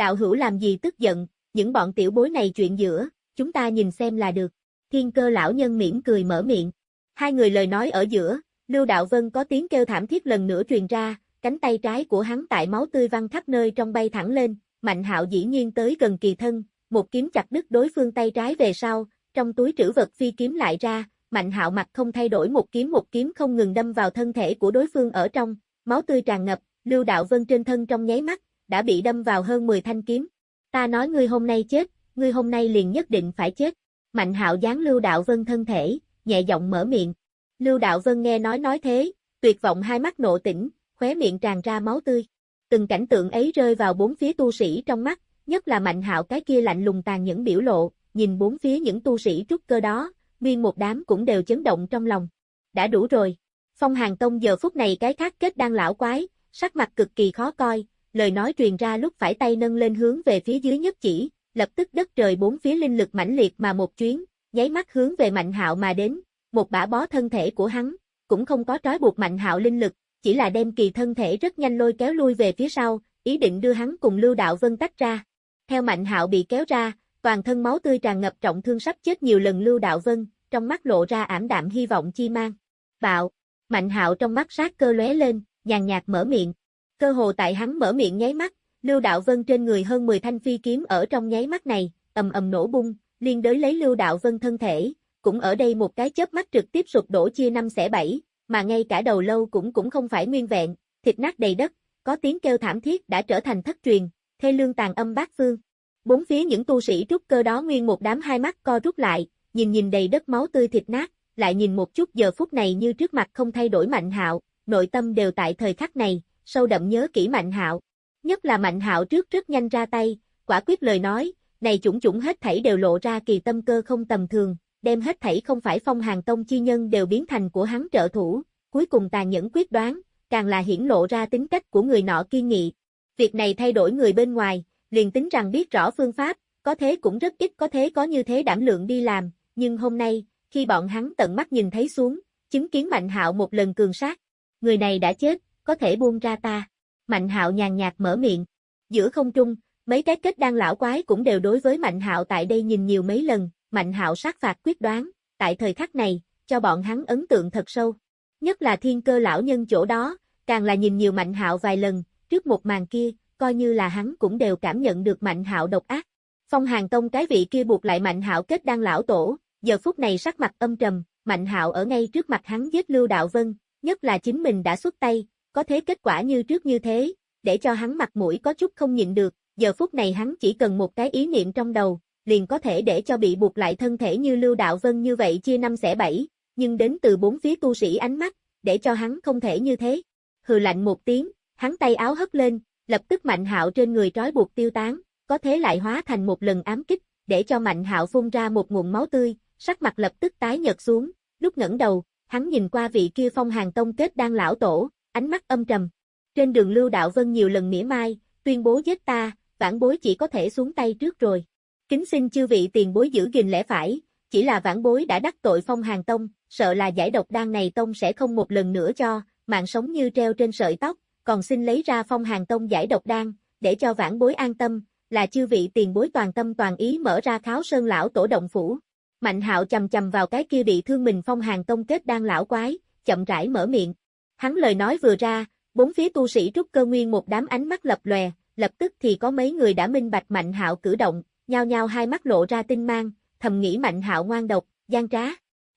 Đạo hữu làm gì tức giận, những bọn tiểu bối này chuyện giữa, chúng ta nhìn xem là được. Thiên cơ lão nhân mỉm cười mở miệng. Hai người lời nói ở giữa, Lưu Đạo Vân có tiếng kêu thảm thiết lần nữa truyền ra, cánh tay trái của hắn tại máu tươi văng khắp nơi trong bay thẳng lên, Mạnh Hạo dĩ nhiên tới gần kỳ thân, một kiếm chặt đứt đối phương tay trái về sau, trong túi trữ vật phi kiếm lại ra, Mạnh Hạo mặt không thay đổi một kiếm một kiếm không ngừng đâm vào thân thể của đối phương ở trong, máu tươi tràn ngập, Lưu Đạo Vân trên thân trong nháy mắt, đã bị đâm vào hơn 10 thanh kiếm. Ta nói ngươi hôm nay chết, ngươi hôm nay liền nhất định phải chết. Mạnh Hạo giáng Lưu Đạo Vân thân thể, nhẹ giọng mở miệng. Lưu Đạo Vân nghe nói nói thế, tuyệt vọng hai mắt nộ tỉnh, khóe miệng tràn ra máu tươi. Từng cảnh tượng ấy rơi vào bốn phía tu sĩ trong mắt, nhất là Mạnh Hạo cái kia lạnh lùng tàn những biểu lộ, nhìn bốn phía những tu sĩ trúc cơ đó, nguyên một đám cũng đều chấn động trong lòng. Đã đủ rồi. Phong Hàng Tông giờ phút này cái khác kết đang lão quái, sắc mặt cực kỳ khó coi, lời nói truyền ra lúc phải tay nâng lên hướng về phía dưới nhất chỉ, lập tức đất trời bốn phía linh lực mãnh liệt mà một chuyến, nháy mắt hướng về Mạnh Hạo mà đến, một bả bó thân thể của hắn, cũng không có trói buộc Mạnh Hạo linh lực, chỉ là đem kỳ thân thể rất nhanh lôi kéo lui về phía sau, ý định đưa hắn cùng Lưu Đạo Vân tách ra. Theo Mạnh Hạo bị kéo ra, toàn thân máu tươi tràn ngập trọng thương sắp chết nhiều lần Lưu Đạo Vân, trong mắt lộ ra ảm đạm hy vọng chi mang. Bạo, Mạnh Hạo trong mắt sát cơ lóe lên, nhàn nhạt mở miệng. Cơ hồ tại hắn mở miệng nháy mắt, Lưu Đạo Vân trên người hơn 10 thanh phi kiếm ở trong nháy mắt này, ầm ầm nổ bung, liên đới lấy Lưu Đạo Vân thân thể, cũng ở đây một cái chớp mắt trực tiếp sụp đổ chia năm xẻ bảy, mà ngay cả đầu lâu cũng cũng không phải nguyên vẹn, thịt nát đầy đất, có tiếng kêu thảm thiết đã trở thành thất truyền, thê lương tàn âm bát phương. Bốn phía những tu sĩ trúc cơ đó nguyên một đám hai mắt co rút lại, nhìn nhìn đầy đất máu tươi thịt nát, lại nhìn một chút giờ phút này như trước mặt không thay đổi Mạnh Hạo, nội tâm đều tại thời khắc này, sâu đậm nhớ kỹ Mạnh Hạo. Nhất là Mạnh Hạo trước rất nhanh ra tay, quả quyết lời nói, này chủng chủng hết thảy đều lộ ra kỳ tâm cơ không tầm thường, đem hết thảy không phải phong hàng tông chi nhân đều biến thành của hắn trợ thủ, cuối cùng tàn nhẫn quyết đoán, càng là hiển lộ ra tính cách của người nọ kiên nghị. Việc này thay đổi người bên ngoài, liền tính rằng biết rõ phương pháp, có thế cũng rất ít có thế có như thế đảm lượng đi làm, nhưng hôm nay, khi bọn hắn tận mắt nhìn thấy xuống, chứng kiến Mạnh Hạo một lần cường sát, người này đã chết, có thể buông ra ta. Mạnh Hạo nhàn nhạt mở miệng. Giữa không trung, mấy cái kết đang lão quái cũng đều đối với Mạnh Hạo tại đây nhìn nhiều mấy lần, Mạnh Hạo sát phạt quyết đoán, tại thời khắc này, cho bọn hắn ấn tượng thật sâu. Nhất là thiên cơ lão nhân chỗ đó, càng là nhìn nhiều Mạnh Hạo vài lần, trước một màn kia, coi như là hắn cũng đều cảm nhận được Mạnh Hạo độc ác. Phong Hàng Tông cái vị kia buộc lại Mạnh Hạo kết đang lão tổ, giờ phút này sắc mặt âm trầm, Mạnh Hạo ở ngay trước mặt hắn giết Lưu Đạo Vân, nhất là chính mình đã xuất tay, có thế kết quả như trước như thế, để cho hắn mặt mũi có chút không nhịn được, giờ phút này hắn chỉ cần một cái ý niệm trong đầu, liền có thể để cho bị buộc lại thân thể như Lưu Đạo Vân như vậy chia năm xẻ bảy, nhưng đến từ bốn phía tu sĩ ánh mắt, để cho hắn không thể như thế. Hừ lạnh một tiếng, hắn tay áo hất lên, lập tức Mạnh Hạo trên người trói buộc tiêu tán, có thế lại hóa thành một lần ám kích, để cho Mạnh Hạo phun ra một nguồn máu tươi, sắc mặt lập tức tái nhợt xuống, lúc ngẩng đầu, hắn nhìn qua vị kia phong hàng tông kết đang lão tổ, ánh mắt âm trầm. Trên đường Lưu Đạo Vân nhiều lần mỉa mai, tuyên bố giết ta, vãn bối chỉ có thể xuống tay trước rồi. Kính xin chư vị tiền bối giữ gìn lẽ phải, chỉ là vãn bối đã đắc tội phong hàng tông, sợ là giải độc đan này tông sẽ không một lần nữa cho, mạng sống như treo trên sợi tóc, còn xin lấy ra phong hàng tông giải độc đan, để cho vãn bối an tâm, là chư vị tiền bối toàn tâm toàn ý mở ra kháo sơn lão tổ động phủ. Mạnh hạo chầm chầm vào cái kia bị thương mình phong hàng tông kết đan lão quái, chậm rãi mở miệng. Hắn lời nói vừa ra, bốn phía tu sĩ trúc cơ nguyên một đám ánh mắt lập lòe, lập tức thì có mấy người đã minh bạch mạnh hạo cử động, nhao nhao hai mắt lộ ra tinh mang, thầm nghĩ mạnh hạo ngoan độc, gian trá.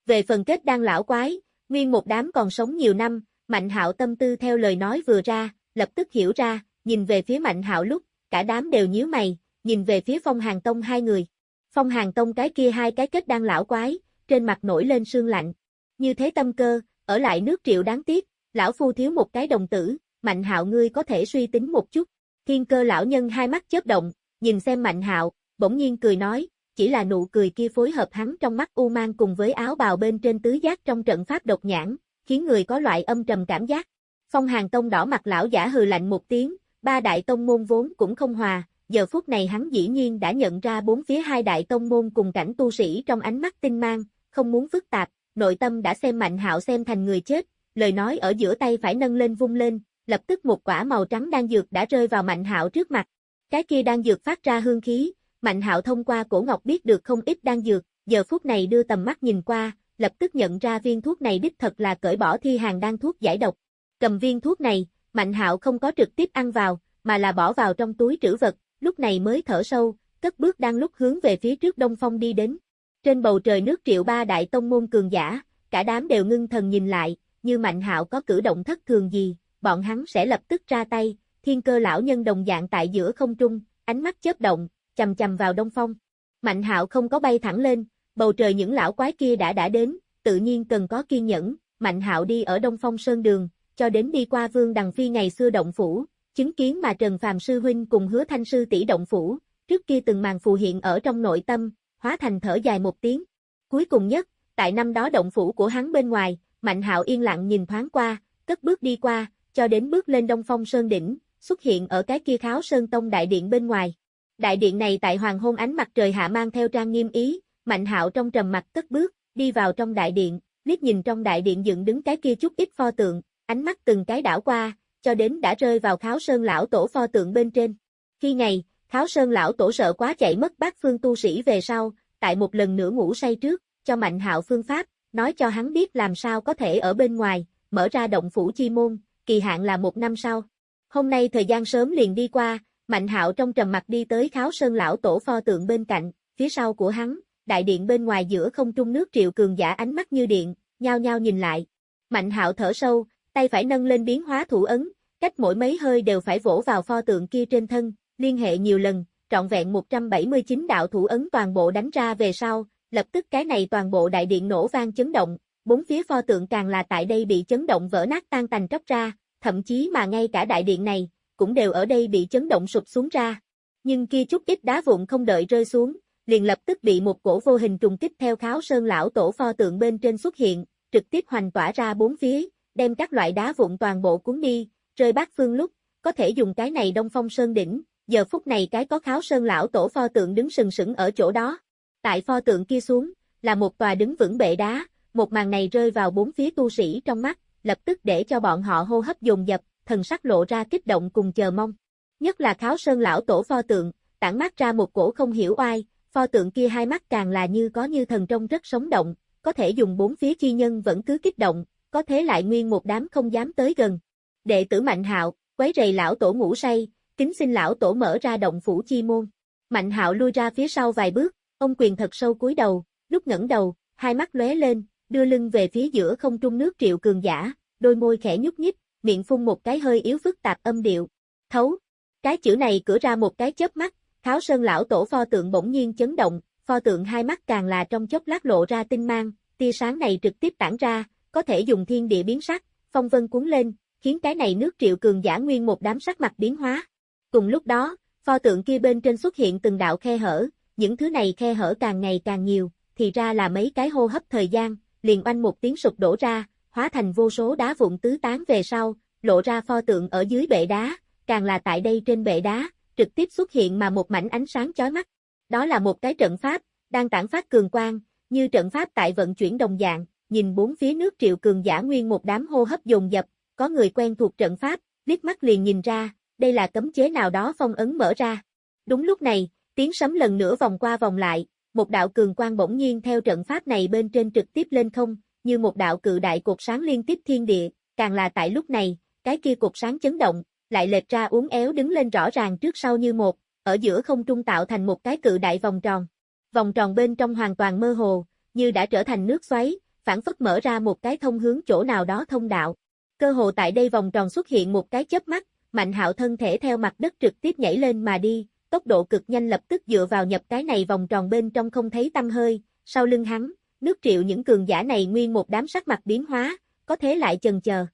Về phần kết đang lão quái, nguyên một đám còn sống nhiều năm, mạnh hạo tâm tư theo lời nói vừa ra, lập tức hiểu ra, nhìn về phía mạnh hạo lúc, cả đám đều nhíu mày, nhìn về phía phong hàng tông hai người. Phong hàng tông cái kia hai cái kết đang lão quái, trên mặt nổi lên sương lạnh. Như thế tâm cơ, ở lại nước triệu đáng tiếc, lão phu thiếu một cái đồng tử, mạnh hạo ngươi có thể suy tính một chút. Thiên cơ lão nhân hai mắt chớp động, nhìn xem mạnh hạo, bỗng nhiên cười nói, chỉ là nụ cười kia phối hợp hắn trong mắt u mang cùng với áo bào bên trên tứ giác trong trận pháp độc nhãn, khiến người có loại âm trầm cảm giác. Phong hàng tông đỏ mặt lão giả hừ lạnh một tiếng, ba đại tông môn vốn cũng không hòa, giờ phút này hắn dĩ nhiên đã nhận ra bốn phía hai đại tông môn cùng cảnh tu sĩ trong ánh mắt tinh mang, không muốn phức tạp, nội tâm đã xem mạnh hạo xem thành người chết, lời nói ở giữa tay phải nâng lên vung lên, lập tức một quả màu trắng đan dược đã rơi vào mạnh hạo trước mặt. Cái kia đan dược phát ra hương khí, Mạnh Hạo thông qua cổ ngọc biết được không ít đan dược, giờ phút này đưa tầm mắt nhìn qua, lập tức nhận ra viên thuốc này đích thật là cởi bỏ thi hàng đan thuốc giải độc. Cầm viên thuốc này, Mạnh Hạo không có trực tiếp ăn vào, mà là bỏ vào trong túi trữ vật, lúc này mới thở sâu, cất bước đang lúc hướng về phía trước Đông Phong đi đến. Trên bầu trời nước triệu ba đại tông môn cường giả, cả đám đều ngưng thần nhìn lại, như Mạnh Hạo có cử động thất thường gì, bọn hắn sẽ lập tức ra tay, thiên cơ lão nhân đồng dạng tại giữa không trung, ánh mắt chớp động, chầm chầm vào Đông Phong. Mạnh Hạo không có bay thẳng lên, bầu trời những lão quái kia đã đã đến, tự nhiên cần có kiên nhẫn, Mạnh Hạo đi ở Đông Phong Sơn đường, cho đến đi qua Vương Đằng Phi ngày xưa động phủ, chứng kiến mà Trần Phàm sư huynh cùng Hứa Thanh sư tỷ động phủ, trước kia từng màn phù hiện ở trong nội tâm, hóa thành thở dài một tiếng. Cuối cùng nhất, tại năm đó động phủ của hắn bên ngoài, Mạnh Hạo yên lặng nhìn thoáng qua, cất bước đi qua, cho đến bước lên Đông Phong Sơn đỉnh, xuất hiện ở cái kia kháo Sơn Tông đại điện bên ngoài. Đại điện này tại hoàng hôn ánh mặt trời hạ mang theo trang nghiêm ý, Mạnh Hạo trong trầm mặt cất bước, đi vào trong đại điện, liếc nhìn trong đại điện dựng đứng cái kia chút ít pho tượng, ánh mắt từng cái đảo qua, cho đến đã rơi vào kháo sơn lão tổ pho tượng bên trên. Khi ngày, kháo sơn lão tổ sợ quá chạy mất bát phương tu sĩ về sau, tại một lần nữa ngủ say trước, cho Mạnh Hạo phương pháp, nói cho hắn biết làm sao có thể ở bên ngoài, mở ra động phủ chi môn, kỳ hạn là một năm sau. Hôm nay thời gian sớm liền đi qua, Mạnh Hạo trong trầm mặt đi tới kháo sơn lão tổ pho tượng bên cạnh, phía sau của hắn, đại điện bên ngoài giữa không trung nước triệu cường giả ánh mắt như điện, nhao nhao nhìn lại. Mạnh Hạo thở sâu, tay phải nâng lên biến hóa thủ ấn, cách mỗi mấy hơi đều phải vỗ vào pho tượng kia trên thân, liên hệ nhiều lần, trọn vẹn 179 đạo thủ ấn toàn bộ đánh ra về sau, lập tức cái này toàn bộ đại điện nổ vang chấn động, bốn phía pho tượng càng là tại đây bị chấn động vỡ nát tan tành tróc ra, thậm chí mà ngay cả đại điện này, cũng đều ở đây bị chấn động sụp xuống ra. Nhưng kia chút ít đá vụn không đợi rơi xuống, liền lập tức bị một cổ vô hình trùng kích theo kháo sơn lão tổ pho tượng bên trên xuất hiện, trực tiếp hoành tỏa ra bốn phía, đem các loại đá vụn toàn bộ cuốn đi, rơi bát phương lúc, có thể dùng cái này đông phong sơn đỉnh, giờ phút này cái có kháo sơn lão tổ pho tượng đứng sừng sững ở chỗ đó. Tại pho tượng kia xuống, là một tòa đứng vững bệ đá, một màn này rơi vào bốn phía tu sĩ trong mắt, lập tức để cho bọn họ hô hấp dồn dập, thần sắc lộ ra kích động cùng chờ mong. Nhất là kháo sơn lão tổ pho tượng, tản mát ra một cổ không hiểu oai, pho tượng kia hai mắt càng là như có như thần trông rất sống động, có thể dùng bốn phía chi nhân vẫn cứ kích động, có thế lại nguyên một đám không dám tới gần. Đệ tử Mạnh Hạo, quấy rầy lão tổ ngủ say, kính xin lão tổ mở ra động phủ chi môn. Mạnh Hạo lui ra phía sau vài bước, ông quyền thật sâu cúi đầu, lúc ngẩng đầu, hai mắt lóe lên, đưa lưng về phía giữa không trung nước triệu cường giả, đôi môi khẽ nhúc nhích, miệng phun một cái hơi yếu phức tạp âm điệu. Thấu. Cái chữ này cửa ra một cái chớp mắt, Tháo Sơn lão tổ pho tượng bỗng nhiên chấn động, pho tượng hai mắt càng là trong chốc lát lộ ra tinh mang, tia sáng này trực tiếp tản ra, có thể dùng thiên địa biến sắc, phong vân cuốn lên, khiến cái này nước triệu cường giả nguyên một đám sắc mặt biến hóa. Cùng lúc đó, pho tượng kia bên trên xuất hiện từng đạo khe hở, những thứ này khe hở càng ngày càng nhiều, thì ra là mấy cái hô hấp thời gian, liền oanh một tiếng sụp đổ ra, hóa thành vô số đá vụn tứ tán về sau, lộ ra pho tượng ở dưới bệ đá, càng là tại đây trên bệ đá, trực tiếp xuất hiện mà một mảnh ánh sáng chói mắt. Đó là một cái trận pháp, đang tản phát cường quang, như trận pháp tại vận chuyển đồng dạng, nhìn bốn phía nước triệu cường giả nguyên một đám hô hấp dồn dập, có người quen thuộc trận pháp, liếc mắt liền nhìn ra, đây là cấm chế nào đó phong ấn mở ra. Đúng lúc này, tiếng sấm lần nữa vòng qua vòng lại, một đạo cường quang bỗng nhiên theo trận pháp này bên trên trực tiếp lên không, như một đạo cự đại cột sáng liên tiếp thiên địa, càng là tại lúc này, cái kia cột sáng chấn động, lại lệch ra uốn éo đứng lên rõ ràng trước sau như một, ở giữa không trung tạo thành một cái cự đại vòng tròn. Vòng tròn bên trong hoàn toàn mơ hồ, như đã trở thành nước xoáy, phản phất mở ra một cái thông hướng chỗ nào đó thông đạo. Cơ hồ tại đây vòng tròn xuất hiện một cái chớp mắt, Mạnh Hạo thân thể theo mặt đất trực tiếp nhảy lên mà đi, tốc độ cực nhanh lập tức dựa vào nhập cái này vòng tròn bên trong không thấy tâm hơi, sau lưng hắn, nước triệu những cường giả này nguyên một đám sắc mặt biến hóa, có thế lại chần chờ.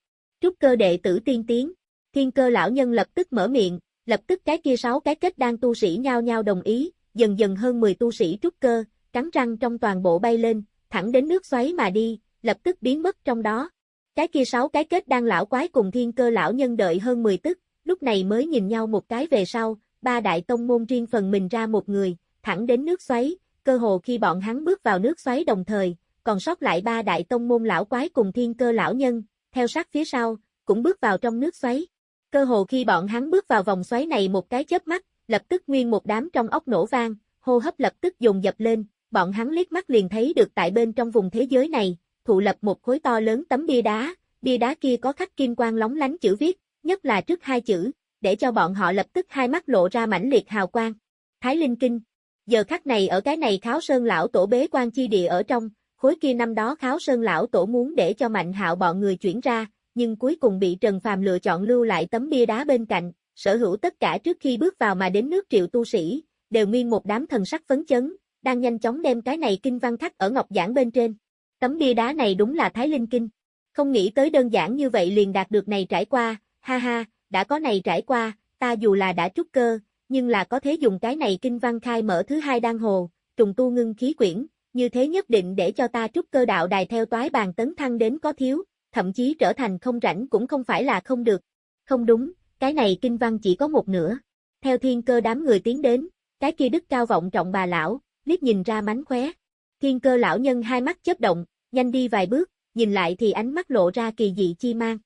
Trúc cơ đệ tử tiên tiến, thiên cơ lão nhân lập tức mở miệng, lập tức cái kia sáu cái kết đang tu sĩ nhao nhao đồng ý, dần dần hơn 10 tu sĩ trúc cơ, cắn răng trong toàn bộ bay lên, thẳng đến nước xoáy mà đi, lập tức biến mất trong đó. Cái kia sáu cái kết đang lão quái cùng thiên cơ lão nhân đợi hơn 10 tức, lúc này mới nhìn nhau một cái về sau, ba đại tông môn riêng phần mình ra một người, thẳng đến nước xoáy, cơ hồ khi bọn hắn bước vào nước xoáy đồng thời, còn sót lại ba đại tông môn lão quái cùng thiên cơ lão nhân, theo sát phía sau, cũng bước vào trong nước xoáy. Cơ hồ khi bọn hắn bước vào vòng xoáy này một cái chớp mắt, lập tức nguyên một đám trong ốc nổ vang, hô hấp lập tức dồn dập lên, bọn hắn liếc mắt liền thấy được tại bên trong vùng thế giới này, thụ lập một khối to lớn tấm bia đá, bia đá kia có khắc kim quang lóng lánh chữ viết, nhất là trước hai chữ, để cho bọn họ lập tức hai mắt lộ ra mãnh liệt hào quang. Thái Linh Kinh. Giờ khắc này ở cái này kháo sơn lão tổ bế quan chi địa ở trong, khối kia năm đó kháo sơn lão tổ muốn để cho mạnh hạo bọn người chuyển ra, nhưng cuối cùng bị Trần Phàm lựa chọn lưu lại tấm bia đá bên cạnh, sở hữu tất cả trước khi bước vào mà đến nước triệu tu sĩ, đều nguyên một đám thần sắc phấn chấn, đang nhanh chóng đem cái này kinh văn khắc ở ngọc giảng bên trên. Tấm bia đá này đúng là Thái Linh Kinh. Không nghĩ tới đơn giản như vậy liền đạt được này trải qua, ha ha, đã có này trải qua, ta dù là đã trúc cơ, nhưng là có thể dùng cái này kinh văn khai mở thứ hai đan hồ, trùng tu ngưng khí quyển, như thế nhất định để cho ta trúc cơ đạo đài theo toái bàn tấn thăng đến có thiếu, thậm chí trở thành không rảnh cũng không phải là không được. Không đúng, cái này kinh văn chỉ có một nửa. Theo thiên cơ đám người tiến đến, cái kia đức cao vọng trọng bà lão, liếc nhìn ra mánh khóe. Thiên cơ lão nhân hai mắt chớp động, nhanh đi vài bước, nhìn lại thì ánh mắt lộ ra kỳ dị chi mang.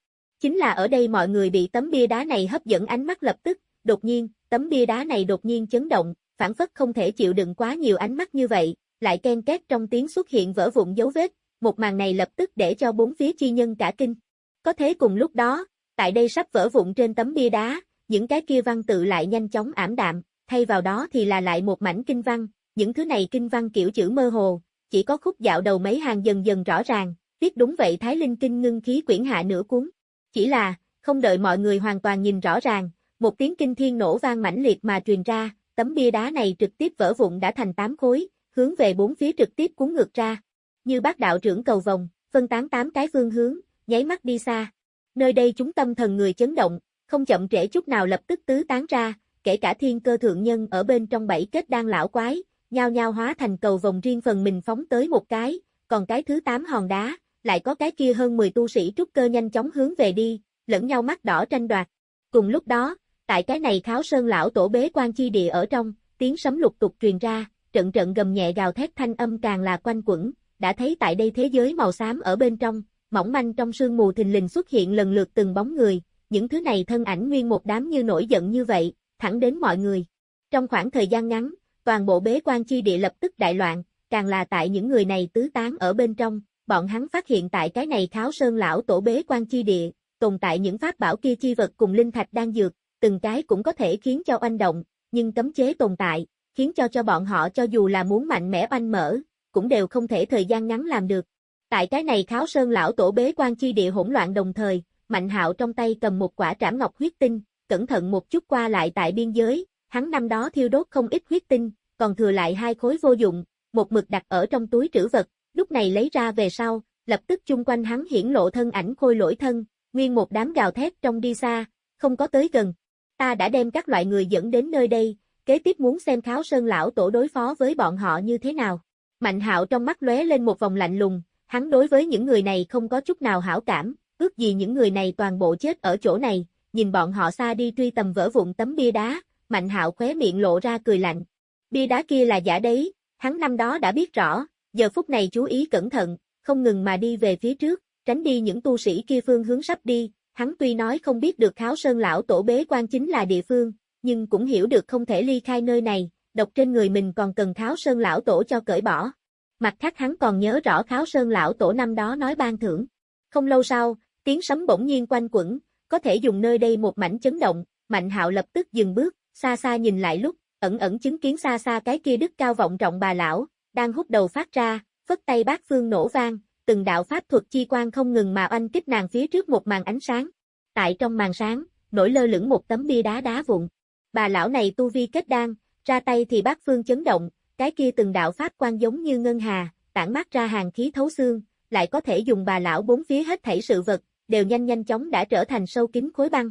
Chính là ở đây mọi người bị tấm bia đá này hấp dẫn ánh mắt lập tức, đột nhiên, tấm bia đá này đột nhiên chấn động, phản phất không thể chịu đựng quá nhiều ánh mắt như vậy, lại ken két trong tiếng xuất hiện vỡ vụn dấu vết, một màn này lập tức để cho bốn phía chi nhân cả kinh. Có thế cùng lúc đó, tại đây sắp vỡ vụn trên tấm bia đá, những cái kia văn tự lại nhanh chóng ảm đạm, thay vào đó thì là lại một mảnh kinh văn, những thứ này kinh văn kiểu chữ mơ hồ, chỉ có khúc dạo đầu mấy hàng dần dần rõ ràng, viết đúng vậy Thái Linh Kinh ngưng khí quyển hạ nửa cuốn. Chỉ là, không đợi mọi người hoàn toàn nhìn rõ ràng, một tiếng kinh thiên nổ vang mãnh liệt mà truyền ra, tấm bia đá này trực tiếp vỡ vụn đã thành tám khối, hướng về bốn phía trực tiếp cuốn ngược ra. Như bác đạo trưởng cầu vòng, phân tán tám cái phương hướng, nháy mắt đi xa. Nơi đây chúng tâm thần người chấn động, không chậm trễ chút nào lập tức tứ tán ra, kể cả thiên cơ thượng nhân ở bên trong bảy kết đang lão quái, nhao nhao hóa thành cầu vòng riêng phần mình phóng tới một cái, còn cái thứ tám hòn đá, lại có cái kia hơn 10 tu sĩ trúc cơ nhanh chóng hướng về đi, lẫn nhau mắt đỏ tranh đoạt. Cùng lúc đó, tại cái này kháo sơn lão tổ bế quan chi địa ở trong, tiếng sấm lục tục truyền ra, trận trận gầm nhẹ gào thét thanh âm càng là quanh quẩn, đã thấy tại đây thế giới màu xám ở bên trong, mỏng manh trong sương mù thình lình xuất hiện lần lượt từng bóng người, những thứ này thân ảnh nguyên một đám như nổi giận như vậy, thẳng đến mọi người. Trong khoảng thời gian ngắn, toàn bộ bế quan chi địa lập tức đại loạn, càng là tại những người này tứ tán ở bên trong, bọn hắn phát hiện tại cái này kháo sơn lão tổ bế quan chi địa, tồn tại những pháp bảo kia chi vật cùng linh thạch đang dược, từng cái cũng có thể khiến cho oanh động, nhưng cấm chế tồn tại, khiến cho cho bọn họ cho dù là muốn mạnh mẽ oanh mở, cũng đều không thể thời gian ngắn làm được. Tại cái này kháo sơn lão tổ bế quan chi địa hỗn loạn đồng thời, Mạnh hạo trong tay cầm một quả trảm ngọc huyết tinh, cẩn thận một chút qua lại tại biên giới, hắn năm đó thiêu đốt không ít huyết tinh, còn thừa lại hai khối vô dụng, một mực đặt ở trong túi trữ vật, lúc này lấy ra về sau, lập tức chung quanh hắn hiển lộ thân ảnh khôi lỗi thân, nguyên một đám gào thét trong đi xa, không có tới gần. Ta đã đem các loại người dẫn đến nơi đây, kế tiếp muốn xem kháo sơn lão tổ đối phó với bọn họ như thế nào. Mạnh hạo trong mắt lóe lên một vòng lạnh lùng, hắn đối với những người này không có chút nào hảo cảm, ước gì những người này toàn bộ chết ở chỗ này, nhìn bọn họ xa đi truy tầm vỡ vụn tấm bia đá, Mạnh hạo khóe miệng lộ ra cười lạnh. Bia đá kia là giả đấy, hắn năm đó đã biết rõ, giờ phút này chú ý cẩn thận, không ngừng mà đi về phía trước, tránh đi những tu sĩ kia phương hướng sắp đi, hắn tuy nói không biết được kháo sơn lão tổ bế quan chính là địa phương, nhưng cũng hiểu được không thể ly khai nơi này, độc trên người mình còn cần kháo sơn lão tổ cho cởi bỏ. Mặt khác hắn còn nhớ rõ kháo sơn lão tổ năm đó nói ban thưởng. Không lâu sau, tiếng sấm bỗng nhiên quanh quẩn, có thể dùng nơi đây một mảnh chấn động, Mạnh Hạo lập tức dừng bước, xa xa nhìn lại lúc, ẩn ẩn chứng kiến xa xa cái kia đức cao vọng trọng bà lão, đang hút đầu phát ra, phất tay bát phương nổ vang, từng đạo pháp thuật chi quan không ngừng mà oanh kích nàng phía trước một màn ánh sáng. Tại trong màn sáng, nổi lơ lửng một tấm bia đá đá vụn. Bà lão này tu vi kết đan, ra tay thì bát phương chấn động, cái kia từng đạo pháp quan giống như ngân hà, tản mát ra hàng khí thấu xương, lại có thể dùng bà lão bốn phía hết thảy sự vật, đều nhanh nhanh chóng đã trở thành sâu kín khối băng.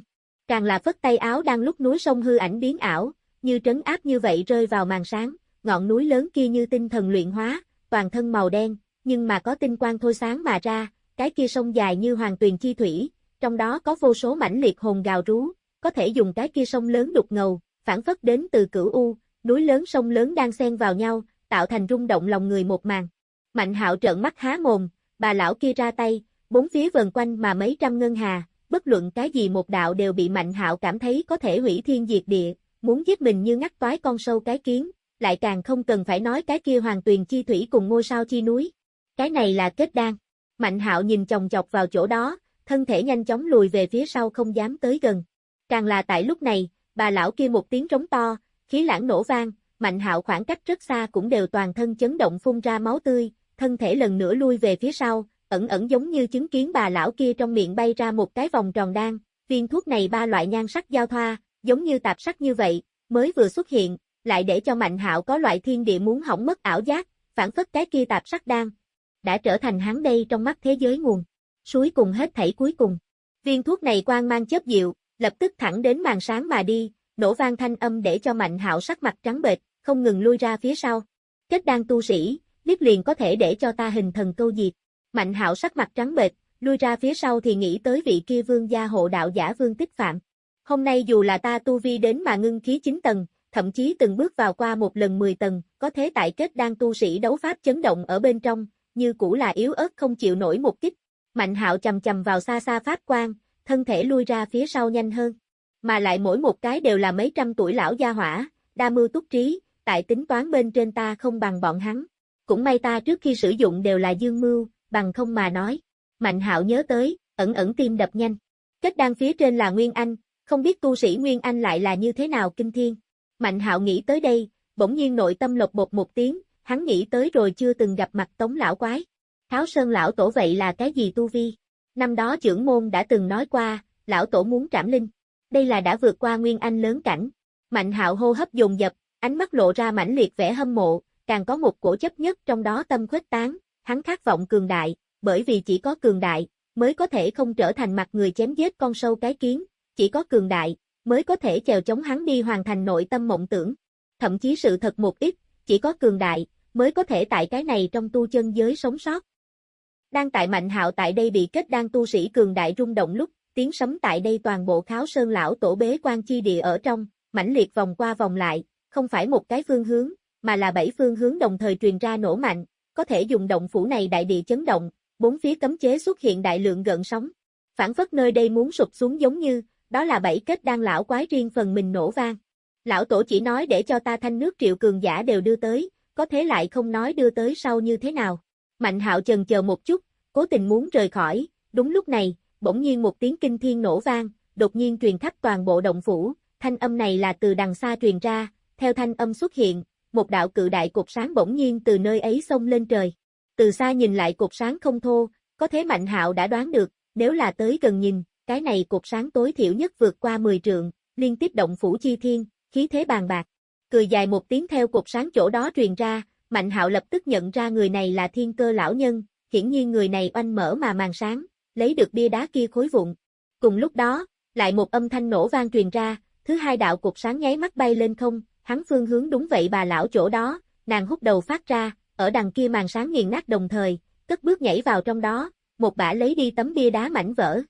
Càng là phất tay áo đang lúc núi sông hư ảnh biến ảo, như trấn áp như vậy rơi vào màn sáng, ngọn núi lớn kia như tinh thần luyện hóa, toàn thân màu đen, nhưng mà có tinh quang thôi sáng mà ra, cái kia sông dài như hoàng tuyền chi thủy, trong đó có vô số mảnh liệt hồn gào rú, có thể dùng cái kia sông lớn đục ngầu, phản phất đến từ cửu u, núi lớn sông lớn đang xen vào nhau, tạo thành rung động lòng người một màn. Mạnh hạo trợn mắt há mồm, bà lão kia ra tay, bốn phía vần quanh mà mấy trăm ngân hà, bất luận cái gì một đạo đều bị Mạnh Hạo cảm thấy có thể hủy thiên diệt địa, muốn giết mình như ngắt toái con sâu cái kiến, lại càng không cần phải nói cái kia hoàng tuyền chi thủy cùng ngôi sao chi núi. Cái này là kết đan. Mạnh hạo nhìn chồng chọc vào chỗ đó, thân thể nhanh chóng lùi về phía sau không dám tới gần. Càng là tại lúc này, bà lão kia một tiếng trống to, khí lãng nổ vang, mạnh hạo khoảng cách rất xa cũng đều toàn thân chấn động phun ra máu tươi, thân thể lần nữa lui về phía sau, ẩn ẩn giống như chứng kiến bà lão kia trong miệng bay ra một cái vòng tròn đan, viên thuốc này ba loại nhan sắc giao thoa, giống như tạp sắc như vậy, mới vừa xuất hiện, lại để cho Mạnh Hạo có loại thiên địa muốn hỏng mất ảo giác, phản phất cái kia tạp sắc đan, đã trở thành hắn đây trong mắt thế giới nguồn. Suối cùng hết thảy cuối cùng. Viên thuốc này quang mang chớp diệu, lập tức thẳng đến màn sáng mà đi, nổ vang thanh âm để cho Mạnh Hạo sắc mặt trắng bệch, không ngừng lui ra phía sau. Kết đan tu sĩ, liếc liền có thể để cho ta hình thần câu diệt. Mạnh Hạo sắc mặt trắng bệch, lui ra phía sau thì nghĩ tới vị kia vương gia hộ đạo giả vương tích phạm. Hôm nay dù là ta tu vi đến mà ngưng khí 9 tầng, thậm chí từng bước vào qua một lần 10 tầng, có thế tại kết đang tu sĩ đấu pháp chấn động ở bên trong, như cũ là yếu ớt không chịu nổi một kích. Mạnh hạo chầm chầm vào xa xa pháp quan, thân thể lui ra phía sau nhanh hơn. Mà lại mỗi một cái đều là mấy trăm tuổi lão gia hỏa, đa mưu túc trí, tại tính toán bên trên ta không bằng bọn hắn. Cũng may ta trước khi sử dụng đều là dương mưu, bằng không mà nói. Mạnh hạo nhớ tới, ẩn ẩn tim đập nhanh. Kết đang phía trên là Nguyên Anh, không biết tu sĩ Nguyên Anh lại là như thế nào kinh thiên. Mạnh hạo nghĩ tới đây, bỗng nhiên nội tâm lột bột một tiếng, hắn nghĩ tới rồi chưa từng gặp mặt tống lão quái. Tháo sơn lão tổ vậy là cái gì tu vi? Năm đó trưởng môn đã từng nói qua, lão tổ muốn trảm linh. Đây là đã vượt qua Nguyên Anh lớn cảnh. Mạnh hạo hô hấp dồn dập, ánh mắt lộ ra mãnh liệt vẻ hâm mộ, càng có một cổ chấp nhất trong đó tâm khuếch tán, hắn khát vọng cường đại, bởi vì chỉ có cường đại, mới có thể không trở thành mặt người chém giết con sâu cái kiến, chỉ có cường đại, mới có thể chèo chống hắn đi hoàn thành nội tâm mộng tưởng. Thậm chí sự thật một ít, chỉ có cường đại, mới có thể tại cái này trong tu chân giới sống sót. Đang tại mạnh hạo tại đây bị kết đang tu sĩ cường đại rung động lúc, tiếng sấm tại đây toàn bộ kháo sơn lão tổ bế quan chi địa ở trong, mãnh liệt vòng qua vòng lại, không phải một cái phương hướng, mà là bảy phương hướng đồng thời truyền ra nổ mạnh, có thể dùng động phủ này đại địa chấn động, bốn phía cấm chế xuất hiện đại lượng gợn sóng. Phản phất nơi đây muốn sụp xuống giống như, đó là bảy kết đang lão quái riêng phần mình nổ vang. Lão tổ chỉ nói để cho ta thanh nước triệu cường giả đều đưa tới, có thế lại không nói đưa tới sau như thế nào. Mạnh hạo chần chờ một chút, cố tình muốn rời khỏi, đúng lúc này, bỗng nhiên một tiếng kinh thiên nổ vang, đột nhiên truyền khắp toàn bộ động phủ, thanh âm này là từ đằng xa truyền ra, theo thanh âm xuất hiện, một đạo cự đại cột sáng bỗng nhiên từ nơi ấy xông lên trời. Từ xa nhìn lại cột sáng không thô, có thế Mạnh Hạo đã đoán được, nếu là tới gần nhìn, cái này cột sáng tối thiểu nhất vượt qua 10 trượng, liên tiếp động phủ chi thiên, khí thế bàn bạc. Cười dài một tiếng theo cột sáng chỗ đó truyền ra, Mạnh Hạo lập tức nhận ra người này là thiên cơ lão nhân, hiển nhiên người này oanh mở mà màn sáng, lấy được bia đá kia khối vụn. Cùng lúc đó, lại một âm thanh nổ vang truyền ra, thứ hai đạo cột sáng nháy mắt bay lên không, hắn phương hướng đúng vậy bà lão chỗ đó, nàng hút đầu phát ra, ở đằng kia màn sáng nghiền nát đồng thời, cất bước nhảy vào trong đó, một bả lấy đi tấm bia đá mảnh vỡ.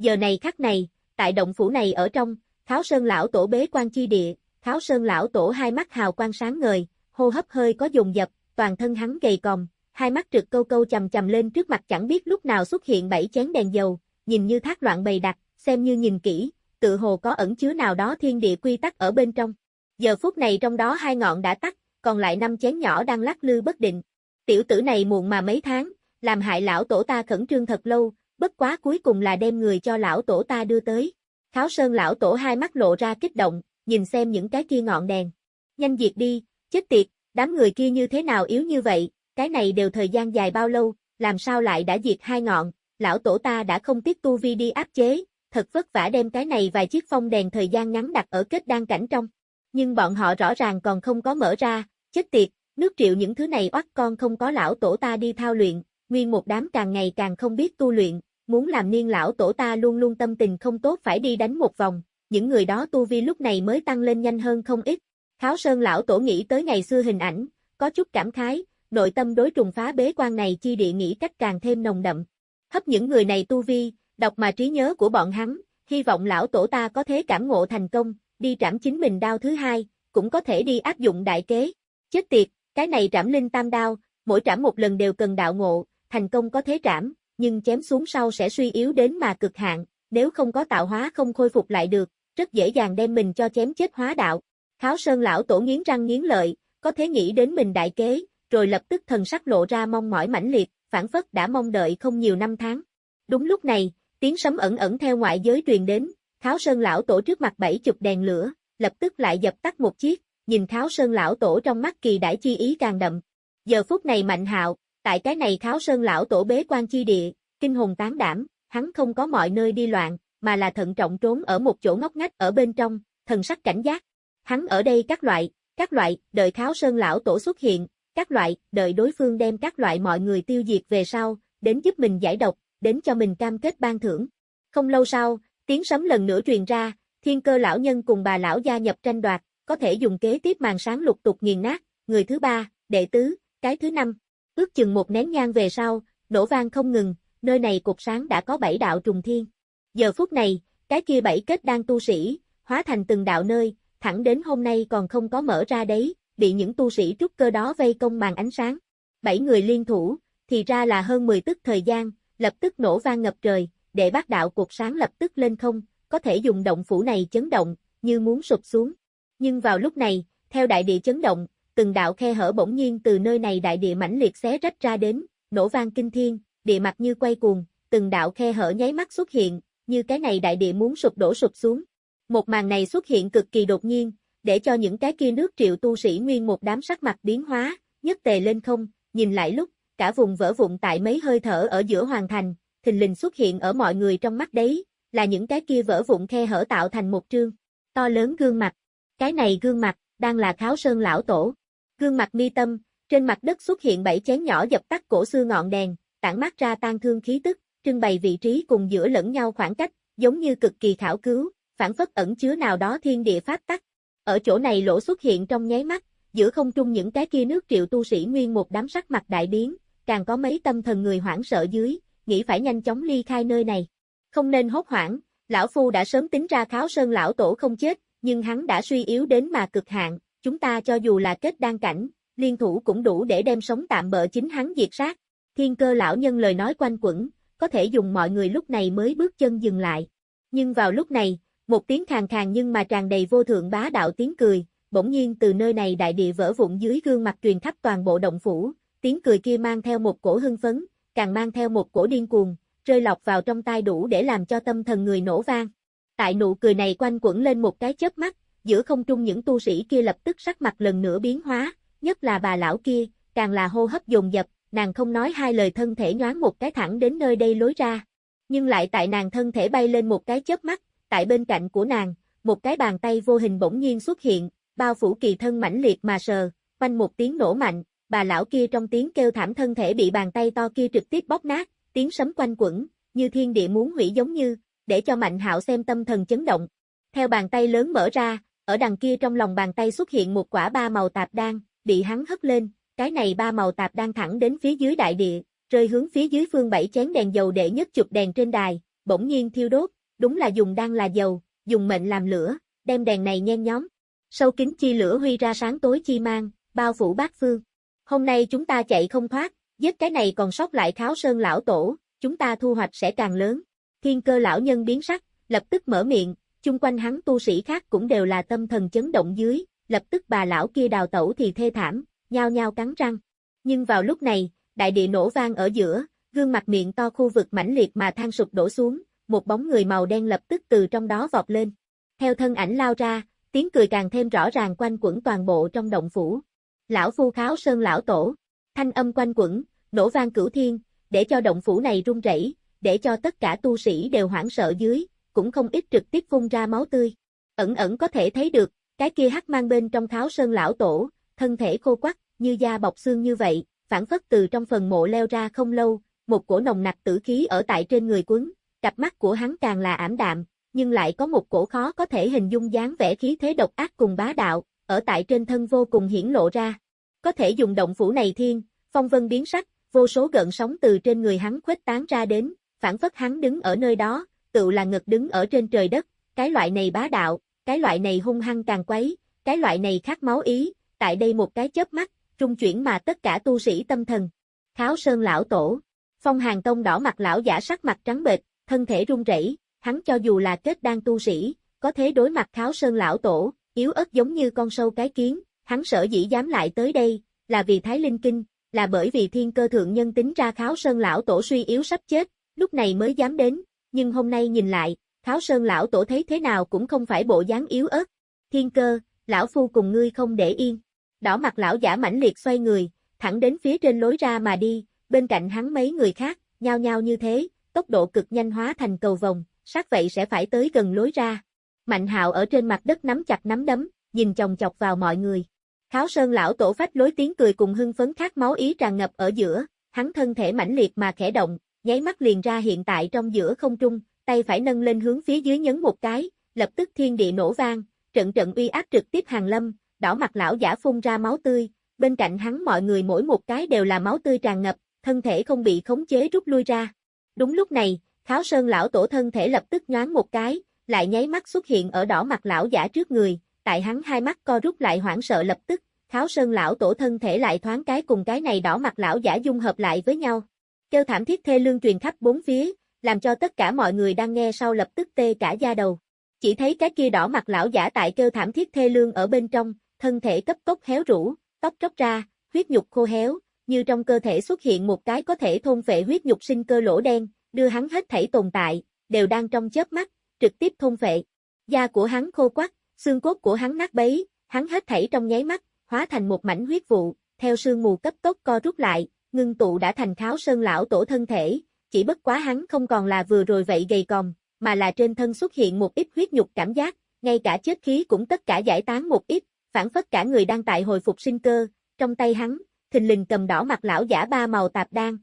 Giờ này khắc này, tại động phủ này ở trong, Kháo Sơn lão tổ bế quan chi địa, Kháo Sơn lão tổ hai mắt hào quang sáng ngời, hô hấp hơi có dùng dập, toàn thân hắn gầy còm, hai mắt trực câu câu chầm chầm lên trước mặt chẳng biết lúc nào xuất hiện bảy chén đèn dầu, nhìn như thác loạn bày đặt, xem như nhìn kỹ, tự hồ có ẩn chứa nào đó thiên địa quy tắc ở bên trong. Giờ phút này trong đó hai ngọn đã tắt, còn lại năm chén nhỏ đang lắc lư bất định. Tiểu tử này muộn mà mấy tháng, làm hại lão tổ ta khẩn trương thật lâu, bất quá cuối cùng là đem người cho lão tổ ta đưa tới. Kháo sơn lão tổ hai mắt lộ ra kích động, nhìn xem những cái kia ngọn đèn. Nhanh diệt đi, chết tiệt, đám người kia như thế nào yếu như vậy, cái này đều thời gian dài bao lâu, làm sao lại đã diệt hai ngọn, lão tổ ta đã không tiếc tu vi đi áp chế, thật vất vả đem cái này vài chiếc phong đèn thời gian ngắn đặt ở kết đan cảnh trong. Nhưng bọn họ rõ ràng còn không có mở ra, chết tiệt, nước triệu những thứ này oắt con không có lão tổ ta đi thao luyện, nguyên một đám càng ngày càng không biết tu luyện, muốn làm niên lão tổ ta luôn luôn tâm tình không tốt phải đi đánh một vòng, những người đó tu vi lúc này mới tăng lên nhanh hơn không ít. Kháo Sơn lão tổ nghĩ tới ngày xưa hình ảnh, có chút cảm khái, nội tâm đối trùng phá bế quan này chi địa nghĩ cách càng thêm nồng đậm. Hấp những người này tu vi, đọc mà trí nhớ của bọn hắn, hy vọng lão tổ ta có thế cảm ngộ thành công, đi trảm chính mình đao thứ hai, cũng có thể đi áp dụng đại kế. Chết tiệt, cái này trảm linh tam đao, mỗi trảm một lần đều cần đạo ngộ, thành công có thế trảm, nhưng chém xuống sau sẽ suy yếu đến mà cực hạn, nếu không có tạo hóa không khôi phục lại được, rất dễ dàng đem mình cho chém chết hóa đạo. Kháo Sơn lão tổ nghiến răng nghiến lợi, có thể nghĩ đến mình đại kế, rồi lập tức thần sắc lộ ra mong mỏi mãnh liệt, phản phất đã mong đợi không nhiều năm tháng. Đúng lúc này, tiếng sấm ẩn ẩn theo ngoại giới truyền đến, Kháo Sơn lão tổ trước mặt bảy chục đèn lửa, lập tức lại dập tắt một chiếc, nhìn Kháo Sơn lão tổ trong mắt kỳ đãi chi ý càng đậm. Giờ phút này Mạnh Hạo, tại cái này Kháo Sơn lão tổ bế quan chi địa, kinh hồn tán đảm, hắn không có mọi nơi đi loạn, mà là thận trọng trốn ở một chỗ ngóc ngách ở bên trong, thần sắc cảnh giác. Hắn ở đây các loại, các loại, đợi Kháo Sơn lão tổ xuất hiện, các loại, đợi đối phương đem các loại mọi người tiêu diệt về sau, đến giúp mình giải độc, đến cho mình cam kết ban thưởng. Không lâu sau, tiếng sấm lần nữa truyền ra, thiên cơ lão nhân cùng bà lão gia nhập tranh đoạt, có thể dùng kế tiếp màn sáng lục tục nghiền nát, người thứ ba, đệ tứ, cái thứ năm. Ước chừng một nén nhang về sau, nổ vang không ngừng, nơi này cục sáng đã có bảy đạo trùng thiên. Giờ phút này, cái kia bảy kết đang tu sĩ, hóa thành từng đạo nơi, thẳng đến hôm nay còn không có mở ra đấy, bị những tu sĩ trúc cơ đó vây công màn ánh sáng. Bảy người liên thủ, thì ra là hơn 10 tức thời gian, lập tức nổ vang ngập trời, để bác đạo cục sáng lập tức lên không, có thể dùng động phủ này chấn động, như muốn sụp xuống. Nhưng vào lúc này, theo đại địa chấn động, từng đạo khe hở bỗng nhiên từ nơi này đại địa mãnh liệt xé rách ra đến, nổ vang kinh thiên, địa mặt như quay cuồng, từng đạo khe hở nháy mắt xuất hiện, như cái này đại địa muốn sụp đổ sụp xuống. Một màn này xuất hiện cực kỳ đột nhiên, để cho những cái kia nước triệu tu sĩ nguyên một đám sắc mặt biến hóa, nhất tề lên không, nhìn lại lúc, cả vùng vỡ vụn tại mấy hơi thở ở giữa hoàn thành, thình lình xuất hiện ở mọi người trong mắt đấy, là những cái kia vỡ vụn khe hở tạo thành một trương, to lớn gương mặt. Cái này gương mặt, đang là kháo sơn lão tổ. Gương mặt mi tâm, trên mặt đất xuất hiện bảy chén nhỏ dập tắt cổ xưa ngọn đèn, tản mát ra tan thương khí tức, trưng bày vị trí cùng giữa lẫn nhau khoảng cách, giống như cực kỳ khảo cứu, phản phất ẩn chứa nào đó thiên địa pháp tắc. Ở chỗ này lỗ xuất hiện trong nháy mắt, giữa không trung những cái kia nước triệu tu sĩ nguyên một đám sắc mặt đại biến, càng có mấy tâm thần người hoảng sợ dưới, nghĩ phải nhanh chóng ly khai nơi này. Không nên hốt hoảng, lão phu đã sớm tính ra kháo sơn lão tổ không chết, nhưng hắn đã suy yếu đến mà cực hạn, chúng ta cho dù là kết đan cảnh, liên thủ cũng đủ để đem sống tạm bỡ chính hắn diệt sát. Thiên cơ lão nhân lời nói quanh quẩn, có thể dùng mọi người lúc này mới bước chân dừng lại. Nhưng vào lúc này, một tiếng khàn khàn nhưng mà tràn đầy vô thượng bá đạo tiếng cười, bỗng nhiên từ nơi này đại địa vỡ vụn dưới gương mặt truyền khắp toàn bộ động phủ, tiếng cười kia mang theo một cổ hưng phấn, càng mang theo một cổ điên cuồng, rơi lọc vào trong tai đủ để làm cho tâm thần người nổ vang. Tại nụ cười này quanh quẩn lên một cái chớp mắt, giữa không trung những tu sĩ kia lập tức sắc mặt lần nữa biến hóa, nhất là bà lão kia, càng là hô hấp dồn dập, nàng không nói hai lời thân thể nhoáng một cái thẳng đến nơi đây lối ra. Nhưng lại tại nàng thân thể bay lên một cái chớp mắt, tại bên cạnh của nàng, một cái bàn tay vô hình bỗng nhiên xuất hiện, bao phủ kỳ thân mãnh liệt mà sờ, quanh một tiếng nổ mạnh, bà lão kia trong tiếng kêu thảm thân thể bị bàn tay to kia trực tiếp bóp nát, tiếng sấm quanh quẩn, như thiên địa muốn hủy giống như, để cho Mạnh Hạo xem tâm thần chấn động. Theo bàn tay lớn mở ra, ở đằng kia trong lòng bàn tay xuất hiện một quả ba màu tạp đan, bị hắn hất lên, cái này ba màu tạp đan thẳng đến phía dưới đại địa, rơi hướng phía dưới phương bảy chén đèn dầu đệ nhất chụp đèn trên đài, bỗng nhiên thiêu đốt, đúng là dùng đan là dầu, dùng mệnh làm lửa, đem đèn này nhen nhóm. Sâu kính chi lửa huy ra sáng tối chi mang, bao phủ bát phương. Hôm nay chúng ta chạy không thoát, giết cái này còn sót lại kháo sơn lão tổ, chúng ta thu hoạch sẽ càng lớn. Thiên cơ lão nhân biến sắc, lập tức mở miệng, chung quanh hắn tu sĩ khác cũng đều là tâm thần chấn động dưới, lập tức bà lão kia đào tẩu thì thê thảm, nhao nhao cắn răng. Nhưng vào lúc này, đại địa nổ vang ở giữa, gương mặt miệng to khu vực mãnh liệt mà than sụp đổ xuống, một bóng người màu đen lập tức từ trong đó vọt lên. Theo thân ảnh lao ra, tiếng cười càng thêm rõ ràng quanh quẩn toàn bộ trong động phủ. Lão phu kháo sơn lão tổ, thanh âm quanh quẩn, nổ vang cửu thiên, để cho động phủ này rung rẩy, để cho tất cả tu sĩ đều hoảng sợ dưới, cũng không ít trực tiếp phun ra máu tươi. Ẩn ẩn có thể thấy được, cái kia hắc mang bên trong tháo sơn lão tổ, thân thể khô quắc, như da bọc xương như vậy, phản phất từ trong phần mộ leo ra không lâu, một cổ nồng nặc tử khí ở tại trên người quấn, cặp mắt của hắn càng là ảm đạm, nhưng lại có một cổ khó có thể hình dung dáng vẻ khí thế độc ác cùng bá đạo, ở tại trên thân vô cùng hiển lộ ra. Có thể dùng động phủ này thiên, phong vân biến sắc, vô số gợn sóng từ trên người hắn khuếch tán ra đến, phản phất hắn đứng ở nơi đó, tự là ngực đứng ở trên trời đất, cái loại này bá đạo, cái loại này hung hăng càng quấy, cái loại này khát máu ý, tại đây một cái chớp mắt, trung chuyển mà tất cả tu sĩ tâm thần. Kháo sơn lão tổ, phong hàng tông đỏ mặt lão giả sắc mặt trắng bệch, thân thể run rẩy, hắn cho dù là kết đang tu sĩ, có thế đối mặt kháo sơn lão tổ, yếu ớt giống như con sâu cái kiến, hắn sở dĩ dám lại tới đây, là vì Thái Linh Kinh, là bởi vì thiên cơ thượng nhân tính ra kháo sơn lão tổ suy yếu sắp chết, lúc này mới dám đến, nhưng hôm nay nhìn lại, kháo sơn lão tổ thấy thế nào cũng không phải bộ dáng yếu ớt. Thiên cơ, lão phu cùng ngươi không để yên. Đỏ mặt lão giả mãnh liệt xoay người, thẳng đến phía trên lối ra mà đi, bên cạnh hắn mấy người khác, nhao nhao như thế, tốc độ cực nhanh hóa thành cầu vòng, sát vậy sẽ phải tới gần lối ra. Mạnh hạo ở trên mặt đất nắm chặt nắm đấm, nhìn chồng chọc vào mọi người. Kháo sơn lão tổ phách lối tiếng cười cùng hưng phấn khát máu ý tràn ngập ở giữa, hắn thân thể mãnh liệt mà khẽ động, nháy mắt liền ra hiện tại trong giữa không trung, tay phải nâng lên hướng phía dưới nhấn một cái, lập tức thiên địa nổ vang, trận trận uy áp trực tiếp hàng lâm, đỏ mặt lão giả phun ra máu tươi, bên cạnh hắn mọi người mỗi một cái đều là máu tươi tràn ngập, thân thể không bị khống chế rút lui ra. Đúng lúc này, Kháo Sơn lão tổ thân thể lập tức nhoáng một cái, lại nháy mắt xuất hiện ở đỏ mặt lão giả trước người, tại hắn hai mắt co rút lại hoảng sợ lập tức, Kháo Sơn lão tổ thân thể lại thoáng cái cùng cái này đỏ mặt lão giả dung hợp lại với nhau. Kêu thảm thiết thê lương truyền khắp bốn phía, làm cho tất cả mọi người đang nghe sau lập tức tê cả da đầu. Chỉ thấy cái kia đỏ mặt lão giả tại kêu thảm thiết thê lương ở bên trong, thân thể cấp tốc héo rũ, tóc tróc ra, huyết nhục khô héo, như trong cơ thể xuất hiện một cái có thể thôn phệ huyết nhục sinh cơ lỗ đen, đưa hắn hết thảy tồn tại, đều đang trong chớp mắt, trực tiếp thôn phệ. Da của hắn khô quắc, xương cốt của hắn nát bấy, hắn hết thảy trong nháy mắt, hóa thành một mảnh huyết vụ, theo sương mù cấp tốc co rút lại, ngưng tụ đã thành kháo sơn lão tổ thân thể, chỉ bất quá hắn không còn là vừa rồi vậy gầy còm, mà là trên thân xuất hiện một ít huyết nhục cảm giác, ngay cả chết khí cũng tất cả giải tán một ít, phản phất cả người đang tại hồi phục sinh cơ, trong tay hắn, thình lình cầm đỏ mặt lão giả ba màu tạp đan,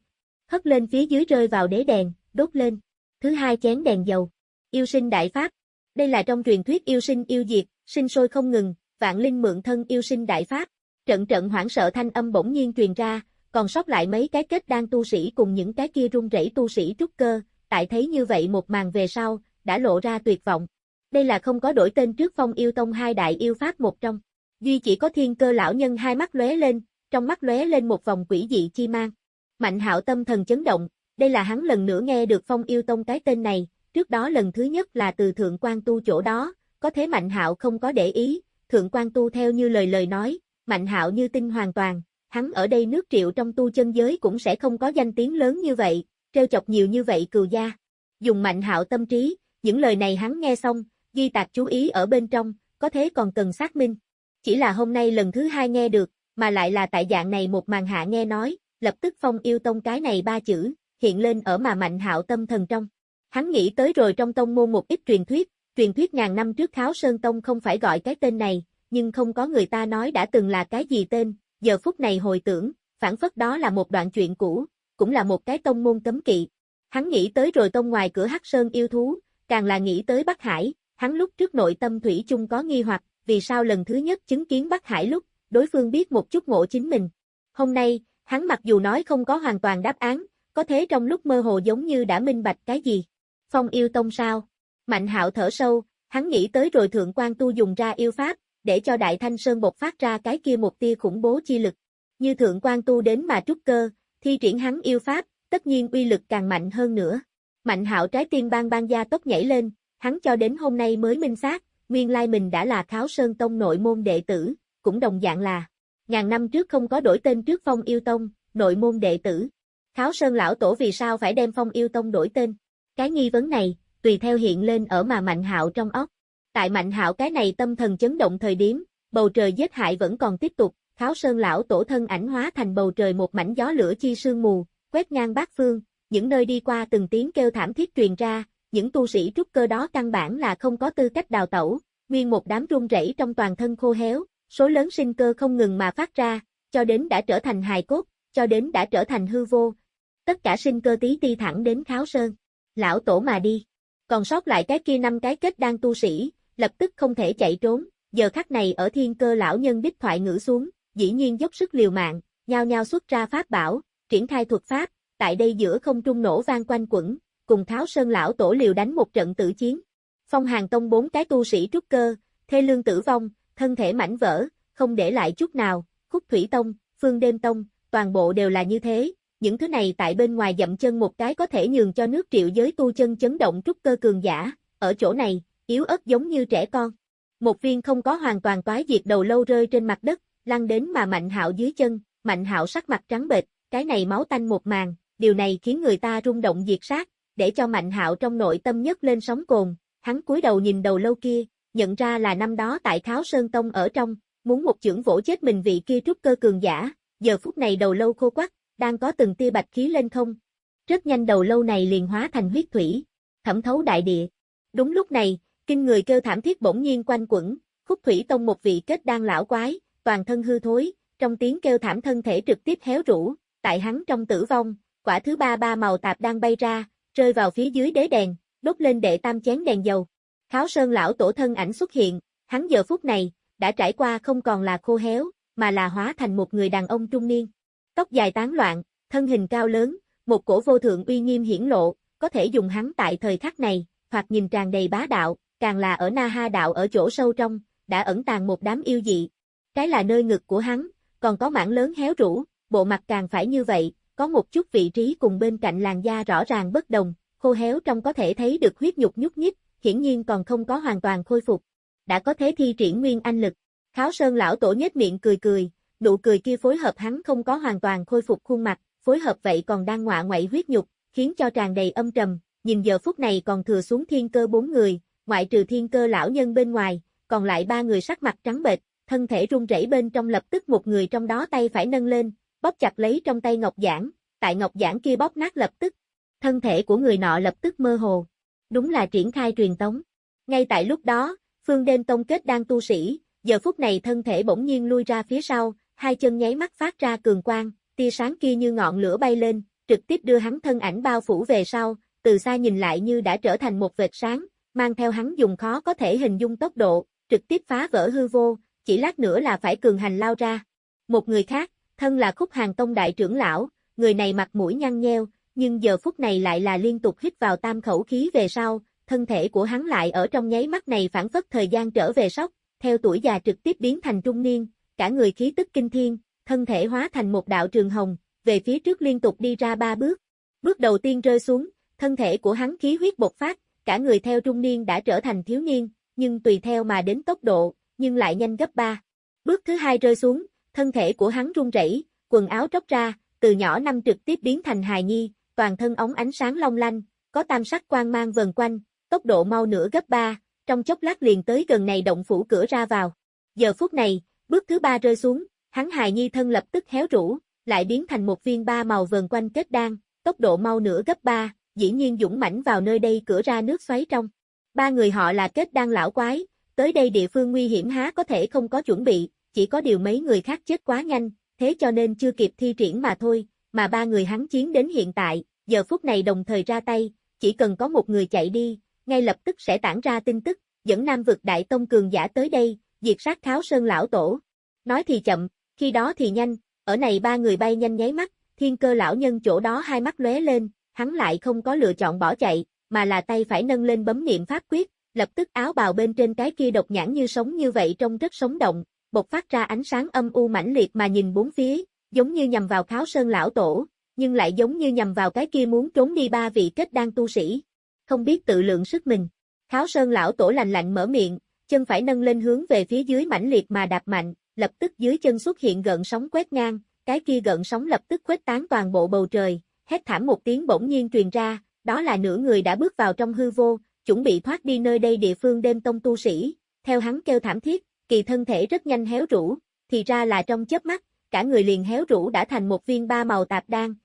hất lên phía dưới rơi vào đế đèn, đốt lên. Thứ hai chén đèn dầu. Yêu sinh đại pháp. Đây là trong truyền thuyết yêu sinh yêu diệt, sinh sôi không ngừng, vạn linh mượn thân yêu sinh đại pháp. Trận trận hoảng sợ thanh âm bỗng nhiên truyền ra, còn sót lại mấy cái kết đang tu sĩ cùng những cái kia run rẩy tu sĩ trúc cơ, tại thấy như vậy một màn về sau, đã lộ ra tuyệt vọng. Đây là không có đổi tên trước phong yêu tông hai đại yêu pháp một trong. Duy chỉ có thiên cơ lão nhân hai mắt lóe lên, trong mắt lóe lên một vòng quỷ dị chi mang. Mạnh hạo tâm thần chấn động, đây là hắn lần nữa nghe được phong yêu tông cái tên này, trước đó lần thứ nhất là từ thượng quan tu chỗ đó, có thế mạnh hạo không có để ý, thượng quan tu theo như lời lời nói, mạnh hạo như tin hoàn toàn, hắn ở đây nước triệu trong tu chân giới cũng sẽ không có danh tiếng lớn như vậy, treo chọc nhiều như vậy cừu gia. Dùng mạnh hạo tâm trí, những lời này hắn nghe xong, ghi tạc chú ý ở bên trong, có thế còn cần xác minh. Chỉ là hôm nay lần thứ hai nghe được, mà lại là tại dạng này một màn hạ nghe nói, lập tức phong yêu tông cái này ba chữ, hiện lên ở mà mạnh hạo tâm thần trong. Hắn nghĩ tới rồi trong tông môn một ít truyền thuyết, truyền thuyết ngàn năm trước Kháo Sơn Tông không phải gọi cái tên này, nhưng không có người ta nói đã từng là cái gì tên, giờ phút này hồi tưởng, phản phất đó là một đoạn chuyện cũ, cũng là một cái tông môn cấm kỵ. Hắn nghĩ tới rồi tông ngoài cửa Hắc Sơn yêu thú, càng là nghĩ tới Bắc Hải, hắn lúc trước nội tâm thủy chung có nghi hoặc, vì sao lần thứ nhất chứng kiến Bắc Hải lúc, đối phương biết một chút ngộ chính mình. Hôm nay, hắn mặc dù nói không có hoàn toàn đáp án, có thế trong lúc mơ hồ giống như đã minh bạch cái gì. Phong yêu tông sao? Mạnh hạo thở sâu, hắn nghĩ tới rồi thượng quan tu dùng ra yêu pháp, để cho đại thanh sơn bộc phát ra cái kia một tia khủng bố chi lực. Như thượng quan tu đến mà trúc cơ, thi triển hắn yêu pháp, tất nhiên uy lực càng mạnh hơn nữa. Mạnh hạo trái tim bang bang gia tốc nhảy lên, hắn cho đến hôm nay mới minh xác, nguyên lai mình đã là kháo sơn tông nội môn đệ tử, cũng đồng dạng là. Ngàn năm trước không có đổi tên trước phong yêu tông, nội môn đệ tử. Kháo Sơn lão tổ vì sao phải đem phong yêu tông đổi tên? Cái nghi vấn này, tùy theo hiện lên ở mà Mạnh Hạo trong óc. Tại Mạnh Hạo cái này tâm thần chấn động thời điểm, bầu trời giết hại vẫn còn tiếp tục, Kháo Sơn lão tổ thân ảnh hóa thành bầu trời một mảnh gió lửa chi sương mù, quét ngang bát phương, những nơi đi qua từng tiếng kêu thảm thiết truyền ra, những tu sĩ trúc cơ đó căn bản là không có tư cách đào tẩu, nguyên một đám run rẩy trong toàn thân khô héo, số lớn sinh cơ không ngừng mà phát ra, cho đến đã trở thành hài cốt, cho đến đã trở thành hư vô, Tất cả sinh cơ tí ti thẳng đến kháo sơn. Lão tổ mà đi. Còn sót lại cái kia năm cái kết đang tu sĩ, lập tức không thể chạy trốn. Giờ khắc này ở thiên cơ lão nhân bích thoại ngữ xuống, dĩ nhiên dốc sức liều mạng, nhao nhao xuất ra pháp bảo, triển khai thuật pháp, tại đây giữa không trung nổ vang quanh quẩn, cùng Tháo Sơn lão tổ liều đánh một trận tử chiến. Phong Hàng Tông bốn cái tu sĩ trúc cơ, thê lương tử vong, thân thể mảnh vỡ, không để lại chút nào, Khúc Thủy Tông, Phương Đêm Tông, toàn bộ đều là như thế, những thứ này tại bên ngoài dậm chân một cái có thể nhường cho nước triệu giới tu chân chấn động trúc cơ cường giả, ở chỗ này, yếu ớt giống như trẻ con. Một viên không có hoàn toàn toái diệt đầu lâu rơi trên mặt đất, lăn đến mà Mạnh Hạo dưới chân, Mạnh Hạo sắc mặt trắng bệch, cái này máu tanh một màn, điều này khiến người ta rung động diệt sát, để cho Mạnh Hạo trong nội tâm nhất lên sóng cồn, hắn cúi đầu nhìn đầu lâu kia, nhận ra là năm đó tại Kháo Sơn Tông ở trong, muốn một chưởng vỗ chết mình vị kia trúc cơ cường giả, giờ phút này đầu lâu khô quắc, đang có từng tia bạch khí lên không. Rất nhanh đầu lâu này liền hóa thành huyết thủy, thẩm thấu đại địa. Đúng lúc này, kinh người kêu thảm thiết bỗng nhiên quanh quẩn, khúc thủy tông một vị kết đang lão quái, toàn thân hư thối, trong tiếng kêu thảm thân thể trực tiếp héo rũ, tại hắn trong tử vong, quả thứ ba ba màu tạp đang bay ra, rơi vào phía dưới đế đèn, đốt lên đệ tam chén đèn dầu. Kháo sơn lão tổ thân ảnh xuất hiện, hắn giờ phút này, đã trải qua không còn là khô héo, mà là hóa thành một người đàn ông trung niên. Tóc dài tán loạn, thân hình cao lớn, một cổ vô thượng uy nghiêm hiển lộ, có thể dùng hắn tại thời khắc này, hoặc nhìn tràn đầy bá đạo, càng là ở Na Ha đạo ở chỗ sâu trong, đã ẩn tàng một đám yêu dị. Cái là nơi ngực của hắn, còn có mảng lớn héo rũ, bộ mặt càng phải như vậy, có một chút vị trí cùng bên cạnh làn da rõ ràng bất đồng, khô héo trong có thể thấy được huyết nhục nhúc nhích, hiển nhiên còn không có hoàn toàn khôi phục. Đã có thế thi triển nguyên anh lực. Kháo Sơn lão tổ nhếch miệng cười cười, nụ cười kia phối hợp hắn không có hoàn toàn khôi phục khuôn mặt, phối hợp vậy còn đang ngọa ngoại huyết nhục, khiến cho tràn đầy âm trầm, nhìn giờ phút này còn thừa xuống thiên cơ bốn người, ngoại trừ thiên cơ lão nhân bên ngoài, còn lại ba người sắc mặt trắng bệch, thân thể run rẩy bên trong lập tức một người trong đó tay phải nâng lên, bóp chặt lấy trong tay ngọc giản, tại ngọc giản kia bóp nát lập tức. Thân thể của người nọ lập tức mơ hồ. Đúng là triển khai truyền tống. Ngay tại lúc đó, Phương Đêm Tông kết đang tu sĩ, giờ phút này thân thể bỗng nhiên lui ra phía sau, hai chân nháy mắt phát ra cường quang, tia sáng kia như ngọn lửa bay lên, trực tiếp đưa hắn thân ảnh bao phủ về sau, từ xa nhìn lại như đã trở thành một vệt sáng, mang theo hắn dùng khó có thể hình dung tốc độ, trực tiếp phá vỡ hư vô, chỉ lát nữa là phải cường hành lao ra. Một người khác, thân là khúc hàng tông đại trưởng lão, người này mặt mũi nhăn nheo, nhưng giờ phút này lại là liên tục hít vào tam khẩu khí về sau, thân thể của hắn lại ở trong nháy mắt này phản phất thời gian trở về sóc, theo tuổi già trực tiếp biến thành trung niên, cả người khí tức kinh thiên, thân thể hóa thành một đạo trường hồng, về phía trước liên tục đi ra ba bước. Bước đầu tiên rơi xuống, thân thể của hắn khí huyết bộc phát, cả người theo trung niên đã trở thành thiếu niên, nhưng tùy theo mà đến tốc độ, nhưng lại nhanh gấp ba. Bước thứ hai rơi xuống, thân thể của hắn run rẩy, quần áo tróc ra, từ nhỏ năm trực tiếp biến thành hài nhi, toàn thân ống ánh sáng long lanh, có tam sắc quang mang vần quanh, tốc độ mau nửa gấp ba, trong chốc lát liền tới gần này động phủ cửa ra vào. Giờ phút này, bước thứ ba rơi xuống, hắn hài nhi thân lập tức héo rũ, lại biến thành một viên ba màu vần quanh kết đan, tốc độ mau nửa gấp ba, dĩ nhiên dũng mãnh vào nơi đây cửa ra nước xoáy trong. Ba người họ là kết đan lão quái, tới đây địa phương nguy hiểm há có thể không có chuẩn bị, chỉ có điều mấy người khác chết quá nhanh, thế cho nên chưa kịp thi triển mà thôi, mà ba người hắn chiến đến hiện tại, giờ phút này đồng thời ra tay, chỉ cần có một người chạy đi, ngay lập tức sẽ tản ra tin tức, dẫn Nam vực Đại Tông Cường giả tới đây, diệt sát Kháo Sơn Lão Tổ. Nói thì chậm, khi đó thì nhanh, ở này ba người bay nhanh nháy mắt, thiên cơ lão nhân chỗ đó hai mắt lóe lên, hắn lại không có lựa chọn bỏ chạy, mà là tay phải nâng lên bấm niệm pháp quyết, lập tức áo bào bên trên cái kia độc nhãn như sống như vậy trông rất sống động, bộc phát ra ánh sáng âm u mãnh liệt mà nhìn bốn phía, giống như nhằm vào Kháo Sơn lão tổ, nhưng lại giống như nhằm vào cái kia muốn trốn đi ba vị kết đan tu sĩ. Không biết tự lượng sức mình. Kháo Sơn lão tổ lạnh lạnh mở miệng, chân phải nâng lên hướng về phía dưới mãnh liệt mà đạp mạnh, lập tức dưới chân xuất hiện gợn sóng quét ngang, cái kia gợn sóng lập tức khuếch tán toàn bộ bầu trời, hét thảm một tiếng bỗng nhiên truyền ra, đó là nửa người đã bước vào trong hư vô, chuẩn bị thoát đi nơi đây địa phương đêm tông tu sĩ, theo hắn kêu thảm thiết, kỳ thân thể rất nhanh héo rũ, thì ra là trong chớp mắt, cả người liền héo rũ đã thành một viên ba màu tạp đan,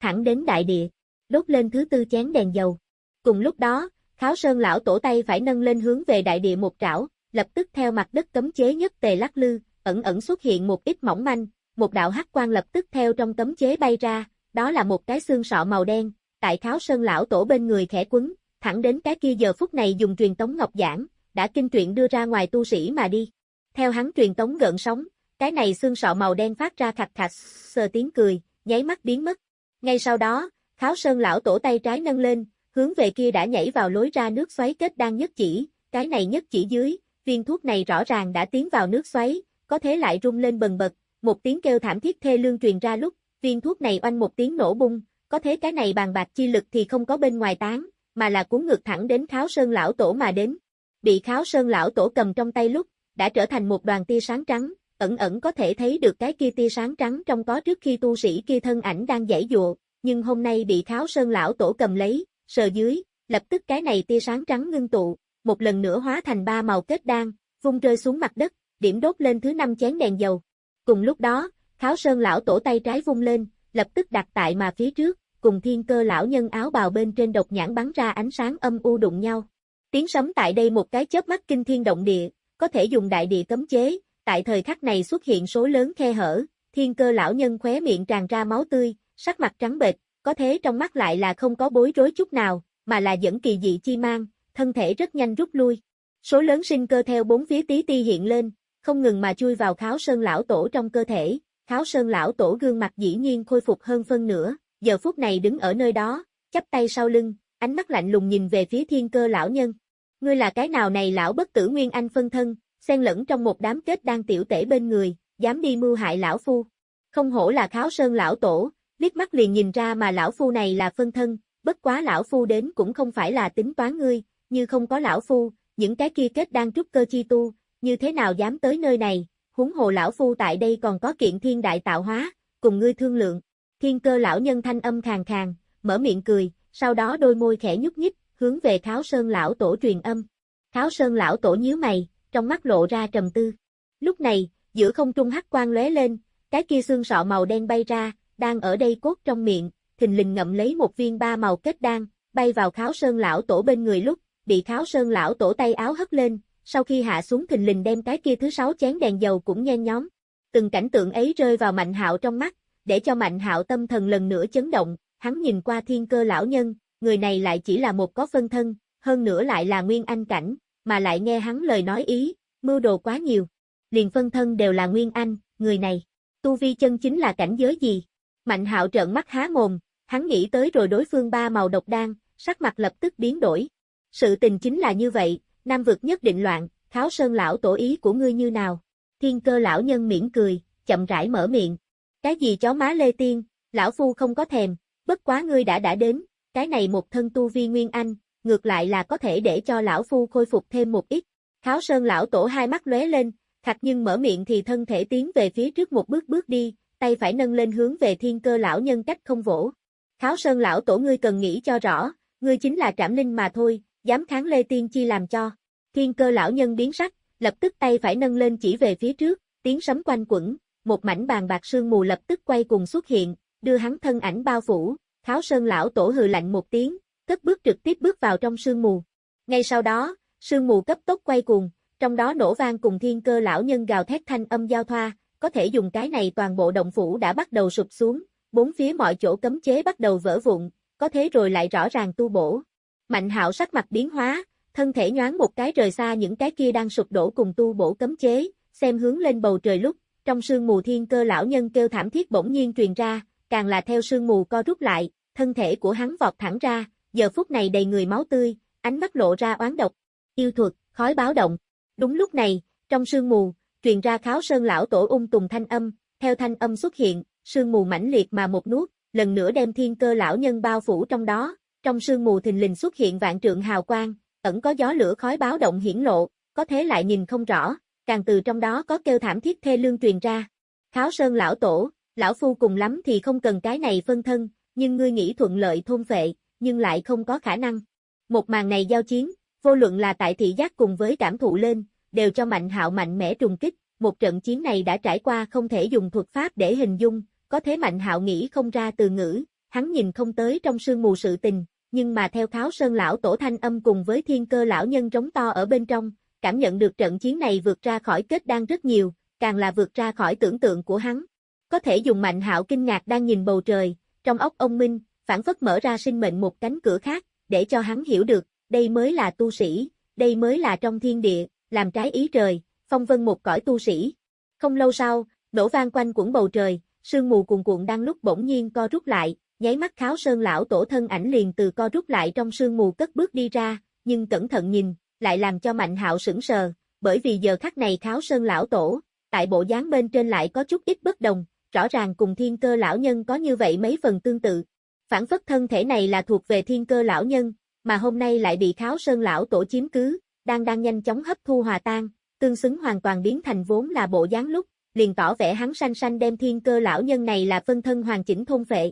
thẳng đến đại địa, đốt lên thứ tư chén đèn dầu. Cùng lúc đó, Kháo Sơn lão tổ tay phải nâng lên hướng về đại địa một trảo, lập tức theo mặt đất cấm chế nhất tề lắc lư, ẩn ẩn xuất hiện một ít mỏng manh, một đạo hắc quang lập tức theo trong cấm chế bay ra, đó là một cái xương sọ màu đen, tại Kháo Sơn lão tổ bên người khẽ quấn, thẳng đến cái kia giờ phút này dùng truyền tống ngọc giảng, đã kinh truyện đưa ra ngoài tu sĩ mà đi. Theo hắn truyền tống gợn sóng, cái này xương sọ màu đen phát ra khạch khạch sờ tiếng cười, nháy mắt biến mất. Ngay sau đó, Kháo Sơn lão tổ tay trái nâng lên, hướng về kia đã nhảy vào lối ra nước xoáy kết đang nhất chỉ, cái này nhất chỉ dưới, viên thuốc này rõ ràng đã tiến vào nước xoáy, có thế lại rung lên bần bật, một tiếng kêu thảm thiết thê lương truyền ra lúc, viên thuốc này oanh một tiếng nổ bung, có thế cái này bàn bạc chi lực thì không có bên ngoài tán, mà là cuốn ngược thẳng đến Kháo Sơn lão tổ mà đến. bị kháo sơn lão tổ cầm trong tay lúc, đã trở thành một đoàn tia sáng trắng, ẩn ẩn có thể thấy được cái kia tia sáng trắng trong có trước khi tu sĩ kia thân ảnh đang giải dụa, nhưng hôm nay bị kháo sơn lão tổ cầm lấy, sờ dưới, lập tức cái này tia sáng trắng ngưng tụ, một lần nữa hóa thành ba màu kết đan, vung rơi xuống mặt đất, điểm đốt lên thứ năm chén đèn dầu. Cùng lúc đó, kháo sơn lão tổ tay trái vung lên, lập tức đặt tại mà phía trước, cùng thiên cơ lão nhân áo bào bên trên độc nhãn bắn ra ánh sáng âm u đụng nhau. Tiếng sấm tại đây một cái chớp mắt kinh thiên động địa, có thể dùng đại địa cấm chế, tại thời khắc này xuất hiện số lớn khe hở, thiên cơ lão nhân khóe miệng tràn ra máu tươi, sắc mặt trắng bệch, có thế trong mắt lại là không có bối rối chút nào, mà là dẫn kỳ dị chi mang, thân thể rất nhanh rút lui. Số lớn sinh cơ theo bốn phía tí ti hiện lên, không ngừng mà chui vào kháo sơn lão tổ trong cơ thể, kháo sơn lão tổ gương mặt dĩ nhiên khôi phục hơn phân nửa, giờ phút này đứng ở nơi đó, chắp tay sau lưng, ánh mắt lạnh lùng nhìn về phía thiên cơ lão nhân. Ngươi là cái nào này lão bất tử nguyên anh phân thân, xen lẫn trong một đám kết đang tiểu tể bên người, dám đi mưu hại lão phu. Không hổ là kháo sơn lão tổ, liếc mắt liền nhìn ra mà lão phu này là phân thân, bất quá lão phu đến cũng không phải là tính toán ngươi, như không có lão phu, những cái kia kết đang trúc cơ chi tu, như thế nào dám tới nơi này, huống hồ lão phu tại đây còn có kiện thiên đại tạo hóa, cùng ngươi thương lượng. Thiên cơ lão nhân thanh âm khàn khàn, mở miệng cười, sau đó đôi môi khẽ nhúc nhích, hướng về Kháo Sơn lão tổ truyền âm. Kháo Sơn lão tổ nhíu mày, trong mắt lộ ra trầm tư. Lúc này, giữa không trung hắc quang lóe lên, cái kia xương sọ màu đen bay ra, đang ở đây cốt trong miệng, thình lình ngậm lấy một viên ba màu kết đan, bay vào Kháo Sơn lão tổ bên người lúc, bị Kháo Sơn lão tổ tay áo hất lên, sau khi hạ xuống thình lình đem cái kia thứ sáu chén đèn dầu cũng nhen nhóm. Từng cảnh tượng ấy rơi vào Mạnh Hạo trong mắt, để cho Mạnh Hạo tâm thần lần nữa chấn động, hắn nhìn qua thiên cơ lão nhân, người này lại chỉ là một có phân thân, hơn nữa lại là nguyên anh cảnh, mà lại nghe hắn lời nói ý, mưu đồ quá nhiều. Liền phân thân đều là nguyên anh, người này, tu vi chân chính là cảnh giới gì? Mạnh hạo trợn mắt há mồm, hắn nghĩ tới rồi đối phương ba màu độc đan, sắc mặt lập tức biến đổi. Sự tình chính là như vậy, nam vực nhất định loạn, kháo sơn lão tổ ý của ngươi như nào? Thiên cơ lão nhân miễn cười, chậm rãi mở miệng. Cái gì chó má lê tiên, lão phu không có thèm, bất quá ngươi đã đã đến, cái này một thân tu vi nguyên anh, ngược lại là có thể để cho lão phu khôi phục thêm một ít. Kháo sơn lão tổ hai mắt lóe lên, khặt nhưng mở miệng thì thân thể tiến về phía trước một bước bước đi, tay phải nâng lên hướng về thiên cơ lão nhân cách không vỗ. Kháo sơn lão tổ ngươi cần nghĩ cho rõ, ngươi chính là trảm linh mà thôi, dám kháng lê tiên chi làm cho. Thiên cơ lão nhân biến sắc, lập tức tay phải nâng lên chỉ về phía trước, tiếng sấm quanh quẩn, một mảnh bàn bạc sương mù lập tức quay cùng xuất hiện, đưa hắn thân ảnh bao phủ, Kháo Sơn lão tổ hừ lạnh một tiếng, cất bước trực tiếp bước vào trong sương mù. Ngay sau đó, sương mù cấp tốc quay cuồng, trong đó nổ vang cùng thiên cơ lão nhân gào thét thanh âm giao thoa, có thể dùng cái này toàn bộ động phủ đã bắt đầu sụp xuống, bốn phía mọi chỗ cấm chế bắt đầu vỡ vụn, có thế rồi lại rõ ràng tu bổ. Mạnh hạo sắc mặt biến hóa, thân thể nhoáng một cái rời xa những cái kia đang sụp đổ cùng tu bổ cấm chế, xem hướng lên bầu trời lúc, trong sương mù thiên cơ lão nhân kêu thảm thiết bỗng nhiên truyền ra, càng là theo sương mù co rút lại, thân thể của hắn vọt thẳng ra, giờ phút này đầy người máu tươi, ánh mắt lộ ra oán độc. Yêu thuật, khói báo động. Đúng lúc này, trong sương mù, truyền ra kháo sơn lão tổ ung tùng thanh âm, theo thanh âm xuất hiện, sương mù mãnh liệt mà một nuốt, lần nữa đem thiên cơ lão nhân bao phủ trong đó, trong sương mù thình lình xuất hiện vạn trượng hào quang, ẩn có gió lửa khói báo động hiển lộ, có thế lại nhìn không rõ, càng từ trong đó có kêu thảm thiết thê lương truyền ra. Kháo sơn lão tổ, lão phu cùng lắm thì không cần cái này phân thân, nhưng ngươi nghĩ thuận lợi thôn phệ, nhưng lại không có khả năng. Một màn này giao chiến, vô luận là tại thị giác cùng với cảm thụ lên, đều cho Mạnh Hạo mạnh mẽ trùng kích, một trận chiến này đã trải qua không thể dùng thuật pháp để hình dung, có thế Mạnh Hạo nghĩ không ra từ ngữ, hắn nhìn không tới trong sương mù sự tình, nhưng mà theo Kháo Sơn lão tổ thanh âm cùng với Thiên Cơ lão nhân trống to ở bên trong, cảm nhận được trận chiến này vượt ra khỏi kết đang rất nhiều, càng là vượt ra khỏi tưởng tượng của hắn. Có thể dùng Mạnh Hạo kinh ngạc đang nhìn bầu trời, trong ốc ông Minh, phản phất mở ra sinh mệnh một cánh cửa khác, để cho hắn hiểu được, đây mới là tu sĩ, đây mới là trong thiên địa, làm trái ý trời, phong vân một cõi tu sĩ. Không lâu sau, nổ vang quanh quẩn bầu trời, sương mù cuồn cuộn đang lúc bỗng nhiên co rút lại, nháy mắt kháo sơn lão tổ thân ảnh liền từ co rút lại trong sương mù cất bước đi ra, nhưng cẩn thận nhìn, lại làm cho mạnh hạo sững sờ, bởi vì giờ khắc này kháo sơn lão tổ, tại bộ dáng bên trên lại có chút ít bất đồng, rõ ràng cùng thiên cơ lão nhân có như vậy mấy phần tương tự. Phản phất thân thể này là thuộc về thiên cơ lão nhân, mà hôm nay lại bị kháo sơn lão tổ chiếm cứ, đang đang nhanh chóng hấp thu hòa tan, tương xứng hoàn toàn biến thành vốn là bộ dáng lúc, liền tỏ vẻ hắn sanh sanh đem thiên cơ lão nhân này là phân thân hoàn chỉnh thôn phệ.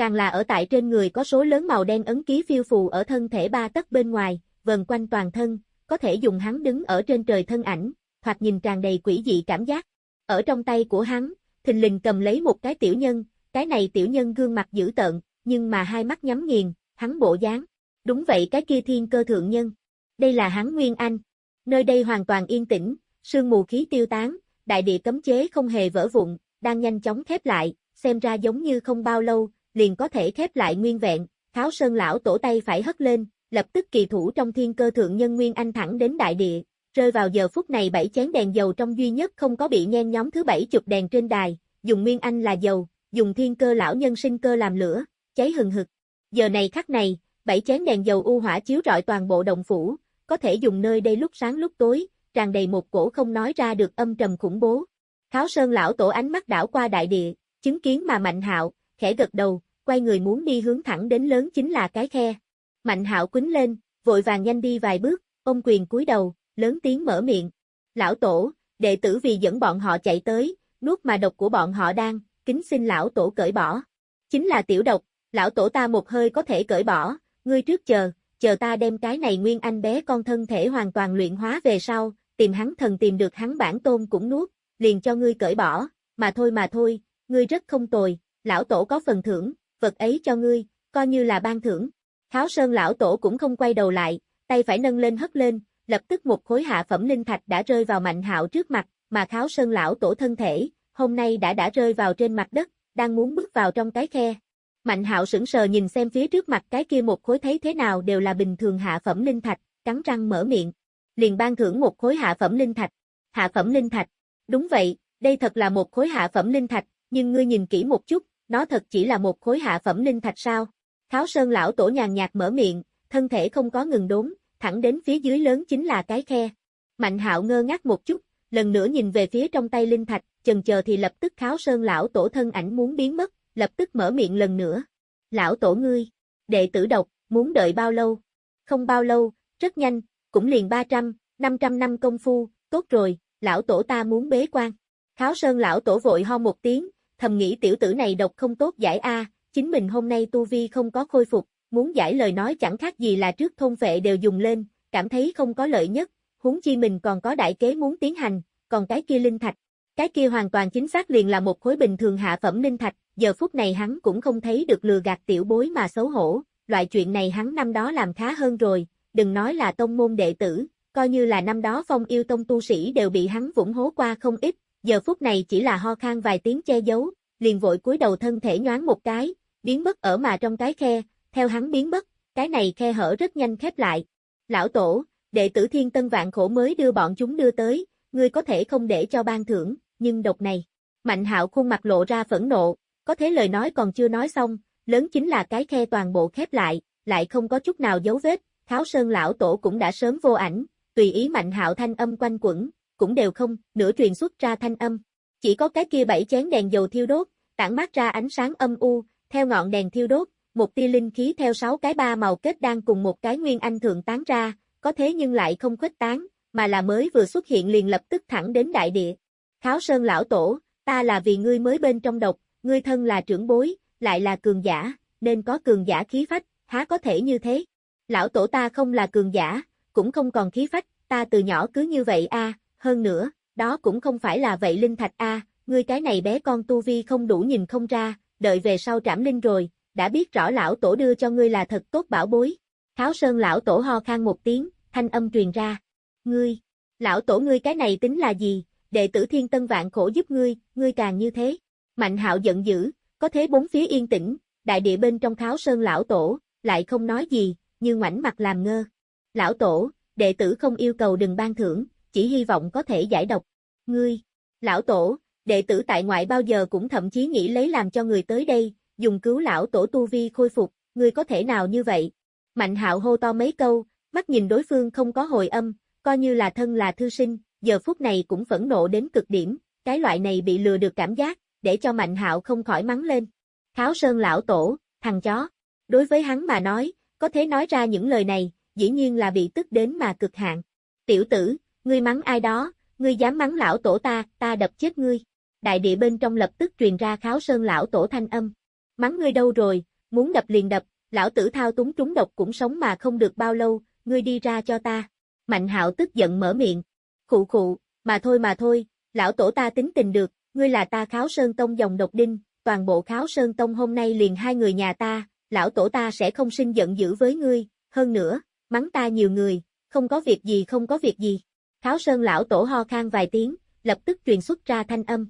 Càng là ở tại trên người có số lớn màu đen ấn ký phiêu phù ở thân thể ba tấc bên ngoài, vần quanh toàn thân, có thể dùng hắn đứng ở trên trời thân ảnh, thoạt nhìn tràn đầy quỷ dị cảm giác. Ở trong tay của hắn, thình lình cầm lấy một cái tiểu nhân, cái này tiểu nhân gương mặt dữ tợn, nhưng mà hai mắt nhắm nghiền, hắn bộ dáng. Đúng vậy cái kia thiên cơ thượng nhân. Đây là hắn Nguyên Anh. Nơi đây hoàn toàn yên tĩnh, sương mù khí tiêu tán, đại địa cấm chế không hề vỡ vụn, đang nhanh chóng khép lại, xem ra giống như không bao lâu, liền có thể khép lại nguyên vẹn, tháo Sơn lão tổ tay phải hất lên, lập tức kỳ thủ trong thiên cơ thượng nhân Nguyên Anh thẳng đến đại địa, rơi vào giờ phút này bảy chén đèn dầu trong duy nhất không có bị nhen nhóm thứ bảy chụp đèn trên đài, dùng Nguyên Anh là dầu, dùng thiên cơ lão nhân sinh cơ làm lửa, cháy hừng hực. Giờ này khắc này, bảy chén đèn dầu u hỏa chiếu rọi toàn bộ động phủ, có thể dùng nơi đây lúc sáng lúc tối, tràn đầy một cổ không nói ra được âm trầm khủng bố. Kháo Sơn lão tổ ánh mắt đảo qua đại địa, chứng kiến mà Mạnh Hạo, khẽ gật đầu, quay người muốn đi hướng thẳng đến lớn chính là cái khe. Mạnh Hạo quính lên, vội vàng nhanh đi vài bước, ông quyền cúi đầu, lớn tiếng mở miệng. Lão tổ, đệ tử vì dẫn bọn họ chạy tới, nuốt mà độc của bọn họ đang, kính xin lão tổ cởi bỏ. Chính là tiểu độc, lão tổ ta một hơi có thể cởi bỏ, ngươi trước chờ, chờ ta đem cái này nguyên anh bé con thân thể hoàn toàn luyện hóa về sau, tìm hắn thần tìm được hắn bản tôn cũng nuốt, liền cho ngươi cởi bỏ, mà thôi mà thôi, ngươi rất không tồi, lão tổ có phần thưởng, vật ấy cho ngươi, coi như là ban thưởng. Kháo Sơn lão tổ cũng không quay đầu lại, tay phải nâng lên hất lên, lập tức một khối hạ phẩm linh thạch đã rơi vào Mạnh Hạo trước mặt, mà Kháo Sơn lão tổ thân thể, hôm nay đã đã rơi vào trên mặt đất, đang muốn bước vào trong cái khe. Mạnh Hạo sững sờ nhìn xem phía trước mặt cái kia một khối thấy thế nào đều là bình thường hạ phẩm linh thạch, cắn răng mở miệng, liền ban thưởng một khối hạ phẩm linh thạch. Hạ phẩm linh thạch. Đúng vậy, đây thật là một khối hạ phẩm linh thạch, nhưng ngươi nhìn kỹ một chút, nó thật chỉ là một khối hạ phẩm linh thạch sao? Kháo Sơn lão tổ nhàn nhạt mở miệng, thân thể không có ngừng đốn, thẳng đến phía dưới lớn chính là cái khe. Mạnh Hạo ngơ ngác một chút, lần nữa nhìn về phía trong tay linh thạch, chần chờ thì lập tức Kháo Sơn lão tổ thân ảnh muốn biến mất, lập tức mở miệng lần nữa. Lão tổ ngươi, đệ tử độc, muốn đợi bao lâu? Không bao lâu, rất nhanh, cũng liền 300, 500 năm công phu, tốt rồi, lão tổ ta muốn bế quan. Kháo Sơn lão tổ vội ho một tiếng, thầm nghĩ tiểu tử này độc không tốt giải a, chính mình hôm nay tu vi không có khôi phục, muốn giải lời nói chẳng khác gì là trước thôn vệ đều dùng lên, cảm thấy không có lợi nhất, huống chi mình còn có đại kế muốn tiến hành, còn cái kia linh thạch. Cái kia hoàn toàn chính xác liền là một khối bình thường hạ phẩm linh thạch, giờ phút này hắn cũng không thấy được lừa gạt tiểu bối mà xấu hổ, loại chuyện này hắn năm đó làm khá hơn rồi, đừng nói là tông môn đệ tử, coi như là năm đó phong yêu tông tu sĩ đều bị hắn vũng hố qua không ít, giờ phút này chỉ là ho khan vài tiếng che giấu, liền vội cúi đầu thân thể nhoáng một cái, biến mất ở mà trong cái khe, theo hắn biến mất, cái này khe hở rất nhanh khép lại. Lão tổ, đệ tử thiên tân vạn khổ mới đưa bọn chúng đưa tới, ngươi có thể không để cho ban thưởng, nhưng độc này. Mạnh hạo khuôn mặt lộ ra phẫn nộ, có thế lời nói còn chưa nói xong, lớn chính là cái khe toàn bộ khép lại, lại không có chút nào dấu vết, Kháo Sơn lão tổ cũng đã sớm vô ảnh, tùy ý Mạnh Hạo thanh âm quanh quẩn, cũng đều không, nửa truyền xuất ra thanh âm. Chỉ có cái kia bảy chén đèn dầu thiêu đốt, tản mát ra ánh sáng âm u, theo ngọn đèn thiêu đốt, một tia linh khí theo sáu cái ba màu kết đang cùng một cái nguyên anh thượng tán ra, có thế nhưng lại không khuếch tán, mà là mới vừa xuất hiện liền lập tức thẳng đến đại địa. Kháo Sơn lão tổ, ta là vì ngươi mới bên trong độc, ngươi thân là trưởng bối, lại là cường giả, nên có cường giả khí phách, há có thể như thế. Lão tổ ta không là cường giả, cũng không còn khí phách, ta từ nhỏ cứ như vậy a, hơn nữa, đó cũng không phải là vậy linh thạch a, ngươi cái này bé con tu vi không đủ nhìn không ra, đợi về sau trảm linh rồi, đã biết rõ lão tổ đưa cho ngươi là thật tốt bảo bối. Tháo sơn lão tổ ho khan một tiếng, thanh âm truyền ra. Ngươi, lão tổ ngươi cái này tính là gì, đệ tử thiên tân vạn khổ giúp ngươi, ngươi càng như thế. Mạnh hạo giận dữ, có thế bốn phía yên tĩnh, đại địa bên trong tháo sơn lão tổ, lại không nói gì, như ngoảnh mặt làm ngơ. Lão tổ, đệ tử không yêu cầu đừng ban thưởng, chỉ hy vọng có thể giải độc. Ngươi, lão tổ, đệ tử tại ngoại bao giờ cũng thậm chí nghĩ lấy làm cho người tới đây, dùng cứu lão tổ tu vi khôi phục, ngươi có thể nào như vậy? Mạnh hạo hô to mấy câu, mắt nhìn đối phương không có hồi âm, coi như là thân là thư sinh, giờ phút này cũng phẫn nộ đến cực điểm, cái loại này bị lừa được cảm giác, để cho Mạnh hạo không khỏi mắng lên. Kháo sơn lão tổ, thằng chó. Đối với hắn mà nói, có thể nói ra những lời này, dĩ nhiên là bị tức đến mà cực hạn. Tiểu tử, ngươi mắng ai đó, ngươi dám mắng lão tổ ta, ta đập chết ngươi. Đại địa bên trong lập tức truyền ra kháo sơn lão tổ thanh âm. Mắng ngươi đâu rồi, muốn đập liền đập, lão tử thao túng trúng độc cũng sống mà không được bao lâu, ngươi đi ra cho ta. Mạnh hạo tức giận mở miệng. Khụ khụ, mà thôi mà thôi, lão tổ ta tính tình được, ngươi là ta kháo sơn tông dòng độc đinh, toàn bộ kháo sơn tông hôm nay liền hai người nhà ta, lão tổ ta sẽ không sinh giận dữ với ngươi, hơn nữa, mắng ta nhiều người, không có việc gì không có việc gì. Kháo sơn lão tổ ho khan vài tiếng, lập tức truyền xuất ra thanh âm.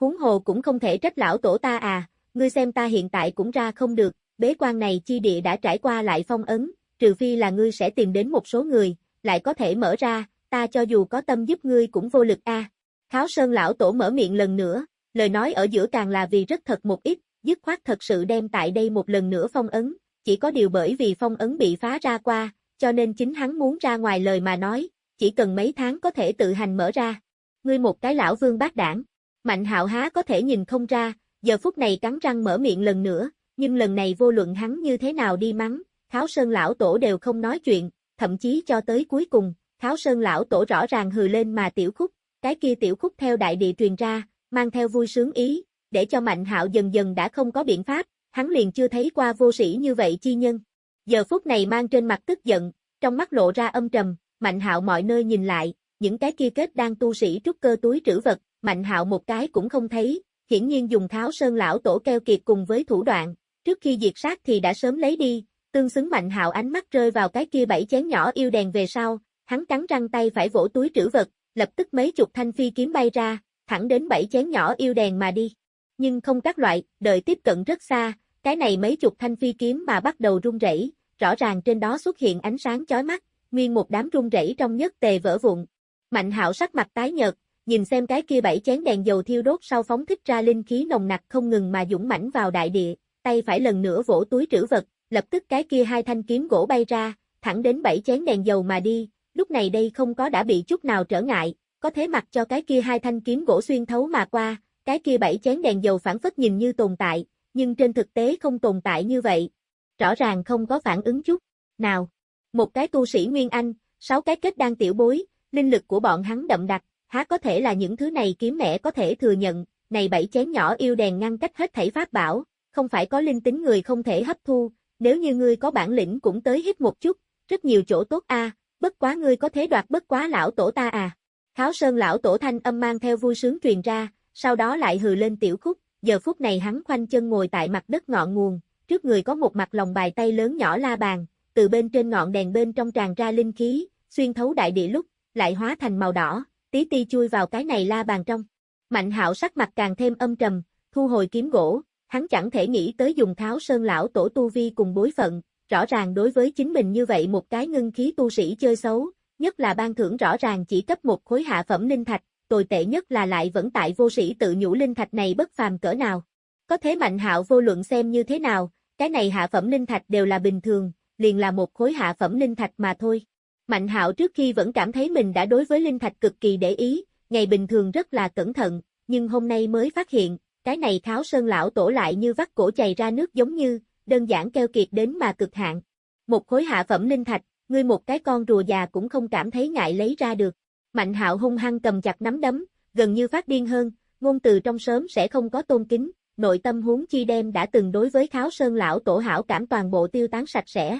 Huống hồ cũng không thể trách lão tổ ta à, ngươi xem ta hiện tại cũng ra không được, bế quan này chi địa đã trải qua lại phong ấn, trừ phi là ngươi sẽ tìm đến một số người, lại có thể mở ra, ta cho dù có tâm giúp ngươi cũng vô lực a. À. Kháo Sơn lão tổ mở miệng lần nữa, lời nói ở giữa càng là vì rất thật một ít, dứt khoát thật sự đem tại đây một lần nữa phong ấn, chỉ có điều bởi vì phong ấn bị phá ra qua, cho nên chính hắn muốn ra ngoài lời mà nói, chỉ cần mấy tháng có thể tự hành mở ra. Ngươi một cái lão vương bác đảng, Mạnh hạo há có thể nhìn không ra, giờ phút này cắn răng mở miệng lần nữa, nhưng lần này vô luận hắn như thế nào đi mắng, Kháo Sơn lão tổ đều không nói chuyện, thậm chí cho tới cuối cùng, Kháo Sơn lão tổ rõ ràng hừ lên mà tiểu khúc, cái kia tiểu khúc theo đại địa truyền ra, mang theo vui sướng ý, để cho Mạnh Hạo dần dần đã không có biện pháp, hắn liền chưa thấy qua vô sĩ như vậy chi nhân. Giờ phút này mang trên mặt tức giận, trong mắt lộ ra âm trầm, Mạnh Hạo mọi nơi nhìn lại, những cái kia kết đang tu sĩ trúc cơ túi trữ vật, Mạnh Hạo một cái cũng không thấy, hiển nhiên dùng tháo Sơn lão tổ keo kiệt cùng với thủ đoạn, trước khi diệt sát thì đã sớm lấy đi, tương xứng Mạnh Hạo ánh mắt rơi vào cái kia bảy chén nhỏ yêu đèn về sau, hắn cắn răng tay phải vỗ túi trữ vật, lập tức mấy chục thanh phi kiếm bay ra, thẳng đến bảy chén nhỏ yêu đèn mà đi. Nhưng không các loại, đợi tiếp cận rất xa, cái này mấy chục thanh phi kiếm mà bắt đầu rung rẩy, rõ ràng trên đó xuất hiện ánh sáng chói mắt, nguyên một đám rung rẩy trong nhất tề vỡ vụn. Mạnh Hạo sắc mặt tái nhợt, nhìn xem cái kia bảy chén đèn dầu thiêu đốt sau phóng thích ra linh khí nồng nặc không ngừng mà dũng mãnh vào đại địa, tay phải lần nữa vỗ túi trữ vật, lập tức cái kia hai thanh kiếm gỗ bay ra, thẳng đến bảy chén đèn dầu mà đi, lúc này đây không có đã bị chút nào trở ngại, có thế mặc cho cái kia hai thanh kiếm gỗ xuyên thấu mà qua, cái kia bảy chén đèn dầu phản phất nhìn như tồn tại, nhưng trên thực tế không tồn tại như vậy. Rõ ràng không có phản ứng chút. Nào, một cái tu sĩ Nguyên Anh, sáu cái kết đang tiểu bối, linh lực của bọn hắn đậm đặc, há có thể là những thứ này kiếm mẹ có thể thừa nhận, này bảy chén nhỏ yêu đèn ngăn cách hết thảy pháp bảo, không phải có linh tính người không thể hấp thu, nếu như ngươi có bản lĩnh cũng tới hít một chút, rất nhiều chỗ tốt a, bất quá ngươi có thế đoạt bất quá lão tổ ta à. Kháo sơn lão tổ thanh âm mang theo vui sướng truyền ra, sau đó lại hừ lên tiểu khúc, giờ phút này hắn khoanh chân ngồi tại mặt đất ngọn nguồn, trước người có một mặt lòng bài tay lớn nhỏ la bàn, từ bên trên ngọn đèn bên trong tràn ra linh khí, xuyên thấu đại địa lúc, lại hóa thành màu đỏ, tí ti chui vào cái này la bàn trong. Mạnh hạo sắc mặt càng thêm âm trầm, thu hồi kiếm gỗ, hắn chẳng thể nghĩ tới dùng tháo sơn lão tổ tu vi cùng bối phận, rõ ràng đối với chính mình như vậy một cái ngưng khí tu sĩ chơi xấu, nhất là ban thưởng rõ ràng chỉ cấp một khối hạ phẩm linh thạch, tồi tệ nhất là lại vẫn tại vô sĩ tự nhủ linh thạch này bất phàm cỡ nào. Có thế mạnh hạo vô luận xem như thế nào, cái này hạ phẩm linh thạch đều là bình thường, liền là một khối hạ phẩm linh thạch mà thôi. Mạnh hạo trước khi vẫn cảm thấy mình đã đối với linh thạch cực kỳ để ý, ngày bình thường rất là cẩn thận, nhưng hôm nay mới phát hiện, cái này kháo sơn lão tổ lại như vắt cổ chảy ra nước giống như, đơn giản keo kiệt đến mà cực hạn. Một khối hạ phẩm linh thạch, ngươi một cái con rùa già cũng không cảm thấy ngại lấy ra được. Mạnh hạo hung hăng cầm chặt nắm đấm, gần như phát điên hơn, ngôn từ trong sớm sẽ không có tôn kính, nội tâm huống chi đem đã từng đối với kháo sơn lão tổ hảo cảm toàn bộ tiêu tán sạch sẽ.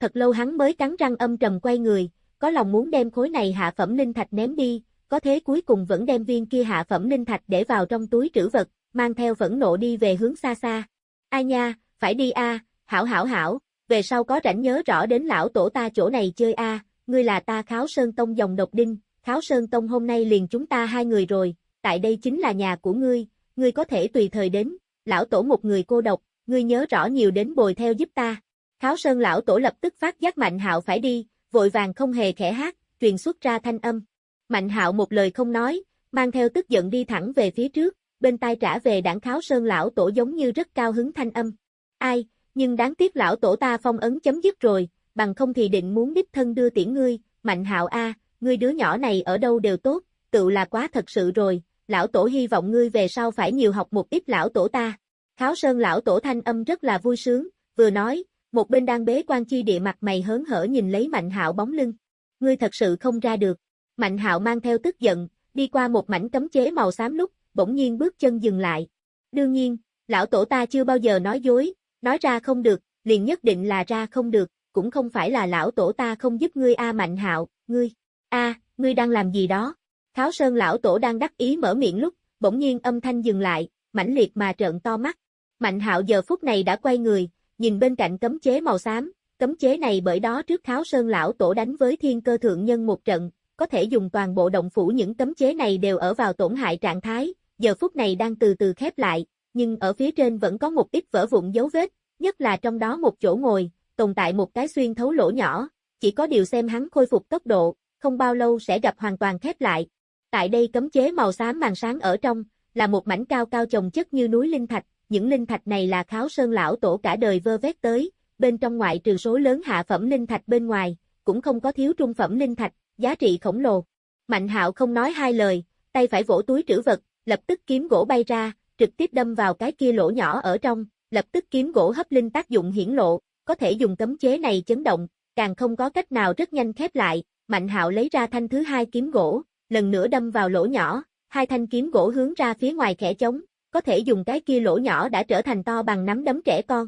Thật lâu hắn mới cắn răng âm trầm quay người, có lòng muốn đem khối này hạ phẩm linh thạch ném đi, có thế cuối cùng vẫn đem viên kia hạ phẩm linh thạch để vào trong túi trữ vật, mang theo phẫn nộ đi về hướng xa xa. Ai nha, phải đi a, hảo hảo hảo, về sau có rảnh nhớ rõ đến lão tổ ta chỗ này chơi a, ngươi là ta Kháo Sơn Tông dòng độc đinh, Kháo Sơn Tông hôm nay liền chúng ta hai người rồi, tại đây chính là nhà của ngươi, ngươi có thể tùy thời đến, lão tổ một người cô độc, ngươi nhớ rõ nhiều đến bồi theo giúp ta. Kháo Sơn lão tổ lập tức phát giác Mạnh Hạo phải đi, vội vàng không hề khẽ hát, truyền xuất ra thanh âm. Mạnh Hạo một lời không nói, mang theo tức giận đi thẳng về phía trước, bên tai trả về đảng Kháo Sơn lão tổ giống như rất cao hứng thanh âm. Ai, nhưng đáng tiếc lão tổ ta phong ấn chấm dứt rồi, bằng không thì định muốn đích thân đưa tiễn ngươi, Mạnh Hạo a, ngươi đứa nhỏ này ở đâu đều tốt, tự là quá thật sự rồi, lão tổ hy vọng ngươi về sau phải nhiều học một ít lão tổ ta. Kháo Sơn lão tổ thanh âm rất là vui sướng, vừa nói, một bên đang bế quan chi địa mặt mày hớn hở nhìn lấy Mạnh Hạo bóng lưng. Ngươi thật sự không ra được. Mạnh hạo mang theo tức giận, đi qua một mảnh cấm chế màu xám lúc, bỗng nhiên bước chân dừng lại. Đương nhiên, lão tổ ta chưa bao giờ nói dối, nói ra không được, liền nhất định là ra không được, cũng không phải là lão tổ ta không giúp ngươi a Mạnh Hạo, ngươi, a, ngươi đang làm gì đó? Kháo Sơn lão tổ đang đắc ý mở miệng lúc, bỗng nhiên âm thanh dừng lại, mãnh liệt mà trợn to mắt. Mạnh Hạo giờ phút này đã quay người, nhìn bên cạnh cấm chế màu xám, cấm chế này bởi đó trước Kháo Sơn lão tổ đánh với Thiên Cơ thượng nhân một trận, có thể dùng toàn bộ động phủ những cấm chế này đều ở vào tổn hại trạng thái, giờ phút này đang từ từ khép lại, nhưng ở phía trên vẫn có một ít vỡ vụn dấu vết, nhất là trong đó một chỗ ngồi, tồn tại một cái xuyên thấu lỗ nhỏ, chỉ có điều xem hắn khôi phục tốc độ, không bao lâu sẽ gặp hoàn toàn khép lại. Tại đây cấm chế màu xám màn sáng ở trong, là một mảnh cao cao chồng chất như núi linh thạch, những linh thạch này là kháo sơn lão tổ cả đời vơ vét tới, bên trong ngoại trừ số lớn hạ phẩm linh thạch bên ngoài, cũng không có thiếu trung phẩm linh thạch, giá trị khổng lồ. Mạnh hạo không nói hai lời, tay phải vỗ túi trữ vật, lập tức kiếm gỗ bay ra, trực tiếp đâm vào cái kia lỗ nhỏ ở trong, lập tức kiếm gỗ hấp linh tác dụng hiển lộ, có thể dùng cấm chế này chấn động, càng không có cách nào rất nhanh khép lại, Mạnh Hạo lấy ra thanh thứ hai kiếm gỗ, lần nữa đâm vào lỗ nhỏ, hai thanh kiếm gỗ hướng ra phía ngoài khẽ chống, có thể dùng cái kia lỗ nhỏ đã trở thành to bằng nắm đấm trẻ con.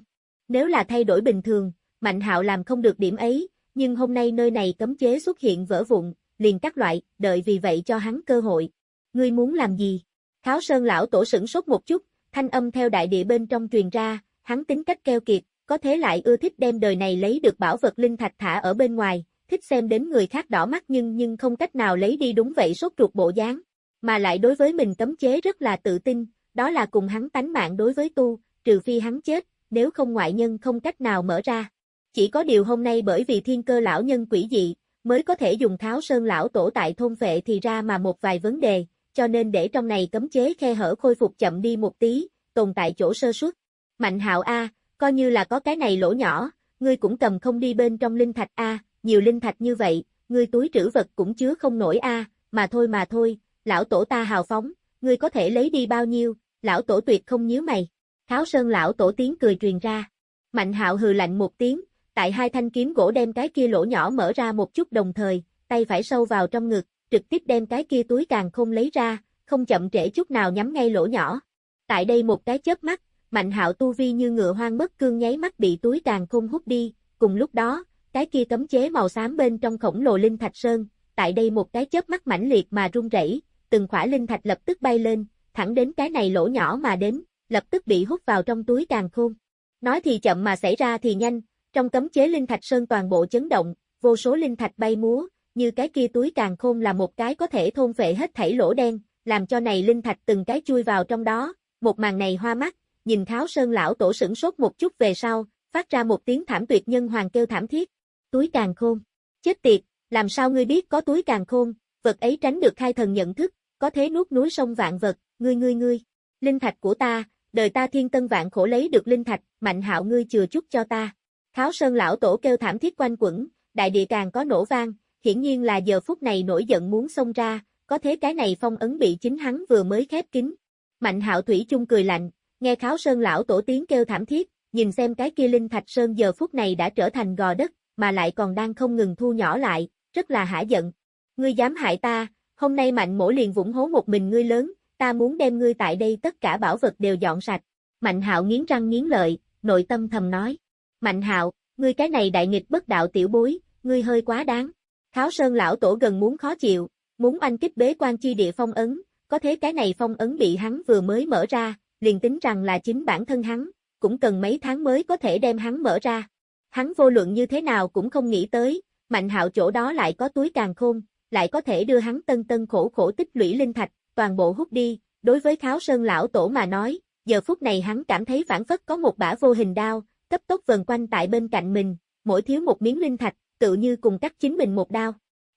Nếu là thay đổi bình thường, Mạnh Hạo làm không được điểm ấy, nhưng hôm nay nơi này cấm chế xuất hiện vỡ vụn, liền các loại, đợi vì vậy cho hắn cơ hội. Ngươi muốn làm gì? Kháo Sơn lão tổ sửng sốt một chút, thanh âm theo đại địa bên trong truyền ra, hắn tính cách keo kiệt, có thế lại ưa thích đem đời này lấy được bảo vật linh thạch thả ở bên ngoài, thích xem đến người khác đỏ mắt nhưng nhưng không cách nào lấy đi đúng vậy sốt ruột bộ dáng, mà lại đối với mình cấm chế rất là tự tin, đó là cùng hắn tánh mạng đối với tu, trừ phi hắn chết, nếu không ngoại nhân không cách nào mở ra. Chỉ có điều hôm nay bởi vì thiên cơ lão nhân quỷ dị, mới có thể dùng tháo sơn lão tổ tại thôn vệ thì ra mà một vài vấn đề, cho nên để trong này cấm chế khe hở khôi phục chậm đi một tí, tồn tại chỗ sơ suất. Mạnh hạo A, coi như là có cái này lỗ nhỏ, ngươi cũng cầm không đi bên trong linh thạch A, nhiều linh thạch như vậy, ngươi túi trữ vật cũng chứa không nổi A, mà thôi mà thôi, lão tổ ta hào phóng, ngươi có thể lấy đi bao nhiêu, lão tổ tuyệt không nhíu mày. Kháo sơn lão tổ tiếng cười truyền ra. Mạnh hạo hừ lạnh một tiếng, tại hai thanh kiếm gỗ đem cái kia lỗ nhỏ mở ra một chút đồng thời, tay phải sâu vào trong ngực, trực tiếp đem cái kia túi càng không lấy ra, không chậm trễ chút nào nhắm ngay lỗ nhỏ. Tại đây một cái chớp mắt, Mạnh hạo tu vi như ngựa hoang mất cương nháy mắt bị túi càng khôn hút đi, cùng lúc đó, cái kia cấm chế màu xám bên trong khổng lồ linh thạch sơn, tại đây một cái chớp mắt mãnh liệt mà rung rẩy, từng khỏa linh thạch lập tức bay lên, thẳng đến cái này lỗ nhỏ mà đến, lập tức bị hút vào trong túi càng khôn. Nói thì chậm mà xảy ra thì nhanh, trong cấm chế linh thạch sơn toàn bộ chấn động, vô số linh thạch bay múa, như cái kia túi càng khôn là một cái có thể thôn vệ hết thảy lỗ đen, làm cho này linh thạch từng cái chui vào trong đó, một màn này hoa mắt, nhìn Tháo Sơn lão tổ sửng sốt một chút về sau, phát ra một tiếng thảm tuyệt nhân hoàng kêu thảm thiết. Túi càng khôn. Chết tiệt, làm sao ngươi biết có túi càng khôn, vật ấy tránh được khai thần nhận thức, có thế nuốt núi sông vạn vật, ngươi ngươi ngươi. Linh thạch của ta, đời ta thiên tân vạn khổ lấy được linh thạch, mạnh hạo ngươi chừa chút cho ta. Tháo Sơn lão tổ kêu thảm thiết quanh quẩn, đại địa càng có nổ vang, hiển nhiên là giờ phút này nổi giận muốn xông ra, có thế cái này phong ấn bị chính hắn vừa mới khép kín. Mạnh hạo thủy chung cười lạnh, Nghe kháo sơn lão tổ tiếng kêu thảm thiết, nhìn xem cái kia linh thạch sơn giờ phút này đã trở thành gò đất, mà lại còn đang không ngừng thu nhỏ lại, rất là hả giận. Ngươi dám hại ta, hôm nay mạnh mổ liền vũng hố một mình ngươi lớn, ta muốn đem ngươi tại đây tất cả bảo vật đều dọn sạch. Mạnh hạo nghiến răng nghiến lợi, nội tâm thầm nói. Mạnh hạo, ngươi cái này đại nghịch bất đạo tiểu bối, ngươi hơi quá đáng. Kháo sơn lão tổ gần muốn khó chịu, muốn anh kích bế quan chi địa phong ấn, có thế cái này phong ấn bị hắn vừa mới mở ra, liền tính rằng là chính bản thân hắn, cũng cần mấy tháng mới có thể đem hắn mở ra. Hắn vô luận như thế nào cũng không nghĩ tới, mạnh hạo chỗ đó lại có túi càng khôn, lại có thể đưa hắn tân tân khổ khổ tích lũy linh thạch, toàn bộ hút đi, đối với kháo sơn lão tổ mà nói, giờ phút này hắn cảm thấy phản phất có một bả vô hình đao, cấp tốc vần quanh tại bên cạnh mình, mỗi thiếu một miếng linh thạch, tự như cùng cắt chính mình một đao.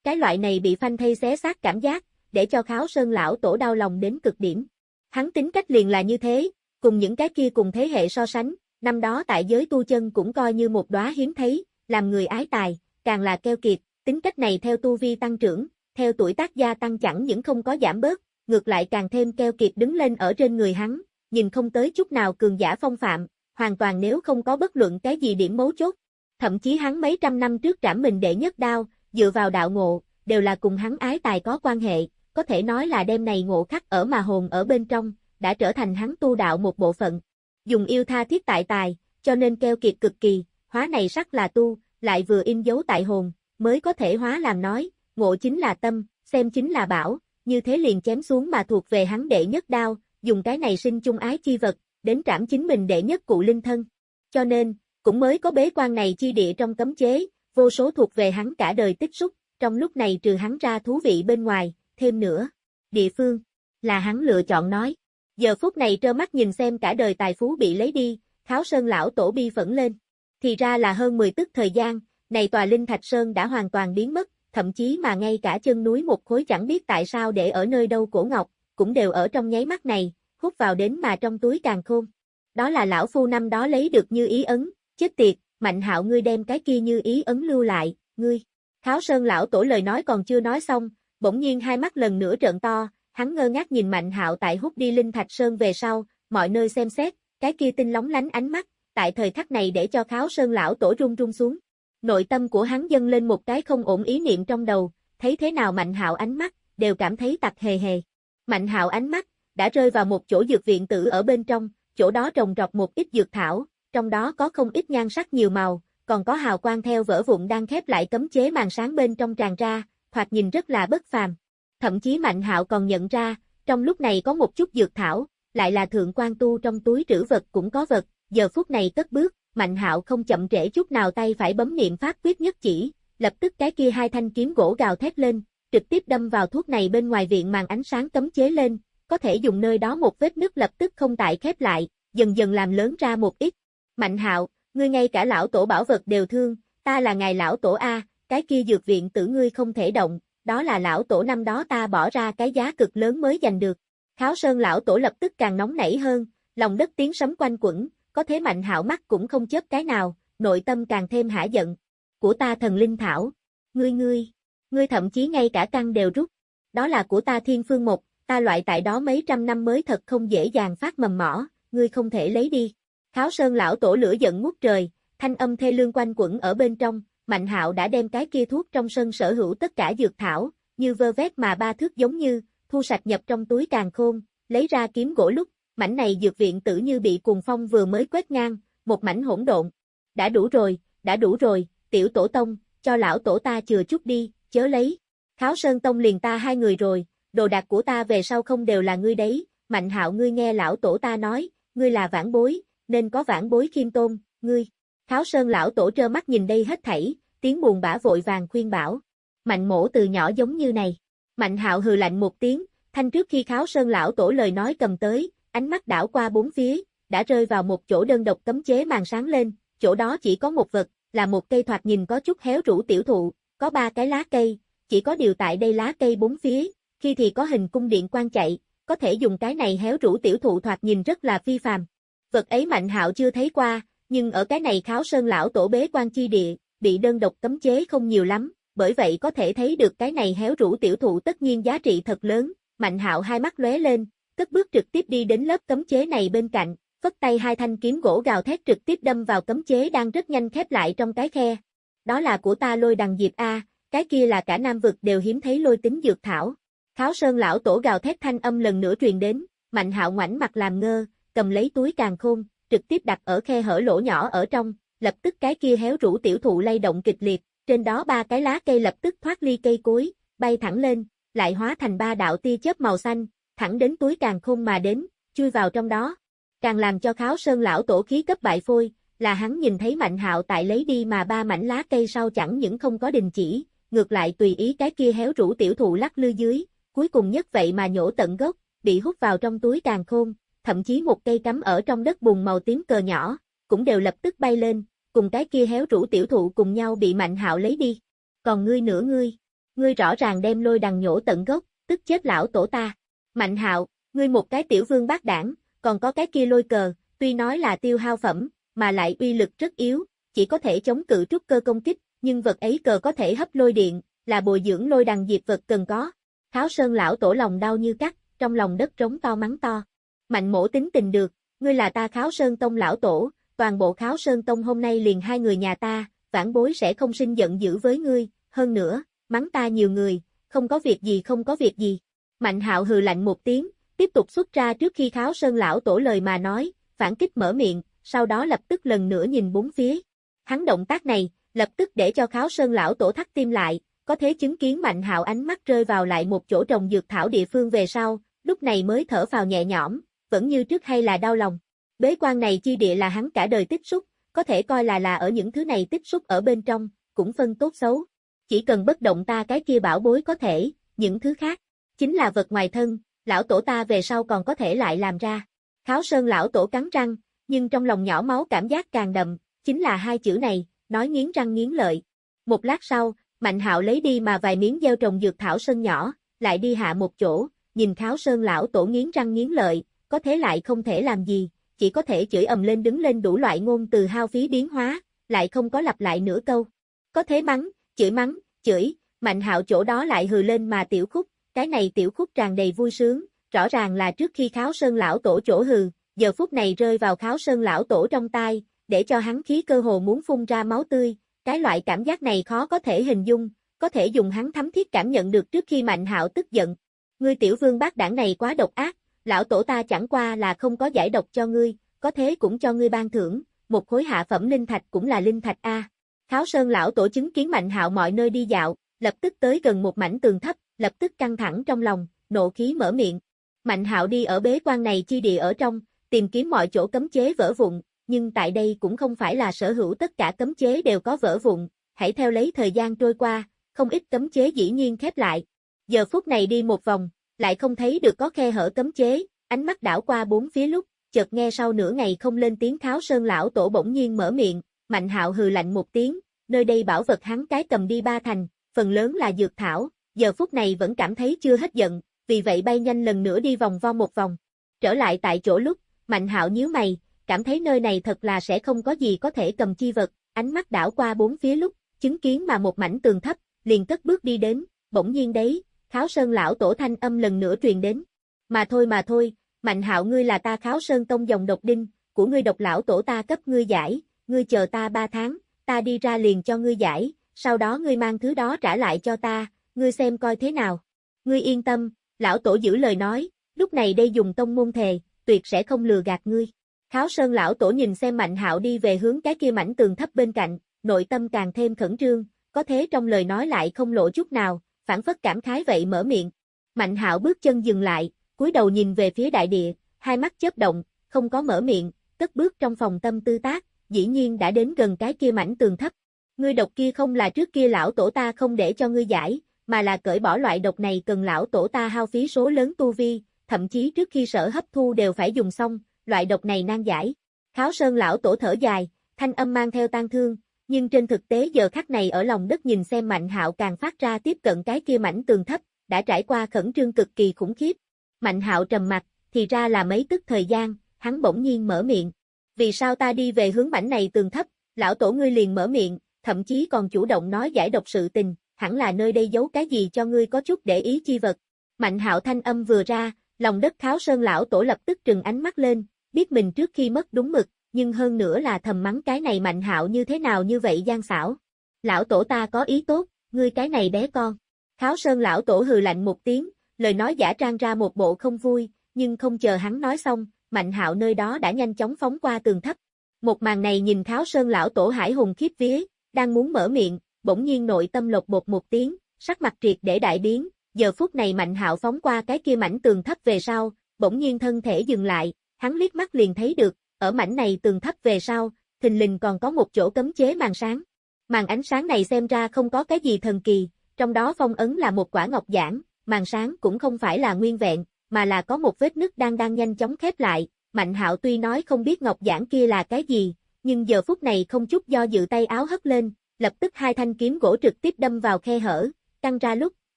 Cái loại này bị phanh thây xé xác cảm giác, để cho kháo sơn lão tổ đau lòng đến cực điểm. Hắn tính cách liền là như thế, cùng những cái kia cùng thế hệ so sánh, năm đó tại giới tu chân cũng coi như một đóa hiếm thấy, làm người ái tài, càng là keo kiệt, tính cách này theo tu vi tăng trưởng, theo tuổi tác gia tăng chẳng những không có giảm bớt, ngược lại càng thêm keo kiệt đứng lên ở trên người hắn, nhìn không tới chút nào cường giả phong phạm, hoàn toàn nếu không có bất luận cái gì điểm mấu chốt. Thậm chí hắn mấy trăm năm trước trảm mình đệ nhất đao, dựa vào đạo ngộ, đều là cùng hắn ái tài có quan hệ, có thể nói là đêm này ngộ khắc ở mà hồn ở bên trong, đã trở thành hắn tu đạo một bộ phận. Dùng yêu tha thiết tại tài, cho nên keo kiệt cực kỳ, hóa này sắc là tu, lại vừa in dấu tại hồn, mới có thể hóa làm nói, ngộ chính là tâm, xem chính là bảo, như thế liền chém xuống mà thuộc về hắn đệ nhất đao, dùng cái này sinh chung ái chi vật, đến trảm chính mình đệ nhất cụ linh thân. Cho nên, cũng mới có bế quan này chi địa trong cấm chế, vô số thuộc về hắn cả đời tích xúc, trong lúc này trừ hắn ra thú vị bên ngoài, thêm nữa. Địa phương, là hắn lựa chọn nói. Giờ phút này trơ mắt nhìn xem cả đời tài phú bị lấy đi, Kháo Sơn lão tổ bi phẫn lên. Thì ra là hơn 10 tức thời gian, này tòa Linh Thạch Sơn đã hoàn toàn biến mất, thậm chí mà ngay cả chân núi một khối chẳng biết tại sao để ở nơi đâu cổ ngọc, cũng đều ở trong nháy mắt này, hút vào đến mà trong túi càng khôn. Đó là lão phu năm đó lấy được như ý ấn, chết tiệt, mạnh hạo ngươi đem cái kia như ý ấn lưu lại, ngươi. Kháo Sơn lão tổ lời nói còn chưa nói xong, bỗng nhiên hai mắt lần nữa trợn to, hắn ngơ ngác nhìn Mạnh Hạo tại hút đi linh thạch sơn về sau, mọi nơi xem xét, cái kia tinh lóng lánh ánh mắt, tại thời khắc này để cho Kháo Sơn lão tổ rung rung xuống. Nội tâm của hắn dâng lên một cái không ổn ý niệm trong đầu, thấy thế nào Mạnh Hạo ánh mắt, đều cảm thấy tặc hề hề. Mạnh Hạo ánh mắt đã rơi vào một chỗ dược viện tử ở bên trong, chỗ đó trồng trọt một ít dược thảo, trong đó có không ít nhan sắc nhiều màu, còn có hào quang theo vỡ vụn đang khép lại cấm chế màn sáng bên trong tràn ra, thoạt nhìn rất là bất phàm. Thậm chí Mạnh Hạo còn nhận ra, trong lúc này có một chút dược thảo, lại là thượng quan tu trong túi trữ vật cũng có vật, giờ phút này cất bước, Mạnh Hạo không chậm trễ chút nào tay phải bấm niệm pháp quyết nhất chỉ, lập tức cái kia hai thanh kiếm gỗ gào thét lên, trực tiếp đâm vào thuốc này bên ngoài viện màn ánh sáng cấm chế lên, có thể dùng nơi đó một vết nứt lập tức không tại khép lại, dần dần làm lớn ra một ít. Mạnh Hạo, ngươi ngay cả lão tổ bảo vật đều thương, ta là ngài lão tổ A, cái kia dược viện tử ngươi không thể động, đó là lão tổ năm đó ta bỏ ra cái giá cực lớn mới giành được. Kháo Sơn lão tổ lập tức càng nóng nảy hơn, lòng đất tiếng sấm quanh quẩn, có thế mạnh hạo mắt cũng không chớp cái nào, nội tâm càng thêm hả giận. Của ta thần linh thảo, ngươi ngươi, ngươi thậm chí ngay cả căn đều rút. Đó là của ta thiên phương một, ta loại tại đó mấy trăm năm mới thật không dễ dàng phát mầm mỏ, ngươi không thể lấy đi. Kháo Sơn lão tổ lửa giận ngút trời, thanh âm thê lương quanh quẩn ở bên trong, Mạnh Hạo đã đem cái kia thuốc trong sân sở hữu tất cả dược thảo, như vơ vét mà ba thước giống như, thu sạch nhập trong túi càng khôn, lấy ra kiếm gỗ lúc, mảnh này dược viện tử như bị cuồng phong vừa mới quét ngang, một mảnh hỗn độn. Đã đủ rồi, đã đủ rồi, tiểu tổ tông, cho lão tổ ta chừa chút đi, chớ lấy. Kháo Sơn Tông liền ta hai người rồi, đồ đạc của ta về sau không đều là ngươi đấy, Mạnh Hạo ngươi nghe lão tổ ta nói, ngươi là vãn bối, nên có vãn bối khiêm tôn, ngươi. Kháo Sơn lão tổ trơ mắt nhìn đây hết thảy, tiếng buồn bã vội vàng khuyên bảo. Mạnh mổ từ nhỏ giống như này. Mạnh hạo hừ lạnh một tiếng, thanh trước khi Kháo Sơn lão tổ lời nói cầm tới, ánh mắt đảo qua bốn phía, đã rơi vào một chỗ đơn độc cấm chế màn sáng lên, chỗ đó chỉ có một vật, là một cây thoạt nhìn có chút héo rũ tiểu thụ, có ba cái lá cây, chỉ có điều tại đây lá cây bốn phía, khi thì có hình cung điện quan chạy, có thể dùng cái này héo rũ tiểu thụ thoạt nhìn rất là phi phàm. Vật ấy Mạnh Hạo chưa thấy qua, nhưng ở cái này kháo sơn lão tổ bế quan chi địa, bị đơn độc cấm chế không nhiều lắm, bởi vậy có thể thấy được cái này héo rũ tiểu thụ tất nhiên giá trị thật lớn, Mạnh Hạo hai mắt lóe lên, cất bước trực tiếp đi đến lớp cấm chế này bên cạnh, phất tay hai thanh kiếm gỗ gào thét trực tiếp đâm vào cấm chế đang rất nhanh khép lại trong cái khe. Đó là của ta lôi đằng diệp A, cái kia là cả nam vực đều hiếm thấy lôi tính dược thảo. Kháo sơn lão tổ gào thét thanh âm lần nữa truyền đến, Mạnh Hạo ngoảnh mặt làm ngơ, cầm lấy túi càng khôn, trực tiếp đặt ở khe hở lỗ nhỏ ở trong, lập tức cái kia héo rũ tiểu thụ lay động kịch liệt, trên đó ba cái lá cây lập tức thoát ly cây cối, bay thẳng lên, lại hóa thành ba đạo tia chớp màu xanh, thẳng đến túi càng khôn mà đến, chui vào trong đó. Càng làm cho kháo sơn lão tổ khí cấp bại phôi, là hắn nhìn thấy mạnh hạo tại lấy đi mà ba mảnh lá cây sau chẳng những không có đình chỉ, ngược lại tùy ý cái kia héo rũ tiểu thụ lắc lư dưới, cuối cùng nhất vậy mà nhổ tận gốc, bị hút vào trong túi càng khôn, thậm chí một cây cắm ở trong đất bùn màu tím cờ nhỏ, cũng đều lập tức bay lên, cùng cái kia héo rũ tiểu thụ cùng nhau bị Mạnh Hạo lấy đi. Còn ngươi nữa ngươi, ngươi rõ ràng đem lôi đằng nhổ tận gốc, tức chết lão tổ ta. Mạnh Hạo, ngươi một cái tiểu vương bác đảng, còn có cái kia lôi cờ, tuy nói là tiêu hao phẩm, mà lại uy lực rất yếu, chỉ có thể chống cự trúc cơ công kích, nhưng vật ấy cờ có thể hấp lôi điện, là bồi dưỡng lôi đằng diệp vật cần có. tháo sơn lão tổ lòng đau như cắt, trong lòng đất trống to mắng to. Mạnh mổ tính tình được, ngươi là ta kháo sơn tông lão tổ, toàn bộ kháo sơn tông hôm nay liền hai người nhà ta, vãn bối sẽ không sinh giận dữ với ngươi, hơn nữa, mắng ta nhiều người, không có việc gì không có việc gì. Mạnh hạo hừ lạnh một tiếng, tiếp tục xuất ra trước khi kháo sơn lão tổ lời mà nói, phản kích mở miệng, sau đó lập tức lần nữa nhìn bốn phía. Hắn động tác này, lập tức để cho kháo sơn lão tổ thắt tim lại, có thế chứng kiến mạnh hạo ánh mắt rơi vào lại một chỗ trồng dược thảo địa phương về sau, lúc này mới thở vào nhẹ nhõm, vẫn như trước hay là đau lòng. Bế quan này chi địa là hắn cả đời tích xúc, có thể coi là là ở những thứ này tích xúc ở bên trong, cũng phân tốt xấu. Chỉ cần bất động ta cái kia bảo bối có thể, những thứ khác, chính là vật ngoài thân, lão tổ ta về sau còn có thể lại làm ra. Kháo sơn lão tổ cắn răng, nhưng trong lòng nhỏ máu cảm giác càng đậm, chính là hai chữ này, nói nghiến răng nghiến lợi. Một lát sau, Mạnh hạo lấy đi mà vài miếng gieo trồng dược thảo sơn nhỏ, lại đi hạ một chỗ, nhìn kháo sơn lão tổ nghiến răng nghiến lợi, có thế lại không thể làm gì, chỉ có thể chửi ầm lên đứng lên đủ loại ngôn từ hao phí biến hóa, lại không có lặp lại nửa câu. Có thế mắng, chửi mắng, chửi, mạnh hạo chỗ đó lại hừ lên mà tiểu khúc, cái này tiểu khúc tràn đầy vui sướng, rõ ràng là trước khi kháo sơn lão tổ chỗ hừ, giờ phút này rơi vào kháo sơn lão tổ trong tai, để cho hắn khí cơ hồ muốn phun ra máu tươi, cái loại cảm giác này khó có thể hình dung, có thể dùng hắn thấm thiết cảm nhận được trước khi Mạnh Hạo tức giận. Ngươi tiểu vương bác đảng này quá độc ác, lão tổ ta chẳng qua là không có giải độc cho ngươi, có thế cũng cho ngươi ban thưởng, một khối hạ phẩm linh thạch cũng là linh thạch a. Kháo Sơn lão tổ chứng kiến Mạnh Hạo mọi nơi đi dạo, lập tức tới gần một mảnh tường thấp, lập tức căng thẳng trong lòng, nộ khí mở miệng. Mạnh Hạo đi ở bế quan này chi địa ở trong, tìm kiếm mọi chỗ cấm chế vỡ vụn, nhưng tại đây cũng không phải là sở hữu tất cả cấm chế đều có vỡ vụn, hãy theo lấy thời gian trôi qua, không ít cấm chế dĩ nhiên khép lại. Giờ phút này đi một vòng, lại không thấy được có khe hở cấm chế, ánh mắt đảo qua bốn phía lúc, chợt nghe sau nửa ngày không lên tiếng kháo sơn lão tổ bỗng nhiên mở miệng, mạnh hạo hừ lạnh một tiếng, nơi đây bảo vật hắn cái cầm đi ba thành, phần lớn là dược thảo, giờ phút này vẫn cảm thấy chưa hết giận, vì vậy bay nhanh lần nữa đi vòng vo một vòng. Trở lại tại chỗ lúc, mạnh hạo nhíu mày, cảm thấy nơi này thật là sẽ không có gì có thể cầm chi vật, ánh mắt đảo qua bốn phía lúc, chứng kiến mà một mảnh tường thấp, liền cất bước đi đến, bỗng nhiên đấy, kháo sơn lão tổ thanh âm lần nữa truyền đến. Mà thôi mà thôi, mạnh hạo ngươi là ta kháo sơn tông dòng độc đinh, của ngươi độc lão tổ ta cấp ngươi giải, ngươi chờ ta ba tháng, ta đi ra liền cho ngươi giải, sau đó ngươi mang thứ đó trả lại cho ta, ngươi xem coi thế nào. Ngươi yên tâm, lão tổ giữ lời nói, lúc này đây dùng tông môn thề, tuyệt sẽ không lừa gạt ngươi. Kháo Sơn lão tổ nhìn xem Mạnh Hạo đi về hướng cái kia mảnh tường thấp bên cạnh, nội tâm càng thêm khẩn trương, có thế trong lời nói lại không lộ chút nào, phản phất cảm khái vậy mở miệng. Mạnh Hạo bước chân dừng lại, cúi đầu nhìn về phía đại địa, hai mắt chớp động, không có mở miệng, cất bước trong phòng tâm tư tác, dĩ nhiên đã đến gần cái kia mảnh tường thấp. Ngươi độc kia không là trước kia lão tổ ta không để cho ngươi giải, mà là cởi bỏ loại độc này cần lão tổ ta hao phí số lớn tu vi, thậm chí trước khi sở hấp thu đều phải dùng xong, loại độc này nan giải. Kháo sơn lão tổ thở dài, thanh âm mang theo tan thương, nhưng trên thực tế giờ khắc này ở lòng đất nhìn xem Mạnh Hạo càng phát ra tiếp cận cái kia mảnh tường thấp, đã trải qua khẩn trương cực kỳ khủng khiếp. Mạnh Hạo trầm mặt, thì ra là mấy tức thời gian, hắn bỗng nhiên mở miệng. Vì sao ta đi về hướng mảnh này tường thấp, lão tổ ngươi liền mở miệng, thậm chí còn chủ động nói giải độc sự tình, hẳn là nơi đây giấu cái gì cho ngươi có chút để ý chi vật. Mạnh Hạo thanh âm vừa ra, lòng đất kháo sơn lão tổ lập tức trừng ánh mắt lên, biết mình trước khi mất đúng mực, nhưng hơn nữa là thầm mắng cái này mạnh hạo như thế nào như vậy gian xảo. Lão tổ ta có ý tốt, ngươi cái này bé con. Kháo sơn lão tổ hừ lạnh một tiếng, lời nói giả trang ra một bộ không vui, nhưng không chờ hắn nói xong, mạnh hạo nơi đó đã nhanh chóng phóng qua tường thấp. Một màn này nhìn kháo sơn lão tổ hải hùng khiếp vía, đang muốn mở miệng, bỗng nhiên nội tâm lột bột một tiếng, sắc mặt triệt để đại biến, giờ phút này mạnh hạo phóng qua cái kia mảnh tường thấp về sau, bỗng nhiên thân thể dừng lại, hắn liếc mắt liền thấy được, ở mảnh này tường thấp về sau, thình lình còn có một chỗ cấm chế màn sáng. Màn ánh sáng này xem ra không có cái gì thần kỳ, trong đó phong ấn là một quả ngọc giản, màn sáng cũng không phải là nguyên vẹn, mà là có một vết nứt đang đang nhanh chóng khép lại. Mạnh hạo tuy nói không biết ngọc giản kia là cái gì, nhưng giờ phút này không chút do dự tay áo hất lên, lập tức hai thanh kiếm gỗ trực tiếp đâm vào khe hở, căng ra lúc,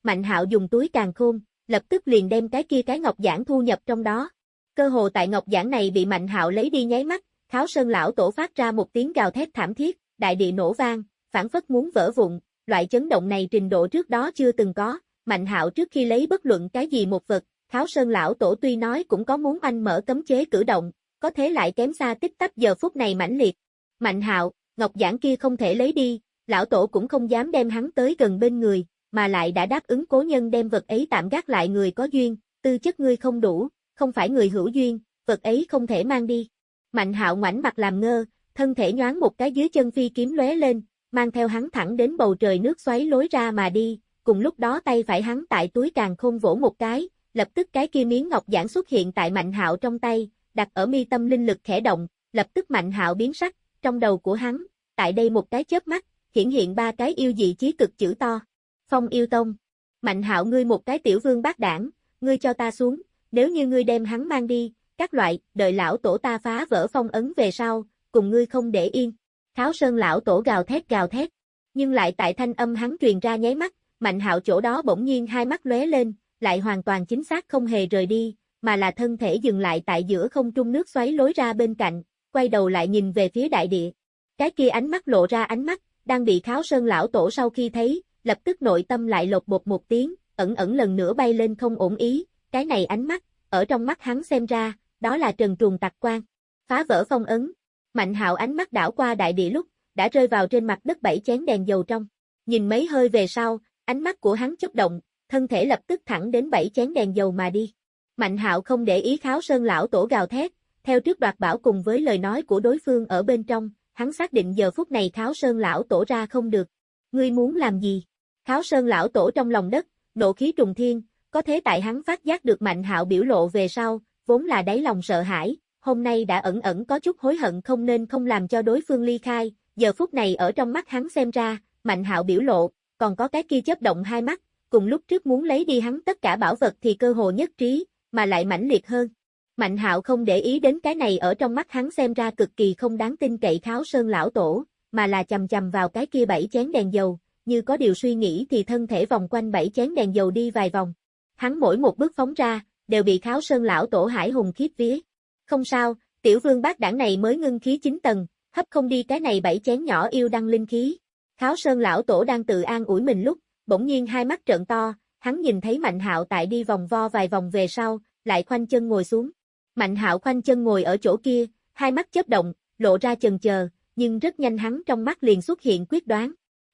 Mạnh hạo dùng túi càng khôn, lập tức liền đem cái kia cái ngọc giản thu nhập trong đó. Cơ hồ tại ngọc giản này bị Mạnh Hạo lấy đi nháy mắt, Kháo Sơn lão tổ phát ra một tiếng gào thét thảm thiết, đại địa nổ vang, phản phất muốn vỡ vụn, loại chấn động này trình độ trước đó chưa từng có, Mạnh Hạo trước khi lấy bất luận cái gì một vật, Kháo Sơn lão tổ tuy nói cũng có muốn anh mở cấm chế cử động, có thế lại kém xa tích tắc giờ phút này mãnh liệt. Mạnh Hạo, ngọc giản kia không thể lấy đi, lão tổ cũng không dám đem hắn tới gần bên người, mà lại đã đáp ứng cố nhân đem vật ấy tạm gác lại người có duyên, tư chất ngươi không đủ, không phải người hữu duyên, vật ấy không thể mang đi. Mạnh hạo ngoảnh mặt làm ngơ, thân thể nhoáng một cái dưới chân phi kiếm lóe lên, mang theo hắn thẳng đến bầu trời nước xoáy lối ra mà đi, cùng lúc đó tay phải hắn tại túi càng khôn vỗ một cái, lập tức cái kia miếng ngọc giản xuất hiện tại Mạnh Hạo trong tay, đặt ở mi tâm linh lực khẽ động, lập tức Mạnh Hạo biến sắc, trong đầu của hắn, tại đây một cái chớp mắt, hiển hiện ba cái yêu dị chí cực chữ to. Phong yêu tông. Mạnh Hạo ngươi một cái tiểu vương bác đảng, ngươi cho ta xuống, nếu như ngươi đem hắn mang đi, các loại, đợi lão tổ ta phá vỡ phong ấn về sau, cùng ngươi không để yên. Kháo sơn lão tổ gào thét gào thét, nhưng lại tại thanh âm hắn truyền ra nháy mắt, Mạnh Hạo chỗ đó bỗng nhiên hai mắt lóe lên, lại hoàn toàn chính xác không hề rời đi, mà là thân thể dừng lại tại giữa không trung nước xoáy lối ra bên cạnh, quay đầu lại nhìn về phía đại địa. Cái kia ánh mắt lộ ra ánh mắt, đang bị kháo sơn lão tổ sau khi thấy, lập tức nội tâm lại lột bột một tiếng, ẩn ẩn lần nữa bay lên không ổn ý, cái này ánh mắt, ở trong mắt hắn xem ra, đó là trần truồng tạc quan. Phá vỡ phong ấn. Mạnh hạo ánh mắt đảo qua đại địa lúc, đã rơi vào trên mặt đất bảy chén đèn dầu trong. Nhìn mấy hơi về sau, ánh mắt của hắn chớp động, thân thể lập tức thẳng đến bảy chén đèn dầu mà đi. Mạnh hạo không để ý kháo sơn lão tổ gào thét, theo trước đoạt bảo cùng với lời nói của đối phương ở bên trong, hắn xác định giờ phút này kháo sơn lão tổ ra không được. Ngươi muốn làm gì? Kháo sơn lão tổ trong lòng đất, nộ khí trùng thiên, có thế tại hắn phát giác được mạnh hạo biểu lộ về sau, vốn là đáy lòng sợ hãi, hôm nay đã ẩn ẩn có chút hối hận không nên không làm cho đối phương ly khai, giờ phút này ở trong mắt hắn xem ra, mạnh hạo biểu lộ, còn có cái kia chớp động hai mắt, cùng lúc trước muốn lấy đi hắn tất cả bảo vật thì cơ hồ nhất trí, mà lại mãnh liệt hơn. Mạnh hạo không để ý đến cái này ở trong mắt hắn xem ra cực kỳ không đáng tin cậy kháo sơn lão tổ, mà là chầm chầm vào cái kia bảy chén đèn dầu, như có điều suy nghĩ thì thân thể vòng quanh bảy chén đèn dầu đi vài vòng. Hắn mỗi một bước phóng ra, đều bị kháo sơn lão tổ hải hùng khiếp vía. Không sao, tiểu vương bác đảng này mới ngưng khí 9 tầng, hấp không đi cái này bảy chén nhỏ yêu đăng linh khí. Kháo sơn lão tổ đang tự an ủi mình lúc, bỗng nhiên hai mắt trợn to, hắn nhìn thấy Mạnh Hạo tại đi vòng vo vài vòng về sau, lại khoanh chân ngồi xuống. Mạnh Hạo khoanh chân ngồi ở chỗ kia, hai mắt chớp động, lộ ra chần chờ, nhưng rất nhanh hắn trong mắt liền xuất hiện quyết đoán.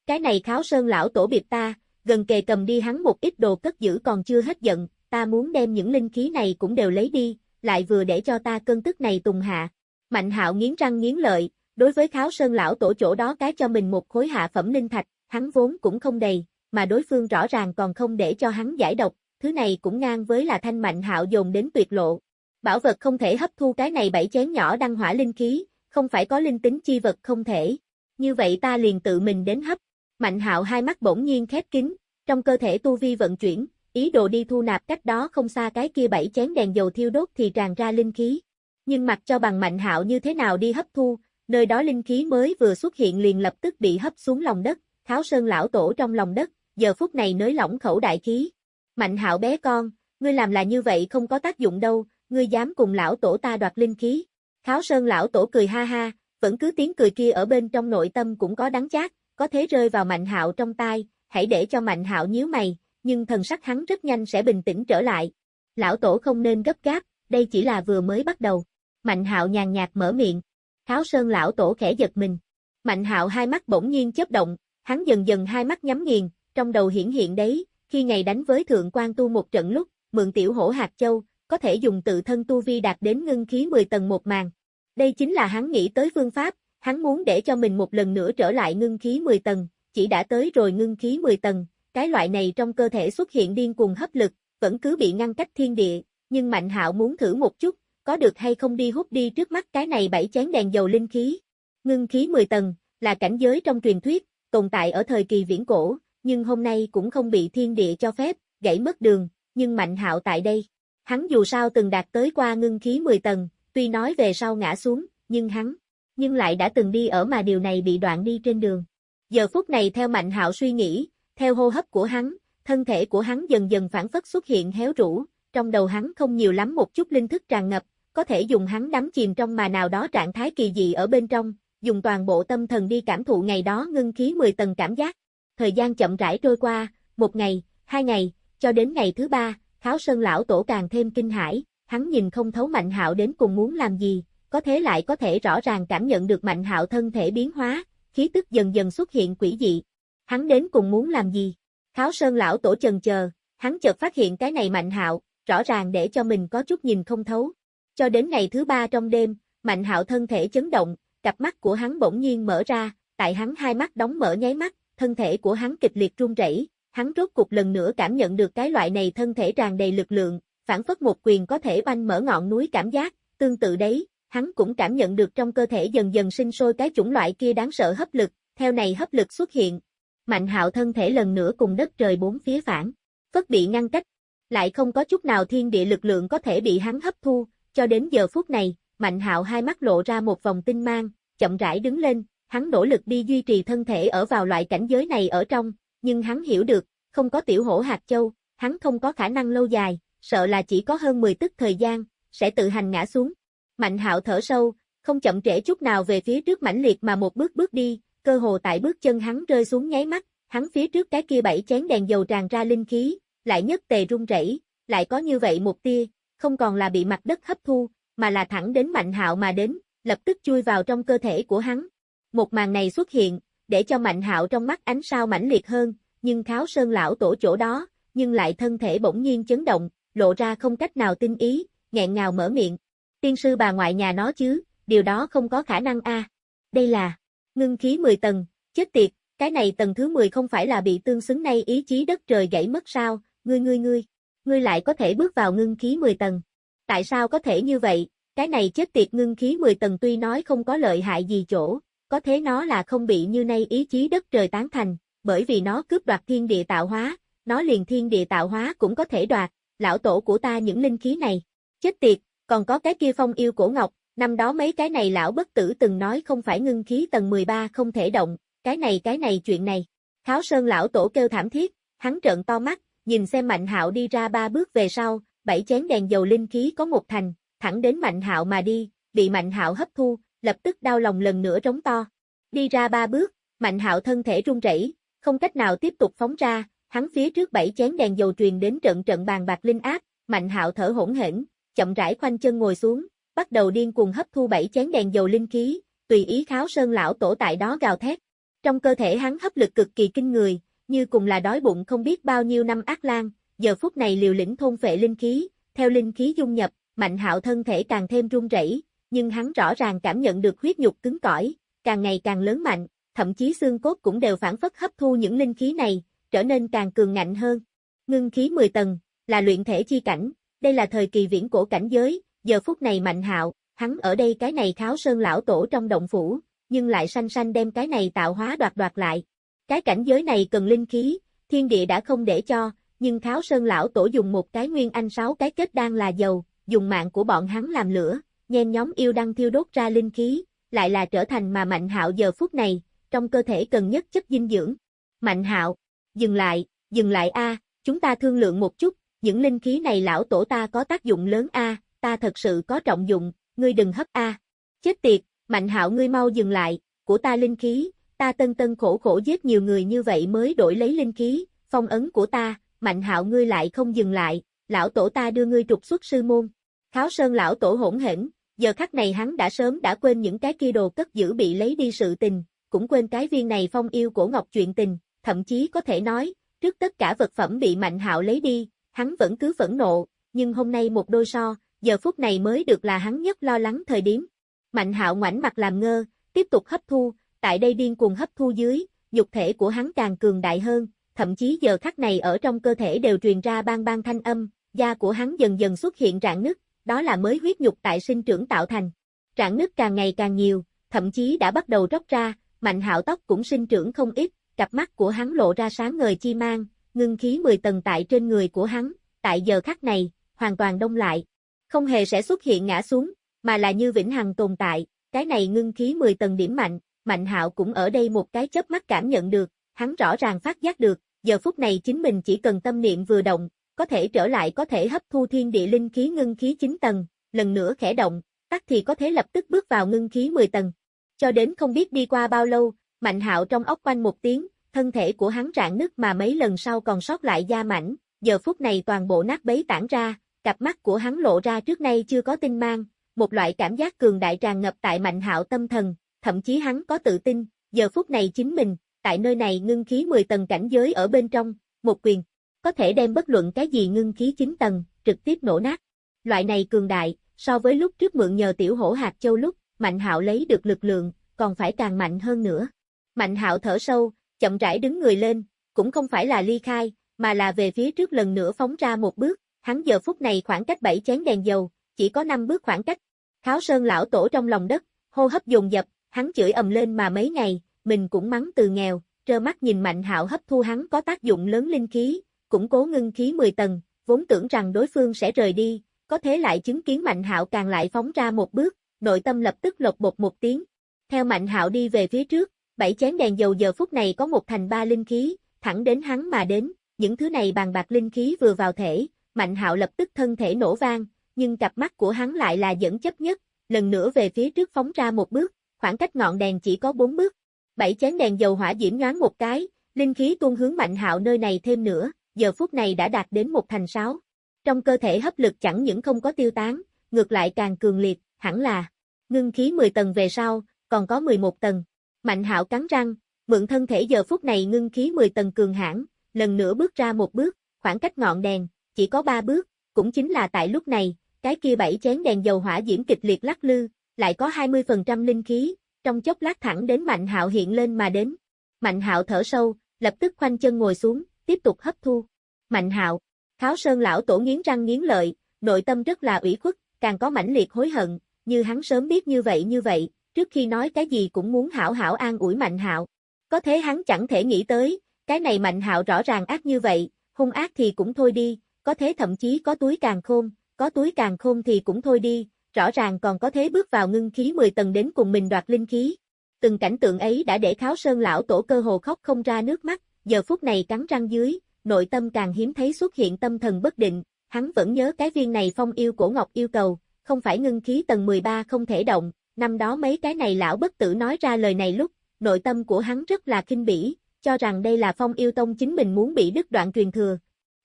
Cái này kháo sơn lão tổ biệt ta, gần kề cầm đi hắn một ít đồ cất giữ còn chưa hết giận, ta muốn đem những linh khí này cũng đều lấy đi, lại vừa để cho ta cơn tức này tùng hạ. Mạnh hạo nghiến răng nghiến lợi, đối với kháo sơn lão tổ chỗ đó cái cho mình một khối hạ phẩm linh thạch, hắn vốn cũng không đầy, mà đối phương rõ ràng còn không để cho hắn giải độc, thứ này cũng ngang với là thanh mạnh hạo dồn đến tuyệt lộ. Bảo vật không thể hấp thu cái này bảy chén nhỏ đăng hỏa linh khí, không phải có linh tính chi vật không thể. Như vậy ta liền tự mình đến hấp. Mạnh hạo hai mắt bỗng nhiên khép kín, trong cơ thể tu vi vận chuyển, ý đồ đi thu nạp cách đó không xa cái kia bảy chén đèn dầu thiêu đốt thì tràn ra linh khí. Nhưng mặc cho bằng mạnh hạo như thế nào đi hấp thu, nơi đó linh khí mới vừa xuất hiện liền lập tức bị hấp xuống lòng đất, tháo sơn lão tổ trong lòng đất, giờ phút này nới lỏng khẩu đại khí. Mạnh hạo bé con, ngươi làm là như vậy không có tác dụng đâu, ngươi dám cùng lão tổ ta đoạt linh khí. Tháo sơn lão tổ cười ha ha, vẫn cứ tiếng cười kia ở bên trong nội tâm cũng có đắng chát, có thế rơi vào mạnh hạo trong tai, hãy để cho mạnh hạo nhíu mày, nhưng thần sắc hắn rất nhanh sẽ bình tĩnh trở lại. Lão tổ không nên gấp gáp, đây chỉ là vừa mới bắt đầu. Mạnh hạo nhàn nhạt mở miệng. Kháo sơn lão tổ khẽ giật mình. Mạnh hạo hai mắt bỗng nhiên chớp động, hắn dần dần hai mắt nhắm nghiền, trong đầu hiển hiện đấy, khi ngày đánh với thượng quan tu một trận lúc, mượn tiểu hổ hạt châu, có thể dùng tự thân tu vi đạt đến ngưng khí 10 tầng một màn. Đây chính là hắn nghĩ tới phương pháp, hắn muốn để cho mình một lần nữa trở lại ngưng khí 10 tầng, chỉ đã tới rồi ngưng khí 10 tầng, cái loại này trong cơ thể xuất hiện điên cuồng hấp lực, vẫn cứ bị ngăn cách thiên địa, nhưng Mạnh Hạo muốn thử một chút, có được hay không đi hút đi trước mắt cái này bảy chén đèn dầu linh khí. Ngưng khí 10 tầng, là cảnh giới trong truyền thuyết, tồn tại ở thời kỳ viễn cổ, nhưng hôm nay cũng không bị thiên địa cho phép, gãy mất đường, nhưng Mạnh Hạo tại đây. Hắn dù sao từng đạt tới qua ngưng khí 10 tầng, tuy nói về sau ngã xuống, nhưng hắn, nhưng lại đã từng đi ở mà điều này bị đoạn đi trên đường. Giờ phút này theo Mạnh Hạo suy nghĩ, theo hô hấp của hắn, thân thể của hắn dần dần phản phất xuất hiện héo rũ, trong đầu hắn không nhiều lắm một chút linh thức tràn ngập, có thể dùng hắn đắm chìm trong mà nào đó trạng thái kỳ dị ở bên trong, dùng toàn bộ tâm thần đi cảm thụ ngày đó ngưng khí 10 tầng cảm giác. Thời gian chậm rãi trôi qua, một ngày, hai ngày, cho đến ngày thứ ba, Kháo Sơn lão tổ càng thêm kinh hãi, hắn nhìn không thấu Mạnh Hạo đến cùng muốn làm gì, có thế lại có thể rõ ràng cảm nhận được Mạnh Hạo thân thể biến hóa, khí tức dần dần xuất hiện quỷ dị. Hắn đến cùng muốn làm gì? Kháo Sơn lão tổ chần chờ, hắn chợt phát hiện cái này Mạnh Hạo, rõ ràng để cho mình có chút nhìn không thấu. Cho đến ngày thứ ba trong đêm, Mạnh Hạo thân thể chấn động, cặp mắt của hắn bỗng nhiên mở ra, tại hắn hai mắt đóng mở nháy mắt, thân thể của hắn kịch liệt run rẩy, hắn rốt cục lần nữa cảm nhận được cái loại này thân thể tràn đầy lực lượng, phản phất một quyền có thể banh mở ngọn núi cảm giác, tương tự đấy, hắn cũng cảm nhận được trong cơ thể dần dần sinh sôi cái chủng loại kia đáng sợ hấp lực, theo này hấp lực xuất hiện. Mạnh hạo thân thể lần nữa cùng đất trời bốn phía phản, phất bị ngăn cách, lại không có chút nào thiên địa lực lượng có thể bị hắn hấp thu, cho đến giờ phút này, Mạnh hạo hai mắt lộ ra một vòng tinh mang, chậm rãi đứng lên, hắn nỗ lực đi duy trì thân thể ở vào loại cảnh giới này ở trong, nhưng hắn hiểu được, không có tiểu hổ hạt châu, hắn không có khả năng lâu dài, sợ là chỉ có hơn 10 tức thời gian, sẽ tự hành ngã xuống. Mạnh hạo thở sâu, không chậm trễ chút nào về phía trước mãnh liệt mà một bước bước đi, cơ hồ tại bước chân hắn rơi xuống nháy mắt, hắn phía trước cái kia bảy chén đèn dầu tràn ra linh khí, lại nhất tề rung rẩy, lại có như vậy một tia, không còn là bị mặt đất hấp thu, mà là thẳng đến Mạnh Hạo mà đến, lập tức chui vào trong cơ thể của hắn. Một màn này xuất hiện, để cho Mạnh Hạo trong mắt ánh sao mãnh liệt hơn, nhưng Kháo Sơn lão tổ chỗ đó, nhưng lại thân thể bỗng nhiên chấn động, lộ ra không cách nào tin ý, nghẹn ngào mở miệng. Tiên sư bà ngoại nhà nó chứ, điều đó không có khả năng a. Đây là ngưng khí 10 tầng, chết tiệt, cái này tầng thứ 10 không phải là bị tương xứng nay ý chí đất trời gãy mất sao, ngươi ngươi ngươi, ngươi lại có thể bước vào ngưng khí 10 tầng. Tại sao có thể như vậy, cái này chết tiệt ngưng khí 10 tầng tuy nói không có lợi hại gì chỗ, có thế nó là không bị như nay ý chí đất trời tán thành, bởi vì nó cướp đoạt thiên địa tạo hóa, nó liền thiên địa tạo hóa cũng có thể đoạt, lão tổ của ta những linh khí này. Chết tiệt, còn có cái kia phong yêu cổ ngọc, năm đó mấy cái này lão bất tử từng nói không phải ngưng khí tầng 13 không thể động, cái này cái này chuyện này. Kháo sơn lão tổ kêu thảm thiết, hắn trợn to mắt, nhìn xem mạnh hạo đi ra ba bước về sau, bảy chén đèn dầu linh khí có một thành, thẳng đến mạnh hạo mà đi, bị mạnh hạo hấp thu, lập tức đau lòng lần nữa trống to. Đi ra ba bước, mạnh hạo thân thể run rẩy, không cách nào tiếp tục phóng ra, hắn phía trước bảy chén đèn dầu truyền đến trận trận bàn bạc linh áp, mạnh hạo thở hỗn hển, chậm rãi khoanh chân ngồi xuống, bắt đầu điên cuồng hấp thu bảy chén đèn dầu linh khí, tùy ý kháo sơn lão tổ tại đó gào thét. Trong cơ thể hắn hấp lực cực kỳ kinh người, như cùng là đói bụng không biết bao nhiêu năm ác lan, giờ phút này liều lĩnh thôn phệ linh khí, theo linh khí dung nhập, mạnh hạo thân thể càng thêm run rẩy, nhưng hắn rõ ràng cảm nhận được huyết nhục cứng cỏi, càng ngày càng lớn mạnh, thậm chí xương cốt cũng đều phản phất hấp thu những linh khí này, trở nên càng cường ngạnh hơn. Ngưng khí 10 tầng, là luyện thể chi cảnh, đây là thời kỳ viễn cổ cảnh giới, giờ phút này mạnh hạo, hắn ở đây cái này kháo sơn lão tổ trong động phủ, nhưng lại sanh sanh đem cái này tạo hóa đoạt đoạt lại. Cái cảnh giới này cần linh khí, thiên địa đã không để cho, nhưng kháo sơn lão tổ dùng một cái nguyên anh sáu cái kết đang là dầu, dùng mạng của bọn hắn làm lửa, nhen nhóm yêu đăng thiêu đốt ra linh khí, lại là trở thành mà mạnh hạo giờ phút này, trong cơ thể cần nhất chất dinh dưỡng. Mạnh hạo, dừng lại, dừng lại a, chúng ta thương lượng một chút, những linh khí này lão tổ ta có tác dụng lớn a, ta thật sự có trọng dụng, ngươi đừng hấp a. Chết tiệt, Mạnh Hạo ngươi mau dừng lại, của ta linh khí, ta tân tân khổ khổ giết nhiều người như vậy mới đổi lấy linh khí, phong ấn của ta, Mạnh Hạo ngươi lại không dừng lại, lão tổ ta đưa ngươi trục xuất sư môn. Kháo Sơn lão tổ hỗn hển, giờ khắc này hắn đã sớm đã quên những cái kia đồ cất giữ bị lấy đi sự tình, cũng quên cái viên này phong yêu của Ngọc chuyện tình, thậm chí có thể nói, trước tất cả vật phẩm bị Mạnh Hạo lấy đi, hắn vẫn cứ phẫn nộ, nhưng hôm nay một đôi so, giờ phút này mới được là hắn nhất lo lắng thời điểm. Mạnh Hạo ngoảnh mặt làm ngơ, tiếp tục hấp thu, tại đây điên cuồng hấp thu dưới, dục thể của hắn càng cường đại hơn, thậm chí giờ khắc này ở trong cơ thể đều truyền ra bang bang thanh âm, da của hắn dần dần xuất hiện rạn nứt, đó là mới huyết nhục tại sinh trưởng tạo thành. Rạn nứt càng ngày càng nhiều, thậm chí đã bắt đầu róc ra, Mạnh Hạo tóc cũng sinh trưởng không ít, cặp mắt của hắn lộ ra sáng ngời chi mang, ngưng khí 10 tầng tại trên người của hắn, tại giờ khắc này, hoàn toàn đông lại. Không hề sẽ xuất hiện ngã xuống, mà là như vĩnh hằng tồn tại, cái này ngưng khí 10 tầng điểm mạnh, Mạnh Hạo cũng ở đây một cái chớp mắt cảm nhận được, hắn rõ ràng phát giác được, giờ phút này chính mình chỉ cần tâm niệm vừa động, có thể trở lại có thể hấp thu thiên địa linh khí ngưng khí 9 tầng, lần nữa khẽ động, tắt thì có thể lập tức bước vào ngưng khí 10 tầng. Cho đến không biết đi qua bao lâu, Mạnh Hạo trong óc quanh một tiếng, thân thể của hắn rạn nứt mà mấy lần sau còn sót lại da mảnh, giờ phút này toàn bộ nát bấy tản ra, cặp mắt của hắn lộ ra trước nay chưa có tinh mang, một loại cảm giác cường đại tràn ngập tại Mạnh Hạo tâm thần, thậm chí hắn có tự tin, giờ phút này chính mình, tại nơi này ngưng khí 10 tầng cảnh giới ở bên trong, một quyền, có thể đem bất luận cái gì ngưng khí 9 tầng, trực tiếp nổ nát. Loại này cường đại, so với lúc trước mượn nhờ tiểu hổ hạt châu lúc, Mạnh Hạo lấy được lực lượng, còn phải càng mạnh hơn nữa. Mạnh Hạo thở sâu, chậm rãi đứng người lên, cũng không phải là ly khai, mà là về phía trước lần nữa phóng ra một bước, hắn giờ phút này khoảng cách bảy chén đèn dầu, chỉ có 5 bước khoảng cách. Kháo Sơn lão tổ trong lòng đất, hô hấp dồn dập, hắn chửi ầm lên mà mấy ngày, mình cũng mắng từ nghèo, trơ mắt nhìn Mạnh Hạo hấp thu hắn có tác dụng lớn linh khí, củng cố ngưng khí 10 tầng, vốn tưởng rằng đối phương sẽ rời đi, có thế lại chứng kiến Mạnh Hạo càng lại phóng ra một bước, nội tâm lập tức lột bột một tiếng. Theo Mạnh Hạo đi về phía trước, bảy chén đèn dầu giờ phút này có một thành ba linh khí, thẳng đến hắn mà đến, những thứ này bàn bạc linh khí vừa vào thể, Mạnh Hạo lập tức thân thể nổ vang, nhưng cặp mắt của hắn lại là dẫn chấp nhất, lần nữa về phía trước phóng ra một bước, khoảng cách ngọn đèn chỉ có bốn bước. Bảy chén đèn dầu hỏa diễm nhoáng một cái, linh khí tuôn hướng Mạnh Hạo nơi này thêm nữa, giờ phút này đã đạt đến một thành sáu. Trong cơ thể hấp lực chẳng những không có tiêu tán, ngược lại càng cường liệt, hẳn là ngưng khí 10 tầng về sau, còn có 11 tầng. Mạnh Hạo cắn răng, mượn thân thể giờ phút này ngưng khí 10 tầng cường hãn, lần nữa bước ra một bước, khoảng cách ngọn đèn chỉ có 3 bước, cũng chính là tại lúc này, cái kia bảy chén đèn dầu hỏa diễm kịch liệt lắc lư, lại có 20% linh khí, trong chốc lát thẳng đến Mạnh Hạo hiện lên mà đến. Mạnh Hạo thở sâu, lập tức khoanh chân ngồi xuống, tiếp tục hấp thu. Mạnh Hạo, Kháo Sơn lão tổ nghiến răng nghiến lợi, nội tâm rất là ủy khuất, càng có mãnh liệt hối hận, như hắn sớm biết như vậy như vậy, trước khi nói cái gì cũng muốn hảo hảo an ủi Mạnh Hạo. Có thế hắn chẳng thể nghĩ tới, cái này Mạnh Hạo rõ ràng ác như vậy, hung ác thì cũng thôi đi, có thế thậm chí có túi càng khôn, có túi càng khôn thì cũng thôi đi, rõ ràng còn có thế bước vào ngưng khí 10 tầng đến cùng mình đoạt linh khí. Từng cảnh tượng ấy đã để Kháo Sơn lão tổ cơ hồ khóc không ra nước mắt, giờ phút này cắn răng dưới, nội tâm càng hiếm thấy xuất hiện tâm thần bất định, hắn vẫn nhớ cái viên này phong yêu cổ ngọc yêu cầu, không phải ngưng khí tầng 13 không thể động, năm đó mấy cái này lão bất tử nói ra lời này lúc, nội tâm của hắn rất là kinh bỉ, cho rằng đây là phong yêu tông chính mình muốn bị đứt đoạn truyền thừa.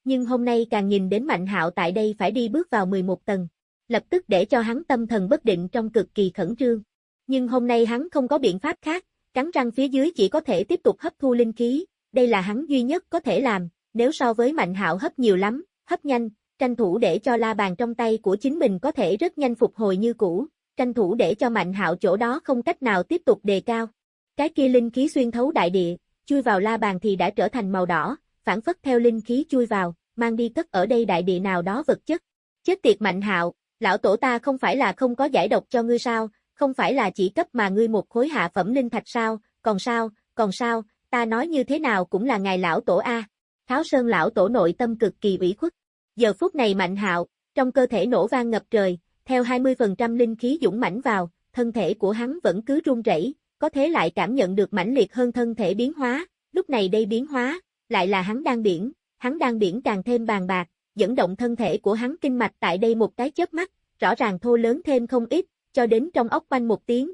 Nhưng hôm nay càng nhìn đến Mạnh Hạo tại đây phải đi bước vào 11 tầng, lập tức để cho hắn tâm thần bất định trong cực kỳ khẩn trương. Nhưng hôm nay hắn không có biện pháp khác, cắn răng phía dưới chỉ có thể tiếp tục hấp thu linh khí, đây là hắn duy nhất có thể làm, nếu so với Mạnh Hạo hấp nhiều lắm, hấp nhanh, tranh thủ để cho la bàn trong tay của chính mình có thể rất nhanh phục hồi như cũ, tranh thủ để cho Mạnh Hạo chỗ đó không cách nào tiếp tục đề cao. Cái kia linh khí xuyên thấu đại địa, chui vào la bàn thì đã trở thành màu đỏ, phản phất theo linh khí chui vào, mang đi cất ở đây đại địa nào đó vật chất. Chết tiệt Mạnh Hạo, lão tổ ta không phải là không có giải độc cho ngươi sao, không phải là chỉ cấp mà ngươi một khối hạ phẩm linh thạch sao, còn sao, còn sao, ta nói như thế nào cũng là ngài lão tổ a. Tháo Sơn lão tổ nội tâm cực kỳ ủy khuất. Giờ phút này Mạnh Hạo, trong cơ thể nổ vang ngập trời, theo 20% linh khí dũng mãnh vào, thân thể của hắn vẫn cứ run rẩy, có thế lại cảm nhận được mãnh liệt hơn thân thể biến hóa, lúc này đây biến hóa, lại là hắn đang biển, hắn đang biển càng thêm bàn bạc, dẫn động thân thể của hắn kinh mạch tại đây một cái chớp mắt, rõ ràng thô lớn thêm không ít, cho đến trong ốc quanh một tiếng.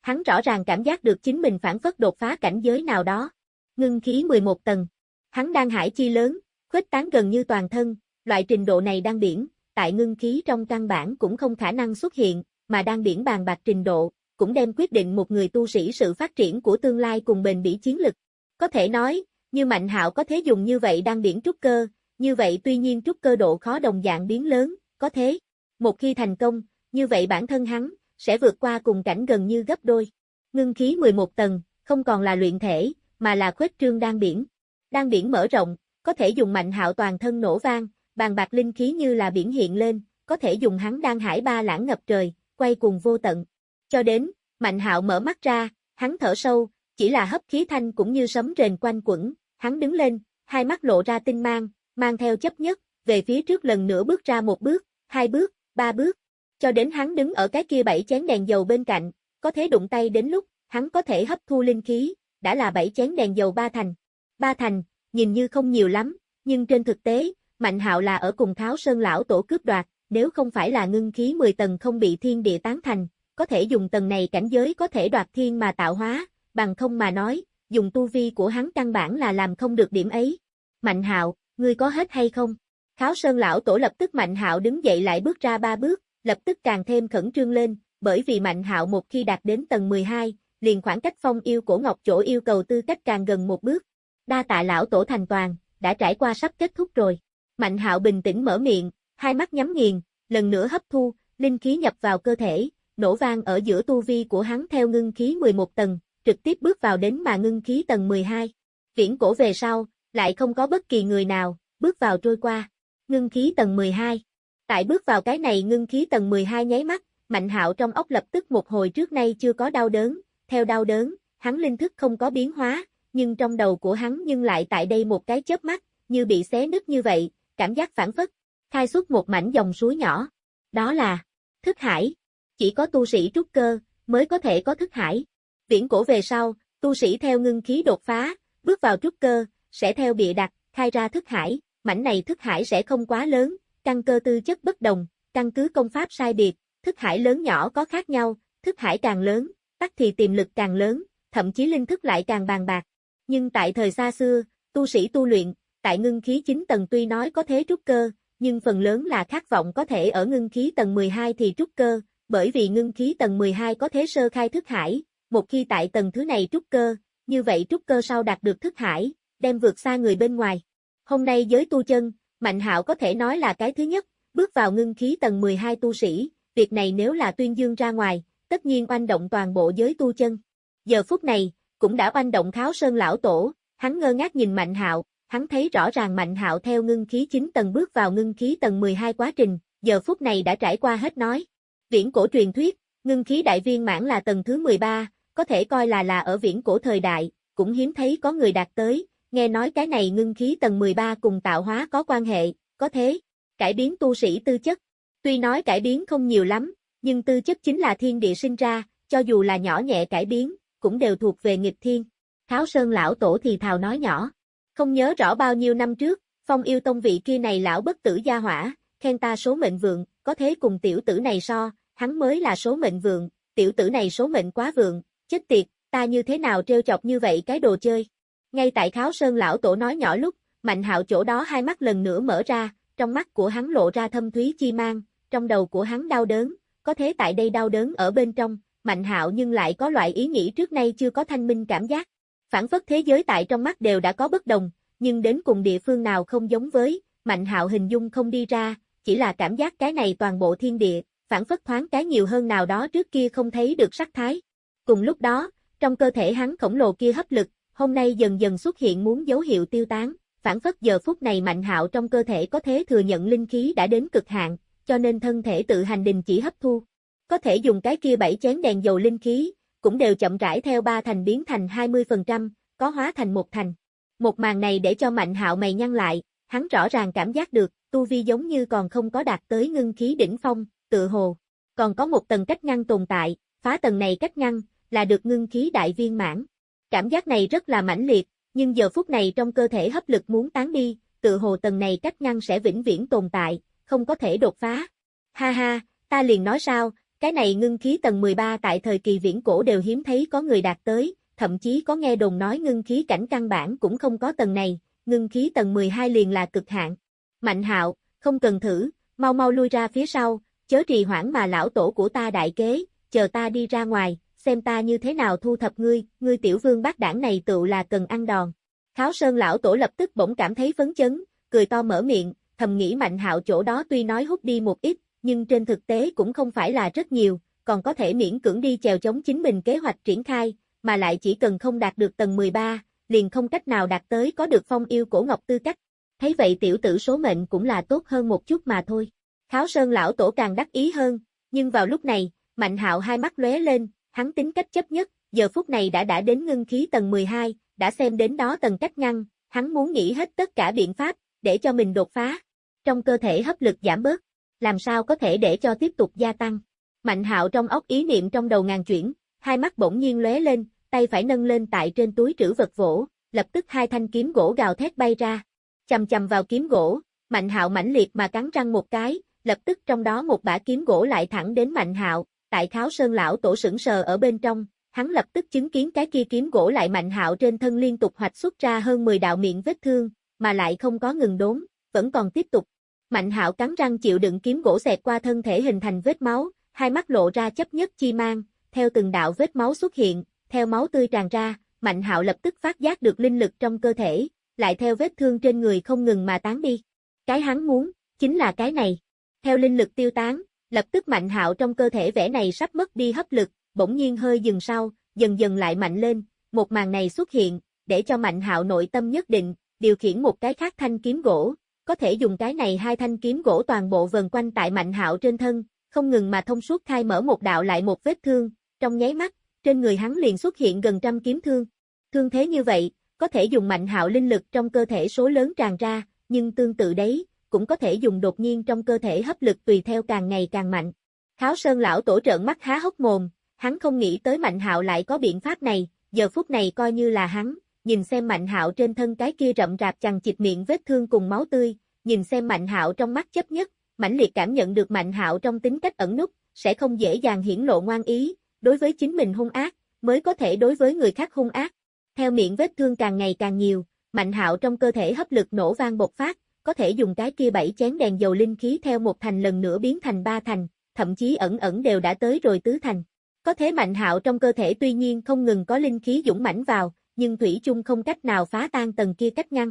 Hắn rõ ràng cảm giác được chính mình phản phất đột phá cảnh giới nào đó. Ngưng khí 11 tầng. Hắn đang hải chi lớn, khuếch tán gần như toàn thân, loại trình độ này đang biển, tại ngưng khí trong căn bản cũng không khả năng xuất hiện, mà đang biển bàn bạc trình độ, cũng đem quyết định một người tu sĩ sự phát triển của tương lai cùng bền bỉ chiến lực. Có thể nói, như Mạnh Hạo có thế dùng như vậy đang biển trúc cơ, như vậy tuy nhiên trúc cơ độ khó đồng dạng biến lớn, có thế. Một khi thành công, như vậy bản thân hắn, sẽ vượt qua cùng cảnh gần như gấp đôi. Ngưng khí 11 tầng, không còn là luyện thể, mà là khuếch trương đang biển. Đang biển mở rộng, có thể dùng mạnh hạo toàn thân nổ vang, bàn bạc linh khí như là biển hiện lên, có thể dùng hắn đang hải ba lãng ngập trời, quay cùng vô tận. Cho đến, mạnh hạo mở mắt ra, hắn thở sâu, chỉ là hấp khí thanh cũng như sấm rền quanh quẩn, hắn đứng lên, hai mắt lộ ra tinh mang, mang theo chấp nhất, về phía trước lần nữa bước ra một bước, hai bước, ba bước, cho đến hắn đứng ở cái kia bảy chén đèn dầu bên cạnh, có thể đụng tay đến lúc, hắn có thể hấp thu linh khí, đã là bảy chén đèn dầu ba thành. Ba thành, nhìn như không nhiều lắm, nhưng trên thực tế, Mạnh Hạo là ở cùng Tháo Sơn lão tổ cướp đoạt, nếu không phải là ngưng khí 10 tầng không bị thiên địa tán thành, có thể dùng tầng này cảnh giới có thể đoạt thiên mà tạo hóa, bằng không mà nói, dùng tu vi của hắn căn bản là làm không được điểm ấy. Mạnh Hạo, ngươi có hết hay không? Kháo Sơn lão tổ lập tức Mạnh Hạo đứng dậy lại bước ra ba bước, lập tức càng thêm khẩn trương lên, bởi vì Mạnh Hạo một khi đạt đến tầng 12, liền khoảng cách phong yêu cổ ngọc chỗ yêu cầu tư cách càng gần một bước. Đa tạ lão tổ thành toàn, đã trải qua sắp kết thúc rồi. Mạnh hạo bình tĩnh mở miệng, hai mắt nhắm nghiền, lần nữa hấp thu, linh khí nhập vào cơ thể, nổ vang ở giữa tu vi của hắn theo ngưng khí 11 tầng, trực tiếp bước vào đến mà ngưng khí tầng 12. Viễn cổ về sau, lại không có bất kỳ người nào, bước vào trôi qua. Ngưng khí tầng 12. Tại bước vào cái này ngưng khí tầng 12 nháy mắt, Mạnh hạo trong ốc lập tức một hồi trước nay chưa có đau đớn, theo đau đớn, hắn linh thức không có biến hóa, nhưng trong đầu của hắn nhưng lại tại đây một cái chớp mắt, như bị xé nứt như vậy, cảm giác phản phất, khai xuất một mảnh dòng suối nhỏ. Đó là thức hải. Chỉ có tu sĩ trúc cơ mới có thể có thức hải. Viễn cổ về sau, tu sĩ theo ngưng khí đột phá, bước vào trúc cơ, sẽ theo bịa đặt, khai ra thức hải, mảnh này thức hải sẽ không quá lớn, căn cơ tư chất bất đồng, căn cứ công pháp sai biệt, thức hải lớn nhỏ có khác nhau, thức hải càng lớn, tắc thì tiềm lực càng lớn, thậm chí linh thức lại càng bàn bạc. Nhưng tại thời xa xưa, tu sĩ tu luyện, tại ngưng khí 9 tầng tuy nói có thế trúc cơ, nhưng phần lớn là khát vọng có thể ở ngưng khí tầng 12 thì trúc cơ, bởi vì ngưng khí tầng 12 có thế sơ khai thức hải, một khi tại tầng thứ này trúc cơ, như vậy trúc cơ sau đạt được thức hải, đem vượt xa người bên ngoài. Hôm nay giới tu chân, Mạnh Hạo có thể nói là cái thứ nhất, bước vào ngưng khí tầng 12 tu sĩ, việc này nếu là tuyên dương ra ngoài, tất nhiên oanh động toàn bộ giới tu chân. Giờ phút này, cũng đã oanh động kháo sơn lão tổ, hắn ngơ ngác nhìn Mạnh Hạo, hắn thấy rõ ràng Mạnh Hạo theo ngưng khí 9 tầng bước vào ngưng khí tầng 12 quá trình, giờ phút này đã trải qua hết nói. Viễn cổ truyền thuyết, ngưng khí đại viên mãn là tầng thứ 13, có thể coi là là ở viễn cổ thời đại, cũng hiếm thấy có người đạt tới, nghe nói cái này ngưng khí tầng 13 cùng tạo hóa có quan hệ, có thế, cải biến tu sĩ tư chất. Tuy nói cải biến không nhiều lắm, nhưng tư chất chính là thiên địa sinh ra, cho dù là nhỏ nhẹ cải biến, cũng đều thuộc về nghịch thiên. Tháo Sơn lão tổ thì thào nói nhỏ. Không nhớ rõ bao nhiêu năm trước, phong yêu tông vị kia này lão bất tử gia hỏa, khen ta số mệnh vượng, có thế cùng tiểu tử này so, hắn mới là số mệnh vượng, tiểu tử này số mệnh quá vượng, chết tiệt, ta như thế nào trêu chọc như vậy cái đồ chơi. Ngay tại Kháo Sơn lão tổ nói nhỏ lúc, Mạnh Hạo chỗ đó hai mắt lần nữa mở ra, trong mắt của hắn lộ ra thâm thúy chi mang, trong đầu của hắn đau đớn, có thế tại đây đau đớn ở bên trong, Mạnh Hạo nhưng lại có loại ý nghĩ trước nay chưa có thanh minh cảm giác. Phản phất thế giới tại trong mắt đều đã có bất đồng, nhưng đến cùng địa phương nào không giống với, Mạnh Hạo hình dung không đi ra, chỉ là cảm giác cái này toàn bộ thiên địa, phản phất thoáng cái nhiều hơn nào đó trước kia không thấy được sắc thái. Cùng lúc đó, trong cơ thể hắn khổng lồ kia hấp lực, hôm nay dần dần xuất hiện muốn dấu hiệu tiêu tán, phản phất giờ phút này Mạnh Hạo trong cơ thể có thế thừa nhận linh khí đã đến cực hạn, cho nên thân thể tự hành đình chỉ hấp thu. Có thể dùng cái kia bảy chén đèn dầu linh khí, cũng đều chậm rãi theo ba thành biến thành 20%, có hóa thành một thành. Một màn này để cho Mạnh Hạo mày nhăn lại, hắn rõ ràng cảm giác được, tu vi giống như còn không có đạt tới ngưng khí đỉnh phong, tự hồ. Còn có một tầng cách ngăn tồn tại, phá tầng này cách ngăn, là được ngưng khí đại viên mãn. Cảm giác này rất là mãnh liệt, nhưng giờ phút này trong cơ thể hấp lực muốn tán đi, tự hồ tầng này cách ngăn sẽ vĩnh viễn tồn tại, không có thể đột phá. Ha ha, ta liền nói sao, cái này ngưng khí tầng 13 tại thời kỳ viễn cổ đều hiếm thấy có người đạt tới, thậm chí có nghe đồn nói ngưng khí cảnh căn bản cũng không có tầng này, ngưng khí tầng 12 liền là cực hạn. Mạnh hạo, không cần thử, mau mau lui ra phía sau, chớ trì hoãn mà lão tổ của ta đại kế, chờ ta đi ra ngoài, xem ta như thế nào thu thập ngươi, ngươi tiểu vương bác đảng này tự là cần ăn đòn. Kháo sơn lão tổ lập tức bỗng cảm thấy phấn chấn, cười to mở miệng, thầm nghĩ mạnh hạo chỗ đó tuy nói hút đi một ít, nhưng trên thực tế cũng không phải là rất nhiều, còn có thể miễn cưỡng đi chèo chống chính mình kế hoạch triển khai, mà lại chỉ cần không đạt được tầng 13, liền không cách nào đạt tới có được phong yêu cổ ngọc tư cách. Thấy vậy tiểu tử số mệnh cũng là tốt hơn một chút mà thôi. Kháo sơn lão tổ càng đắc ý hơn, nhưng vào lúc này, mạnh hạo hai mắt lóe lên, hắn tính cách chấp nhất, giờ phút này đã đã đến ngưng khí tầng 12, đã xem đến đó tầng cách ngăn, hắn muốn nghĩ hết tất cả biện pháp, để cho mình đột phá. Trong cơ thể hấp lực giảm bớt, làm sao có thể để cho tiếp tục gia tăng. Mạnh hạo trong óc ý niệm trong đầu ngàn chuyển, hai mắt bỗng nhiên lóe lên, tay phải nâng lên tại trên túi trữ vật vỗ, lập tức hai thanh kiếm gỗ gào thét bay ra. Chầm chầm vào kiếm gỗ, Mạnh Hạo mãnh liệt mà cắn răng một cái, lập tức trong đó một bả kiếm gỗ lại thẳng đến Mạnh Hạo, tại Kháo Sơn lão tổ sững sờ ở bên trong, hắn lập tức chứng kiến cái kia kiếm gỗ lại Mạnh Hạo trên thân liên tục hoạch xuất ra hơn 10 đạo miệng vết thương, mà lại không có ngừng đốn, vẫn còn tiếp tục. Mạnh Hạo cắn răng chịu đựng kiếm gỗ xẹt qua thân thể hình thành vết máu, hai mắt lộ ra chấp nhất chi mang, theo từng đạo vết máu xuất hiện, theo máu tươi tràn ra, Mạnh Hạo lập tức phát giác được linh lực trong cơ thể, lại theo vết thương trên người không ngừng mà tán đi. Cái hắn muốn, chính là cái này. Theo linh lực tiêu tán, lập tức Mạnh Hạo trong cơ thể vẻ này sắp mất đi hấp lực, bỗng nhiên hơi dừng sau, dần dần lại mạnh lên, một màn này xuất hiện, để cho Mạnh Hạo nội tâm nhất định, điều khiển một cái khác thanh kiếm gỗ, có thể dùng cái này hai thanh kiếm gỗ toàn bộ vần quanh tại Mạnh Hạo trên thân, không ngừng mà thông suốt khai mở một đạo lại một vết thương, trong nháy mắt, trên người hắn liền xuất hiện gần trăm kiếm thương. Thương thế như vậy, có thể dùng Mạnh Hạo linh lực trong cơ thể số lớn tràn ra, nhưng tương tự đấy, cũng có thể dùng đột nhiên trong cơ thể hấp lực tùy theo càng ngày càng mạnh. Kháo Sơn lão tổ trợn mắt há hốc mồm, hắn không nghĩ tới Mạnh Hạo lại có biện pháp này, giờ phút này coi như là hắn, nhìn xem Mạnh Hạo trên thân cái kia rậm rạp chằng chịt miệng vết thương cùng máu tươi, nhìn xem Mạnh Hạo trong mắt chấp nhất, mãnh liệt cảm nhận được Mạnh Hạo trong tính cách ẩn nút, sẽ không dễ dàng hiển lộ ngoan ý, đối với chính mình hung ác, mới có thể đối với người khác hung ác. Theo miệng vết thương càng ngày càng nhiều, Mạnh Hạo trong cơ thể hấp lực nổ vang bộc phát, có thể dùng cái kia bảy chén đèn dầu linh khí theo một thành lần nữa biến thành ba thành, thậm chí ẩn ẩn đều đã tới rồi tứ thành. Có thế Mạnh Hạo trong cơ thể tuy nhiên không ngừng có linh khí dũng mãnh vào, nhưng thủy chung không cách nào phá tan tầng kia cách ngăn.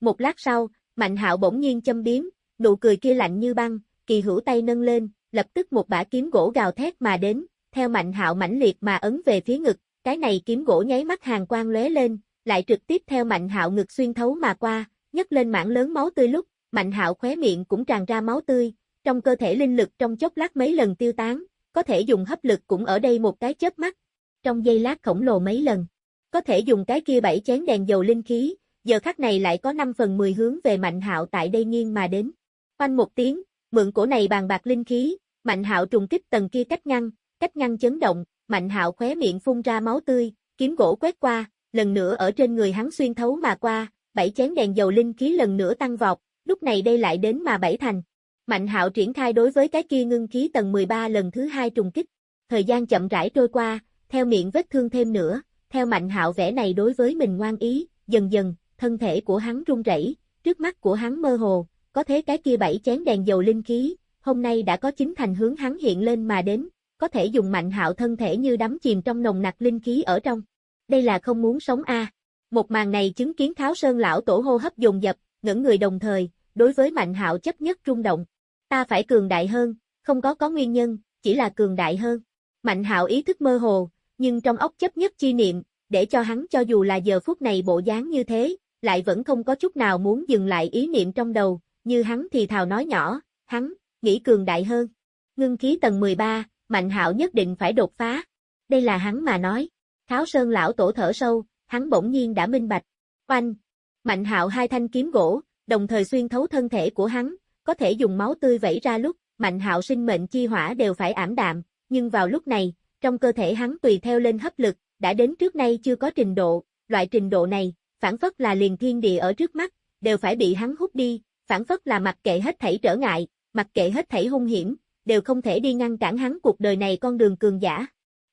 Một lát sau, Mạnh Hạo bỗng nhiên châm biếm, nụ cười kia lạnh như băng, kỳ hữu tay nâng lên, lập tức một bả kiếm gỗ gào thét mà đến, theo Mạnh Hạo mãnh liệt mà ấn về phía ngực, cái này kiếm gỗ nháy mắt hàng quang lóe lên, lại trực tiếp theo Mạnh Hạo ngực xuyên thấu mà qua, nhấc lên mảng lớn máu tươi lúc, Mạnh Hạo khóe miệng cũng tràn ra máu tươi, trong cơ thể linh lực trong chốc lát mấy lần tiêu tán, có thể dùng hấp lực cũng ở đây một cái chớp mắt. Trong giây lát khổng lồ mấy lần, có thể dùng cái kia bảy chén đèn dầu linh khí, giờ khắc này lại có 5 phần 10 hướng về Mạnh Hạo tại đây nghiêng mà đến. Quanh một tiếng, mượn cổ này bàn bạc linh khí, Mạnh Hạo trùng kích tầng kia cách ngăn, cách ngăn chấn động, Mạnh Hạo khóe miệng phun ra máu tươi, kiếm gỗ quét qua, lần nữa ở trên người hắn xuyên thấu mà qua, bảy chén đèn dầu linh khí lần nữa tăng vọt, lúc này đây lại đến mà bảy thành. Mạnh Hạo triển khai đối với cái kia ngưng khí tầng 13 lần thứ hai trùng kích. Thời gian chậm rãi trôi qua, theo miệng vết thương thêm nữa, theo Mạnh Hạo vẻ này đối với mình ngoan ý, dần dần, thân thể của hắn run rẩy, trước mắt của hắn mơ hồ, có thế cái kia bảy chén đèn dầu linh khí, hôm nay đã có chính thành hướng hắn hiện lên mà đến, có thể dùng Mạnh Hạo thân thể như đắm chìm trong nồng nặc linh khí ở trong. Đây là không muốn sống a. Một màn này chứng kiến Tháo Sơn lão tổ hô hấp dồn dập, ngẩng người đồng thời, đối với Mạnh Hạo chấp nhất rung động. Ta phải cường đại hơn, không có có nguyên nhân, chỉ là cường đại hơn. Mạnh Hạo ý thức mơ hồ, nhưng trong óc chấp nhất chi niệm, để cho hắn cho dù là giờ phút này bộ dáng như thế, lại vẫn không có chút nào muốn dừng lại ý niệm trong đầu, như hắn thì thào nói nhỏ, hắn, nghĩ cường đại hơn. Ngưng khí tầng 13, Mạnh Hạo nhất định phải đột phá. Đây là hắn mà nói. Tháo Sơn lão tổ thở sâu, hắn bỗng nhiên đã minh bạch. Oanh! Mạnh Hạo hai thanh kiếm gỗ, đồng thời xuyên thấu thân thể của hắn, có thể dùng máu tươi vẩy ra lúc, Mạnh Hạo sinh mệnh chi hỏa đều phải ảm đạm, nhưng vào lúc này, trong cơ thể hắn tùy theo lên hấp lực, đã đến trước nay chưa có trình độ, loại trình độ này, phản phất là liền thiên địa ở trước mắt, đều phải bị hắn hút đi, phản phất là mặc kệ hết thảy trở ngại, mặc kệ hết thảy hung hiểm, đều không thể đi ngăn cản hắn cuộc đời này con đường cường giả.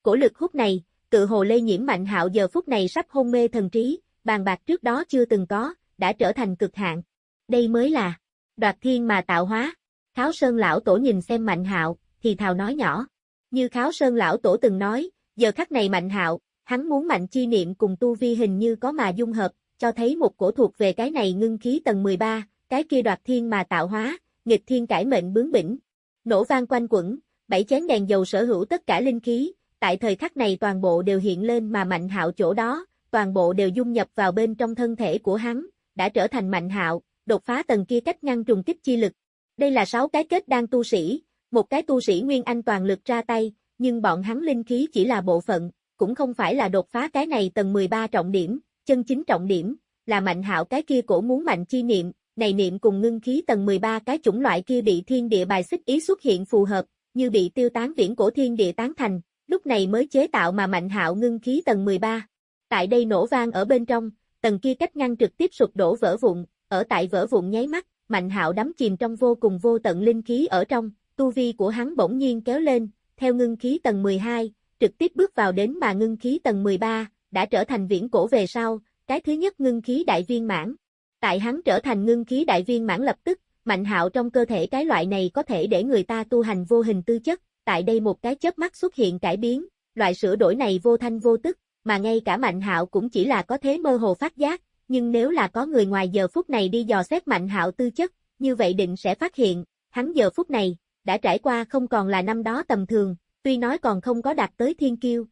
Cổ lực hút này, tự hồ lây nhiễm mạnh hạo giờ phút này sắp hôn mê thần trí, bàn bạc trước đó chưa từng có, đã trở thành cực hạn. Đây mới là đoạt thiên mà tạo hóa. Kháo Sơn lão tổ nhìn xem Mạnh Hạo, thì thào nói nhỏ. Như Kháo Sơn lão tổ từng nói, giờ khắc này Mạnh Hạo, hắn muốn mạnh chi niệm cùng tu vi hình như có mà dung hợp, cho thấy một cổ thuộc về cái này ngưng khí tầng 13, cái kia đoạt thiên mà tạo hóa, nghịch thiên cải mệnh bướng bỉnh. Nổ vang quanh quẩn, bảy chén đèn dầu sở hữu tất cả linh khí, tại thời khắc này toàn bộ đều hiện lên mà mạnh hạo chỗ đó, toàn bộ đều dung nhập vào bên trong thân thể của hắn, đã trở thành mạnh hạo, đột phá tầng kia cách ngăn trùng kích chi lực. Đây là sáu cái kết đang tu sĩ, một cái tu sĩ Nguyên Anh toàn lực ra tay, nhưng bọn hắn linh khí chỉ là bộ phận, cũng không phải là đột phá cái này tầng 13 trọng điểm, chân chính trọng điểm, là mạnh hạo cái kia cổ muốn mạnh chi niệm, này niệm cùng ngưng khí tầng 13 cái chủng loại kia bị thiên địa bài xích ý xuất hiện phù hợp, như bị tiêu tán viễn cổ thiên địa tán thành, lúc này mới chế tạo mà mạnh hạo ngưng khí tầng 13. Tại đây nổ vang ở bên trong, tầng kia cách ngăn trực tiếp sụp đổ vỡ vụn, ở tại vỡ vụn nháy mắt, mạnh hạo đắm chìm trong vô cùng vô tận linh khí ở trong, tu vi của hắn bỗng nhiên kéo lên, theo ngưng khí tầng 12, trực tiếp bước vào đến mà ngưng khí tầng 13, đã trở thành viễn cổ về sau, cái thứ nhất ngưng khí đại viên mãn. Tại hắn trở thành ngưng khí đại viên mãn lập tức, mạnh hạo trong cơ thể cái loại này có thể để người ta tu hành vô hình tư chất, tại đây một cái chớp mắt xuất hiện cải biến, loại sửa đổi này vô thanh vô tức, mà ngay cả mạnh hạo cũng chỉ là có thế mơ hồ phát giác, nhưng nếu là có người ngoài giờ phút này đi dò xét Mạnh Hạo tư chất, như vậy định sẽ phát hiện, hắn giờ phút này, đã trải qua không còn là năm đó tầm thường, tuy nói còn không có đạt tới thiên kiêu,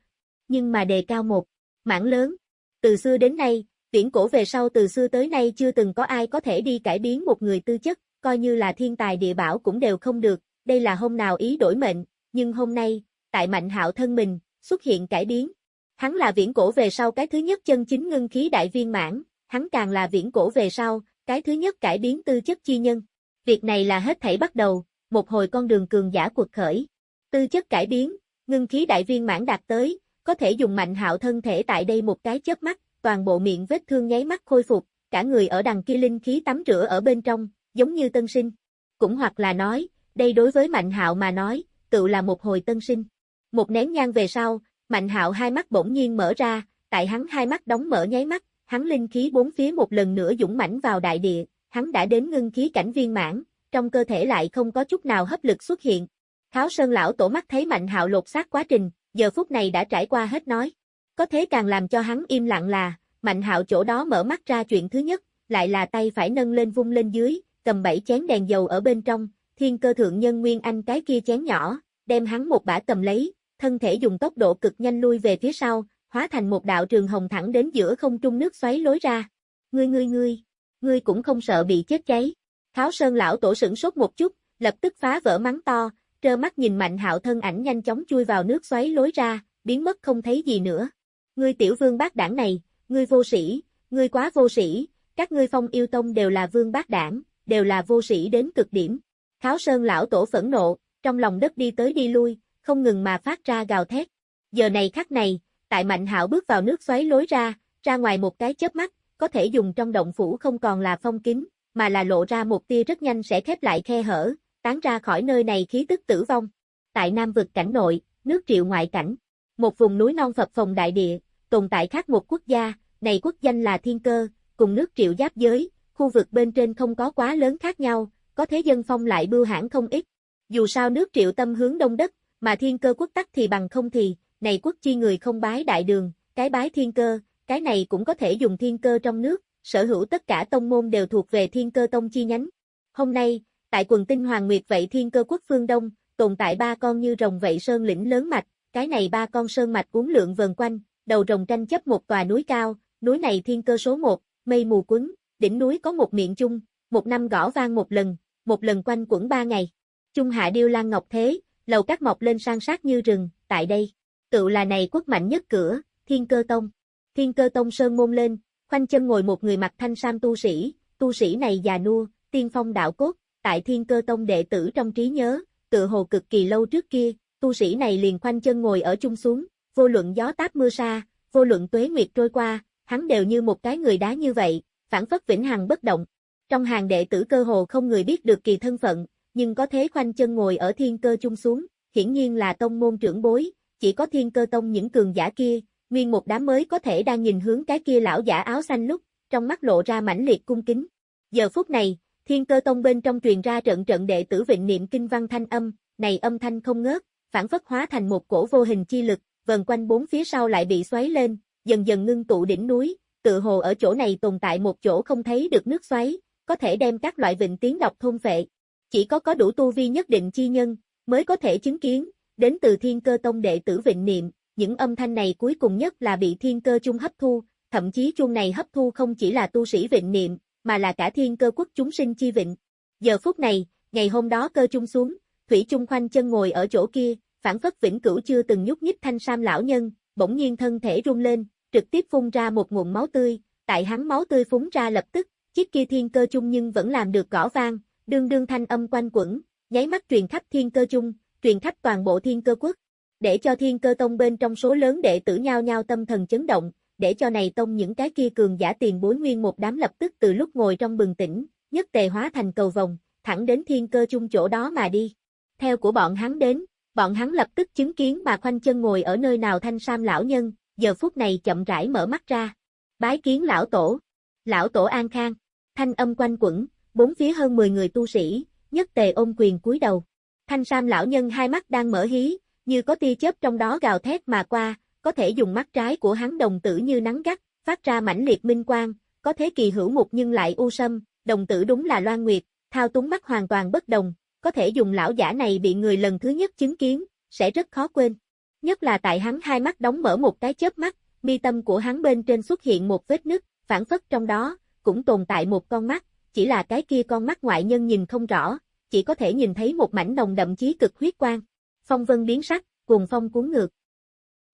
nhưng mà đề cao một mảng lớn. Từ xưa đến nay, viễn cổ về sau từ xưa tới nay chưa từng có ai có thể đi cải biến một người tư chất, coi như là thiên tài địa bảo cũng đều không được, đây là hôm nào ý đổi mệnh, nhưng hôm nay, tại Mạnh Hạo thân mình, xuất hiện cải biến. Hắn là viễn cổ về sau cái thứ nhất chân chính ngưng khí đại viên mãn, hắn càng là viễn cổ về sau, cái thứ nhất cải biến tư chất chi nhân. Việc này là hết thảy bắt đầu, một hồi con đường cường giả cuộc khởi. Tư chất cải biến, ngưng khí đại viên mãn đạt tới, có thể dùng mạnh hạo thân thể tại đây một cái chớp mắt, toàn bộ miệng vết thương nháy mắt khôi phục, cả người ở đằng kia linh khí tắm rửa ở bên trong, giống như tân sinh. Cũng hoặc là nói, đây đối với mạnh hạo mà nói, tự là một hồi tân sinh. Một nén nhang về sau, mạnh hạo hai mắt bỗng nhiên mở ra, tại hắn hai mắt đóng mở nháy mắt, hắn linh khí bốn phía một lần nữa dũng mãnh vào đại địa, hắn đã đến ngưng khí cảnh viên mãn, trong cơ thể lại không có chút nào hấp lực xuất hiện. Kháo Sơn lão tổ mắt thấy Mạnh Hạo lột xác quá trình, giờ phút này đã trải qua hết nói. Có thế càng làm cho hắn im lặng là, Mạnh Hạo chỗ đó mở mắt ra chuyện thứ nhất, lại là tay phải nâng lên vung lên dưới, cầm bảy chén đèn dầu ở bên trong, thiên cơ thượng nhân nguyên anh cái kia chén nhỏ, đem hắn một bả cầm lấy, thân thể dùng tốc độ cực nhanh lui về phía sau, hóa thành một đạo trường hồng thẳng đến giữa không trung nước xoáy lối ra. Ngươi ngươi ngươi, ngươi cũng không sợ bị chết cháy. Kháo Sơn lão tổ sửng sốt một chút, lập tức phá vỡ mắng to, trơ mắt nhìn Mạnh Hạo thân ảnh nhanh chóng chui vào nước xoáy lối ra, biến mất không thấy gì nữa. Ngươi tiểu vương bác đảng này, ngươi vô sĩ, ngươi quá vô sĩ, các ngươi phong yêu tông đều là vương bác đảng, đều là vô sĩ đến cực điểm. Kháo Sơn lão tổ phẫn nộ, trong lòng đất đi tới đi lui, không ngừng mà phát ra gào thét. Giờ này khắc này, tại Mạnh Hạo bước vào nước xoáy lối ra, ra ngoài một cái chớp mắt, có thể dùng trong động phủ không còn là phong kính mà là lộ ra một tia rất nhanh sẽ khép lại khe hở, tán ra khỏi nơi này khí tức tử vong. Tại Nam vực cảnh nội, nước triệu ngoại cảnh, một vùng núi non phập phồng đại địa, tồn tại khác một quốc gia, này quốc danh là Thiên Cơ, cùng nước triệu giáp giới, khu vực bên trên không có quá lớn khác nhau, có thế dân phong lại bưu hãn không ít. Dù sao nước triệu tâm hướng đông đất, mà thiên cơ quốc tắc thì bằng không thì, này quốc chi người không bái đại đường, cái bái thiên cơ, cái này cũng có thể dùng thiên cơ trong nước, sở hữu tất cả tông môn đều thuộc về thiên cơ tông chi nhánh. Hôm nay, tại quần tinh Hoàng Nguyệt vậy thiên cơ quốc phương Đông, tồn tại ba con như rồng vậy sơn lĩnh lớn mạch, cái này ba con sơn mạch cuốn lượng vần quanh, đầu rồng tranh chấp một tòa núi cao, núi này thiên cơ số một, mây mù quấn, đỉnh núi có một miệng chung, một năm gõ vang một lần, một lần quanh quẩn ba ngày. Trung hạ điêu lan ngọc thế, lầu các mọc lên sang sát như rừng, tại đây, tự là này quốc mạnh nhất cửa, thiên cơ tông. Thiên cơ tông sơn môn lên, khoanh chân ngồi một người mặc thanh sam tu sĩ, tu sĩ này già nua, tiên phong đạo cốt, tại thiên cơ tông đệ tử trong trí nhớ, tự hồ cực kỳ lâu trước kia, tu sĩ này liền khoanh chân ngồi ở chung xuống, vô luận gió táp mưa sa, vô luận tuế nguyệt trôi qua, hắn đều như một cái người đá như vậy, phản phất vĩnh hằng bất động. Trong hàng đệ tử cơ hồ không người biết được kỳ thân phận, nhưng có thế khoanh chân ngồi ở thiên cơ chung xuống, hiển nhiên là tông môn trưởng bối, chỉ có thiên cơ tông những cường giả kia, nguyên một đám mới có thể đang nhìn hướng cái kia lão giả áo xanh lúc, trong mắt lộ ra mãnh liệt cung kính. Giờ phút này, thiên cơ tông bên trong truyền ra trận trận đệ tử vịnh niệm kinh văn thanh âm, này âm thanh không ngớt, phản phất hóa thành một cổ vô hình chi lực, vần quanh bốn phía sau lại bị xoáy lên, dần dần ngưng tụ đỉnh núi, tự hồ ở chỗ này tồn tại một chỗ không thấy được nước xoáy, có thể đem các loại vịnh tiếng đọc thôn vệ. Chỉ có có đủ tu vi nhất định chi nhân, mới có thể chứng kiến, đến từ thiên cơ tông đệ tử vịnh niệm, những âm thanh này cuối cùng nhất là bị thiên cơ chung hấp thu, thậm chí chuông này hấp thu không chỉ là tu sĩ vịnh niệm, mà là cả thiên cơ quốc chúng sinh chi vịnh. Giờ phút này, ngày hôm đó cơ chung xuống, Thủy chung khoanh chân ngồi ở chỗ kia, phản phất vĩnh cửu chưa từng nhúc nhích thanh sam lão nhân, bỗng nhiên thân thể rung lên, trực tiếp phun ra một nguồn máu tươi, tại hắn máu tươi phúng ra lập tức, chiếc kia thiên cơ chung nhưng vẫn làm được gõ vang, đương đương thanh âm quanh quẩn, nháy mắt truyền khắp thiên cơ chung, truyền khắp toàn bộ thiên cơ quốc, để cho thiên cơ tông bên trong số lớn đệ tử nhau nhau tâm thần chấn động, để cho này tông những cái kia cường giả tiền bối nguyên một đám lập tức từ lúc ngồi trong bừng tỉnh, nhất tề hóa thành cầu vòng, thẳng đến thiên cơ chung chỗ đó mà đi. Theo của bọn hắn đến, bọn hắn lập tức chứng kiến bà khoanh chân ngồi ở nơi nào thanh sam lão nhân, giờ phút này chậm rãi mở mắt ra. Bái kiến lão tổ. Lão tổ an khang. Thanh âm quanh quẩn, bốn phía hơn 10 người tu sĩ, nhất tề ôm quyền cúi đầu. Thanh sam lão nhân hai mắt đang mở hí, như có tia chớp trong đó gào thét mà qua, có thể dùng mắt trái của hắn đồng tử như nắng gắt, phát ra mãnh liệt minh quang, có thế kỳ hữu mục nhưng lại u sâm, đồng tử đúng là Loan Nguyệt, thao túng mắt hoàn toàn bất đồng, có thể dùng lão giả này bị người lần thứ nhất chứng kiến, sẽ rất khó quên. Nhất là tại hắn hai mắt đóng mở một cái chớp mắt, mi tâm của hắn bên trên xuất hiện một vết nứt, phản phất trong đó, cũng tồn tại một con mắt, chỉ là cái kia con mắt ngoại nhân nhìn không rõ, chỉ có thể nhìn thấy một mảnh đồng đậm chí cực huyết quang. Phong vân biến sắc, cuồng phong cuốn ngược.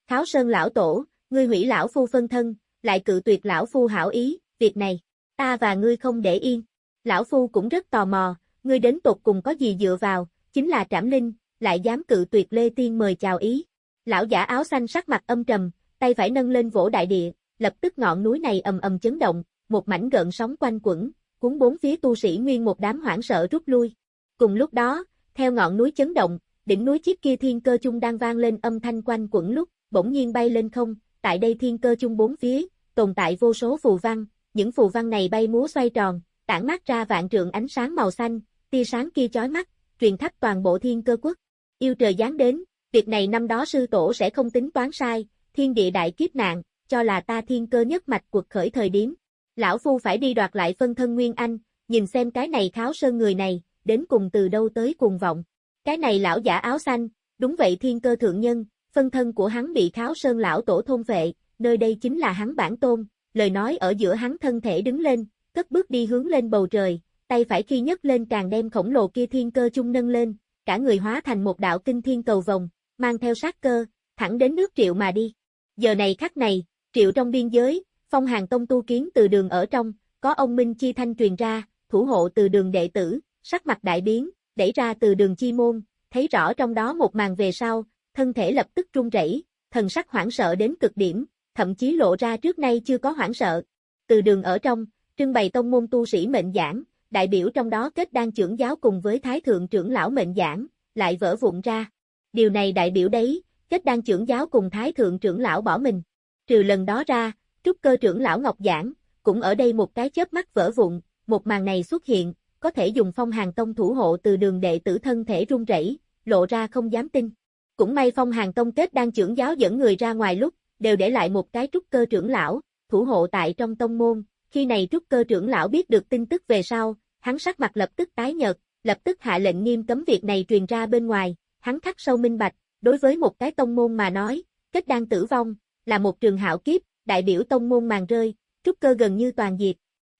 Kháo sơn lão tổ, ngươi hủy lão phu phân thân, lại cự tuyệt lão phu hảo ý, việc này, ta và ngươi không để yên. Lão phu cũng rất tò mò, ngươi đến tột cùng có gì dựa vào, chính là trảm linh, lại dám cự tuyệt Lê Tiên mời chào ý. Lão giả áo xanh sắc mặt âm trầm, tay phải nâng lên vỗ đại địa, lập tức ngọn núi này ầm ầm chấn động, một mảnh gợn sóng quanh quẩn, cuốn bốn phía tu sĩ nguyên một đám hoảng sợ rút lui. Cùng lúc đó, theo ngọn núi chấn động, đỉnh núi chiếc kia thiên cơ chung đang vang lên âm thanh quanh quẩn lúc, bỗng nhiên bay lên không, tại đây thiên cơ chung bốn phía, tồn tại vô số phù văn, những phù văn này bay múa xoay tròn, tản mát ra vạn trượng ánh sáng màu xanh, tia sáng kia chói mắt, truyền khắp toàn bộ thiên cơ quốc. Yêu trời giáng đến, việc này năm đó sư tổ sẽ không tính toán sai, thiên địa đại kiếp nạn, cho là ta thiên cơ nhất mạch cuộc khởi thời điểm. Lão Phu phải đi đoạt lại phân thân Nguyên Anh, nhìn xem cái này kháo sơn người này, đến cùng từ đâu tới cùng vọng. Cái này lão giả áo xanh, đúng vậy thiên cơ thượng nhân, phân thân của hắn bị kháo sơn lão tổ thôn vệ, nơi đây chính là hắn bản tôn, lời nói ở giữa hắn thân thể đứng lên, cất bước đi hướng lên bầu trời, tay phải khi nhấc lên càng đem khổng lồ kia thiên cơ chung nâng lên, cả người hóa thành một đạo kinh thiên cầu vòng, mang theo sát cơ, thẳng đến nước triệu mà đi. Giờ này khắc này, triệu trong biên giới, phong hàng tông tu kiến từ đường ở trong, có ông Minh Chi Thanh truyền ra, thủ hộ từ đường đệ tử, sắc mặt đại biến, đẩy ra từ đường chi môn, thấy rõ trong đó một màn về sau, thân thể lập tức run rẩy, thần sắc hoảng sợ đến cực điểm, thậm chí lộ ra trước nay chưa có hoảng sợ. Từ đường ở trong, trưng bày tông môn tu sĩ mệnh giảng, đại biểu trong đó kết đan trưởng giáo cùng với thái thượng trưởng lão mệnh giảng, lại vỡ vụn ra. Điều này đại biểu đấy, kết đan trưởng giáo cùng thái thượng trưởng lão bỏ mình. Trừ lần đó ra, trúc cơ trưởng lão Ngọc Giảng, cũng ở đây một cái chớp mắt vỡ vụn, một màn này xuất hiện, có thể dùng phong hàng tông thủ hộ từ đường đệ tử thân thể run rẩy, lộ ra không dám tin. Cũng may phong hàng tông kết đang trưởng giáo dẫn người ra ngoài lúc, đều để lại một cái trúc cơ trưởng lão, thủ hộ tại trong tông môn, khi này trúc cơ trưởng lão biết được tin tức về sau, hắn sắc mặt lập tức tái nhợt, lập tức hạ lệnh nghiêm cấm việc này truyền ra bên ngoài, hắn khắc sâu minh bạch, đối với một cái tông môn mà nói, kết đang tử vong, là một trường hạo kiếp, đại biểu tông môn màn rơi, trúc cơ gần như toàn diệt.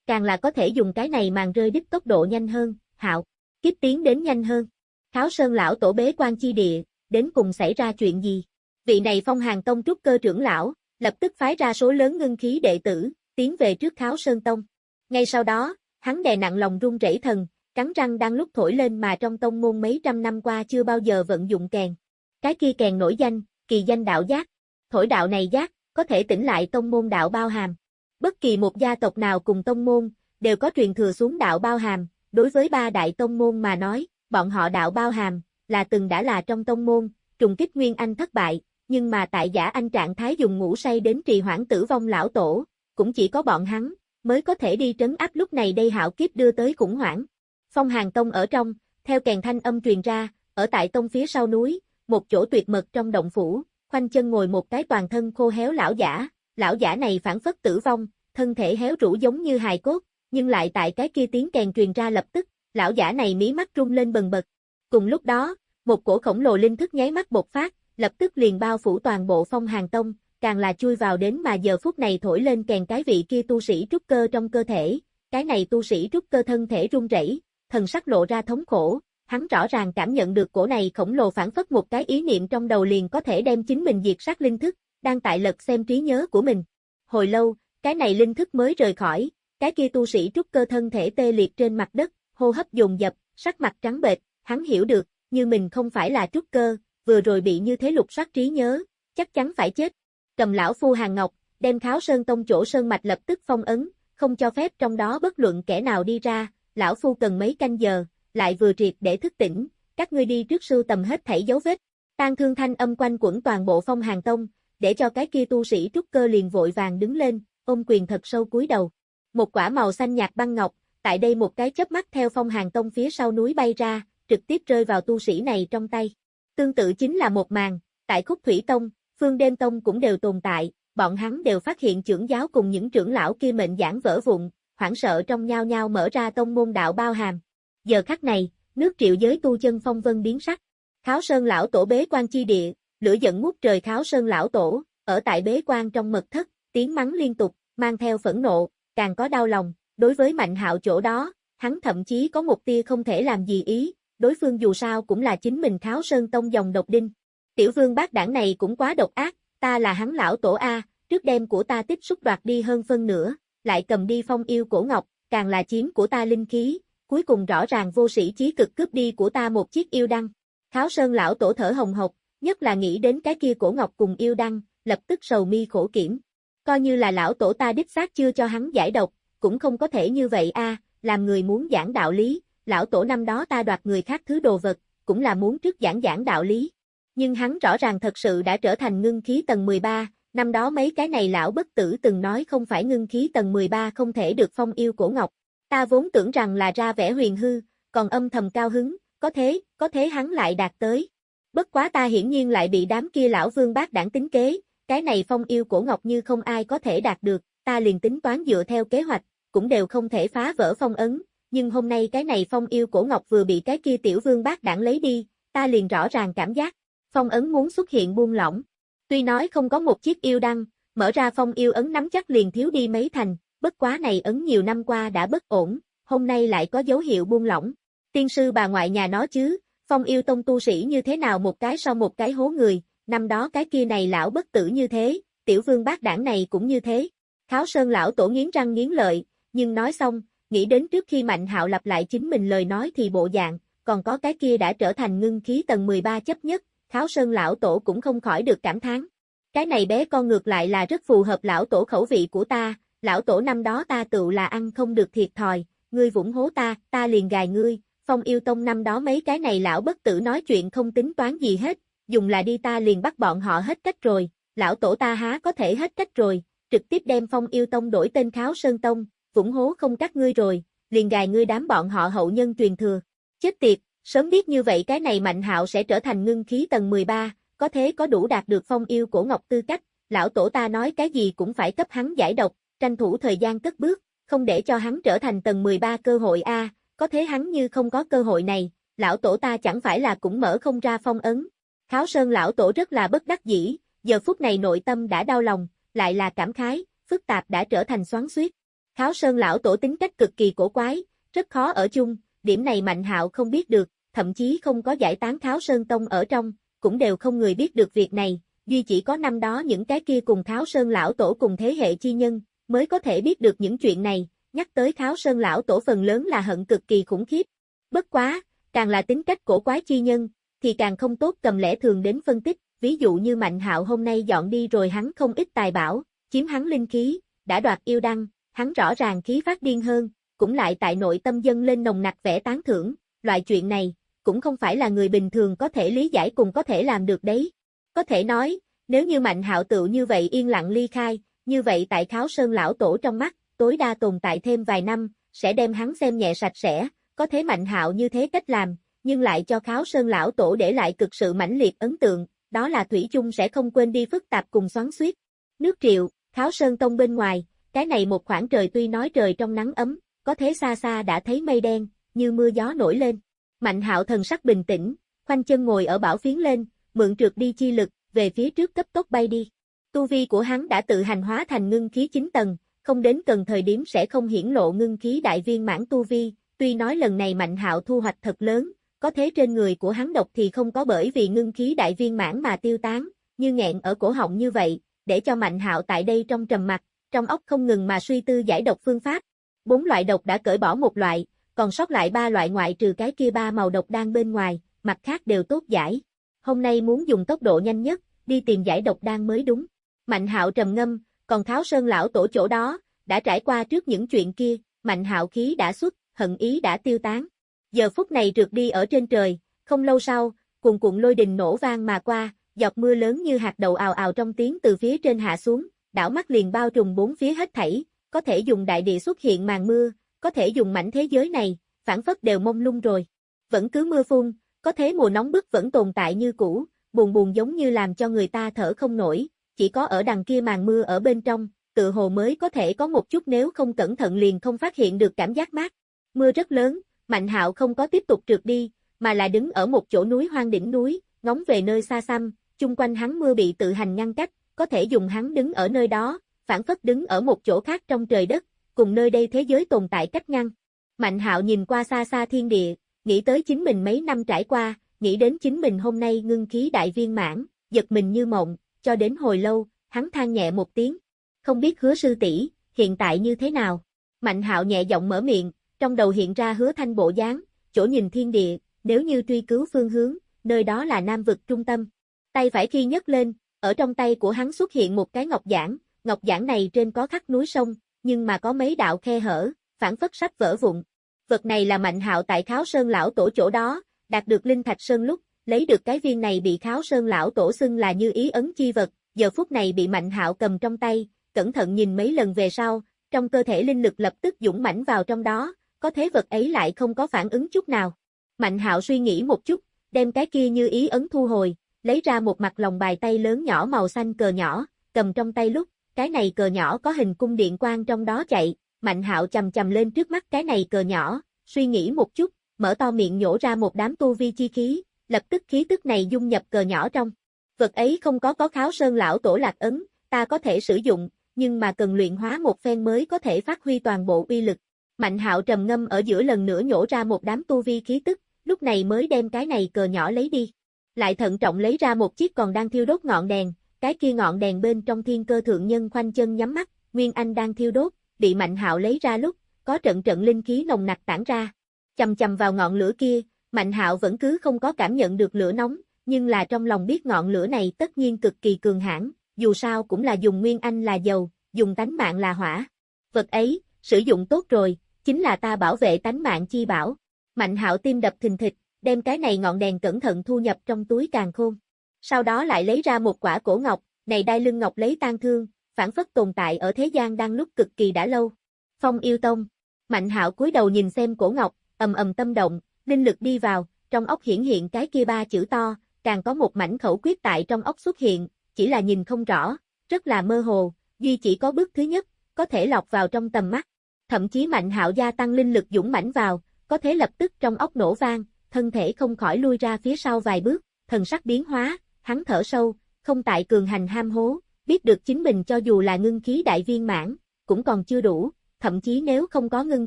Càng là có thể dùng cái này màn rơi đích tốc độ nhanh hơn, hạo, kiếp tiến đến nhanh hơn. Kháo sơn lão tổ bế quan chi địa, đến cùng xảy ra chuyện gì? Vị này phong hàng tông trúc cơ trưởng lão, lập tức phái ra số lớn ngưng khí đệ tử, tiến về trước kháo sơn tông. Ngay sau đó, hắn đè nặng lòng run rẩy thần, cắn răng đang lúc thổi lên mà trong tông môn mấy trăm năm qua chưa bao giờ vận dụng kèn. Cái kia kèn nổi danh, kỳ danh đạo giác. Thổi đạo này giác, có thể tỉnh lại tông môn đạo bao hàm. Bất kỳ một gia tộc nào cùng tông môn, đều có truyền thừa xuống đạo bao hàm, đối với ba đại tông môn mà nói, bọn họ đạo bao hàm, là từng đã là trong tông môn, trùng kích Nguyên Anh thất bại, nhưng mà tại giả anh trạng thái dùng ngủ say đến trì hoãn tử vong lão tổ, cũng chỉ có bọn hắn, mới có thể đi trấn áp lúc này đây hạo kiếp đưa tới khủng hoảng. Phong hàng tông ở trong, theo kèn thanh âm truyền ra, ở tại tông phía sau núi, một chỗ tuyệt mật trong động phủ, khoanh chân ngồi một cái toàn thân khô héo lão giả, lão giả này phản phất tử vong, thân thể héo rũ giống như hài cốt, nhưng lại tại cái kia tiếng kèn truyền ra lập tức, lão giả này mí mắt rung lên bần bật. Cùng lúc đó, một cổ khổng lồ linh thức nháy mắt bột phát, lập tức liền bao phủ toàn bộ phong hàng tông, càng là chui vào đến mà giờ phút này thổi lên kèn cái vị kia tu sĩ trúc cơ trong cơ thể, cái này tu sĩ trúc cơ thân thể run rẩy, thần sắc lộ ra thống khổ, hắn rõ ràng cảm nhận được cổ này khổng lồ phản phất một cái ý niệm trong đầu liền có thể đem chính mình diệt sát linh thức, đang tại lật xem trí nhớ của mình. Hồi lâu, cái này linh thức mới rời khỏi, cái kia tu sĩ trúc cơ thân thể tê liệt trên mặt đất, hô hấp dồn dập, sắc mặt trắng bệch, hắn hiểu được, như mình không phải là trúc cơ, vừa rồi bị như thế lục soát trí nhớ, chắc chắn phải chết. Cầm lão phu hàng ngọc, đem kháo sơn tông chỗ sơn mạch lập tức phong ấn, không cho phép trong đó bất luận kẻ nào đi ra, lão phu cần mấy canh giờ, lại vừa triệt để thức tỉnh, các ngươi đi trước sưu tầm hết thảy dấu vết. Tan thương thanh âm quanh quẩn toàn bộ phong hàng tông, để cho cái kia tu sĩ trúc cơ liền vội vàng đứng lên, ôm quyền thật sâu cúi đầu. Một quả màu xanh nhạt băng ngọc, tại đây một cái chớp mắt theo phong hàng tông phía sau núi bay ra, trực tiếp rơi vào tu sĩ này trong tay. Tương tự chính là một màn, tại khúc thủy tông, phương đêm tông cũng đều tồn tại, bọn hắn đều phát hiện trưởng giáo cùng những trưởng lão kia mệnh giảng vỡ vụn, hoảng sợ trong nhau nhau mở ra tông môn đạo bao hàm. Giờ khắc này, nước triệu giới tu chân phong vân biến sắc. Kháo sơn lão tổ bế quan chi địa, lửa giận ngút trời kháo sơn lão tổ, ở tại bế quan trong mật thất, tiếng mắng liên tục, mang theo phẫn nộ, càng có đau lòng, đối với mạnh hạo chỗ đó, hắn thậm chí có một tia không thể làm gì ý, đối phương dù sao cũng là chính mình kháo sơn tông dòng độc đinh. Tiểu vương bác đảng này cũng quá độc ác, ta là hắn lão tổ A, trước đêm của ta tích xúc đoạt đi hơn phân nửa, lại cầm đi phong yêu cổ ngọc, càng là chiếm của ta linh khí, cuối cùng rõ ràng vô sĩ chí cực cướp đi của ta một chiếc yêu đăng. Kháo sơn lão tổ thở hồng hộc, nhất là nghĩ đến cái kia cổ ngọc cùng yêu đăng, lập tức sầu mi khổ kiểm. Coi như là lão tổ ta đích xác chưa cho hắn giải độc, cũng không có thể như vậy a, làm người muốn giảng đạo lý, lão tổ năm đó ta đoạt người khác thứ đồ vật, cũng là muốn trước giảng giảng đạo lý. Nhưng hắn rõ ràng thật sự đã trở thành ngưng khí tầng 13, năm đó mấy cái này lão bất tử từng nói không phải ngưng khí tầng 13 không thể được phong yêu cổ ngọc. Ta vốn tưởng rằng là ra vẻ huyền hư, còn âm thầm cao hứng, có thế, có thế hắn lại đạt tới. Bất quá ta hiển nhiên lại bị đám kia lão vương bác đảng tính kế, cái này phong yêu cổ ngọc như không ai có thể đạt được, ta liền tính toán dựa theo kế hoạch, cũng đều không thể phá vỡ phong ấn, nhưng hôm nay cái này phong yêu cổ ngọc vừa bị cái kia tiểu vương bác đảng lấy đi, ta liền rõ ràng cảm giác, phong ấn muốn xuất hiện buông lỏng. Tuy nói không có một chiếc yêu đăng, mở ra phong yêu ấn nắm chắc liền thiếu đi mấy thành, bất quá này ấn nhiều năm qua đã bất ổn, hôm nay lại có dấu hiệu buông lỏng. Tiên sư bà ngoại nhà nó chứ, phong yêu tông tu sĩ như thế nào một cái sau một cái hố người, năm đó cái kia này lão bất tử như thế, tiểu vương bác đảng này cũng như thế. Kháo sơn lão tổ nghiến răng nghiến lợi, nhưng nói xong, nghĩ đến trước khi Mạnh Hạo lặp lại chính mình lời nói thì bộ dạng, còn có cái kia đã trở thành ngưng khí tầng 13 chấp nhất, Kháo Sơn lão tổ cũng không khỏi được cảm thán. Cái này bé con ngược lại là rất phù hợp lão tổ khẩu vị của ta, lão tổ năm đó ta tự là ăn không được thiệt thòi, ngươi vũng hố ta, ta liền gài ngươi, phong yêu tông năm đó mấy cái này lão bất tử nói chuyện không tính toán gì hết, dùng là đi ta liền bắt bọn họ hết cách rồi, lão tổ ta há có thể hết cách rồi, trực tiếp đem phong yêu tông đổi tên kháo sơn tông, vũng hố không cắt ngươi rồi, liền gài ngươi đám bọn họ hậu nhân truyền thừa. Chết tiệt, sớm biết như vậy cái này mạnh hạo sẽ trở thành ngưng khí tầng 13, có thế có đủ đạt được phong yêu của Ngọc Tư cách, lão tổ ta nói cái gì cũng phải cấp hắn giải độc, tranh thủ thời gian cất bước, không để cho hắn trở thành tầng 13 cơ hội A, có thế hắn như không có cơ hội này, lão tổ ta chẳng phải là cũng mở không ra phong ấn. Kháo Sơn lão tổ rất là bất đắc dĩ, giờ phút này nội tâm đã đau lòng, lại là cảm khái, phức tạp đã trở thành xoắn xuýt. Kháo Sơn lão tổ tính cách cực kỳ cổ quái, rất khó ở chung, điểm này Mạnh Hạo không biết được, thậm chí không có giải tán Kháo Sơn Tông ở trong, cũng đều không người biết được việc này, duy chỉ có năm đó những cái kia cùng Kháo Sơn lão tổ cùng thế hệ chi nhân, mới có thể biết được những chuyện này, nhắc tới Kháo Sơn lão tổ phần lớn là hận cực kỳ khủng khiếp. Bất quá, càng là tính cách cổ quái chi nhân, thì càng không tốt cầm lẽ thường đến phân tích, ví dụ như Mạnh Hạo hôm nay dọn đi rồi hắn không ít tài bảo, chiếm hắn linh khí, đã đoạt yêu đăng, hắn rõ ràng khí phát điên hơn, cũng lại tại nội tâm dân lên nồng nặc vẻ tán thưởng, loại chuyện này, cũng không phải là người bình thường có thể lý giải cùng có thể làm được đấy. Có thể nói, nếu như Mạnh Hạo tự như vậy yên lặng ly khai, như vậy tại Kháo Sơn lão tổ trong mắt, tối đa tồn tại thêm vài năm, sẽ đem hắn xem nhẹ sạch sẽ, có thế Mạnh Hạo như thế cách làm, nhưng lại cho Kháo Sơn lão tổ để lại cực sự mãnh liệt ấn tượng, đó là thủy chung sẽ không quên đi phức tạp cùng xoắn xuýt. Nước Triệu, Kháo Sơn tông bên ngoài, cái này một khoảng trời tuy nói trời trong nắng ấm, có thế xa xa đã thấy mây đen, như mưa gió nổi lên. Mạnh hạo thần sắc bình tĩnh, khoanh chân ngồi ở bảo phiến lên, mượn trượt đi chi lực, về phía trước cấp tốc bay đi. Tu vi của hắn đã tự hành hóa thành ngưng khí 9 tầng, không đến cần thời điểm sẽ không hiển lộ ngưng khí đại viên mãn tu vi, tuy nói lần này mạnh hạo thu hoạch thật lớn, có thế trên người của hắn độc thì không có bởi vì ngưng khí đại viên mãn mà tiêu tán, như nghẹn ở cổ họng như vậy, để cho mạnh hạo tại đây trong trầm mặt, trong óc không ngừng mà suy tư giải độc phương pháp. Bốn loại độc đã cởi bỏ một loại, còn sót lại ba loại ngoại trừ cái kia ba màu độc đang bên ngoài, mặt khác đều tốt giải. Hôm nay muốn dùng tốc độ nhanh nhất, đi tìm giải độc đang mới đúng. Mạnh hạo trầm ngâm, còn Tháo Sơn lão tổ chỗ đó, đã trải qua trước những chuyện kia, mạnh hạo khí đã xuất, hận ý đã tiêu tán. Giờ phút này trượt đi ở trên trời, không lâu sau, cuồn cuộn lôi đình nổ vang mà qua, giọt mưa lớn như hạt đậu ào ào trong tiếng từ phía trên hạ xuống, đảo mắt liền bao trùm bốn phía hết thảy, có thể dùng đại địa xuất hiện màn mưa, có thể dùng mảnh thế giới này, phản phất đều mông lung rồi. Vẫn cứ mưa phun, có thế mùa nóng bức vẫn tồn tại như cũ, buồn buồn giống như làm cho người ta thở không nổi, chỉ có ở đằng kia màn mưa ở bên trong, tự hồ mới có thể có một chút nếu không cẩn thận liền không phát hiện được cảm giác mát. Mưa rất lớn, Mạnh Hạo không có tiếp tục trượt đi, mà là đứng ở một chỗ núi hoang đỉnh núi, ngóng về nơi xa xăm, chung quanh hắn mưa bị tự hành ngăn cách, có thể dùng hắn đứng ở nơi đó, phản phất đứng ở một chỗ khác trong trời đất, cùng nơi đây thế giới tồn tại cách ngăn. Mạnh Hạo nhìn qua xa xa thiên địa, nghĩ tới chính mình mấy năm trải qua, nghĩ đến chính mình hôm nay ngưng khí đại viên mãn, giật mình như mộng, cho đến hồi lâu, hắn than nhẹ một tiếng. Không biết hứa sư tỷ hiện tại như thế nào? Mạnh hạo nhẹ giọng mở miệng, trong đầu hiện ra hứa thanh bộ dáng, chỗ nhìn thiên địa, nếu như truy cứu phương hướng, nơi đó là nam vực trung tâm. Tay phải khi nhấc lên, ở trong tay của hắn xuất hiện một cái ngọc giản, ngọc giản này trên có khắc núi sông, nhưng mà có mấy đạo khe hở, phản phất sách vỡ vụn. Vật này là mạnh hạo tại kháo sơn lão tổ chỗ đó, đạt được linh thạch sơn lúc, lấy được cái viên này bị kháo sơn lão tổ xưng là như ý ấn chi vật, giờ phút này bị mạnh hạo cầm trong tay, cẩn thận nhìn mấy lần về sau, trong cơ thể linh lực lập tức dũng mãnh vào trong đó, có thế vật ấy lại không có phản ứng chút nào. Mạnh hạo suy nghĩ một chút, đem cái kia như ý ấn thu hồi, lấy ra một mặt lòng bài tay lớn nhỏ màu xanh cờ nhỏ, cầm trong tay lúc, cái này cờ nhỏ có hình cung điện quang trong đó chạy, mạnh hạo chầm chầm lên trước mắt cái này cờ nhỏ, suy nghĩ một chút, mở to miệng nhổ ra một đám tu vi chi khí, lập tức khí tức này dung nhập cờ nhỏ trong. Vật ấy không có có kháo sơn lão tổ lạc ấn, ta có thể sử dụng, nhưng mà cần luyện hóa một phen mới có thể phát huy toàn bộ uy lực. Mạnh hạo trầm ngâm ở giữa lần nữa nhổ ra một đám tu vi khí tức, lúc này mới đem cái này cờ nhỏ lấy đi. Lại thận trọng lấy ra một chiếc còn đang thiêu đốt ngọn đèn, cái kia ngọn đèn bên trong thiên cơ thượng nhân khoanh chân nhắm mắt, Nguyên Anh đang thiêu đốt, bị Mạnh Hạo lấy ra lúc, có trận trận linh khí nồng nặc tản ra. Chầm chầm vào ngọn lửa kia, Mạnh Hạo vẫn cứ không có cảm nhận được lửa nóng, nhưng là trong lòng biết ngọn lửa này tất nhiên cực kỳ cường hãn, dù sao cũng là dùng Nguyên Anh là dầu, dùng tánh mạng là hỏa. Vật ấy, sử dụng tốt rồi, chính là ta bảo vệ tánh mạng chi bảo. Mạnh hạo tim đập thình thịch, đem cái này ngọn đèn cẩn thận thu nhập trong túi càng khôn. Sau đó lại lấy ra một quả cổ ngọc, này đai lưng ngọc lấy tan thương, phản phất tồn tại ở thế gian đang lúc cực kỳ đã lâu. Phong yêu tông. Mạnh hạo cúi đầu nhìn xem cổ ngọc, ầm ầm tâm động, linh lực đi vào, trong ốc hiển hiện cái kia ba chữ to, càng có một mảnh khẩu quyết tại trong ốc xuất hiện, chỉ là nhìn không rõ, rất là mơ hồ, duy chỉ có bước thứ nhất, có thể lọc vào trong tầm mắt. Thậm chí mạnh hạo gia tăng linh lực dũng mãnh vào, có thể lập tức trong ốc nổ vang, thân thể không khỏi lui ra phía sau vài bước, thần sắc biến hóa, hắn thở sâu, không tại cường hành ham hố, biết được chính mình cho dù là ngưng khí đại viên mãn, cũng còn chưa đủ, thậm chí nếu không có ngưng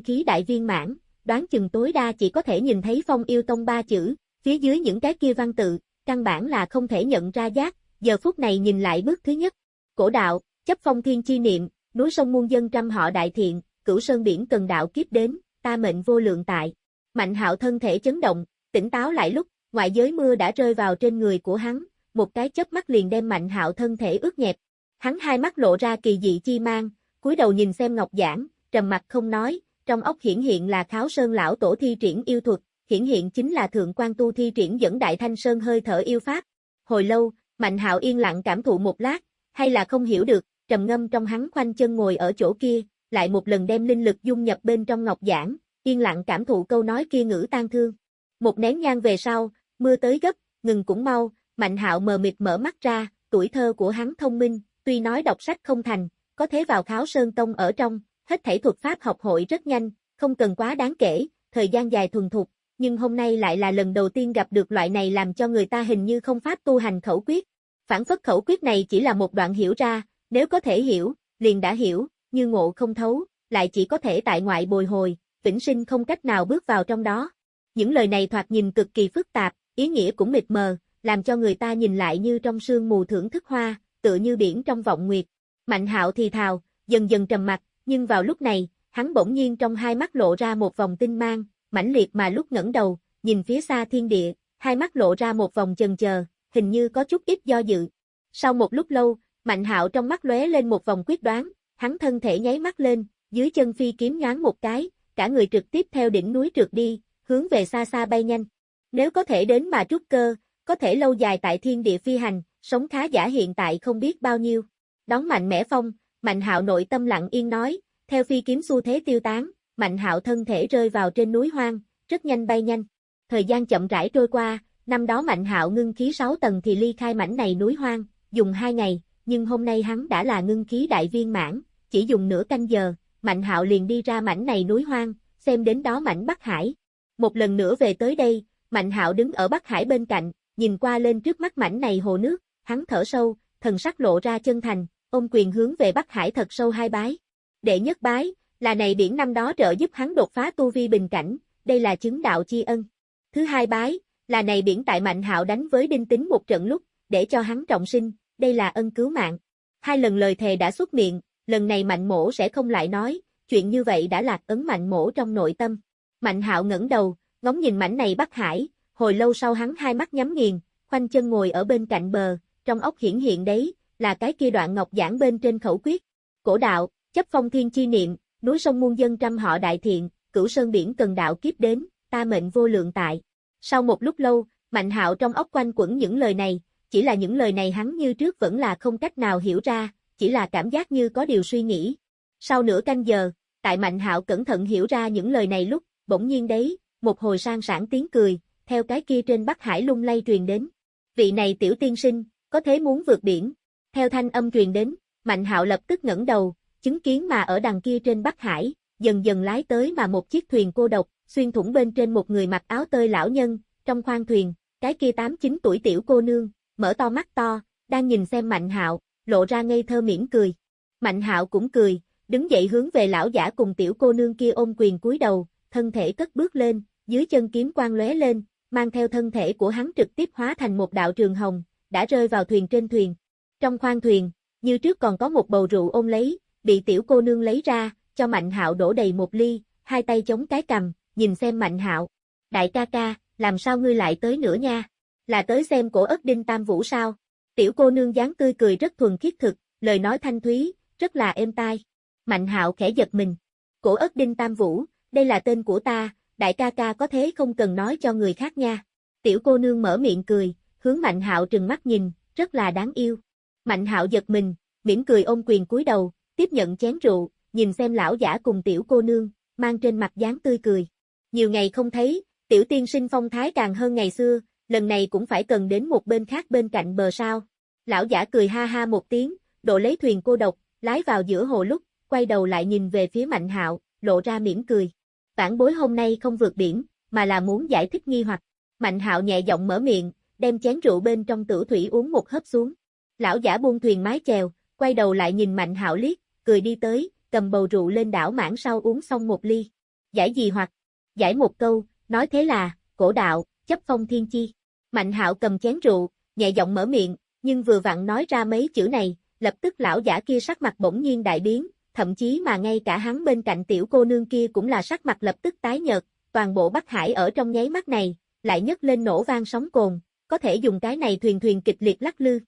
khí đại viên mãn, đoán chừng tối đa chỉ có thể nhìn thấy phong yêu tông ba chữ, phía dưới những cái kia văn tự, căn bản là không thể nhận ra giác, giờ phút này nhìn lại bước thứ nhất. Cổ đạo, chấp phong thiên chi niệm, núi sông muôn dân trăm họ đại thiện, cửu sơn biển cần đạo kiếp đến, ta mệnh vô lượng tại. Mạnh hạo thân thể chấn động, tỉnh táo lại lúc, ngoại giới mưa đã rơi vào trên người của hắn, một cái chớp mắt liền đem mạnh hạo thân thể ướt nhẹp. Hắn hai mắt lộ ra kỳ dị chi mang, cúi đầu nhìn xem ngọc giảng, trầm mặt không nói, trong ốc hiển hiện là kháo sơn lão tổ thi triển yêu thuật, hiển hiện chính là thượng quan tu thi triển dẫn đại thanh sơn hơi thở yêu pháp. Hồi lâu, Mạnh hạo yên lặng cảm thụ một lát, hay là không hiểu được, trầm ngâm trong hắn khoanh chân ngồi ở chỗ kia, lại một lần đem linh lực dung nhập bên trong ngọc giảng, yên lặng cảm thụ câu nói kia ngữ tan thương. Một nén nhang về sau, mưa tới gấp, ngừng cũng mau, Mạnh hạo mờ mịt mở mắt ra, tuổi thơ của hắn thông minh, tuy nói đọc sách không thành, có thế vào kháo sơn tông ở trong, hết thảy thuật pháp học hội rất nhanh, không cần quá đáng kể, thời gian dài thuần thục, nhưng hôm nay lại là lần đầu tiên gặp được loại này làm cho người ta hình như không pháp tu hành khẩu quyết. Phản phất khẩu quyết này chỉ là một đoạn hiểu ra, nếu có thể hiểu, liền đã hiểu, như ngộ không thấu, lại chỉ có thể tại ngoại bồi hồi, vĩnh sinh không cách nào bước vào trong đó. Những lời này thoạt nhìn cực kỳ phức tạp, ý nghĩa cũng mịt mờ, làm cho người ta nhìn lại như trong sương mù thưởng thức hoa, tựa như biển trong vọng nguyệt. Mạnh hạo thì thào, dần dần trầm mặt, nhưng vào lúc này, hắn bỗng nhiên trong hai mắt lộ ra một vòng tinh mang, mãnh liệt mà lúc ngẩng đầu, nhìn phía xa thiên địa, hai mắt lộ ra một vòng chần chờ, hình như có chút ít do dự. Sau một lúc lâu, Mạnh Hạo trong mắt lóe lên một vòng quyết đoán, hắn thân thể nháy mắt lên, dưới chân phi kiếm nhoáng một cái, cả người trực tiếp theo đỉnh núi trượt đi, hướng về xa xa bay nhanh. Nếu có thể đến mà trúc cơ, có thể lâu dài tại thiên địa phi hành, sống khá giả hiện tại không biết bao nhiêu. Đón mạnh mẽ phong, Mạnh Hạo nội tâm lặng yên nói, theo phi kiếm xu thế tiêu tán, Mạnh hạo thân thể rơi vào trên núi hoang, rất nhanh bay nhanh. Thời gian chậm rãi trôi qua, năm đó Mạnh hạo ngưng khí 6 tầng thì ly khai mảnh này núi hoang, dùng 2 ngày, nhưng hôm nay hắn đã là ngưng khí đại viên mãn, chỉ dùng nửa canh giờ, Mạnh Hạo liền đi ra mảnh này núi hoang, xem đến đó mảnh Bắc Hải. Một lần nữa về tới đây, Mạnh Hạo đứng ở Bắc Hải bên cạnh, nhìn qua lên trước mắt mảnh này hồ nước, hắn thở sâu, thần sắc lộ ra chân thành, ôm quyền hướng về Bắc Hải thật sâu hai bái. Đệ nhất bái, là này biển năm đó trợ giúp hắn đột phá tu vi bình cảnh, đây là chứng đạo chi ân. Thứ hai bái, là này biển tại Mạnh Hạo đánh với Đinh Tính một trận lúc, để cho hắn trọng sinh, đây là ân cứu mạng. Hai lần lời thề đã xuất miệng, lần này Mạnh Mỗ sẽ không lại nói, chuyện như vậy đã lạc ấn Mạnh Mỗ trong nội tâm. Mạnh Hạo ngẩng đầu, ngóng nhìn mảnh này Bắc Hải, hồi lâu sau hắn hai mắt nhắm nghiền, khoanh chân ngồi ở bên cạnh bờ, trong ốc hiển hiện đấy, là cái kia đoạn ngọc giảng bên trên khẩu quyết. Cổ đạo, chấp phong thiên chi niệm, núi sông muôn dân trăm họ đại thiện, cửu sơn biển cần đạo kiếp đến, ta mệnh vô lượng tại. Sau một lúc lâu, Mạnh Hạo trong ốc quanh quẩn những lời này, chỉ là những lời này hắn như trước vẫn là không cách nào hiểu ra, chỉ là cảm giác như có điều suy nghĩ. Sau nửa canh giờ, tại Mạnh Hạo cẩn thận hiểu ra những lời này lúc, bỗng nhiên đấy, một hồi sang sảng tiếng cười, theo cái kia trên Bắc Hải lung lay truyền đến. Vị này tiểu tiên sinh, có thế muốn vượt biển. Theo thanh âm truyền đến, Mạnh Hạo lập tức ngẩng đầu, chứng kiến mà ở đằng kia trên Bắc Hải, dần dần lái tới mà một chiếc thuyền cô độc, xuyên thủng bên trên một người mặc áo tơi lão nhân, trong khoang thuyền, cái kia 8-9 tuổi tiểu cô nương, mở to mắt to, đang nhìn xem Mạnh Hạo, lộ ra ngây thơ mỉm cười. Mạnh Hạo cũng cười, đứng dậy hướng về lão giả cùng tiểu cô nương kia ôm quyền cúi đầu, thân thể cất bước lên, dưới chân kiếm quang lóe lên, mang theo thân thể của hắn trực tiếp hóa thành một đạo trường hồng, đã rơi vào thuyền trên thuyền. Trong khoang thuyền, như trước còn có một bầu rượu ôm lấy, bị tiểu cô nương lấy ra, cho Mạnh Hạo đổ đầy một ly, hai tay chống cái cầm, nhìn xem Mạnh Hạo. Đại ca ca, làm sao ngươi lại tới nữa nha? Là tới xem cổ ất đinh tam vũ sao? Tiểu cô nương dáng tươi cười rất thuần khiết thực, lời nói thanh thúy, rất là êm tai. Mạnh Hạo khẽ giật mình. Cổ ất đinh tam vũ, đây là tên của ta, đại ca ca có thế không cần nói cho người khác nha. Tiểu cô nương mở miệng cười, hướng Mạnh Hạo trừng mắt nhìn, rất là đáng yêu. Mạnh Hạo giật mình, mỉm cười ôm quyền cúi đầu, tiếp nhận chén rượu, nhìn xem lão giả cùng tiểu cô nương, mang trên mặt dáng tươi cười. Nhiều ngày không thấy, tiểu tiên sinh phong thái càng hơn ngày xưa, lần này cũng phải cần đến một bên khác bên cạnh bờ sao. Lão giả cười ha ha một tiếng, độ lấy thuyền cô độc, lái vào giữa hồ lúc, quay đầu lại nhìn về phía Mạnh Hạo, lộ ra mỉm cười. Vãn bối hôm nay không vượt biển, mà là muốn giải thích nghi hoặc. Mạnh Hạo nhẹ giọng mở miệng, đem chén rượu bên trong tử thủy uống một hớp xuống. Lão giả buông thuyền mái chèo, quay đầu lại nhìn Mạnh Hạo liếc, cười đi tới, cầm bầu rượu lên đảo mãn sau uống xong một ly. Giải gì hoặc? Giải một câu, nói thế là, cổ đạo, chấp phong thiên chi. Mạnh hạo cầm chén rượu, nhẹ giọng mở miệng, nhưng vừa vặn nói ra mấy chữ này, lập tức lão giả kia sắc mặt bỗng nhiên đại biến, thậm chí mà ngay cả hắn bên cạnh tiểu cô nương kia cũng là sắc mặt lập tức tái nhợt, toàn bộ Bắc Hải ở trong nháy mắt này, lại nhấc lên nổ vang sóng cồn, có thể dùng cái này thuyền thuyền kịch liệt lắc lư.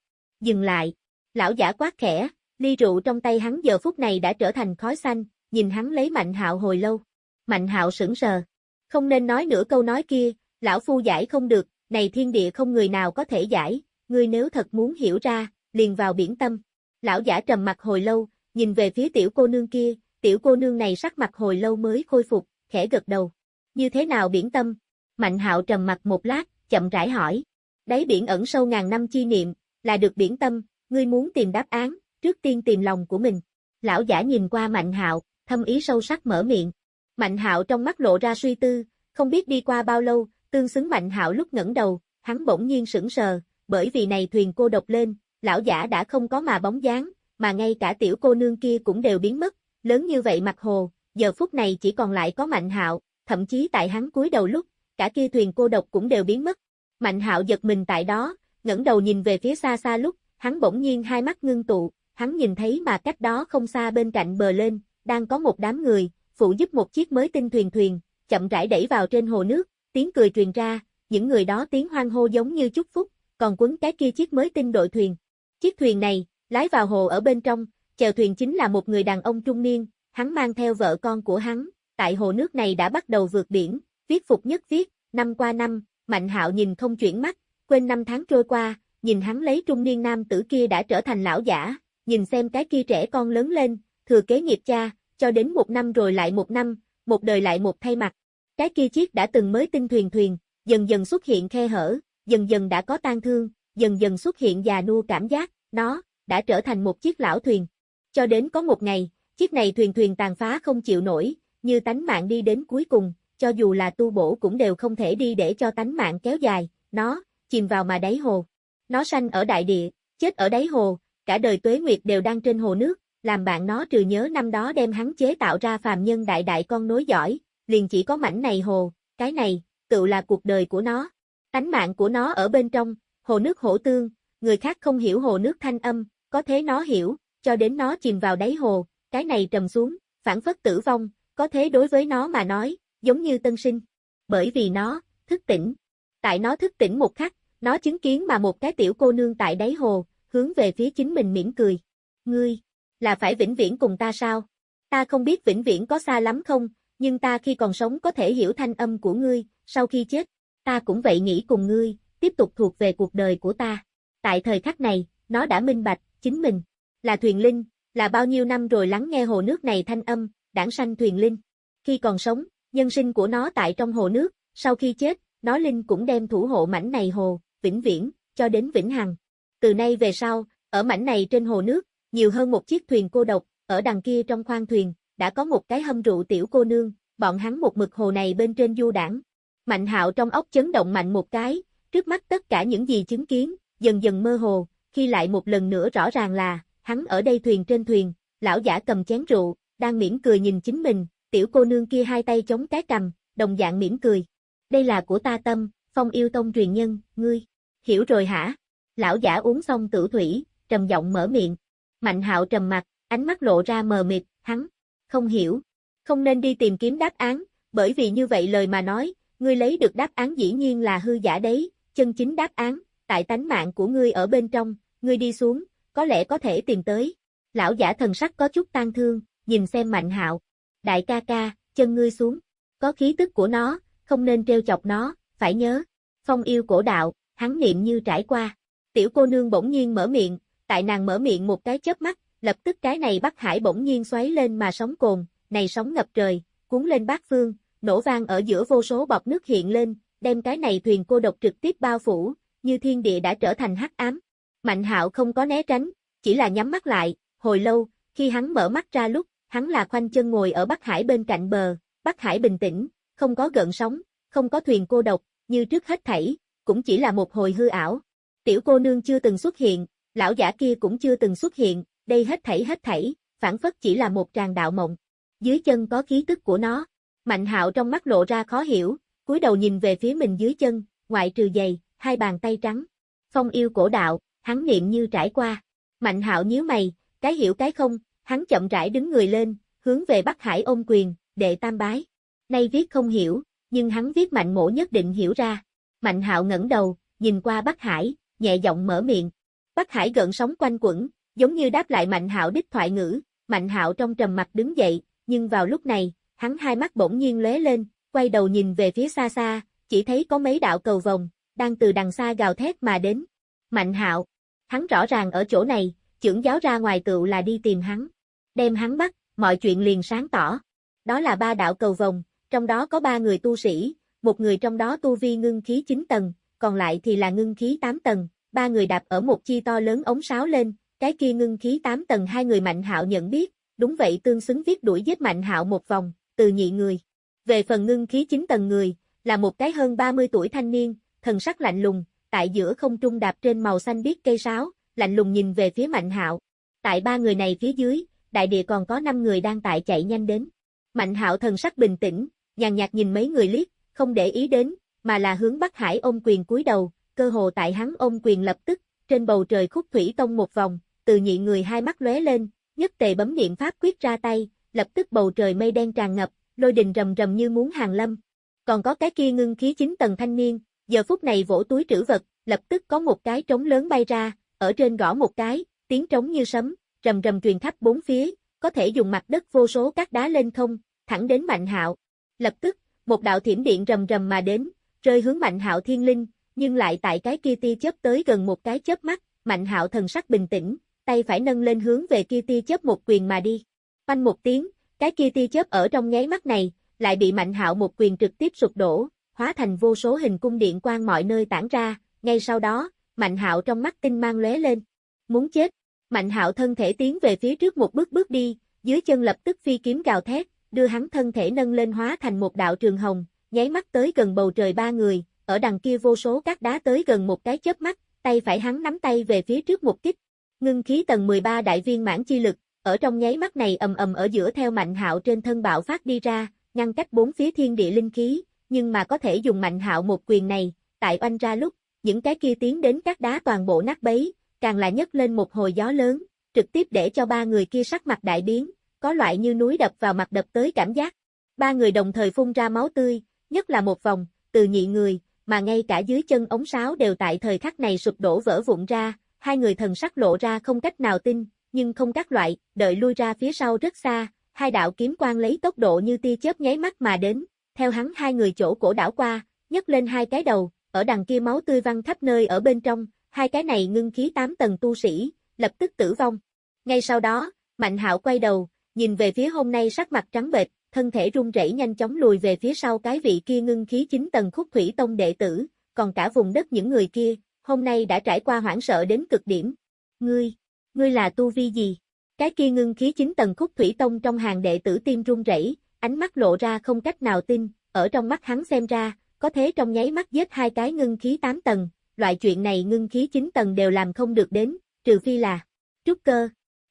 Dừng lại, lão giả quát khẽ, ly rượu trong tay hắn giờ phút này đã trở thành khói xanh, nhìn hắn lấy Mạnh Hạo hồi lâu. Mạnh Hạo sững sờ, không nên nói nửa câu nói kia, lão phu giải không được, này thiên địa không người nào có thể giải, ngươi nếu thật muốn hiểu ra, liền vào biển tâm. Lão giả trầm mặt hồi lâu, nhìn về phía tiểu cô nương kia, tiểu cô nương này sắc mặt hồi lâu mới khôi phục, khẽ gật đầu. Như thế nào biển tâm? Mạnh hạo trầm mặt một lát, chậm rãi hỏi. Đáy biển ẩn sâu ngàn năm chi niệm, là được biển tâm, ngươi muốn tìm đáp án, trước tiên tìm lòng của mình. Lão giả nhìn qua Mạnh hạo, thâm ý sâu sắc mở miệng. Mạnh hạo trong mắt lộ ra suy tư, không biết đi qua bao lâu, tương xứng Mạnh hạo lúc ngẩng đầu, hắn bỗng nhiên sững sờ, bởi vì này thuyền cô độc lên, lão giả đã không có mà bóng dáng, mà ngay cả tiểu cô nương kia cũng đều biến mất, lớn như vậy mặt hồ, giờ phút này chỉ còn lại có Mạnh hạo, thậm chí tại hắn cúi đầu lúc, cả kia thuyền cô độc cũng đều biến mất. Mạnh hạo giật mình tại đó, ngẩng đầu nhìn về phía xa xa lúc, hắn bỗng nhiên hai mắt ngưng tụ, hắn nhìn thấy mà cách đó không xa bên cạnh bờ lên, đang có một đám người, phụ giúp một chiếc mới tinh thuyền thuyền, chậm rãi đẩy vào trên hồ nước, tiếng cười truyền ra, những người đó tiếng hoang hô giống như chúc phúc, còn quấn cái kia chiếc mới tinh đội thuyền. Chiếc thuyền này, lái vào hồ ở bên trong, chèo thuyền chính là một người đàn ông trung niên, hắn mang theo vợ con của hắn, tại hồ nước này đã bắt đầu vượt biển, viết phục nhất viết, năm qua năm, Mạnh Hạo nhìn không chuyển mắt, quên năm tháng trôi qua, nhìn hắn lấy trung niên nam tử kia đã trở thành lão giả, nhìn xem cái kia trẻ con lớn lên, thừa kế nghiệp cha, cho đến một năm rồi lại một năm, một đời lại một thay mặt. Cái kia chiếc đã từng mới tinh thuyền thuyền, dần dần xuất hiện khe hở, dần dần đã có tan thương, dần dần xuất hiện già nua cảm giác, nó, đã trở thành một chiếc lão thuyền. Cho đến có một ngày, chiếc này thuyền thuyền tàn phá không chịu nổi, như tánh mạng đi đến cuối cùng, cho dù là tu bổ cũng đều không thể đi để cho tánh mạng kéo dài, nó, chìm vào mà đáy hồ. Nó sanh ở đại địa, chết ở đáy hồ, cả đời tuế nguyệt đều đang trên hồ nước, làm bạn nó trừ nhớ năm đó đem hắn chế tạo ra phàm nhân đại đại con nối giỏi, liền chỉ có mảnh này hồ, cái này, tự là cuộc đời của nó. Tánh mạng của nó ở bên trong, hồ nước hổ tương, người khác không hiểu hồ nước thanh âm, có thế nó hiểu, cho đến nó chìm vào đáy hồ, cái này trầm xuống, phản phất tử vong, có thế đối với nó mà nói, giống như tân sinh. Bởi vì nó, thức tỉnh. Tại nó thức tỉnh một khắc, nó chứng kiến mà một cái tiểu cô nương tại đáy hồ, hướng về phía chính mình mỉm cười. Ngươi, là phải vĩnh viễn cùng ta sao? Ta không biết vĩnh viễn có xa lắm không, nhưng ta khi còn sống có thể hiểu thanh âm của ngươi, sau khi chết, ta cũng vậy nghĩ cùng ngươi, tiếp tục thuộc về cuộc đời của ta. Tại thời khắc này, nó đã minh bạch, chính mình, là thuyền linh, là bao nhiêu năm rồi lắng nghe hồ nước này thanh âm, đảng sanh thuyền linh. Khi còn sống, nhân sinh của nó tại trong hồ nước, sau khi chết, nó linh cũng đem thủ hộ mảnh này hồ, vĩnh viễn, cho đến vĩnh hằng. Từ nay về sau, ở mảnh này trên hồ nước, nhiều hơn một chiếc thuyền cô độc, ở đằng kia trong khoang thuyền, đã có một cái hâm rượu tiểu cô nương, bọn hắn một mực hồ này bên trên du đảng. Mạnh hạo trong ốc chấn động mạnh một cái, trước mắt tất cả những gì chứng kiến, dần dần mơ hồ, khi lại một lần nữa rõ ràng là, hắn ở đây thuyền trên thuyền, lão giả cầm chén rượu, đang mỉm cười nhìn chính mình, tiểu cô nương kia hai tay chống cái cầm, đồng dạng mỉm cười. Đây là của ta tâm, phong yêu tông truyền nhân, ngươi. Hiểu rồi hả? Lão giả uống xong tử thủy, trầm giọng mở miệng. Mạnh hạo trầm mặt, ánh mắt lộ ra mờ mịt, hắn. Không hiểu. Không nên đi tìm kiếm đáp án, bởi vì như vậy lời mà nói, ngươi lấy được đáp án dĩ nhiên là hư giả đấy, chân chính đáp án, tại tánh mạng của ngươi ở bên trong, ngươi đi xuống, có lẽ có thể tìm tới. Lão giả thần sắc có chút tan thương, nhìn xem mạnh hạo. Đại ca ca, chân ngươi xuống. Có khí tức của nó, không nên treo chọc nó, phải nhớ. Phong yêu cổ đạo, hắn niệm như trải qua. Tiểu cô nương bỗng nhiên mở miệng, tại nàng mở miệng một cái chớp mắt, lập tức cái này Bắc Hải bỗng nhiên xoáy lên mà sóng cồn, này sóng ngập trời, cuốn lên bát phương, nổ vang ở giữa vô số bọt nước hiện lên, đem cái này thuyền cô độc trực tiếp bao phủ, như thiên địa đã trở thành hắc ám. Mạnh hạo không có né tránh, chỉ là nhắm mắt lại, hồi lâu, khi hắn mở mắt ra lúc, hắn là khoanh chân ngồi ở Bắc Hải bên cạnh bờ, Bắc Hải bình tĩnh, không có gợn sóng, không có thuyền cô độc, như trước hết thảy, cũng chỉ là một hồi hư ảo. Tiểu cô nương chưa từng xuất hiện, lão giả kia cũng chưa từng xuất hiện, đây hết thảy hết thảy, phản phất chỉ là một tràng đạo mộng. Dưới chân có khí tức của nó. Mạnh hạo trong mắt lộ ra khó hiểu, cúi đầu nhìn về phía mình dưới chân, ngoại trừ giày, hai bàn tay trắng. Phong yêu cổ đạo, hắn niệm như trải qua. Mạnh hạo nhíu mày, cái hiểu cái không, hắn chậm rãi đứng người lên, hướng về Bắc Hải ôm quyền, đệ tam bái. Nay viết không hiểu, nhưng hắn viết mạnh mổ nhất định hiểu ra. Mạnh hạo ngẩng đầu, nhìn qua Bắc Hải, nhẹ giọng mở miệng. Bắc Hải gợn sóng quanh quẩn, giống như đáp lại Mạnh hạo đích thoại ngữ, Mạnh hạo trong trầm mặt đứng dậy, nhưng vào lúc này, hắn hai mắt bỗng nhiên lóe lên, quay đầu nhìn về phía xa xa, chỉ thấy có mấy đạo cầu vòng, đang từ đằng xa gào thét mà đến. Mạnh hạo, hắn rõ ràng ở chỗ này, trưởng giáo ra ngoài tựu là đi tìm hắn. Đem hắn bắt, mọi chuyện liền sáng tỏ. Đó là ba đạo cầu vòng, trong đó có ba người tu sĩ, một người trong đó tu vi ngưng khí 9 tầng, còn lại thì là ngưng khí 8 tầng, ba người đạp ở một chi to lớn ống sáo lên, cái kia ngưng khí 8 tầng hai người mạnh hạo nhận biết, đúng vậy tương xứng viết đuổi giết mạnh hạo một vòng, từ nhị người. Về phần ngưng khí 9 tầng người, là một cái hơn 30 tuổi thanh niên, thần sắc lạnh lùng, tại giữa không trung đạp trên màu xanh biếc cây sáo, lạnh lùng nhìn về phía Mạnh Hạo. Tại ba người này phía dưới, đại địa còn có 5 người đang tại chạy nhanh đến. Mạnh Hạo thần sắc bình tĩnh, nhàn nhạt nhìn mấy người liếc, không để ý đến, mà là hướng Bắc Hải ôm quyền cúi đầu, cơ hồ tại hắn ôm quyền lập tức, trên bầu trời khúc thủy tông một vòng, từ nhị người hai mắt lóe lên, nhất tề bấm niệm pháp quyết ra tay, lập tức bầu trời mây đen tràn ngập, lôi đình rầm rầm như muốn hàng lâm. Còn có cái kia ngưng khí chín tầng thanh niên, giờ phút này vỗ túi trữ vật, lập tức có một cái trống lớn bay ra, ở trên gõ một cái, tiếng trống như sấm, rầm rầm truyền khắp bốn phía, có thể dùng mặt đất vô số các đá lên không, thẳng đến Mạnh Hạo. Lập tức, một đạo thiểm điện rầm rầm mà đến, rơi hướng Mạnh Hạo thiên linh, nhưng lại tại cái kia tia chớp tới gần một cái chớp mắt, Mạnh Hạo thần sắc bình tĩnh, tay phải nâng lên hướng về kia tia chớp một quyền mà đi. Oanh một tiếng, cái kia tia chớp ở trong nháy mắt này, lại bị Mạnh Hạo một quyền trực tiếp sụp đổ, hóa thành vô số hình cung điện quang mọi nơi tản ra, ngay sau đó, Mạnh Hạo trong mắt tinh mang lóe lên. Muốn chết. Mạnh hạo thân thể tiến về phía trước một bước bước đi, dưới chân lập tức phi kiếm gào thét, đưa hắn thân thể nâng lên hóa thành một đạo trường hồng, nháy mắt tới gần bầu trời ba người, ở đằng kia vô số các đá tới gần một cái chớp mắt, tay phải hắn nắm tay về phía trước một kích. Ngưng khí tầng 13 đại viên mãn chi lực, ở trong nháy mắt này ầm ầm ở giữa theo mạnh hạo trên thân bạo phát đi ra, ngăn cách bốn phía thiên địa linh khí, nhưng mà có thể dùng mạnh hạo một quyền này, tại oanh ra lúc, những cái kia tiến đến các đá toàn bộ nát bấy, càng là nhấc lên một hồi gió lớn, trực tiếp để cho ba người kia sắc mặt đại biến, có loại như núi đập vào mặt đập tới cảm giác. Ba người đồng thời phun ra máu tươi, nhất là một vòng, từ nhị người, mà ngay cả dưới chân ống sáo đều tại thời khắc này sụp đổ vỡ vụn ra, hai người thần sắc lộ ra không cách nào tin, nhưng không các loại, đợi lui ra phía sau rất xa, hai đạo kiếm quang lấy tốc độ như tia chớp nháy mắt mà đến, theo hắn hai người chỗ cổ đảo qua, nhấc lên hai cái đầu, ở đằng kia máu tươi văng khắp nơi ở bên trong, hai cái này ngưng khí tám tầng tu sĩ, lập tức tử vong. Ngay sau đó, Mạnh Hạo quay đầu, nhìn về phía hôm nay sắc mặt trắng bệch, thân thể run rẩy nhanh chóng lùi về phía sau cái vị kia ngưng khí chín tầng khúc thủy tông đệ tử, còn cả vùng đất những người kia, hôm nay đã trải qua hoảng sợ đến cực điểm. Ngươi, ngươi là tu vi gì? Cái kia ngưng khí chín tầng khúc thủy tông trong hàng đệ tử tim run rẩy, ánh mắt lộ ra không cách nào tin, ở trong mắt hắn xem ra, có thế trong nháy mắt giết hai cái ngưng khí tám tầng, loại chuyện này ngưng khí chín tầng đều làm không được đến, trừ phi là trúc cơ.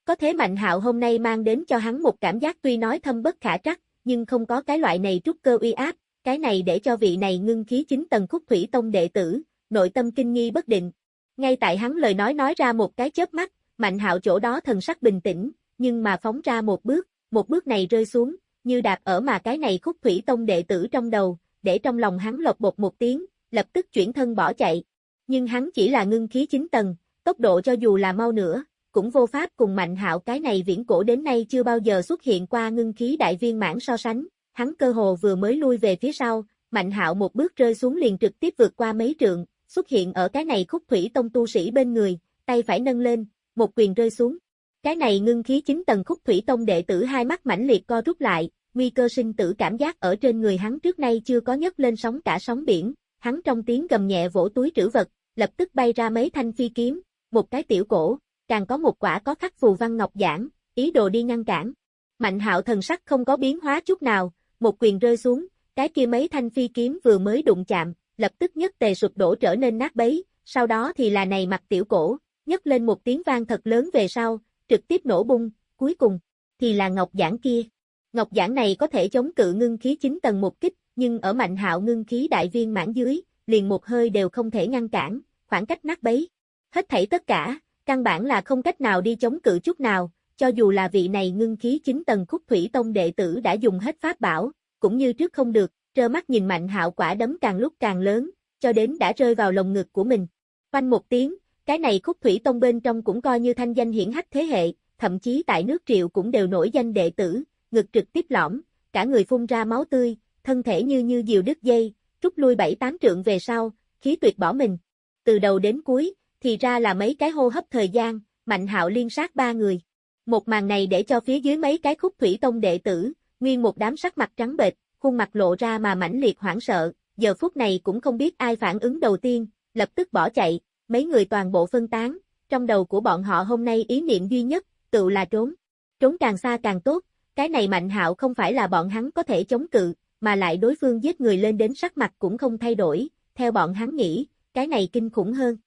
Có thế Mạnh Hạo hôm nay mang đến cho hắn một cảm giác tuy nói thâm bất khả trắc, nhưng không có cái loại này trúc cơ uy áp, cái này để cho vị này ngưng khí chính tầng khúc thủy tông đệ tử, nội tâm kinh nghi bất định. Ngay tại hắn lời nói nói ra một cái chớp mắt, Mạnh Hạo chỗ đó thần sắc bình tĩnh, nhưng mà phóng ra một bước, một bước này rơi xuống, như đạp ở mà cái này khúc thủy tông đệ tử trong đầu, để trong lòng hắn lột bột một tiếng, lập tức chuyển thân bỏ chạy. Nhưng hắn chỉ là ngưng khí chính tầng, tốc độ cho dù là mau nữa, cũng vô pháp cùng mạnh hạo cái này viễn cổ đến nay chưa bao giờ xuất hiện qua ngưng khí đại viên mãn so sánh, hắn cơ hồ vừa mới lui về phía sau, mạnh hạo một bước rơi xuống liền trực tiếp vượt qua mấy trượng, xuất hiện ở cái này khúc thủy tông tu sĩ bên người, tay phải nâng lên, một quyền rơi xuống. Cái này ngưng khí chính tầng khúc thủy tông đệ tử hai mắt mãnh liệt co rút lại, nguy cơ sinh tử cảm giác ở trên người hắn trước nay chưa có nhấc lên sóng cả sóng biển, hắn trong tiếng gầm nhẹ vỗ túi trữ vật, lập tức bay ra mấy thanh phi kiếm, một cái tiểu cổ, càng có một quả có khắc phù văn ngọc giản ý đồ đi ngăn cản. Mạnh hạo thần sắc không có biến hóa chút nào, một quyền rơi xuống, cái kia mấy thanh phi kiếm vừa mới đụng chạm, lập tức nhất tề sụp đổ trở nên nát bấy, sau đó thì là này mặt tiểu cổ, nhấc lên một tiếng vang thật lớn về sau, trực tiếp nổ bung, cuối cùng, thì là ngọc giản kia. Ngọc giản này có thể chống cự ngưng khí 9 tầng một kích, nhưng ở mạnh hạo ngưng khí đại viên mãn dưới, liền một hơi đều không thể ngăn cản, khoảng cách nát bấy. Hết thảy tất cả, căn bản là không cách nào đi chống cự chút nào, cho dù là vị này ngưng khí chính tầng khúc thủy tông đệ tử đã dùng hết pháp bảo, cũng như trước không được, trơ mắt nhìn mạnh hạo quả đấm càng lúc càng lớn, cho đến đã rơi vào lồng ngực của mình. Quanh một tiếng, cái này khúc thủy tông bên trong cũng coi như thanh danh hiển hách thế hệ, thậm chí tại nước triệu cũng đều nổi danh đệ tử, ngực trực tiếp lõm, cả người phun ra máu tươi, thân thể như như diều đứt dây, rút lui bảy tám trượng về sau, khí tuyệt bỏ mình. Từ đầu đến cuối, thì ra là mấy cái hô hấp thời gian, Mạnh Hạo liên sát ba người. Một màn này để cho phía dưới mấy cái khúc thủy tông đệ tử, nguyên một đám sắc mặt trắng bệch, khuôn mặt lộ ra mà mãnh liệt hoảng sợ, giờ phút này cũng không biết ai phản ứng đầu tiên, lập tức bỏ chạy, mấy người toàn bộ phân tán, trong đầu của bọn họ hôm nay ý niệm duy nhất, tự là trốn. Trốn càng xa càng tốt, cái này Mạnh Hạo không phải là bọn hắn có thể chống cự, mà lại đối phương giết người lên đến sắc mặt cũng không thay đổi, theo bọn hắn nghĩ, cái này kinh khủng hơn.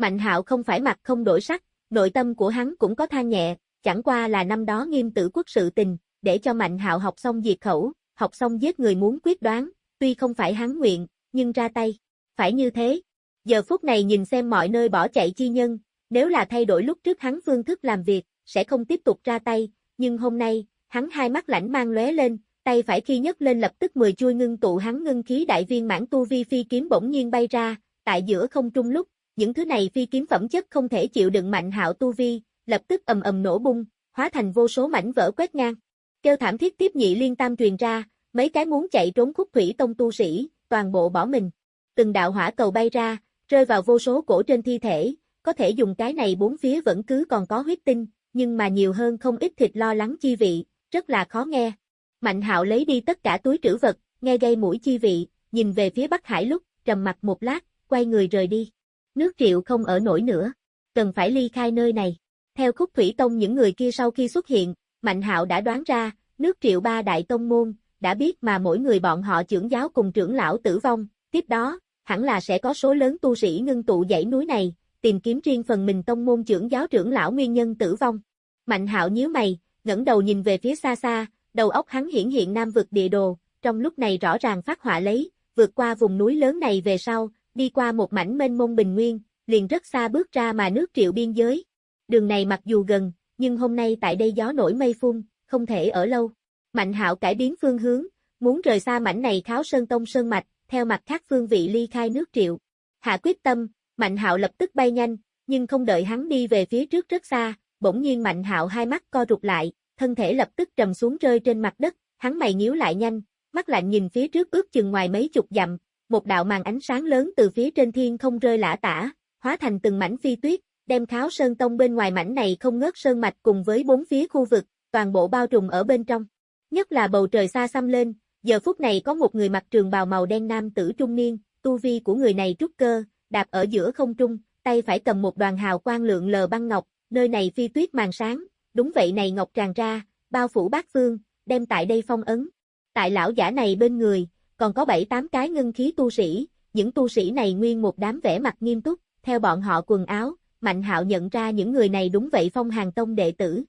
Mạnh Hạo không phải mặt không đổi sắc, nội tâm của hắn cũng có than nhẹ, chẳng qua là năm đó nghiêm tử quốc sự tình, để cho Mạnh Hạo học xong diệt khẩu, học xong giết người muốn quyết đoán, tuy không phải hắn nguyện, nhưng ra tay, phải như thế. Giờ phút này nhìn xem mọi nơi bỏ chạy chi nhân, nếu là thay đổi lúc trước hắn phương thức làm việc, sẽ không tiếp tục ra tay, nhưng hôm nay, hắn hai mắt lãnh mang lóe lên, tay phải khi nhấc lên lập tức 10 chui ngưng tụ hắn ngưng khí đại viên mãn tu vi phi kiếm bỗng nhiên bay ra, tại giữa không trung lúc, những thứ này phi kiếm phẩm chất không thể chịu đựng mạnh hạo tu vi, lập tức ầm ầm nổ bung, hóa thành vô số mảnh vỡ quét ngang. Kêu thảm thiết tiếp nhị liên tam truyền ra, mấy cái muốn chạy trốn khúc thủy tông tu sĩ, toàn bộ bỏ mình. Từng đạo hỏa cầu bay ra, rơi vào vô số cổ trên thi thể, có thể dùng cái này bốn phía vẫn cứ còn có huyết tinh, nhưng mà nhiều hơn không ít thịt lo lắng chi vị, rất là khó nghe. Mạnh hạo lấy đi tất cả túi trữ vật, nghe gây mũi chi vị, nhìn về phía Bắc Hải lúc, trầm mặt một lát, quay người rời đi. Nước triệu không ở nổi nữa, cần phải ly khai nơi này. Theo khúc thủy tông những người kia sau khi xuất hiện, Mạnh Hạo đã đoán ra, nước triệu ba đại tông môn, đã biết mà mỗi người bọn họ trưởng giáo cùng trưởng lão tử vong, tiếp đó, hẳn là sẽ có số lớn tu sĩ ngưng tụ dãy núi này, tìm kiếm riêng phần mình tông môn trưởng giáo trưởng lão nguyên nhân tử vong. Mạnh hạo nhíu mày, ngẩng đầu nhìn về phía xa xa, đầu óc hắn hiển hiện nam vực địa đồ, trong lúc này rõ ràng phát họa lấy, vượt qua vùng núi lớn này về sau, đi qua một mảnh mênh mông bình nguyên, liền rất xa bước ra mà nước triệu biên giới. Đường này mặc dù gần, nhưng hôm nay tại đây gió nổi mây phun, không thể ở lâu. Mạnh hạo cải biến phương hướng, muốn rời xa mảnh này kháo sơn tông sơn mạch, theo mặt khác phương vị ly khai nước triệu. Hạ quyết tâm, Mạnh hạo lập tức bay nhanh, nhưng không đợi hắn đi về phía trước rất xa, bỗng nhiên Mạnh hạo hai mắt co rụt lại, thân thể lập tức trầm xuống rơi trên mặt đất, hắn mày nhíu lại nhanh, mắt lạnh nhìn phía trước ước chừng ngoài mấy chục dặm, một đạo màn ánh sáng lớn từ phía trên thiên không rơi lả tả, hóa thành từng mảnh phi tuyết, đem kháo sơn tông bên ngoài mảnh này không ngớt sơn mạch cùng với bốn phía khu vực, toàn bộ bao trùm ở bên trong. Nhất là bầu trời xa xăm lên, giờ phút này có một người mặc trường bào màu đen nam tử trung niên, tu vi của người này trúc cơ, đạp ở giữa không trung, tay phải cầm một đoàn hào quang lượng lờ băng ngọc, nơi này phi tuyết màn sáng, đúng vậy này ngọc tràn ra, bao phủ bát phương, đem tại đây phong ấn. Tại lão giả này bên người, còn có bảy tám cái ngân khí tu sĩ, những tu sĩ này nguyên một đám vẻ mặt nghiêm túc, theo bọn họ quần áo, Mạnh Hạo nhận ra những người này đúng vậy phong hàng tông đệ tử.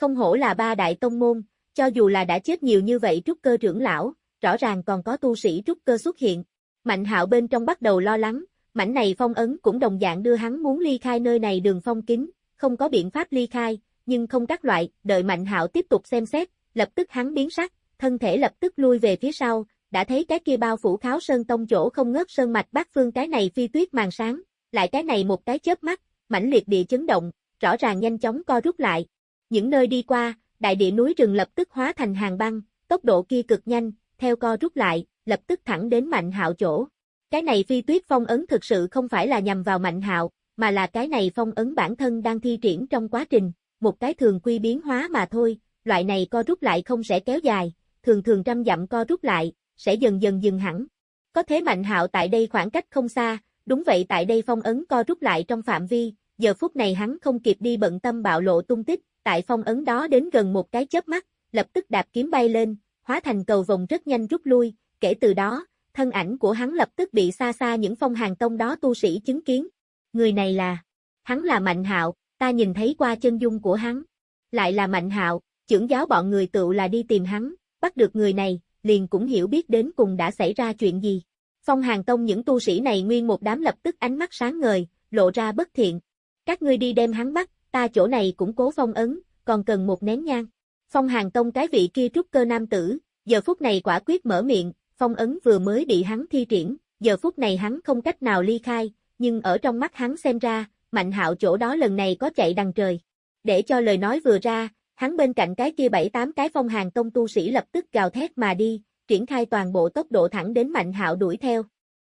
Không hổ là ba đại tông môn, cho dù là đã chết nhiều như vậy trúc cơ trưởng lão, rõ ràng còn có tu sĩ trúc cơ xuất hiện. Mạnh Hạo bên trong bắt đầu lo lắng, mảnh này phong ấn cũng đồng dạng đưa hắn muốn ly khai nơi này đường phong kín, không có biện pháp ly khai, nhưng không các loại, đợi Mạnh Hạo tiếp tục xem xét, lập tức hắn biến sắc, thân thể lập tức lui về phía sau, đã thấy cái kia bao phủ kháo sơn tông chỗ không ngớt sơn mạch bát phương cái này phi tuyết màn sáng, lại cái này một cái chớp mắt, mãnh liệt địa chấn động, rõ ràng nhanh chóng co rút lại. Những nơi đi qua, đại địa núi rừng lập tức hóa thành hàng băng, tốc độ kia cực nhanh, theo co rút lại, lập tức thẳng đến Mạnh Hạo chỗ. Cái này phi tuyết phong ấn thực sự không phải là nhằm vào Mạnh Hạo, mà là cái này phong ấn bản thân đang thi triển trong quá trình, một cái thường quy biến hóa mà thôi, loại này co rút lại không sẽ kéo dài, thường thường trăm dặm co rút lại, sẽ dần dần dừng hẳn. Có thế Mạnh Hạo tại đây khoảng cách không xa, đúng vậy tại đây phong ấn co rút lại trong phạm vi, giờ phút này hắn không kịp đi bận tâm bạo lộ tung tích, tại phong ấn đó đến gần một cái chớp mắt, lập tức đạp kiếm bay lên, hóa thành cầu vòng rất nhanh rút lui, kể từ đó, thân ảnh của hắn lập tức bị xa xa những phong hàng tông đó tu sĩ chứng kiến. Người này là, hắn là Mạnh Hạo, ta nhìn thấy qua chân dung của hắn. Lại là Mạnh Hạo, trưởng giáo bọn người tự là đi tìm hắn, bắt được người này, liền cũng hiểu biết đến cùng đã xảy ra chuyện gì. Phong hàng tông những tu sĩ này nguyên một đám lập tức ánh mắt sáng ngời, lộ ra bất thiện. Các ngươi đi đem hắn bắt, ta chỗ này cũng cố phong ấn, còn cần một nén nhang. Phong hàng tông cái vị kia trúc cơ nam tử, giờ phút này quả quyết mở miệng, phong ấn vừa mới bị hắn thi triển, giờ phút này hắn không cách nào ly khai, nhưng ở trong mắt hắn xem ra, mạnh hạo chỗ đó lần này có chạy đằng trời. Để cho lời nói vừa ra, hắn bên cạnh cái kia bảy tám cái phong hàng tông tu sĩ lập tức gào thét mà đi, triển khai toàn bộ tốc độ thẳng đến mạnh hạo đuổi theo.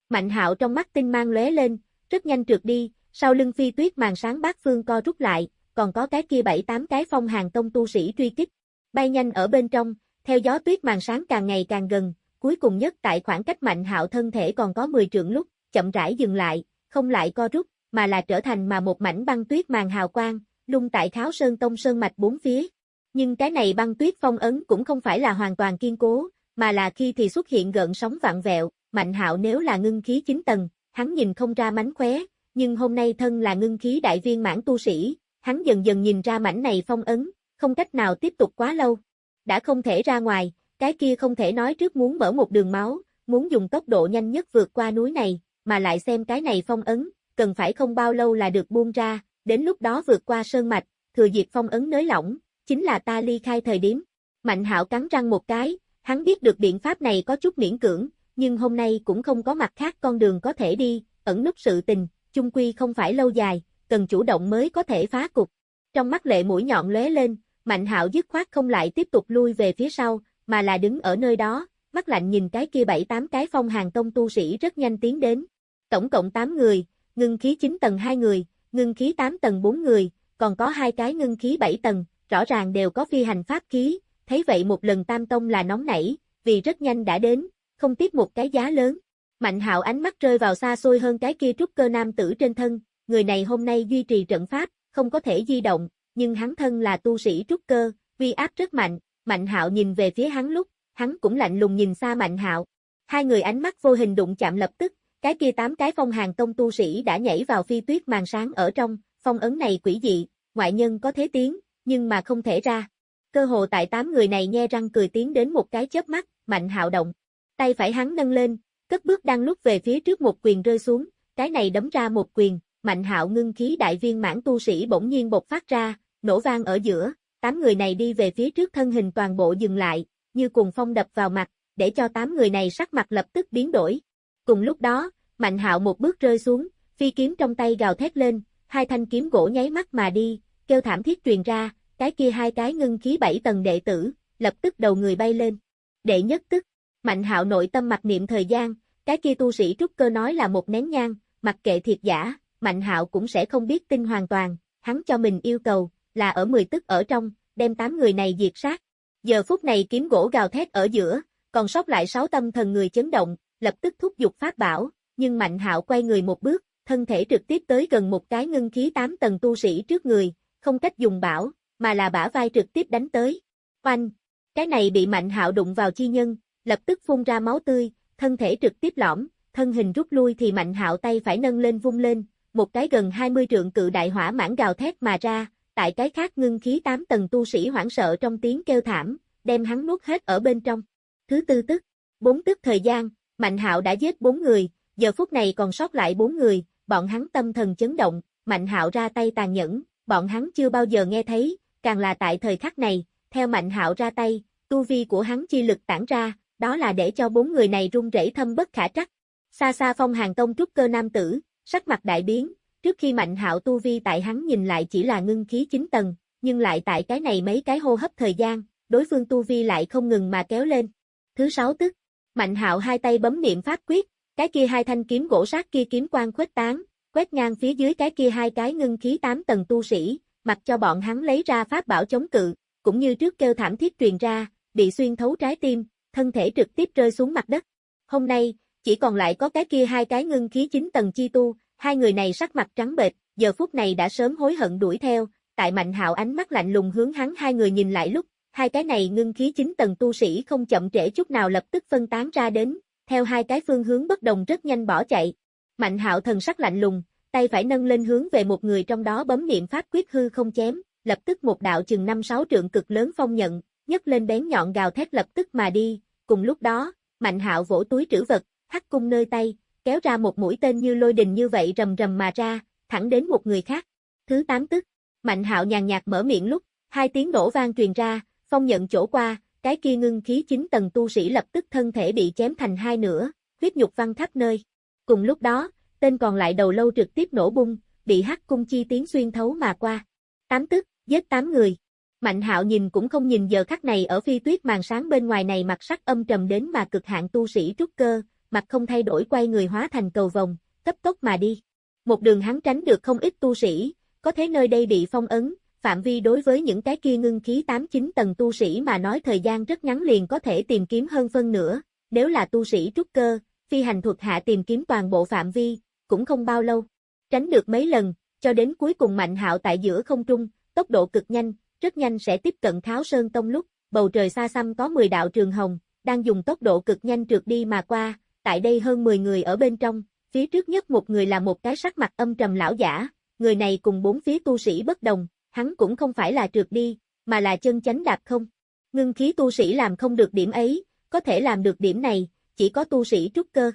Mạnh hạo trong mắt tinh mang lóe lên, rất nhanh trượt đi, sau lưng phi tuyết màn sáng bát phương co rút lại, còn có cái kia bảy tám cái phong hàng tông tu sĩ truy kích. Bay nhanh ở bên trong, theo gió tuyết màn sáng càng ngày càng gần, cuối cùng nhất tại khoảng cách mạnh hạo thân thể còn có 10 trượng lúc, chậm rãi dừng lại, không lại co rút, mà là trở thành mà một mảnh băng tuyết màn hào quang, lung tại kháo sơn tông sơn mạch bốn phía. Nhưng cái này băng tuyết phong ấn cũng không phải là hoàn toàn kiên cố, mà là khi thì xuất hiện gợn sóng vạn vẹo, mạnh hạo nếu là ngưng khí 9 tầng, hắn nhìn không ra mánh khóe, nhưng hôm nay thân là ngưng khí đại viên mãn tu sĩ, hắn dần dần nhìn ra mảnh này phong ấn, không cách nào tiếp tục quá lâu. Đã không thể ra ngoài, cái kia không thể nói trước muốn mở một đường máu, muốn dùng tốc độ nhanh nhất vượt qua núi này, mà lại xem cái này phong ấn, cần phải không bao lâu là được buông ra, đến lúc đó vượt qua sơn mạch, thừa dịp phong ấn nới lỏng, chính là ta ly khai thời điểm. Mạnh hạo cắn răng một cái, hắn biết được biện pháp này có chút miễn cưỡng, nhưng hôm nay cũng không có mặt khác con đường có thể đi, ẩn núp sự tình, chung quy không phải lâu dài, cần chủ động mới có thể phá cục. Trong mắt lệ mũi nhọn lóe lên, Mạnh hạo dứt khoát không lại tiếp tục lui về phía sau, mà là đứng ở nơi đó, mắt lạnh nhìn cái kia bảy tám cái phong hàng tông tu sĩ rất nhanh tiến đến. Tổng cộng 8 người, ngưng khí 9 tầng 2 người, ngưng khí 8 tầng 4 người, còn có hai cái ngưng khí 7 tầng, rõ ràng đều có phi hành pháp khí, thấy vậy một lần tam tông là nóng nảy, vì rất nhanh đã đến, không tiếc một cái giá lớn. Mạnh hạo ánh mắt rơi vào xa xôi hơn cái kia trúc cơ nam tử trên thân, người này hôm nay duy trì trận pháp, không có thể di động, nhưng hắn thân là tu sĩ trúc cơ, uy áp rất mạnh, Mạnh Hạo nhìn về phía hắn lúc, hắn cũng lạnh lùng nhìn xa Mạnh Hạo. Hai người ánh mắt vô hình đụng chạm lập tức, cái kia tám cái phong hàng tông tu sĩ đã nhảy vào phi tuyết màn sáng ở trong, phong ấn này quỷ dị, ngoại nhân có thế tiếng, nhưng mà không thể ra. Cơ hồ tại tám người này nhe răng cười tiến đến một cái chớp mắt, Mạnh Hạo động. Tay phải hắn nâng lên, cất bước đang lúc về phía trước một quyền rơi xuống, cái này đấm ra một quyền, Mạnh Hạo ngưng khí đại viên mãn tu sĩ bỗng nhiên bộc phát ra, nổ vang ở giữa, tám người này đi về phía trước thân hình toàn bộ dừng lại, như cùng phong đập vào mặt, để cho tám người này sắc mặt lập tức biến đổi. Cùng lúc đó, Mạnh Hạo một bước rơi xuống, phi kiếm trong tay gào thét lên, hai thanh kiếm gỗ nháy mắt mà đi, kêu thảm thiết truyền ra, cái kia hai cái ngưng khí bảy tầng đệ tử, lập tức đầu người bay lên. Đệ nhất tức, Mạnh Hạo nội tâm mặc niệm thời gian, cái kia tu sĩ trúc cơ nói là một nén nhang, mặc kệ thiệt giả, Mạnh Hạo cũng sẽ không biết tin hoàn toàn, hắn cho mình yêu cầu, là ở 10 tức ở trong, đem 8 người này diệt sát. Giờ phút này kiếm gỗ gào thét ở giữa, còn sót lại 6 tâm thần người chấn động, lập tức thúc giục pháp bảo, nhưng Mạnh Hạo quay người một bước, thân thể trực tiếp tới gần một cái ngưng khí 8 tầng tu sĩ trước người, không cách dùng bảo, mà là bả vai trực tiếp đánh tới. Oanh! Cái này bị Mạnh Hạo đụng vào chi nhân, lập tức phun ra máu tươi, thân thể trực tiếp lõm, thân hình rút lui thì Mạnh Hạo tay phải nâng lên vung lên, một cái gần 20 trượng cự đại hỏa mãn gào thét mà ra, tại cái khác ngưng khí 8 tầng tu sĩ hoảng sợ trong tiếng kêu thảm, đem hắn nuốt hết ở bên trong. Thứ tư tức, bốn tức thời gian, Mạnh Hạo đã giết bốn người, giờ phút này còn sót lại bốn người, bọn hắn tâm thần chấn động, Mạnh Hạo ra tay tàn nhẫn, bọn hắn chưa bao giờ nghe thấy, càng là tại thời khắc này, theo Mạnh Hạo ra tay, tu vi của hắn chi lực tản ra, đó là để cho bốn người này run rẩy thâm bất khả trắc. Xa xa phong hàng tông trúc cơ nam tử, sắc mặt đại biến, trước khi Mạnh Hạo tu vi tại hắn nhìn lại chỉ là ngưng khí 9 tầng, nhưng lại tại cái này mấy cái hô hấp thời gian, đối phương tu vi lại không ngừng mà kéo lên. Thứ sáu tức, Mạnh Hạo hai tay bấm niệm pháp quyết, cái kia hai thanh kiếm gỗ sát kia kiếm quang khuếch tán, quét ngang phía dưới cái kia hai cái ngưng khí tám tầng tu sĩ, mặc cho bọn hắn lấy ra pháp bảo chống cự, cũng như trước kêu thảm thiết truyền ra, bị xuyên thấu trái tim, thân thể trực tiếp rơi xuống mặt đất. Hôm nay, chỉ còn lại có cái kia hai cái ngưng khí chín tầng chi tu, hai người này sắc mặt trắng bệch, giờ phút này đã sớm hối hận đuổi theo, tại Mạnh Hạo ánh mắt lạnh lùng hướng hắn hai người nhìn lại lúc, hai cái này ngưng khí chín tầng tu sĩ không chậm trễ chút nào lập tức phân tán ra đến, theo hai cái phương hướng bất đồng rất nhanh bỏ chạy. Mạnh Hạo thần sắc lạnh lùng, tay phải nâng lên hướng về một người trong đó bấm niệm pháp quyết hư không chém, lập tức một đạo chừng 5-6 trượng cực lớn phong nhận, nhấc lên bén nhọn gào thét lập tức mà đi, cùng lúc đó, Mạnh Hạo vỗ túi trữ vật, hắc cung nơi tay, kéo ra một mũi tên như lôi đình như vậy rầm rầm mà ra, thẳng đến một người khác. Thứ tám tức, Mạnh Hạo nhàn nhạt mở miệng lúc, hai tiếng nổ vang truyền ra, phong nhận chỗ qua, cái kia ngưng khí chín tầng tu sĩ lập tức thân thể bị chém thành hai nửa, huyết nhục văng khắp nơi. Cùng lúc đó, tên còn lại đầu lâu trực tiếp nổ bung, bị hắc cung chi tiến xuyên thấu mà qua. Tám tức, giết tám người. Mạnh hạo nhìn cũng không nhìn giờ khắc này ở phi tuyết màn sáng bên ngoài này mặt sắc âm trầm đến mà cực hạn tu sĩ trúc cơ, mặt không thay đổi quay người hóa thành cầu vòng, cấp tốc mà đi. Một đường hắn tránh được không ít tu sĩ, có thế nơi đây bị phong ấn, phạm vi đối với những cái kia ngưng khí 8-9 tầng tu sĩ mà nói thời gian rất ngắn liền có thể tìm kiếm hơn phân nữa, nếu là tu sĩ trúc cơ, phi hành thuật hạ tìm kiếm toàn bộ phạm vi, cũng không bao lâu. Tránh được mấy lần, cho đến cuối cùng mạnh hạo tại giữa không trung, tốc độ cực nhanh, rất nhanh sẽ tiếp cận Kháo Sơn Tông lúc, bầu trời xa xăm có 10 đạo trường hồng, đang dùng tốc độ cực nhanh trượt đi mà qua, tại đây hơn 10 người ở bên trong, phía trước nhất một người là một cái sắc mặt âm trầm lão giả, người này cùng bốn phía tu sĩ bất đồng, hắn cũng không phải là trượt đi, mà là chân chánh đạp không. Ngưng khí tu sĩ làm không được điểm ấy, có thể làm được điểm này, chỉ có tu sĩ trúc cơ.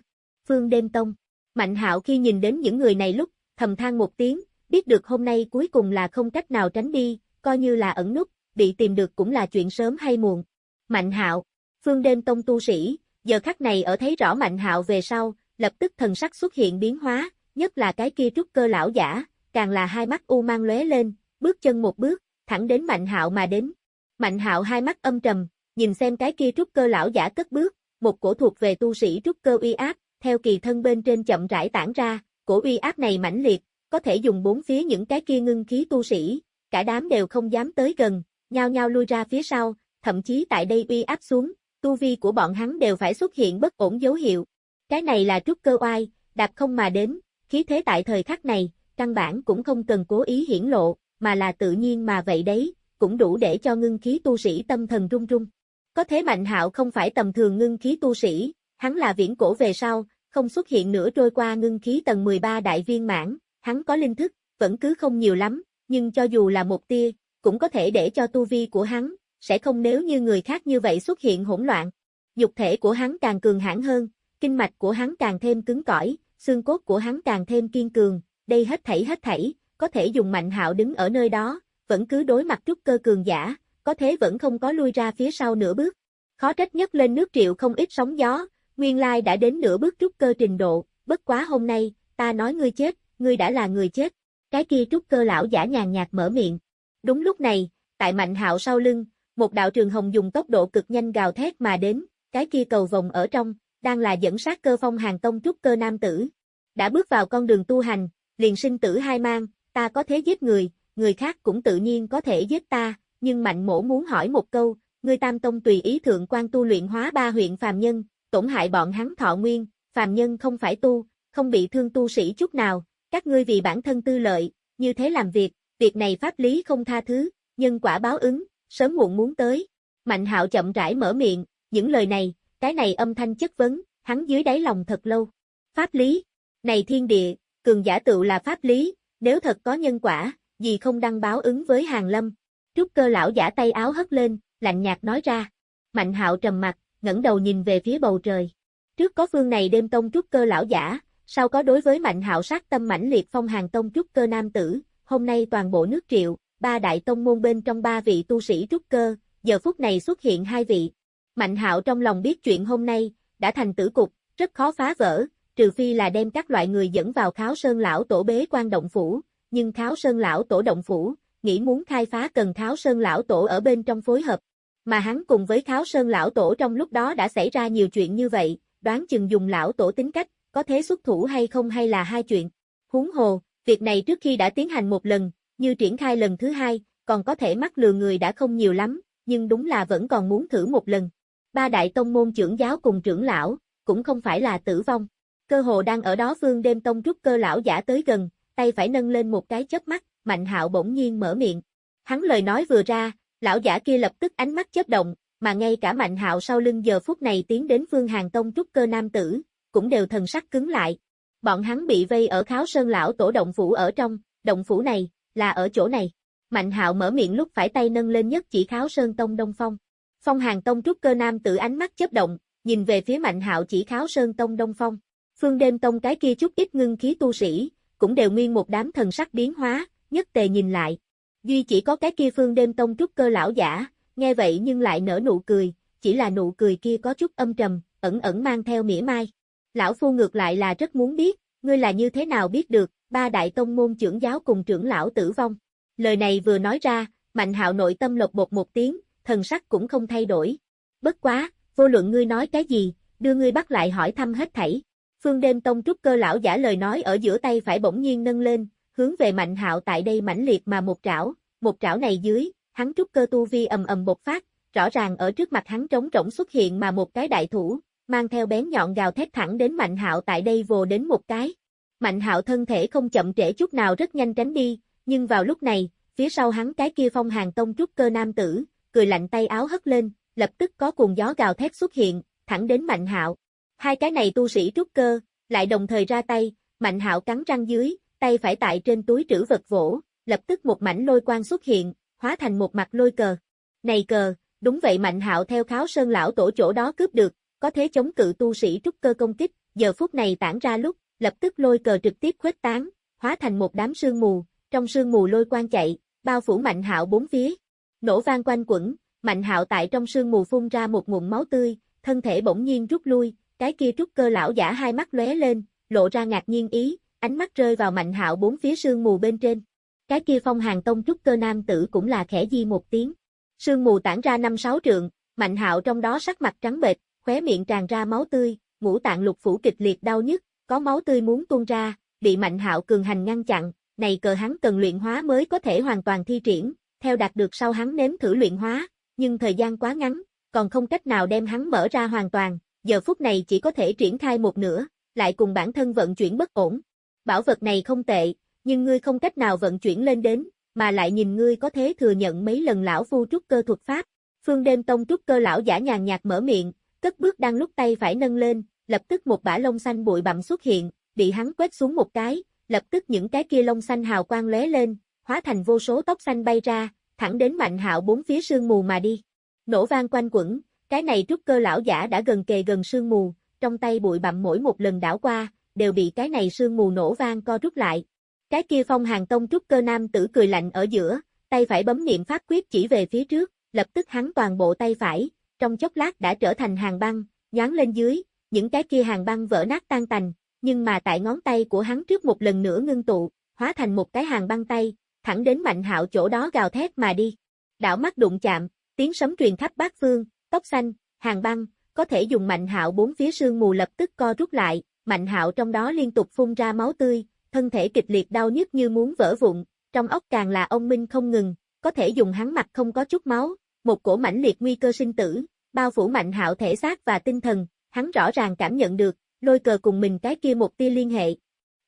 Phương Đêm Tông, Mạnh hạo khi nhìn đến những người này lúc, thầm than một tiếng, biết được hôm nay cuối cùng là không cách nào tránh đi, coi như là ẩn nút, bị tìm được cũng là chuyện sớm hay muộn. Mạnh hạo, Phương Đêm Tông tu sĩ, giờ khắc này ở thấy rõ Mạnh Hạo về sau, lập tức thần sắc xuất hiện biến hóa, nhất là cái kia trúc cơ lão giả, càng là hai mắt u mang lóe lên, bước chân một bước, thẳng đến Mạnh Hạo mà đến. Mạnh Hạo hai mắt âm trầm, nhìn xem cái kia trúc cơ lão giả cất bước, một cổ thuộc về tu sĩ trúc cơ uy áp, theo kỳ thân bên trên chậm rãi tản ra, cổ uy áp này mãnh liệt, có thể dùng bốn phía những cái kia ngưng khí tu sĩ, cả đám đều không dám tới gần, nhao nhao lui ra phía sau, thậm chí tại đây uy áp xuống, tu vi của bọn hắn đều phải xuất hiện bất ổn dấu hiệu. Cái này là trúc cơ oai, đạp không mà đến, khí thế tại thời khắc này, căn bản cũng không cần cố ý hiển lộ, mà là tự nhiên mà vậy đấy, cũng đủ để cho ngưng khí tu sĩ tâm thần rung rung. Có thế Mạnh Hạo không phải tầm thường ngưng khí tu sĩ, hắn là viễn cổ về sau, không xuất hiện nữa trôi qua ngưng khí tầng 13 đại viên mãn, hắn có linh thức, vẫn cứ không nhiều lắm, nhưng cho dù là một tia, cũng có thể để cho tu vi của hắn, sẽ không nếu như người khác như vậy xuất hiện hỗn loạn. Dục thể của hắn càng cường hãn hơn, kinh mạch của hắn càng thêm cứng cỏi, xương cốt của hắn càng thêm kiên cường, đây hết thảy hết thảy, có thể dùng mạnh hạo đứng ở nơi đó, vẫn cứ đối mặt trúc cơ cường giả, có thế vẫn không có lui ra phía sau nửa bước. Khó trách nhất lên nước triệu không ít sóng gió, nguyên lai đã đến nửa bước trúc cơ trình độ, bất quá hôm nay, ta nói ngươi chết, ngươi đã là người chết. Cái kia trúc cơ lão giả nhàn nhạt mở miệng. Đúng lúc này, tại mạnh hạo sau lưng, một đạo trường hồng dùng tốc độ cực nhanh gào thét mà đến, cái kia cầu vòng ở trong, đang là dẫn sát cơ phong hàng tông trúc cơ nam tử. Đã bước vào con đường tu hành, liền sinh tử hai mang, ta có thể giết người, người khác cũng tự nhiên có thể giết ta, nhưng mạnh mổ muốn hỏi một câu, ngươi tam tông tùy ý thượng quan tu luyện hóa ba huyện phàm nhân, tổn hại bọn hắn thọ nguyên, phàm nhân không phải tu, không bị thương tu sĩ chút nào, các ngươi vì bản thân tư lợi, như thế làm việc, việc này pháp lý không tha thứ, nhân quả báo ứng, sớm muộn muốn tới. Mạnh hạo chậm rãi mở miệng, những lời này, cái này âm thanh chất vấn, hắn dưới đáy lòng thật lâu. Pháp lý, này thiên địa, cường giả tự là pháp lý, nếu thật có nhân quả, gì không đăng báo ứng với hàng lâm. Trúc cơ lão giả tay áo hất lên, lạnh nhạt nói ra. Mạnh hạo trầm mặt, ngẩng đầu nhìn về phía bầu trời. Trước có phương này đêm tông trúc cơ lão giả, sau có đối với mạnh hạo sát tâm mãnh liệt phong hàng tông trúc cơ nam tử, hôm nay toàn bộ nước triệu, ba đại tông môn bên trong ba vị tu sĩ trúc cơ, giờ phút này xuất hiện hai vị. Mạnh hạo trong lòng biết chuyện hôm nay, đã thành tử cục, rất khó phá vỡ, trừ phi là đem các loại người dẫn vào kháo sơn lão tổ bế quan động phủ, nhưng kháo sơn lão tổ động phủ, nghĩ muốn khai phá cần kháo sơn lão tổ ở bên trong phối hợp. Mà hắn cùng với kháo sơn lão tổ trong lúc đó đã xảy ra nhiều chuyện như vậy, đoán chừng dùng lão tổ tính cách, có thế xuất thủ hay không hay là hai chuyện. Huống hồ, việc này trước khi đã tiến hành một lần, như triển khai lần thứ hai, còn có thể mắc lừa người đã không nhiều lắm, nhưng đúng là vẫn còn muốn thử một lần. Ba đại tông môn trưởng giáo cùng trưởng lão, cũng không phải là tử vong. Cơ hồ đang ở đó phương đêm tông trúc cơ lão giả tới gần, tay phải nâng lên một cái chớp mắt, Mạnh Hạo bỗng nhiên mở miệng. Hắn lời nói vừa ra, lão giả kia lập tức ánh mắt chớp động, mà ngay cả Mạnh Hạo sau lưng giờ phút này tiến đến phương hàng tông trúc cơ nam tử, cũng đều thần sắc cứng lại. Bọn hắn bị vây ở kháo sơn lão tổ động phủ ở trong, động phủ này, là ở chỗ này. Mạnh hạo mở miệng lúc phải tay nâng lên nhất chỉ kháo sơn tông đông phong. Phong hàng tông trúc cơ nam tử ánh mắt chớp động, nhìn về phía mạnh hạo chỉ kháo sơn tông đông phong. Phương đêm tông cái kia chút ít ngưng khí tu sĩ, cũng đều nguyên một đám thần sắc biến hóa, nhất tề nhìn lại. Duy chỉ có cái kia phương đêm tông trúc cơ lão giả, nghe vậy nhưng lại nở nụ cười, chỉ là nụ cười kia có chút âm trầm, ẩn ẩn mang theo mỉa mai. Lão phu ngược lại là rất muốn biết, ngươi là như thế nào biết được, ba đại tông môn trưởng giáo cùng trưởng lão tử vong. Lời này vừa nói ra, Mạnh hạo nội tâm lột bột một tiếng, thần sắc cũng không thay đổi. Bất quá, vô luận ngươi nói cái gì, đưa ngươi bắt lại hỏi thăm hết thảy. Phương đêm tông trúc cơ lão giả lời nói ở giữa tay phải bỗng nhiên nâng lên, hướng về mạnh hạo tại đây mãnh liệt mà một trảo, một trảo này dưới, hắn trúc cơ tu vi ầm ầm bộc phát, rõ ràng ở trước mặt hắn trống rỗng xuất hiện mà một cái đại thủ, mang theo bén nhọn gào thét thẳng đến mạnh hạo tại đây vồ đến một cái. Mạnh hạo thân thể không chậm trễ chút nào rất nhanh tránh đi, nhưng vào lúc này, phía sau hắn cái kia phong hàng tông trúc cơ nam tử, cười lạnh tay áo hất lên, lập tức có cuồng gió gào thét xuất hiện, thẳng đến mạnh hạo. Hai cái này tu sĩ trúc cơ, lại đồng thời ra tay, mạnh hạo cắn răng dưới, tay phải tại trên túi trữ vật vỗ, lập tức một mảnh lôi quang xuất hiện, hóa thành một mặt lôi cờ. Này cờ, đúng vậy mạnh hạo theo kháo sơn lão tổ chỗ đó cướp được, có thế chống cự tu sĩ trúc cơ công kích, giờ phút này tản ra lúc, lập tức lôi cờ trực tiếp khuếch tán, hóa thành một đám sương mù, trong sương mù lôi quang chạy, bao phủ Mạnh Hạo bốn phía. Nổ vang quanh quẩn, Mạnh Hạo tại trong sương mù phun ra một nguồn máu tươi, thân thể bỗng nhiên rút lui, cái kia trúc cơ lão giả hai mắt lóe lên, lộ ra ngạc nhiên ý, ánh mắt rơi vào Mạnh Hạo bốn phía sương mù bên trên. Cái kia phong hàng tông trúc cơ nam tử cũng là khẽ di một tiếng. Sương mù tản ra năm sáu trượng, Mạnh Hạo trong đó sắc mặt trắng bệch, khóe miệng tràn ra máu tươi, ngũ tạng lục phủ kịch liệt đau nhức, có máu tươi muốn tuôn ra, bị Mạnh Hạo cường hành ngăn chặn, này cờ hắn cần luyện hóa mới có thể hoàn toàn thi triển, theo đạt được sau hắn nếm thử luyện hóa, nhưng thời gian quá ngắn, còn không cách nào đem hắn mở ra hoàn toàn, giờ phút này chỉ có thể triển khai một nửa, lại cùng bản thân vận chuyển bất ổn. Bảo vật này không tệ, nhưng ngươi không cách nào vận chuyển lên đến, mà lại nhìn ngươi có thế thừa nhận mấy lần lão phu trúc cơ thuật pháp. Phương đêm tông trúc cơ lão giả nhàn nhạt mở miệng, cất bước đang lúc tay phải nâng lên, lập tức một bả lông xanh bụi bặm xuất hiện, bị hắn quét xuống một cái, lập tức những cái kia lông xanh hào quang lóe lên, hóa thành vô số tóc xanh bay ra, thẳng đến Mạnh Hạo bốn phía sương mù mà đi. Nổ vang quanh quẩn, cái này trúc cơ lão giả đã gần kề gần sương mù, trong tay bụi bặm mỗi một lần đảo qua, đều bị cái này sương mù nổ vang co rút lại. Cái kia phong hàng tông trúc cơ nam tử cười lạnh ở giữa, tay phải bấm niệm pháp quyết chỉ về phía trước, lập tức hắn toàn bộ tay phải, trong chốc lát đã trở thành hàng băng, nhoáng lên dưới, những cái kia hàng băng vỡ nát tan tành, nhưng mà tại ngón tay của hắn trước một lần nữa ngưng tụ, hóa thành một cái hàng băng tay, thẳng đến Mạnh Hạo chỗ đó gào thét mà đi. Đảo mắt đụng chạm, tiếng sấm truyền khắp bát phương, tóc xanh, hàng băng, có thể dùng Mạnh Hạo bốn phía sương mù lập tức co rút lại, Mạnh Hạo trong đó liên tục phun ra máu tươi, thân thể kịch liệt đau nhức như muốn vỡ vụn, trong ốc càng là ông minh không ngừng, có thể dùng hắn mặt không có chút máu, một cổ mãnh liệt nguy cơ sinh tử, bao phủ Mạnh Hạo thể xác và tinh thần, hắn rõ ràng cảm nhận được, lôi cờ cùng mình cái kia một tia liên hệ,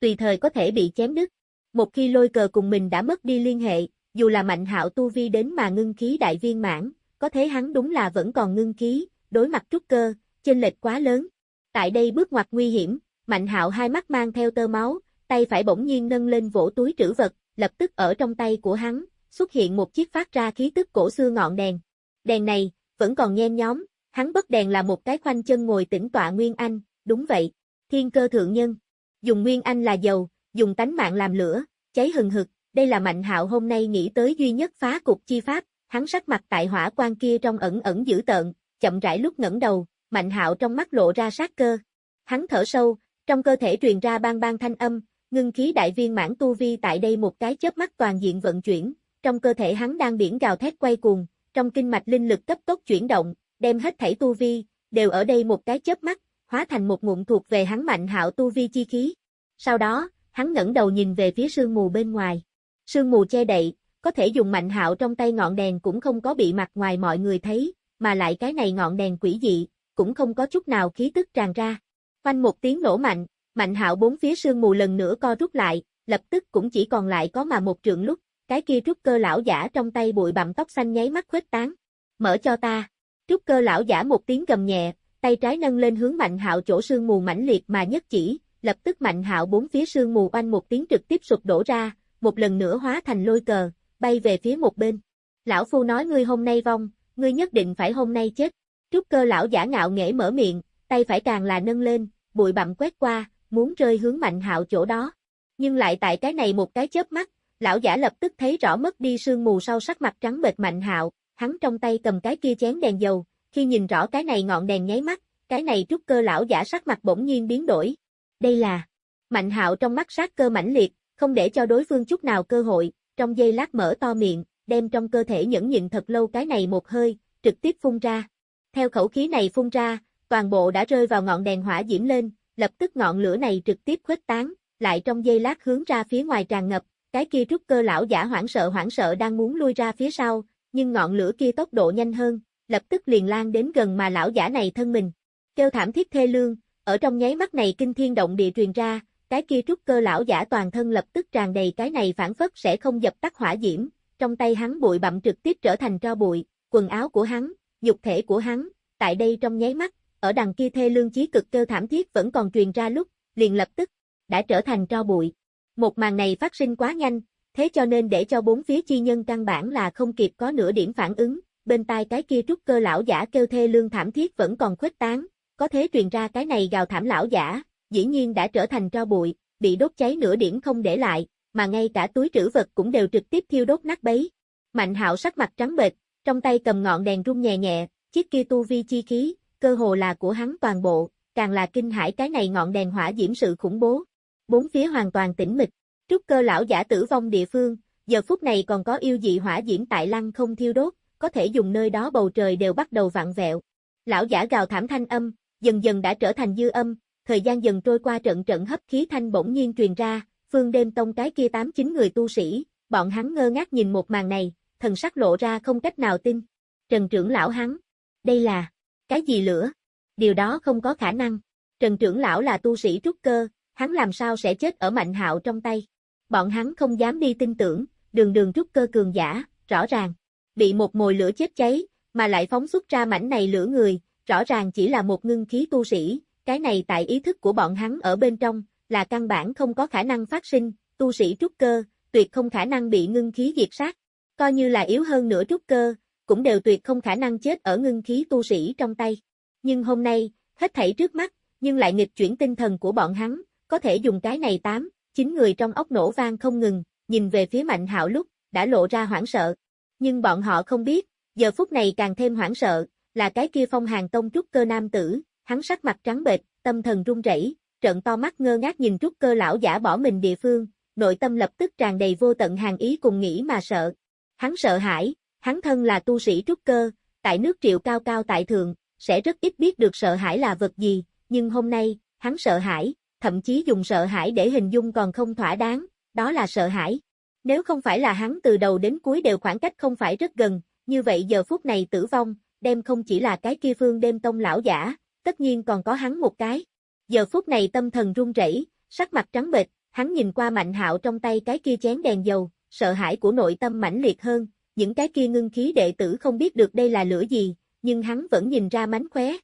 tùy thời có thể bị chém đứt. Một khi lôi cờ cùng mình đã mất đi liên hệ, dù là Mạnh Hạo tu vi đến mà ngưng khí đại viên mãn, có thế hắn đúng là vẫn còn ngưng khí, đối mặt trúc cơ, chênh lệch quá lớn. Tại đây bước ngoặt nguy hiểm, Mạnh Hạo hai mắt mang theo tơ máu, tay phải bỗng nhiên nâng lên vỗ túi trữ vật, lập tức ở trong tay của hắn, xuất hiện một chiếc phát ra khí tức cổ xưa ngọn đèn. Đèn này, vẫn còn nhen nhóm, hắn bất đèn là một cái khoanh chân ngồi tĩnh tọa Nguyên Anh, đúng vậy, thiên cơ thượng nhân. Dùng Nguyên Anh là dầu, dùng tánh mạng làm lửa, cháy hừng hực, đây là Mạnh Hạo hôm nay nghĩ tới duy nhất phá cục chi pháp, hắn sắc mặt tại hỏa quan kia trong ẩn ẩn dữ tợn, chậm rãi lúc ngẩng đầu, Mạnh Hạo trong mắt lộ ra sát cơ. Hắn thở sâu, trong cơ thể truyền ra bang bang thanh âm, ngưng khí đại viên mãn tu vi tại đây một cái chớp mắt toàn diện vận chuyển, trong cơ thể hắn đang biển gào thét quay cuồng, trong kinh mạch linh lực cấp tốc chuyển động, đem hết thảy tu vi, đều ở đây một cái chớp mắt, hóa thành một ngụm thuộc về hắn mạnh hạo tu vi chi khí. Sau đó, hắn ngẩng đầu nhìn về phía sương mù bên ngoài. Sương mù che đậy, có thể dùng mạnh hạo trong tay ngọn đèn cũng không có bị mặt ngoài mọi người thấy, mà lại cái này ngọn đèn quỷ dị, cũng không có chút nào khí tức tràn ra. Phanh một tiếng nổ mạnh, mạnh hạo bốn phía sương mù lần nữa co rút lại, lập tức cũng chỉ còn lại có mà một trượng lúc, cái kia trúc cơ lão giả trong tay bụi bặm tóc xanh nháy mắt khuếch tán. Mở cho ta. Trúc cơ lão giả một tiếng gầm nhẹ, tay trái nâng lên hướng Mạnh Hạo chỗ sương mù mãnh liệt mà nhất chỉ, lập tức Mạnh Hạo bốn phía sương mù oanh một tiếng trực tiếp sụp đổ ra, một lần nữa hóa thành lôi cờ, bay về phía một bên. Lão phu nói ngươi hôm nay vong, ngươi nhất định phải hôm nay chết. Trúc cơ lão giả ngạo nghễ mở miệng, tay phải càng là nâng lên, bụi bặm quét qua, muốn rơi hướng Mạnh Hạo chỗ đó. Nhưng lại tại cái này một cái chớp mắt, lão giả lập tức thấy rõ mất đi sương mù sau sắc mặt trắng bệch Mạnh Hạo, hắn trong tay cầm cái kia chén đèn dầu, khi nhìn rõ cái này ngọn đèn nháy mắt, cái này trúc cơ lão giả sắc mặt bỗng nhiên biến đổi. Đây là Mạnh Hạo trong mắt sát cơ mãnh liệt, không để cho đối phương chút nào cơ hội, trong giây lát mở to miệng, đem trong cơ thể nhẫn nhịn thật lâu cái này một hơi, trực tiếp phun ra. Theo khẩu khí này phun ra, toàn bộ đã rơi vào ngọn đèn hỏa diễm lên, lập tức ngọn lửa này trực tiếp khuếch tán, lại trong giây lát hướng ra phía ngoài tràn ngập, cái kia trúc cơ lão giả hoảng sợ hoảng sợ đang muốn lui ra phía sau, nhưng ngọn lửa kia tốc độ nhanh hơn, lập tức liền lan đến gần mà lão giả này thân mình. Kêu thảm thiết thê lương, ở trong nháy mắt này kinh thiên động địa truyền ra, cái kia trúc cơ lão giả toàn thân lập tức tràn đầy cái này phản phất sẽ không dập tắt hỏa diễm, trong tay hắn bụi bặm trực tiếp trở thành tro bụi, quần áo của hắn, dục thể của hắn, tại đây trong nháy mắt, ở đằng kia thê lương chí cực kêu thảm thiết vẫn còn truyền ra lúc, liền lập tức, đã trở thành tro bụi. Một màn này phát sinh quá nhanh, thế cho nên để cho bốn phía chi nhân căn bản là không kịp có nửa điểm phản ứng, bên tai cái kia trúc cơ lão giả kêu thê lương thảm thiết vẫn còn khuếch tán, có thế truyền ra cái này gào thảm lão giả, dĩ nhiên đã trở thành tro bụi, bị đốt cháy nửa điểm không để lại, mà ngay cả túi trữ vật cũng đều trực tiếp thiêu đốt nát bấy. Mạnh hạo sắc mặt trắng bệch, trong tay cầm ngọn đèn rung nhẹ nhẹ, chiếc kia tu vi chi khí, cơ hồ là của hắn toàn bộ, càng là kinh hãi cái này ngọn đèn hỏa diễm sự khủng bố. Bốn phía hoàn toàn tĩnh mịch, trúc cơ lão giả tử vong địa phương, giờ phút này còn có yêu dị hỏa diễm tại lăng không thiêu đốt, có thể dùng nơi đó bầu trời đều bắt đầu vặn vẹo. Lão giả gào thảm thanh âm, dần dần đã trở thành dư âm, thời gian dần trôi qua trận trận hấp khí thanh bỗng nhiên truyền ra, phương đêm tông cái kia tám chín người tu sĩ, bọn hắn ngơ ngác nhìn một màn này, thần sắc lộ ra không cách nào tin. Trần trưởng lão hắn, đây là, cái gì lửa? Điều đó không có khả năng. Trần trưởng lão là tu sĩ trúc cơ, hắn làm sao sẽ chết ở mạnh hạo trong tay. Bọn hắn không dám đi tin tưởng, đường đường trúc cơ cường giả, rõ ràng, bị một mồi lửa chết cháy, mà lại phóng xuất ra mảnh này lửa người, rõ ràng chỉ là một ngưng khí tu sĩ, cái này tại ý thức của bọn hắn ở bên trong, là căn bản không có khả năng phát sinh, tu sĩ trúc cơ, tuyệt không khả năng bị ngưng khí diệt sát. Coi như là yếu hơn nửa trúc cơ, cũng đều tuyệt không khả năng chết ở ngưng khí tu sĩ trong tay. Nhưng hôm nay, hết thảy trước mắt, nhưng lại nghịch chuyển tinh thần của bọn hắn, có thể dùng cái này tám, chín người trong ốc nổ vang không ngừng, nhìn về phía Mạnh Hạo lúc, đã lộ ra hoảng sợ. Nhưng bọn họ không biết, giờ phút này càng thêm hoảng sợ, là cái kia phong hàng tông trúc cơ nam tử, hắn sắc mặt trắng bệch, tâm thần run rẩy, trợn to mắt ngơ ngác nhìn trúc cơ lão giả bỏ mình địa phương, nội tâm lập tức tràn đầy vô tận hàng ý cùng nghĩ mà sợ. Hắn sợ hãi, hắn thân là tu sĩ trúc cơ, tại nước triệu cao cao tại thượng, sẽ rất ít biết được sợ hãi là vật gì, nhưng hôm nay, hắn sợ hãi, thậm chí dùng sợ hãi để hình dung còn không thỏa đáng, đó là sợ hãi. Nếu không phải là hắn từ đầu đến cuối đều khoảng cách không phải rất gần, như vậy giờ phút này tử vong, đem không chỉ là cái kia phương đêm tông lão giả, tất nhiên còn có hắn một cái. Giờ phút này tâm thần run rẩy, sắc mặt trắng bệch, hắn nhìn qua mạnh hạo trong tay cái kia chén đèn dầu, sợ hãi của nội tâm mãnh liệt hơn, những cái kia ngưng khí đệ tử không biết được đây là lửa gì, nhưng hắn vẫn nhìn ra mánh khóe.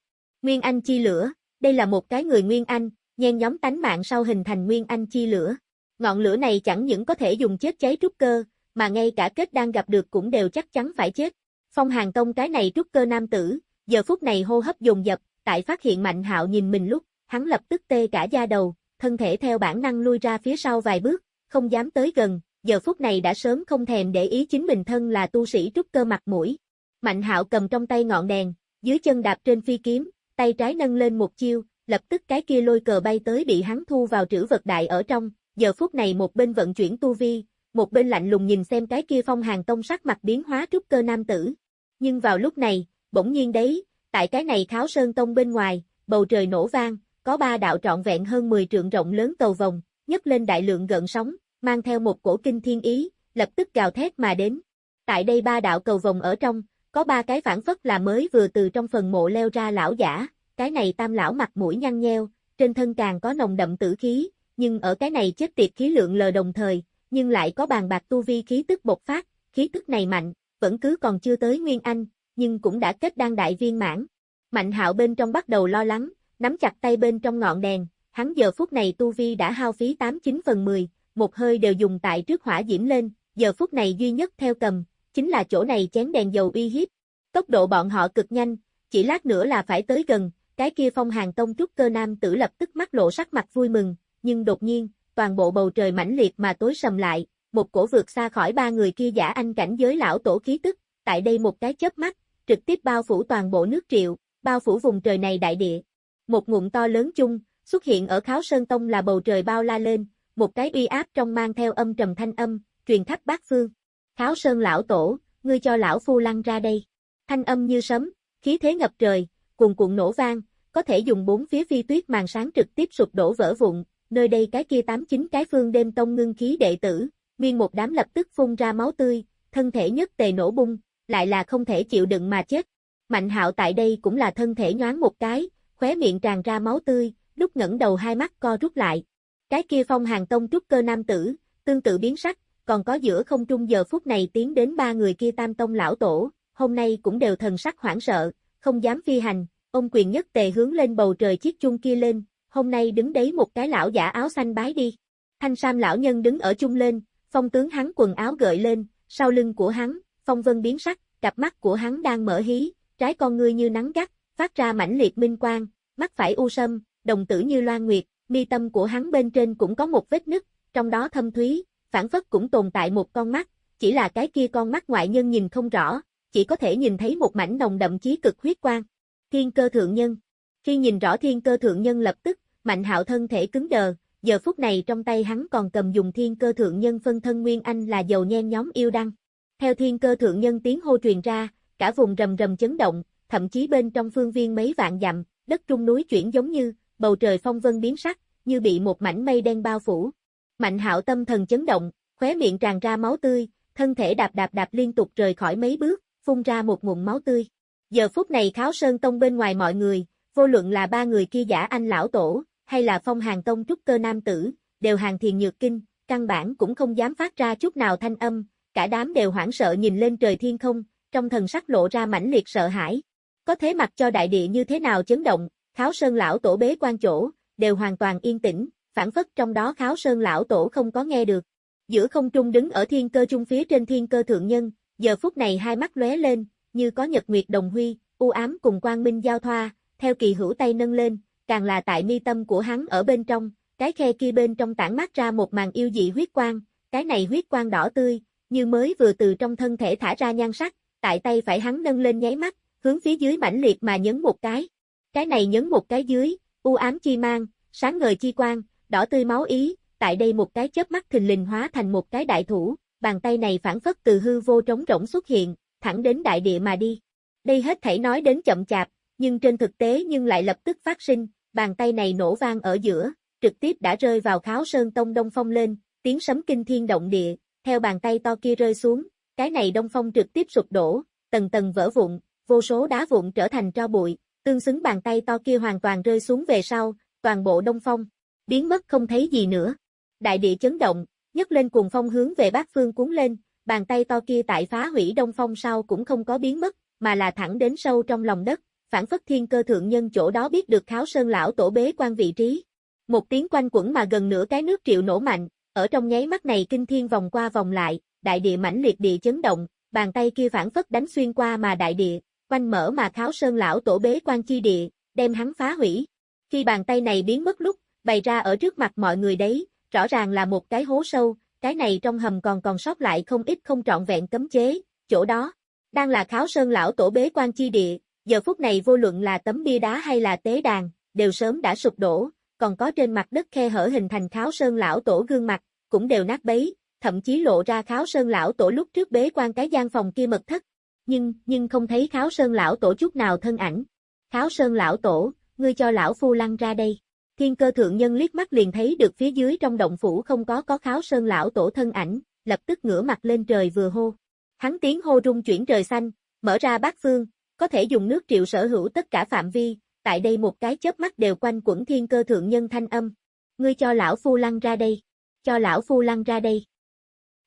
Nguyên Anh chi lửa, đây là một cái người Nguyên Anh, nhen nhóm tánh mạng sau hình thành Nguyên Anh chi lửa. Ngọn lửa này chẳng những có thể dùng chết cháy trúc cơ, mà ngay cả kết đang gặp được cũng đều chắc chắn phải chết. Phong hàng tông cái này trúc cơ nam tử, giờ phút này hô hấp dồn dập, tại phát hiện mạnh hạo nhìn mình lúc, hắn lập tức tê cả da đầu, thân thể theo bản năng lui ra phía sau vài bước, không dám tới gần, giờ phút này đã sớm không thèm để ý chính mình thân là tu sĩ trúc cơ mặt mũi. Mạnh hạo cầm trong tay ngọn đèn, dưới chân đạp trên phi kiếm, tay trái nâng lên một chiêu, lập tức cái kia lôi cờ bay tới bị hắn thu vào trữ vật đại ở trong, giờ phút này một bên vận chuyển tu vi, một bên lạnh lùng nhìn xem cái kia phong hàng tông sắc mặt biến hóa trúc cơ nam tử. Nhưng vào lúc này, bỗng nhiên đấy, tại cái này kháo sơn tông bên ngoài, bầu trời nổ vang, có ba đạo trọn vẹn hơn 10 trượng rộng lớn cầu vòng, nhấc lên đại lượng gợn sóng, mang theo một cổ kinh thiên ý, lập tức gào thét mà đến. Tại đây ba đạo cầu vòng ở trong, có ba cái phản phất là mới vừa từ trong phần mộ leo ra lão giả, cái này tam lão mặt mũi nhăn nheo, trên thân càng có nồng đậm tử khí, nhưng ở cái này chết tiệt khí lượng lờ đồng thời, nhưng lại có bàn bạc tu vi khí tức bộc phát, khí tức này mạnh, vẫn cứ còn chưa tới Nguyên Anh, nhưng cũng đã kết đan đại viên mãn. Mạnh hạo bên trong bắt đầu lo lắng, nắm chặt tay bên trong ngọn đèn, hắn giờ phút này tu vi đã hao phí 89 phần 10, một hơi đều dùng tại trước hỏa diễm lên, giờ phút này duy nhất theo cầm, chính là chỗ này chén đèn dầu uy hiếp. Tốc độ bọn họ cực nhanh, chỉ lát nữa là phải tới gần, cái kia phong hàng tông trúc cơ nam tử lập tức mắt lộ sắc mặt vui mừng, nhưng đột nhiên, toàn bộ bầu trời mãnh liệt mà tối sầm lại, một cổ vượt xa khỏi ba người kia giả anh cảnh giới lão tổ khí tức, tại đây một cái chớp mắt, trực tiếp bao phủ toàn bộ nước triệu, bao phủ vùng trời này đại địa. Một ngụm to lớn chung, xuất hiện ở kháo sơn tông là bầu trời bao la lên, một cái uy áp trong mang theo âm trầm thanh âm, truyền khắp bát phương. Kháo sơn lão tổ, ngươi cho lão phu lăn ra đây. Thanh âm như sấm, khí thế ngập trời, cuồn cuộn nổ vang, có thể dùng bốn phía phi tuyết màn sáng trực tiếp sụp đổ vỡ vụn, nơi đây cái kia tám chín cái phương đêm tông ngưng khí đệ tử, nguyên một đám lập tức phun ra máu tươi, thân thể nhất tề nổ bung, lại là không thể chịu đựng mà chết. Mạnh hạo tại đây cũng là thân thể nhoáng một cái, khóe miệng tràn ra máu tươi, lúc ngẩng đầu hai mắt co rút lại. Cái kia phong hàng tông trúc cơ nam tử, tương tự biến sắc, còn có giữa không trung giờ phút này tiến đến ba người kia tam tông lão tổ, hôm nay cũng đều thần sắc hoảng sợ, không dám phi hành, ông quyền nhất tề hướng lên bầu trời chiếc chung kia lên, hôm nay đứng đấy một cái lão giả áo xanh bái đi. Thanh Sam lão nhân đứng ở chung lên, phong tướng hắn quần áo gợi lên, sau lưng của hắn, phong vân biến sắc, cặp mắt của hắn đang mở hí, trái con ngươi như nắng gắt, phát ra mãnh liệt minh quang, mắt phải u sâm, đồng tử như loan nguyệt, mi tâm của hắn bên trên cũng có một vết nứt, trong đó thâm thúy, phản phất cũng tồn tại một con mắt, chỉ là cái kia con mắt ngoại nhân nhìn không rõ, chỉ có thể nhìn thấy một mảnh nồng đậm chí cực huyết quang. Thiên cơ thượng nhân. Khi nhìn rõ thiên cơ thượng nhân lập tức, mạnh hạo thân thể cứng đờ, giờ phút này trong tay hắn còn cầm dùng thiên cơ thượng nhân phân thân Nguyên Anh là dầu nhen nhóm yêu đăng. Theo thiên cơ thượng nhân tiếng hô truyền ra, cả vùng rầm rầm chấn động, thậm chí bên trong phương viên mấy vạn dặm, đất trung núi chuyển giống như, bầu trời phong vân biến sắc, như bị một mảnh mây đen bao phủ. Mạnh hạo tâm thần chấn động, khóe miệng tràn ra máu tươi, thân thể đạp đạp đạp liên tục rời khỏi mấy bước, phun ra một nguồn máu tươi. Giờ phút này kháo sơn tông bên ngoài mọi người, vô luận là ba người kia giả anh lão tổ, hay là phong hàng tông trúc cơ nam tử, đều hàng thiền nhược kinh, căn bản cũng không dám phát ra chút nào thanh âm, cả đám đều hoảng sợ nhìn lên trời thiên không, trong thần sắc lộ ra mãnh liệt sợ hãi. Có thế mặc cho đại địa như thế nào chấn động, kháo sơn lão tổ bế quan chỗ, đều hoàn toàn yên tĩnh, phản phất trong đó kháo sơn lão tổ không có nghe được. Giữa không trung đứng ở thiên cơ trung phía trên thiên cơ thượng nhân, giờ phút này hai mắt lóe lên, như có nhật nguyệt đồng huy, u ám cùng quang minh giao thoa, theo kỳ hữu tay nâng lên, càng là tại mi tâm của hắn ở bên trong, cái khe kia bên trong tản mát ra một màn yêu dị huyết quang, cái này huyết quang đỏ tươi, như mới vừa từ trong thân thể thả ra nhan sắc, tại tay phải hắn nâng lên nháy mắt, hướng phía dưới mãnh liệt mà nhấn một cái. Cái này nhấn một cái dưới, u ám chi mang, sáng ngời chi quang, đỏ tươi máu ý, tại đây một cái chớp mắt thình lình hóa thành một cái đại thủ, bàn tay này phản phất từ hư vô trống rỗng xuất hiện, thẳng đến đại địa mà đi. Đây hết thảy nói đến chậm chạp, nhưng trên thực tế nhưng lại lập tức phát sinh, bàn tay này nổ vang ở giữa, trực tiếp đã rơi vào kháo sơn tông đông phong lên, tiếng sấm kinh thiên động địa, theo bàn tay to kia rơi xuống, cái này đông phong trực tiếp sụp đổ, tầng tầng vỡ vụn, vô số đá vụn trở thành tro bụi, tương xứng bàn tay to kia hoàn toàn rơi xuống về sau, toàn bộ đông phong, biến mất không thấy gì nữa. Đại địa chấn động, nhấc lên cuồng phong hướng về bát phương cuốn lên, bàn tay to kia tại phá hủy đông phong sau cũng không có biến mất, mà là thẳng đến sâu trong lòng đất, phản phất thiên cơ thượng nhân chỗ đó biết được kháo sơn lão tổ bế quan vị trí. Một tiếng quanh quẩn mà gần nửa cái nước triệu nổ mạnh, ở trong nháy mắt này kinh thiên vòng qua vòng lại, đại địa mãnh liệt địa chấn động, bàn tay kia phản phất đánh xuyên qua mà đại địa, quanh mở mà kháo sơn lão tổ bế quan chi địa, đem hắn phá hủy. Khi bàn tay này biến mất lúc, bày ra ở trước mặt mọi người đấy, rõ ràng là một cái hố sâu, cái này trong hầm còn còn sót lại không ít không trọn vẹn cấm chế, chỗ đó, đang là kháo sơn lão tổ bế quan chi địa, giờ phút này vô luận là tấm bia đá hay là tế đàn, đều sớm đã sụp đổ, còn có trên mặt đất khe hở hình thành kháo sơn lão tổ gương mặt, cũng đều nát bấy, thậm chí lộ ra kháo sơn lão tổ lúc trước bế quan cái gian phòng kia mật thất. Nhưng, nhưng không thấy kháo sơn lão tổ chút nào thân ảnh. Kháo sơn lão tổ, ngươi cho lão phu lăn ra đây. Thiên cơ thượng nhân liếc mắt liền thấy được phía dưới trong động phủ không có có kháo sơn lão tổ thân ảnh, lập tức ngửa mặt lên trời vừa hô. Hắn tiếng hô rung chuyển trời xanh, mở ra bát phương, có thể dùng nước triệu sở hữu tất cả phạm vi, tại đây một cái chớp mắt đều quanh quẩn thiên cơ thượng nhân thanh âm. Ngươi cho lão phu lăn ra đây. Cho lão phu lăn ra đây.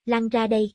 Lăn ra đây.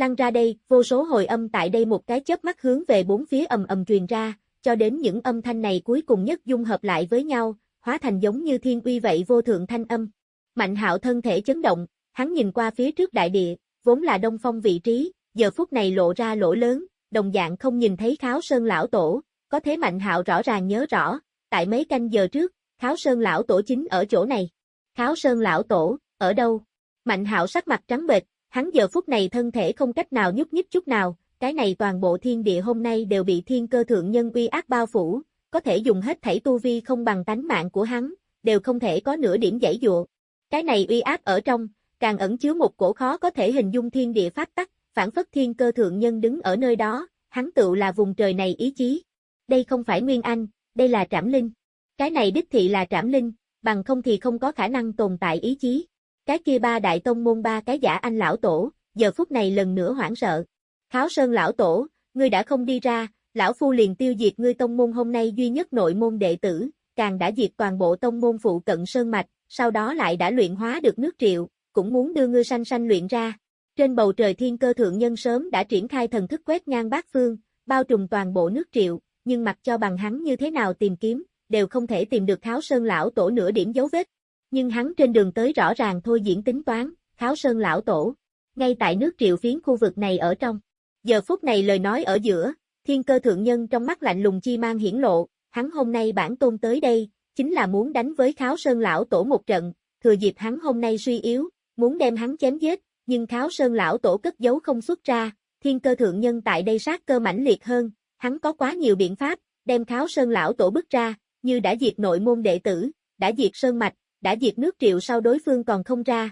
Lăn ra đây, vô số hồi âm tại đây một cái chớp mắt hướng về bốn phía ầm ầm truyền ra, cho đến những âm thanh này cuối cùng nhất dung hợp lại với nhau, hóa thành giống như thiên uy vậy vô thượng thanh âm. Mạnh hạo thân thể chấn động, hắn nhìn qua phía trước đại địa, vốn là đông phong vị trí, giờ phút này lộ ra lỗ lớn, đồng dạng không nhìn thấy kháo sơn lão tổ, có thế mạnh hạo rõ ràng nhớ rõ, tại mấy canh giờ trước, kháo sơn lão tổ chính ở chỗ này. Kháo sơn lão tổ, ở đâu? Mạnh hạo sắc mặt trắng bệch, hắn giờ phút này thân thể không cách nào nhúc nhích chút nào, cái này toàn bộ thiên địa hôm nay đều bị thiên cơ thượng nhân uy ác bao phủ, có thể dùng hết thảy tu vi không bằng tánh mạng của hắn, đều không thể có nửa điểm giải dụa. Cái này uy áp ở trong, càng ẩn chứa một cổ khó có thể hình dung thiên địa pháp tắc, phản phất thiên cơ thượng nhân đứng ở nơi đó, hắn tựu là vùng trời này ý chí. Đây không phải Nguyên Anh, đây là Trảm Linh. Cái này đích thị là Trảm Linh, bằng không thì không có khả năng tồn tại ý chí. Cái kia ba đại tông môn ba cái giả anh lão tổ, giờ phút này lần nữa hoảng sợ. Kháo Sơn lão tổ, ngươi đã không đi ra, lão phu liền tiêu diệt ngươi tông môn hôm nay duy nhất nội môn đệ tử, càng đã diệt toàn bộ tông môn phụ cận sơn mạch, sau đó lại đã luyện hóa được nước triệu, cũng muốn đưa ngươi sanh sanh luyện ra. Trên bầu trời thiên cơ thượng nhân sớm đã triển khai thần thức quét ngang bát phương, bao trùm toàn bộ nước triệu, nhưng mặc cho bằng hắn như thế nào tìm kiếm, đều không thể tìm được Kháo Sơn lão tổ nửa điểm dấu vết. Nhưng hắn trên đường tới rõ ràng thôi diễn tính toán, Kháo Sơn lão tổ, ngay tại nước triệu phiến khu vực này ở trong. Giờ phút này lời nói ở giữa, thiên cơ thượng nhân trong mắt lạnh lùng chi mang hiển lộ, hắn hôm nay bản tôn tới đây, chính là muốn đánh với Kháo Sơn lão tổ một trận, thừa dịp hắn hôm nay suy yếu, muốn đem hắn chém giết, nhưng Kháo Sơn lão tổ cất giấu không xuất ra, thiên cơ thượng nhân tại đây sát cơ mãnh liệt hơn, hắn có quá nhiều biện pháp, đem Kháo Sơn lão tổ bức ra, như đã diệt nội môn đệ tử, đã diệt sơn mạch, đã diệt nước triệu sau đối phương còn không ra.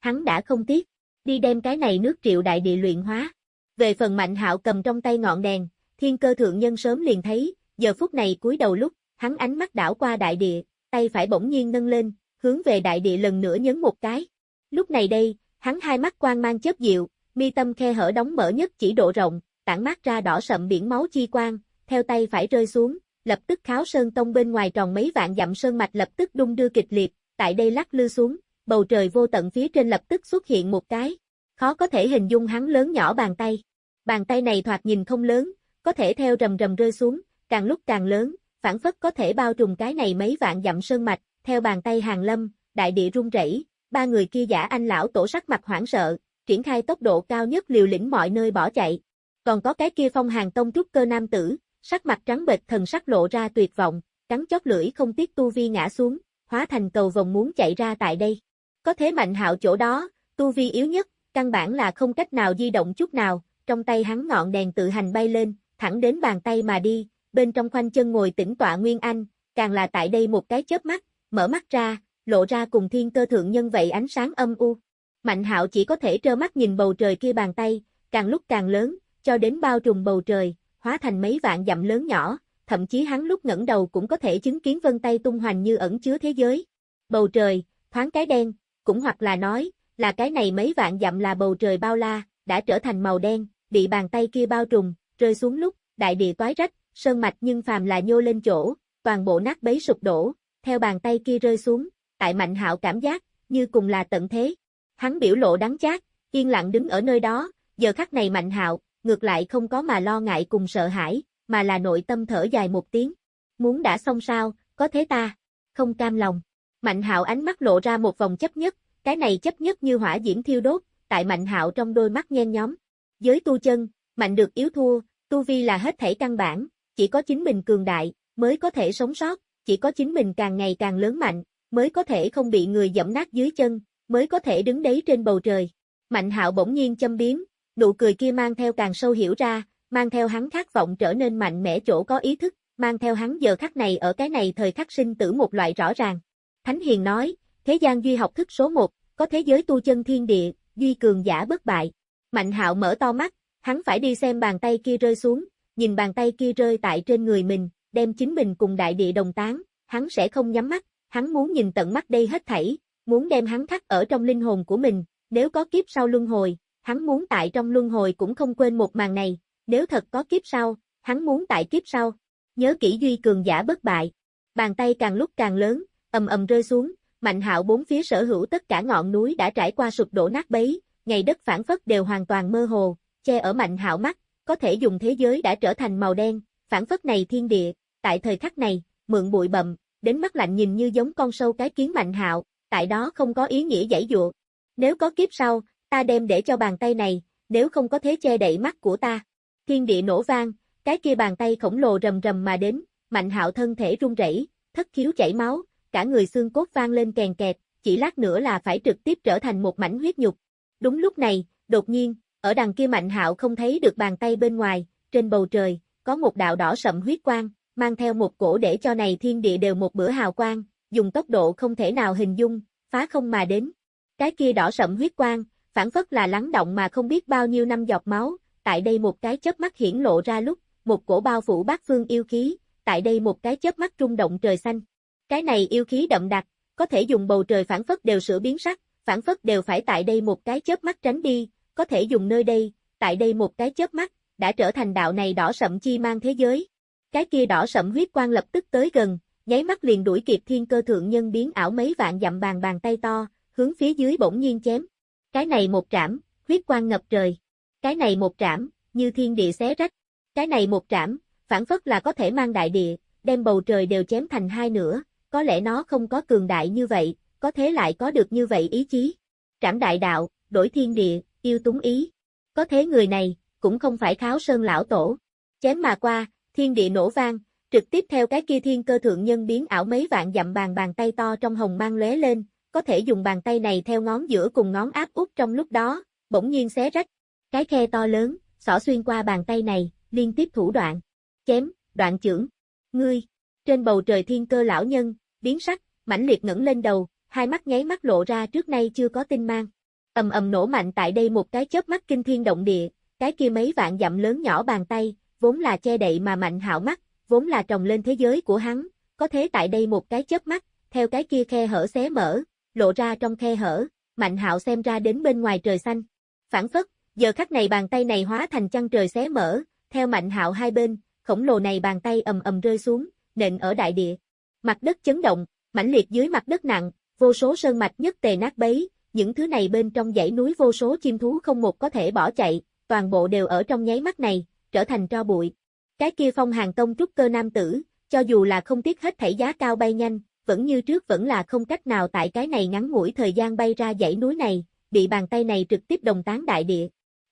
Hắn đã không tiếc, đi đem cái này nước triệu đại địa luyện hóa. Về phần mạnh hạo cầm trong tay ngọn đèn, thiên cơ thượng nhân sớm liền thấy, giờ phút này cúi đầu lúc, hắn ánh mắt đảo qua đại địa, tay phải bỗng nhiên nâng lên, hướng về đại địa lần nữa nhấn một cái. Lúc này đây, hắn hai mắt quang mang chớp diệu, mi tâm khe hở đóng mở nhất chỉ độ rộng, tản mát ra đỏ sậm biển máu chi quang, theo tay phải rơi xuống, lập tức kháo sơn tông bên ngoài tròn mấy vạn dặm sơn mạch lập tức đung đưa kịch liệt, tại đây lắc lư xuống, bầu trời vô tận phía trên lập tức xuất hiện một cái Khó có thể hình dung hắn lớn nhỏ bàn tay. Bàn tay này thoạt nhìn không lớn, có thể theo rầm rầm rơi xuống, càng lúc càng lớn, phản phất có thể bao trùm cái này mấy vạn dặm sơn mạch, theo bàn tay hàng lâm, đại địa rung rẩy, ba người kia giả anh lão tổ sắc mặt hoảng sợ, triển khai tốc độ cao nhất liều lĩnh mọi nơi bỏ chạy. Còn có cái kia phong hàng tông trúc cơ nam tử, sắc mặt trắng bệch thần sắc lộ ra tuyệt vọng, cắn chót lưỡi không tiếc tu vi ngã xuống, hóa thành cầu vòng muốn chạy ra tại đây. Có thế mạnh hạo chỗ đó, tu vi yếu nhất, căn bản là không cách nào di động chút nào, trong tay hắn ngọn đèn tự hành bay lên, thẳng đến bàn tay mà đi, bên trong khoanh chân ngồi tĩnh tọa Nguyên Anh, càng là tại đây một cái chớp mắt, mở mắt ra, lộ ra cùng thiên cơ thượng nhân vậy ánh sáng âm u. Mạnh hạo chỉ có thể trơ mắt nhìn bầu trời kia bàn tay, càng lúc càng lớn, cho đến bao trùm bầu trời, hóa thành mấy vạn dặm lớn nhỏ, thậm chí hắn lúc ngẩng đầu cũng có thể chứng kiến vân tay tung hoành như ẩn chứa thế giới. Bầu trời, thoáng cái đen, cũng hoặc là nói, là cái này mấy vạn dặm là bầu trời bao la, đã trở thành màu đen, bị bàn tay kia bao trùm, rơi xuống lúc, đại địa toái rách, sơn mạch nhưng phàm là nhô lên chỗ, toàn bộ nát bấy sụp đổ, theo bàn tay kia rơi xuống, tại mạnh hạo cảm giác, như cùng là tận thế. Hắn biểu lộ đắng chát, yên lặng đứng ở nơi đó, giờ khắc này mạnh hạo, ngược lại không có mà lo ngại cùng sợ hãi, mà là nội tâm thở dài một tiếng. Muốn đã xong sao, có thế ta, không cam lòng. Mạnh hạo ánh mắt lộ ra một vòng chấp nhất, cái này chấp nhất như hỏa diễm thiêu đốt, tại mạnh hạo trong đôi mắt nhen nhóm. Giới tu chân, mạnh được yếu thua, tu vi là hết thể căn bản, chỉ có chính mình cường đại, mới có thể sống sót, chỉ có chính mình càng ngày càng lớn mạnh, mới có thể không bị người dẫm nát dưới chân, mới có thể đứng đấy trên bầu trời. Mạnh hạo bỗng nhiên châm biếm, nụ cười kia mang theo càng sâu hiểu ra, mang theo hắn khát vọng trở nên mạnh mẽ chỗ có ý thức, mang theo hắn giờ khắc này ở cái này thời khắc sinh tử một loại rõ ràng. Thánh Hiền nói, thế gian duy học thức số một, có thế giới tu chân thiên địa, duy cường giả bất bại. Mạnh hạo mở to mắt, hắn phải đi xem bàn tay kia rơi xuống, nhìn bàn tay kia rơi tại trên người mình, đem chính mình cùng đại địa đồng tán, hắn sẽ không nhắm mắt, hắn muốn nhìn tận mắt đây hết thảy, muốn đem hắn khắc ở trong linh hồn của mình, nếu có kiếp sau luân hồi, hắn muốn tại trong luân hồi cũng không quên một màn này, nếu thật có kiếp sau, hắn muốn tại kiếp sau, nhớ kỹ duy cường giả bất bại. Bàn tay càng lúc càng lớn, ầm ầm rơi xuống, mạnh hạo bốn phía sở hữu tất cả ngọn núi đã trải qua sụp đổ nát bấy, ngày đất phản phất đều hoàn toàn mơ hồ, che ở mạnh hạo mắt, có thể dùng thế giới đã trở thành màu đen, phản phất này thiên địa, tại thời khắc này, mượn bụi bậm, đến mắt lạnh nhìn như giống con sâu cái kiến mạnh hạo, tại đó không có ý nghĩa giải dụa. Nếu có kiếp sau, ta đem để cho bàn tay này, nếu không có thế che đậy mắt của ta. Thiên địa nổ vang, cái kia bàn tay khổng lồ rầm rầm mà đến, mạnh hạo thân thể run rẩy, thất khiếu chảy máu, cả người xương cốt vang lên kèn kẹt, chỉ lát nữa là phải trực tiếp trở thành một mảnh huyết nhục. Đúng lúc này, đột nhiên, ở đằng kia mạnh hạo không thấy được bàn tay bên ngoài, trên bầu trời, có một đạo đỏ sậm huyết quang, mang theo một cổ để cho này thiên địa đều một bữa hào quang, dùng tốc độ không thể nào hình dung, phá không mà đến. Cái kia đỏ sậm huyết quang, phản phất là lắng động mà không biết bao nhiêu năm giọt máu, tại đây một cái chớp mắt hiển lộ ra lúc, một cổ bao phủ bát phương yêu khí, tại đây một cái chớp mắt rung động trời xanh. Cái này yêu khí đậm đặc, có thể dùng bầu trời phản phất đều sửa biến sắc, phản phất đều phải tại đây một cái chớp mắt tránh đi, có thể dùng nơi đây, tại đây một cái chớp mắt, đã trở thành đạo này đỏ sậm chi mang thế giới. Cái kia đỏ sậm huyết quang lập tức tới gần, nháy mắt liền đuổi kịp thiên cơ thượng nhân biến ảo mấy vạn dặm bàn bàn tay to, hướng phía dưới bỗng nhiên chém. Cái này một trảm, huyết quang ngập trời. Cái này một trảm, như thiên địa xé rách. Cái này một trảm, phản phất là có thể mang đại địa, đem bầu trời đều chém thành hai nửa, có lẽ nó không có cường đại như vậy, có thế lại có được như vậy ý chí. Trảm đại đạo, đổi thiên địa, yêu túng ý. Có thế người này, cũng không phải kháo sơn lão tổ. Chém mà qua, thiên địa nổ vang, trực tiếp theo cái kia thiên cơ thượng nhân biến ảo mấy vạn dặm bàn bàn tay to trong hồng mang lóe lên, có thể dùng bàn tay này theo ngón giữa cùng ngón áp út trong lúc đó, bỗng nhiên xé rách. Cái khe to lớn, xỏ xuyên qua bàn tay này, liên tiếp thủ đoạn. Chém, đoạn trưởng. Ngươi, trên bầu trời thiên cơ lão nhân, biến sắc, mãnh liệt ngẩng lên đầu, hai mắt nháy mắt lộ ra trước nay chưa có tin mang. Ầm ầm nổ mạnh tại đây một cái chớp mắt kinh thiên động địa, cái kia mấy vạn dặm lớn nhỏ bàn tay, vốn là che đậy mà mạnh hạo mắt, vốn là trồng lên thế giới của hắn, có thế tại đây một cái chớp mắt, theo cái kia khe hở xé mở, lộ ra trong khe hở, mạnh hạo xem ra đến bên ngoài trời xanh. Phản phất, giờ khắc này bàn tay này hóa thành chăn trời xé mở, theo mạnh hạo hai bên, khổng lồ này bàn tay ầm ầm rơi xuống, nện ở đại địa. Mặt đất chấn động, mãnh liệt dưới mặt đất nặng, vô số sơn mạch nhất tề nát bấy, những thứ này bên trong dãy núi vô số chim thú không một có thể bỏ chạy, toàn bộ đều ở trong nháy mắt này, trở thành tro bụi. Cái kia phong hàng tông trúc cơ nam tử, cho dù là không tiếc hết thảy giá cao bay nhanh, vẫn như trước vẫn là không cách nào tại cái này ngắn ngủi thời gian bay ra dãy núi này, bị bàn tay này trực tiếp đồng tán đại địa.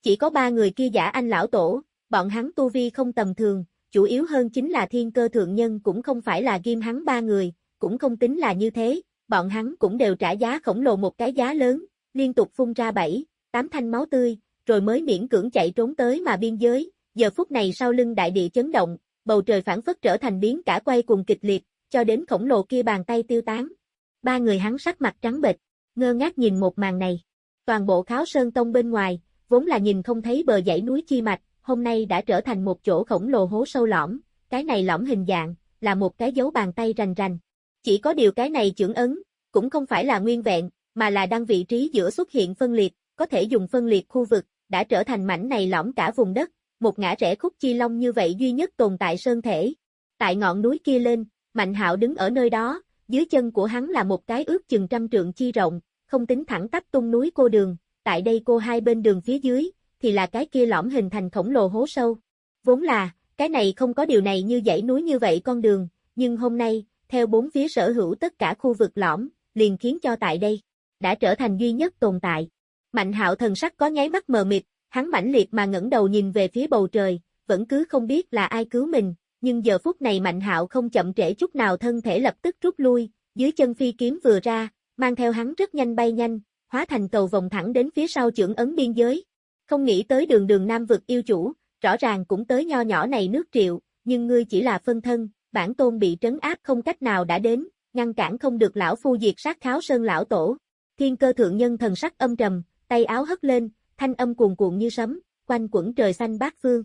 Chỉ có ba người kia giả anh lão tổ, bọn hắn tu vi không tầm thường, chủ yếu hơn chính là thiên cơ thượng nhân cũng không phải là ghim hắn ba người, cũng không tính là như thế, bọn hắn cũng đều trả giá khổng lồ một cái giá lớn, liên tục phun ra bảy, tám thanh máu tươi, rồi mới miễn cưỡng chạy trốn tới mà biên giới, giờ phút này sau lưng đại địa chấn động, bầu trời phản phất trở thành biến cả quay cùng kịch liệt, cho đến khổng lồ kia bàn tay tiêu tán. Ba người hắn sắc mặt trắng bệch, ngơ ngác nhìn một màn này. Toàn bộ kháo sơn tông bên ngoài, vốn là nhìn không thấy bờ dãy núi chi mạch, hôm nay đã trở thành một chỗ khổng lồ hố sâu lõm, cái này lõm hình dạng, là một cái dấu bàn tay rành rành. Chỉ có điều cái này trưởng ấn, cũng không phải là nguyên vẹn, mà là đang vị trí giữa xuất hiện phân liệt, có thể dùng phân liệt khu vực, đã trở thành mảnh này lõm cả vùng đất, một ngã rẽ khúc chi long như vậy duy nhất tồn tại sơn thể. Tại ngọn núi kia lên, Mạnh Hạo đứng ở nơi đó, dưới chân của hắn là một cái ước chừng trăm trượng chi rộng, không tính thẳng tắp tung núi cô đường, tại đây cô hai bên đường phía dưới, thì là cái kia lõm hình thành khổng lồ hố sâu. Vốn là, cái này không có điều này như dãy núi như vậy con đường, nhưng hôm nay, theo bốn phía sở hữu tất cả khu vực lõm, liền khiến cho tại đây, đã trở thành duy nhất tồn tại. Mạnh hạo thần sắc có nháy mắt mờ mịt, hắn mãnh liệt mà ngẩng đầu nhìn về phía bầu trời, vẫn cứ không biết là ai cứu mình, nhưng giờ phút này Mạnh hạo không chậm trễ chút nào thân thể lập tức rút lui, dưới chân phi kiếm vừa ra, mang theo hắn rất nhanh bay nhanh, hóa thành cầu vòng thẳng đến phía sau trưởng ấn biên giới. Không nghĩ tới đường đường Nam vực yêu chủ, rõ ràng cũng tới nho nhỏ này nước triệu, nhưng ngươi chỉ là phân thân, bản tôn bị trấn áp không cách nào đã đến, ngăn cản không được lão phu diệt sát kháo sơn lão tổ. Thiên cơ thượng nhân thần sắc âm trầm, tay áo hất lên, thanh âm cuồn cuộn như sấm, quanh quẩn trời xanh bát phương.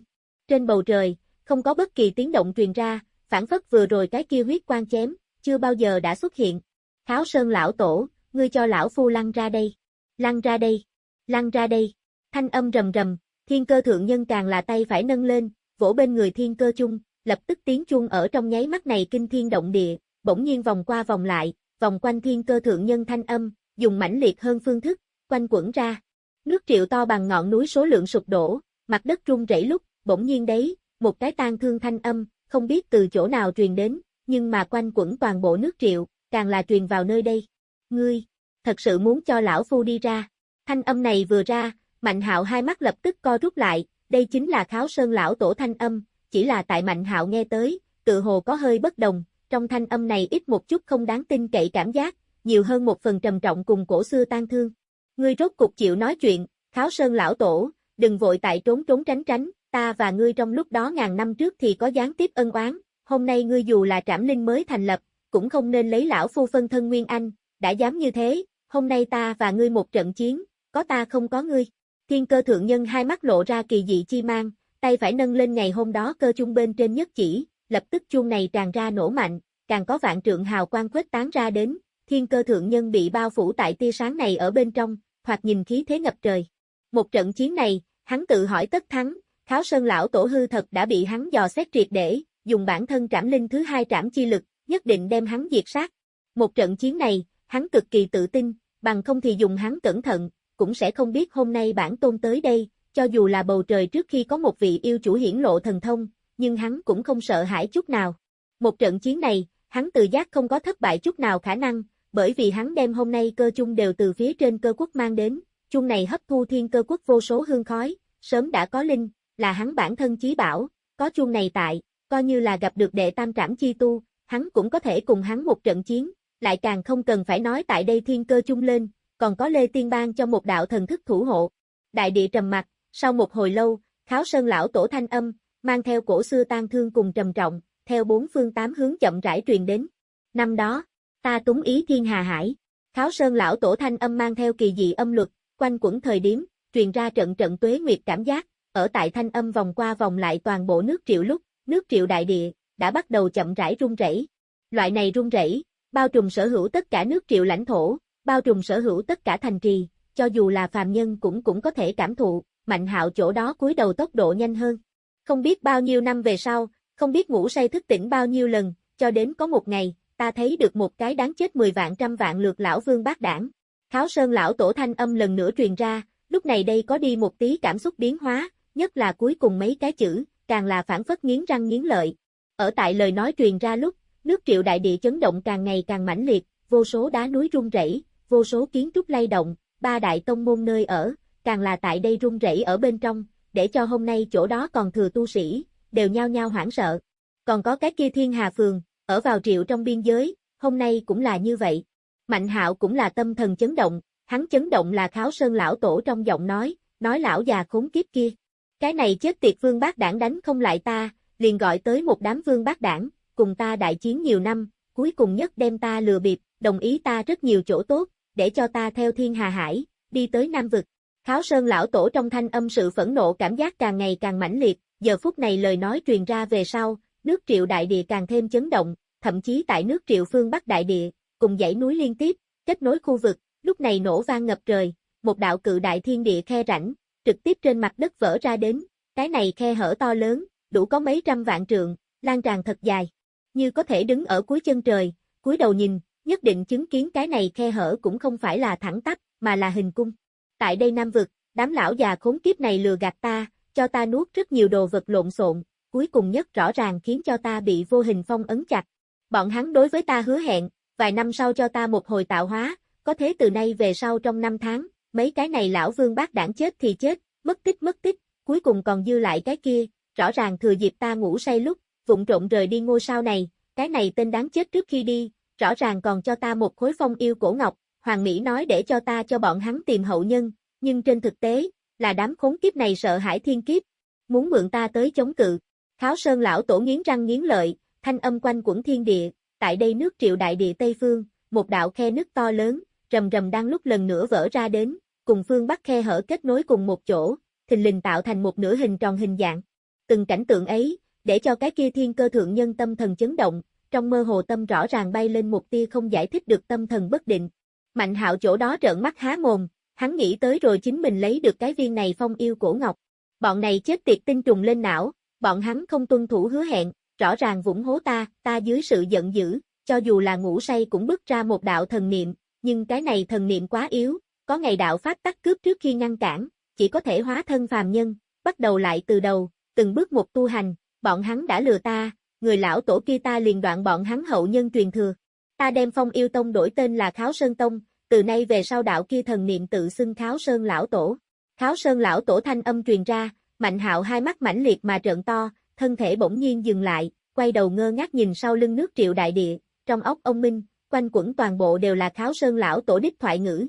Trên bầu trời, không có bất kỳ tiếng động truyền ra, phản phất vừa rồi cái kia huyết quang chém, chưa bao giờ đã xuất hiện. Kháo sơn lão tổ, ngươi cho lão phu lăn ra đây. Lăn ra đây. Lăn ra đây. Thanh âm rầm rầm, thiên cơ thượng nhân càng là tay phải nâng lên, vỗ bên người thiên cơ chung, lập tức tiếng chuông ở trong nháy mắt này kinh thiên động địa, bỗng nhiên vòng qua vòng lại, vòng quanh thiên cơ thượng nhân thanh âm, dùng mãnh liệt hơn phương thức, quanh quẩn ra. Nước triệu to bằng ngọn núi số lượng sụp đổ, mặt đất rung rẩy lúc, bỗng nhiên đấy, một cái tan thương thanh âm, không biết từ chỗ nào truyền đến, nhưng mà quanh quẩn toàn bộ nước triệu, càng là truyền vào nơi đây. Ngươi, thật sự muốn cho lão phu đi ra. Thanh âm này vừa ra, Mạnh Hạo hai mắt lập tức co rút lại, đây chính là Kháo Sơn lão tổ thanh âm, chỉ là tại Mạnh Hạo nghe tới, tự hồ có hơi bất đồng, trong thanh âm này ít một chút không đáng tin cậy cảm giác, nhiều hơn một phần trầm trọng cùng cổ xưa tan thương. Ngươi rốt cục chịu nói chuyện, Kháo Sơn lão tổ, đừng vội tại trốn trốn tránh tránh, ta và ngươi trong lúc đó ngàn năm trước thì có gián tiếp ân oán, hôm nay ngươi dù là trảm linh mới thành lập, cũng không nên lấy lão phu phân thân Nguyên Anh, đã dám như thế, hôm nay ta và ngươi một trận chiến, có ta không có ngươi. Thiên cơ thượng nhân hai mắt lộ ra kỳ dị chi mang, tay phải nâng lên ngày hôm đó cơ chung bên trên nhất chỉ, lập tức chuông này tràn ra nổ mạnh, càng có vạn trượng hào quang khuếch tán ra đến, thiên cơ thượng nhân bị bao phủ tại tia sáng này ở bên trong, hoặc nhìn khí thế ngập trời. Một trận chiến này, hắn tự hỏi tất thắng, Kháo Sơn lão tổ hư thật đã bị hắn dò xét triệt để, dùng bản thân trảm linh thứ hai trảm chi lực, nhất định đem hắn diệt sát. Một trận chiến này, hắn cực kỳ tự tin, bằng không thì dùng hắn cẩn thận, cũng sẽ không biết hôm nay bản tôn tới đây, cho dù là bầu trời trước khi có một vị yêu chủ hiển lộ thần thông, nhưng hắn cũng không sợ hãi chút nào. Một trận chiến này, hắn tự giác không có thất bại chút nào khả năng, bởi vì hắn đem hôm nay cơ chung đều từ phía trên cơ quốc mang đến, chung này hấp thu thiên cơ quốc vô số hương khói, sớm đã có linh, là hắn bản thân chí bảo, có chuông này tại, coi như là gặp được đệ tam trảm chi tu, hắn cũng có thể cùng hắn một trận chiến, lại càng không cần phải nói tại đây thiên cơ chung lên, còn có Lê Tiên Bang cho một đạo thần thức thủ hộ. Đại địa trầm mặt, sau một hồi lâu, kháo sơn lão tổ thanh âm, mang theo cổ xưa tan thương cùng trầm trọng, theo bốn phương tám hướng chậm rãi truyền đến. Năm đó, ta túng ý thiên hà hải, kháo sơn lão tổ thanh âm mang theo kỳ dị âm luật, quanh quẩn thời điểm, truyền ra trận trận tuế nguyệt cảm giác, ở tại thanh âm vòng qua vòng lại toàn bộ nước triệu lúc, nước triệu đại địa, đã bắt đầu chậm rãi rung rẩy. Loại này rung rẩy, bao trùm sở hữu tất cả nước triệu lãnh thổ, bao trùm sở hữu tất cả thành trì, cho dù là phàm nhân cũng cũng có thể cảm thụ, mạnh hạo chỗ đó cúi đầu tốc độ nhanh hơn. Không biết bao nhiêu năm về sau, không biết ngủ say thức tỉnh bao nhiêu lần, cho đến có một ngày, ta thấy được một cái đáng chết 10 vạn trăm vạn lượt lão vương bác đảng. Kháo Sơn lão tổ thanh âm lần nữa truyền ra, lúc này đây có đi một tí cảm xúc biến hóa, nhất là cuối cùng mấy cái chữ, càng là phản phất nghiến răng nghiến lợi. Ở tại lời nói truyền ra lúc, nước triệu đại địa chấn động càng ngày càng mãnh liệt, vô số đá núi rung rẩy, vô số kiến trúc lay động, ba đại tông môn nơi ở, càng là tại đây rung rẩy ở bên trong, để cho hôm nay chỗ đó còn thừa tu sĩ, đều nhao nhao hoảng sợ. Còn có cái kia thiên hà phường, ở vào triệu trong biên giới, hôm nay cũng là như vậy. Mạnh hạo cũng là tâm thần chấn động, hắn chấn động là kháo sơn lão tổ trong giọng nói, nói lão già khốn kiếp kia. Cái này chết tiệt vương bác đảng đánh không lại ta, liền gọi tới một đám vương bác đảng, cùng ta đại chiến nhiều năm, cuối cùng nhất đem ta lừa bịp, đồng ý ta rất nhiều chỗ tốt, để cho ta theo thiên hà hải, đi tới Nam Vực. Kháo Sơn lão tổ trong thanh âm sự phẫn nộ cảm giác càng ngày càng mãnh liệt, giờ phút này lời nói truyền ra về sau, nước triệu đại địa càng thêm chấn động, thậm chí tại nước triệu phương Bắc đại địa, cùng dãy núi liên tiếp, kết nối khu vực, lúc này nổ vang ngập trời, một đạo cự đại thiên địa khe rãnh, trực tiếp trên mặt đất vỡ ra đến, cái này khe hở to lớn, đủ có mấy trăm vạn trượng, lan tràn thật dài, như có thể đứng ở cuối chân trời, cúi đầu nhìn, nhất định chứng kiến cái này khe hở cũng không phải là thẳng tắp, mà là hình cung. Tại đây Nam Vực, đám lão già khốn kiếp này lừa gạt ta, cho ta nuốt rất nhiều đồ vật lộn xộn, cuối cùng nhất rõ ràng khiến cho ta bị vô hình phong ấn chặt. Bọn hắn đối với ta hứa hẹn, vài năm sau cho ta một hồi tạo hóa, có thế từ nay về sau trong năm tháng, mấy cái này lão vương bác đảng chết thì chết, mất tích mất tích, cuối cùng còn dư lại cái kia, rõ ràng thừa dịp ta ngủ say lúc, vụng trộn rời đi ngôi sao này, cái này tên đáng chết trước khi đi, rõ ràng còn cho ta một khối phong yêu cổ ngọc, Hoàng Mỹ nói để cho ta cho bọn hắn tìm hậu nhân, nhưng trên thực tế, là đám khốn kiếp này sợ hãi thiên kiếp, muốn mượn ta tới chống cự. Kháo Sơn lão tổ nghiến răng nghiến lợi, thanh âm quanh quẩn thiên địa, tại đây nước triệu đại địa Tây Phương, một đạo khe nước to lớn, rầm rầm đang lúc lần nữa vỡ ra đến, cùng phương bắc khe hở kết nối cùng một chỗ, thình lình tạo thành một nửa hình tròn hình dạng. Từng cảnh tượng ấy, để cho cái kia thiên cơ thượng nhân tâm thần chấn động, trong mơ hồ tâm rõ ràng bay lên một tia không giải thích được tâm thần bất định. Mạnh hạo chỗ đó trợn mắt há mồm, hắn nghĩ tới rồi chính mình lấy được cái viên này phong yêu cổ ngọc. Bọn này chết tiệt tinh trùng lên não, bọn hắn không tuân thủ hứa hẹn, rõ ràng vũng hố ta, ta dưới sự giận dữ, cho dù là ngủ say cũng bứt ra một đạo thần niệm, nhưng cái này thần niệm quá yếu, có ngày đạo pháp tắc cướp trước khi ngăn cản, chỉ có thể hóa thân phàm nhân, bắt đầu lại từ đầu, từng bước một tu hành, bọn hắn đã lừa ta, người lão tổ kia ta liền đoạn bọn hắn hậu nhân truyền thừa. Ta đem phong yêu tông đổi tên là Kháo Sơn Tông, từ nay về sau đạo kia thần niệm tự xưng Kháo Sơn lão tổ. Kháo Sơn lão tổ thanh âm truyền ra, Mạnh Hạo hai mắt mãnh liệt mà trợn to, thân thể bỗng nhiên dừng lại, quay đầu ngơ ngác nhìn sau lưng nước triệu đại địa, trong ốc ông Minh, quanh quẩn toàn bộ đều là Kháo Sơn lão tổ đích thoại ngữ.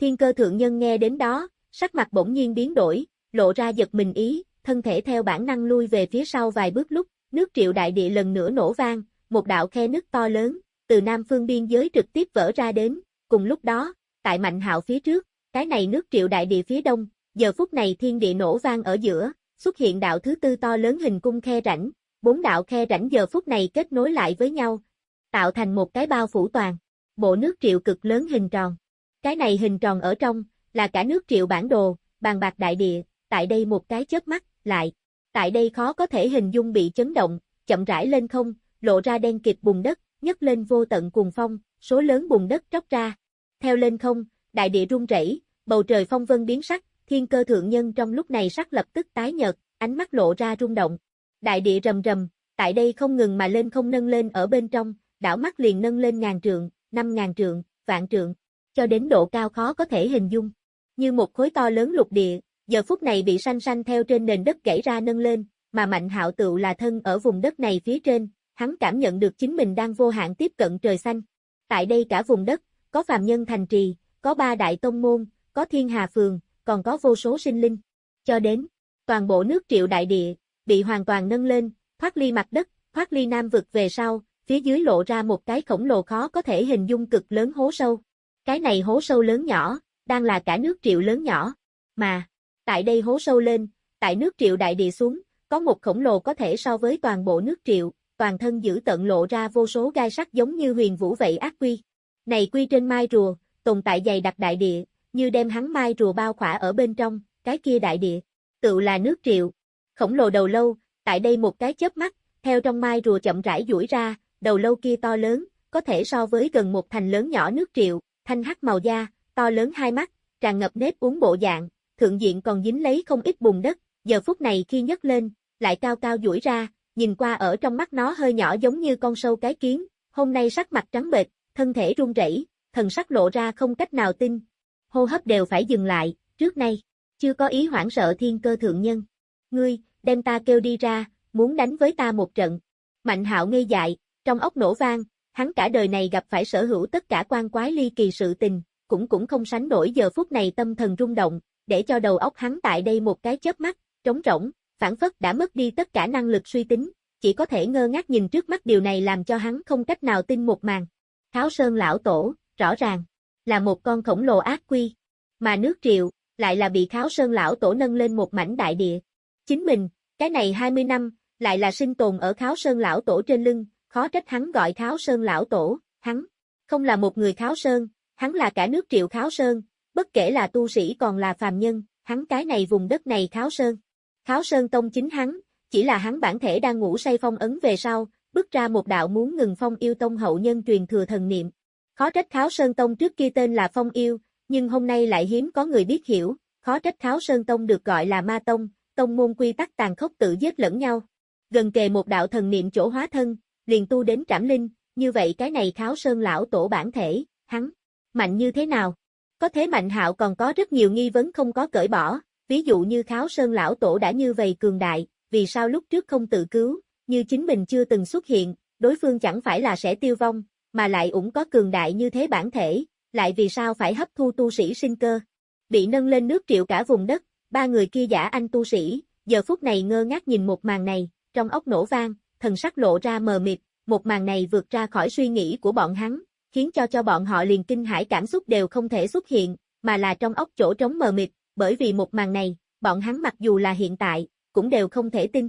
Thiên cơ thượng nhân nghe đến đó, sắc mặt bỗng nhiên biến đổi, lộ ra giật mình ý, thân thể theo bản năng lui về phía sau vài bước lúc, nước triệu đại địa lần nữa nổ vang, một đạo khe nước to lớn, từ nam phương biên giới trực tiếp vỡ ra đến, cùng lúc đó, tại mạnh hạo phía trước, cái này nước triệu đại địa phía đông, giờ phút này thiên địa nổ vang ở giữa, xuất hiện đạo thứ tư to lớn hình cung khe rãnh, bốn đạo khe rãnh giờ phút này kết nối lại với nhau, tạo thành một cái bao phủ toàn, bộ nước triệu cực lớn hình tròn. Cái này hình tròn ở trong, là cả nước triệu bản đồ, bàn bạc đại địa, tại đây một cái chớp mắt, lại. Tại đây khó có thể hình dung bị chấn động, chậm rãi lên không, lộ ra đen kịt bùn đất, nhấc lên vô tận cuồng phong, số lớn bùn đất tróc ra. Theo lên không, đại địa rung rẩy, bầu trời phong vân biến sắc, thiên cơ thượng nhân trong lúc này sắc lập tức tái nhợt, ánh mắt lộ ra rung động. Đại địa rầm rầm, tại đây không ngừng mà lên không nâng lên ở bên trong, đảo mắt liền nâng lên ngàn trượng, năm ngàn trượng, vạn trượng, cho đến độ cao khó có thể hình dung. Như một khối to lớn lục địa, giờ phút này bị sanh sanh theo trên nền đất gãy ra nâng lên, mà Mạnh Hạo tựu là thân ở vùng đất này phía trên, hắn cảm nhận được chính mình đang vô hạn tiếp cận trời xanh. Tại đây cả vùng đất, có phàm nhân thành trì, có ba đại tông môn, có thiên hà phường, còn có vô số sinh linh. Cho đến, toàn bộ nước triệu đại địa, bị hoàn toàn nâng lên, thoát ly mặt đất, thoát ly nam vực về sau, phía dưới lộ ra một cái khổng lồ khó có thể hình dung cực lớn hố sâu. Cái này hố sâu lớn nhỏ, đang là cả nước triệu lớn nhỏ. Mà, tại đây hố sâu lên, tại nước triệu đại địa xuống, có một khổng lồ có thể so với toàn bộ nước triệu, toàn thân giữ tận lộ ra vô số gai sắc giống như huyền vũ vậy ác quy. Này quy trên mai rùa, tồn tại dày đặc đại địa, như đem hắn mai rùa bao khỏa ở bên trong, cái kia đại địa, tự là nước triệu. Khổng lồ đầu lâu, tại đây một cái chớp mắt, theo trong mai rùa chậm rãi duỗi ra, đầu lâu kia to lớn, có thể so với gần một thành lớn nhỏ nước triệu, thanh hắc màu da, to lớn hai mắt, tràn ngập nếp uống bộ dạng, thượng diện còn dính lấy không ít bùn đất, giờ phút này khi nhấc lên, lại cao cao duỗi ra, nhìn qua ở trong mắt nó hơi nhỏ giống như con sâu cái kiến, hôm nay sắc mặt trắng bệch, thân thể run rẩy, thần sắc lộ ra không cách nào tin. Hô hấp đều phải dừng lại, trước nay, chưa có ý hoảng sợ thiên cơ thượng nhân. Ngươi, đem ta kêu đi ra, muốn đánh với ta một trận. Mạnh hạo ngây dại, trong ốc nổ vang, hắn cả đời này gặp phải sở hữu tất cả quan quái ly kỳ sự tình, cũng cũng không sánh nổi giờ phút này tâm thần rung động, để cho đầu óc hắn tại đây một cái chớp mắt, trống rỗng, phản phất đã mất đi tất cả năng lực suy tính, chỉ có thể ngơ ngác nhìn trước mắt điều này làm cho hắn không cách nào tin một màn. Kháo Sơn lão tổ, rõ ràng, là một con khổng lồ ác quy, mà nước triệu, lại là bị Kháo Sơn lão tổ nâng lên một mảnh đại địa. Chính mình, cái này 20 năm, lại là sinh tồn ở Kháo Sơn lão tổ trên lưng, khó trách hắn gọi Kháo Sơn lão tổ, hắn không là một người Kháo Sơn, hắn là cả nước triệu Kháo Sơn, bất kể là tu sĩ còn là phàm nhân, hắn cái này vùng đất này Kháo Sơn. Kháo Sơn tông chính hắn, chỉ là hắn bản thể đang ngủ say phong ấn về sau, bước ra một đạo muốn ngừng phong yêu tông hậu nhân truyền thừa thần niệm. Khó trách Kháo Sơn tông trước kia tên là phong yêu, nhưng hôm nay lại hiếm có người biết hiểu, khó trách Kháo Sơn tông được gọi là ma tông, tông môn quy tắc tàn khốc tự giết lẫn nhau. Gần kề một đạo thần niệm chỗ hóa thân, liền tu đến trảm linh, như vậy cái này Kháo Sơn lão tổ bản thể, hắn mạnh như thế nào? Có thế Mạnh Hạo còn có rất nhiều nghi vấn không có cởi bỏ, ví dụ như Kháo Sơn lão tổ đã như vậy cường đại, vì sao lúc trước không tự cứu, như chính mình chưa từng xuất hiện, đối phương chẳng phải là sẽ tiêu vong, mà lại cũng có cường đại như thế bản thể, lại vì sao phải hấp thu tu sĩ sinh cơ. Bị nâng lên nước triệu cả vùng đất, ba người kia giả anh tu sĩ, giờ phút này ngơ ngác nhìn một màn này, trong ốc nổ vang, thần sắc lộ ra mờ mịt, một màn này vượt ra khỏi suy nghĩ của bọn hắn, khiến cho cho bọn họ liền kinh hãi cảm xúc đều không thể xuất hiện, mà là trong ốc chỗ trống mờ mịt, bởi vì một màn này, bọn hắn mặc dù là hiện tại, cũng đều không thể tin.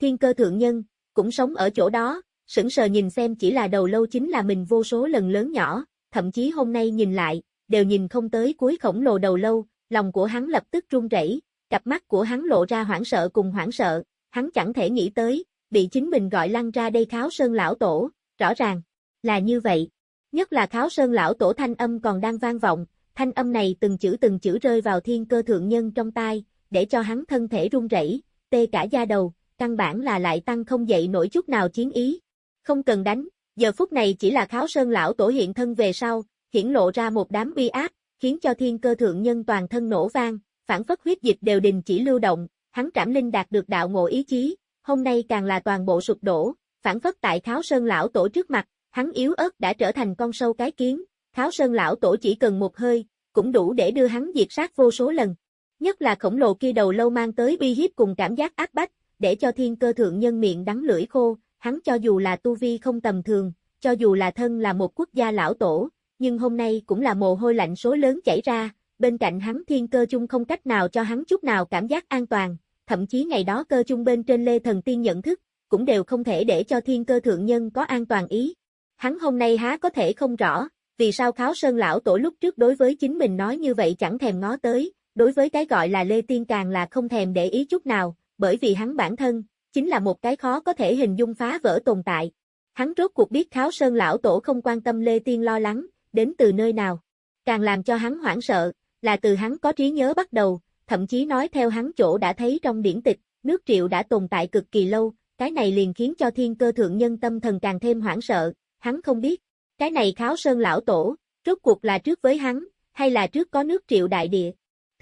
Thiên cơ thượng nhân, cũng sống ở chỗ đó, sững sờ nhìn xem chỉ là đầu lâu chính là mình vô số lần lớn nhỏ, thậm chí hôm nay nhìn lại, đều nhìn không tới cuối khổng lồ đầu lâu, lòng của hắn lập tức run rẩy, cặp mắt của hắn lộ ra hoảng sợ cùng hoảng sợ, hắn chẳng thể nghĩ tới, bị chính mình gọi lăn ra đây kháo sơn lão tổ, rõ ràng, là như vậy. Nhất là kháo sơn lão tổ thanh âm còn đang vang vọng, thanh âm này từng chữ từng chữ rơi vào thiên cơ thượng nhân trong tai, để cho hắn thân thể run rẩy, tê cả da đầu, căn bản là lại tăng không dậy nổi chút nào chiến ý. Không cần đánh, giờ phút này chỉ là kháo sơn lão tổ hiện thân về sau, hiển lộ ra một đám uy áp, khiến cho thiên cơ thượng nhân toàn thân nổ vang, phản phất huyết dịch đều đình chỉ lưu động, hắn trảm linh đạt được đạo ngộ ý chí, hôm nay càng là toàn bộ sụp đổ, phản phất tại kháo sơn lão tổ trước mặt, hắn yếu ớt đã trở thành con sâu cái kiến, kháo sơn lão tổ chỉ cần một hơi, cũng đủ để đưa hắn diệt sát vô số lần. Nhất là khổng lồ kia đầu lâu mang tới bi hiếp cùng cảm giác áp bách, để cho thiên cơ thượng nhân miệng đắng lưỡi khô, hắn cho dù là tu vi không tầm thường, cho dù là thân là một quốc gia lão tổ, nhưng hôm nay cũng là mồ hôi lạnh số lớn chảy ra, bên cạnh hắn thiên cơ chung không cách nào cho hắn chút nào cảm giác an toàn, thậm chí ngày đó cơ chung bên trên lê thần tiên nhận thức, cũng đều không thể để cho thiên cơ thượng nhân có an toàn ý. Hắn hôm nay há có thể không rõ, vì sao kháo sơn lão tổ lúc trước đối với chính mình nói như vậy chẳng thèm ngó tới, đối với cái gọi là Lê Tiên càng là không thèm để ý chút nào, bởi vì hắn bản thân, chính là một cái khó có thể hình dung phá vỡ tồn tại. Hắn rốt cuộc biết Kháo Sơn lão tổ không quan tâm Lê Tiên lo lắng, đến từ nơi nào. Càng làm cho hắn hoảng sợ, là từ hắn có trí nhớ bắt đầu, thậm chí nói theo hắn chỗ đã thấy trong điển tịch, nước triệu đã tồn tại cực kỳ lâu, cái này liền khiến cho thiên cơ thượng nhân tâm thần càng thêm hoảng sợ, hắn không biết, cái này Kháo Sơn lão tổ, rốt cuộc là trước với hắn, hay là trước có nước triệu đại địa,